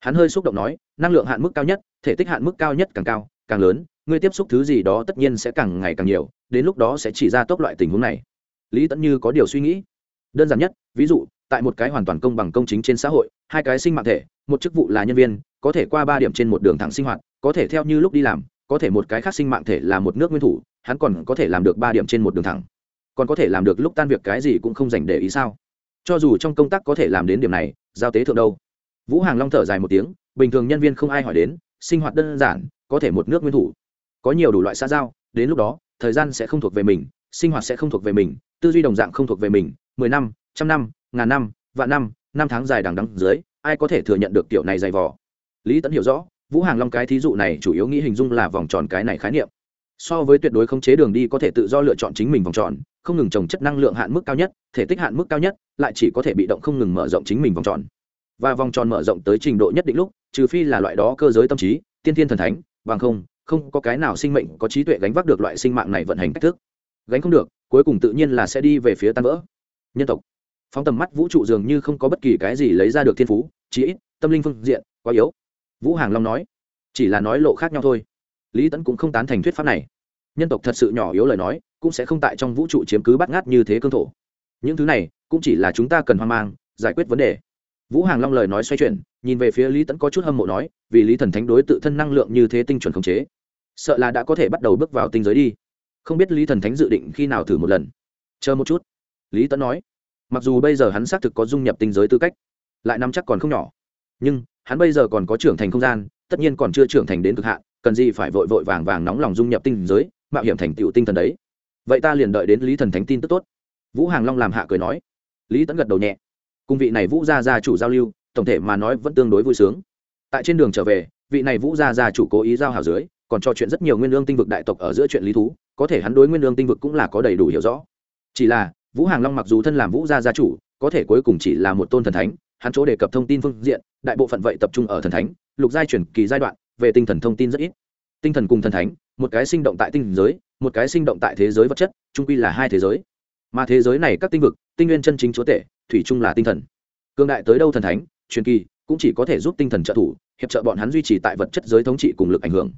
Hắn hơi xúc động nói, năng lượng hạn mức cao nhất, thể tích hạn mức cao nhất càng cao, càng lớn, ngươi tiếp xúc thứ gì đó tất nhiên sẽ càng ngày càng nhiều, đến lúc đó sẽ chỉ ra tốc loại tình huống này lý tẫn như có điều suy nghĩ. Đơn giản nhất, ví dụ, tại một cái hoàn toàn công bằng công chính trên xã hội, hai cái sinh mạng thể, một chức vụ là nhân viên, có thể qua ba điểm trên một đường thẳng sinh hoạt, có thể theo như lúc đi làm, có thể một cái khác sinh mạng thể là một nước nguyên thủ, hắn còn có thể làm được ba điểm trên một đường thẳng. Còn có thể làm được lúc tan việc cái gì cũng không dành để ý sao? Cho dù trong công tác có thể làm đến điểm này, giao tế thượng đâu? Vũ hàng long thở dài một tiếng, bình thường nhân viên không ai hỏi đến, sinh hoạt đơn giản, có thể một nước nguyên thủ. Có nhiều đủ loại xã giao, đến lúc đó, thời gian sẽ không thuộc về mình, sinh hoạt sẽ không thuộc về mình tư duy đồng dạng không thuộc về mình, mười năm, trăm năm, ngàn năm, vạn năm năm tháng dài đằng đắng dưới, ai có thể thừa nhận được kiểu này dày vò? Lý tẫn hiểu rõ, vũ hàng long cái thí dụ này chủ yếu nghĩ hình dung là vòng tròn cái này khái niệm. So với tuyệt đối khống chế đường đi có thể tự do lựa chọn chính mình vòng tròn, không ngừng trồng chất năng lượng hạn mức cao nhất, thể tích hạn mức cao nhất, lại chỉ có thể bị động không ngừng mở rộng chính mình vòng tròn. Và vòng tròn mở rộng tới trình độ nhất định lúc, trừ phi là loại đó cơ giới tâm trí, tiên thiên thần thánh, bằng không không có cái nào sinh mệnh có trí tuệ gánh vác được loại sinh mạng này vận hành cách thức. Gánh không được cuối cùng tự nhiên là sẽ đi về phía tan vỡ. Nhân tộc. Phóng tầm mắt vũ trụ dường như không có bất kỳ cái gì lấy ra được thiên phú, chí ít, tâm linh phương diện, quá yếu. Vũ hàng long nói, chỉ là nói lộ khác nhau thôi. Lý tẫn cũng không tán thành thuyết pháp này. Nhân tộc thật sự nhỏ yếu lời nói, cũng sẽ không tại trong vũ trụ chiếm cứ bắt ngát như thế cương thổ. Những thứ này, cũng chỉ là chúng ta cần hoang mang, giải quyết vấn đề. Vũ hàng long lời nói xoay chuyển, nhìn về phía lý tẫn có chút hâm mộ nói, vì lý thần thánh đối tự thân năng lượng như thế tinh chuẩn khống chế, sợ là đã có thể bắt đầu bước vào tinh giới đi không biết lý thần thánh dự định khi nào thử một lần. Chờ một chút. Lý tẫn nói. Mặc dù bây giờ hắn xác thực có dung nhập tinh giới tư cách, lại nắm chắc còn không nhỏ. Nhưng, hắn bây giờ còn có trưởng thành không gian, tất nhiên còn chưa trưởng thành đến cực hạn, cần gì phải vội vội vàng vàng nóng lòng dung nhập tinh giới, mạo hiểm thành tựu tinh thần đấy. Vậy ta liền đợi đến lý thần thánh tin tức tốt. Vũ hàng long làm hạ cười nói. Lý tẫn gật đầu nhẹ. Cùng vị này vũ gia gia chủ giao lưu, tổng thể mà nói vẫn tương đối vui sướng. Tại trên đường trở về, vị này vũ gia gia chủ cố ý giao hảo dưới còn trò chuyện rất nhiều nguyên lương tinh vực đại tộc ở giữa chuyện lý thú, có thể hắn đối nguyên lương tinh vực cũng là có đầy đủ hiểu rõ. Chỉ là, vũ hàng long mặc dù thân làm vũ gia gia chủ, có thể cuối cùng chỉ là một tôn thần thánh, hắn chỗ đề cập thông tin phương diện, đại bộ phận vậy tập trung ở thần thánh, lục giai chuyển kỳ giai đoạn, về tinh thần thông tin rất ít. Tinh thần cùng thần thánh, một cái sinh động tại tinh giới, một cái sinh động tại thế giới vật chất trung quy là hai thế giới. Mà thế giới này các tinh vực, tinh nguyên chân chính chúa tể, thủy chung là tinh thần. Cương đại tới đâu thần thánh, truyền kỳ, cũng chỉ có thể giúp tinh thần trợ thủ, hiệp trợ bọn hắn duy trì tại vật chất giới thống trị cùng lực ảnh hưởng.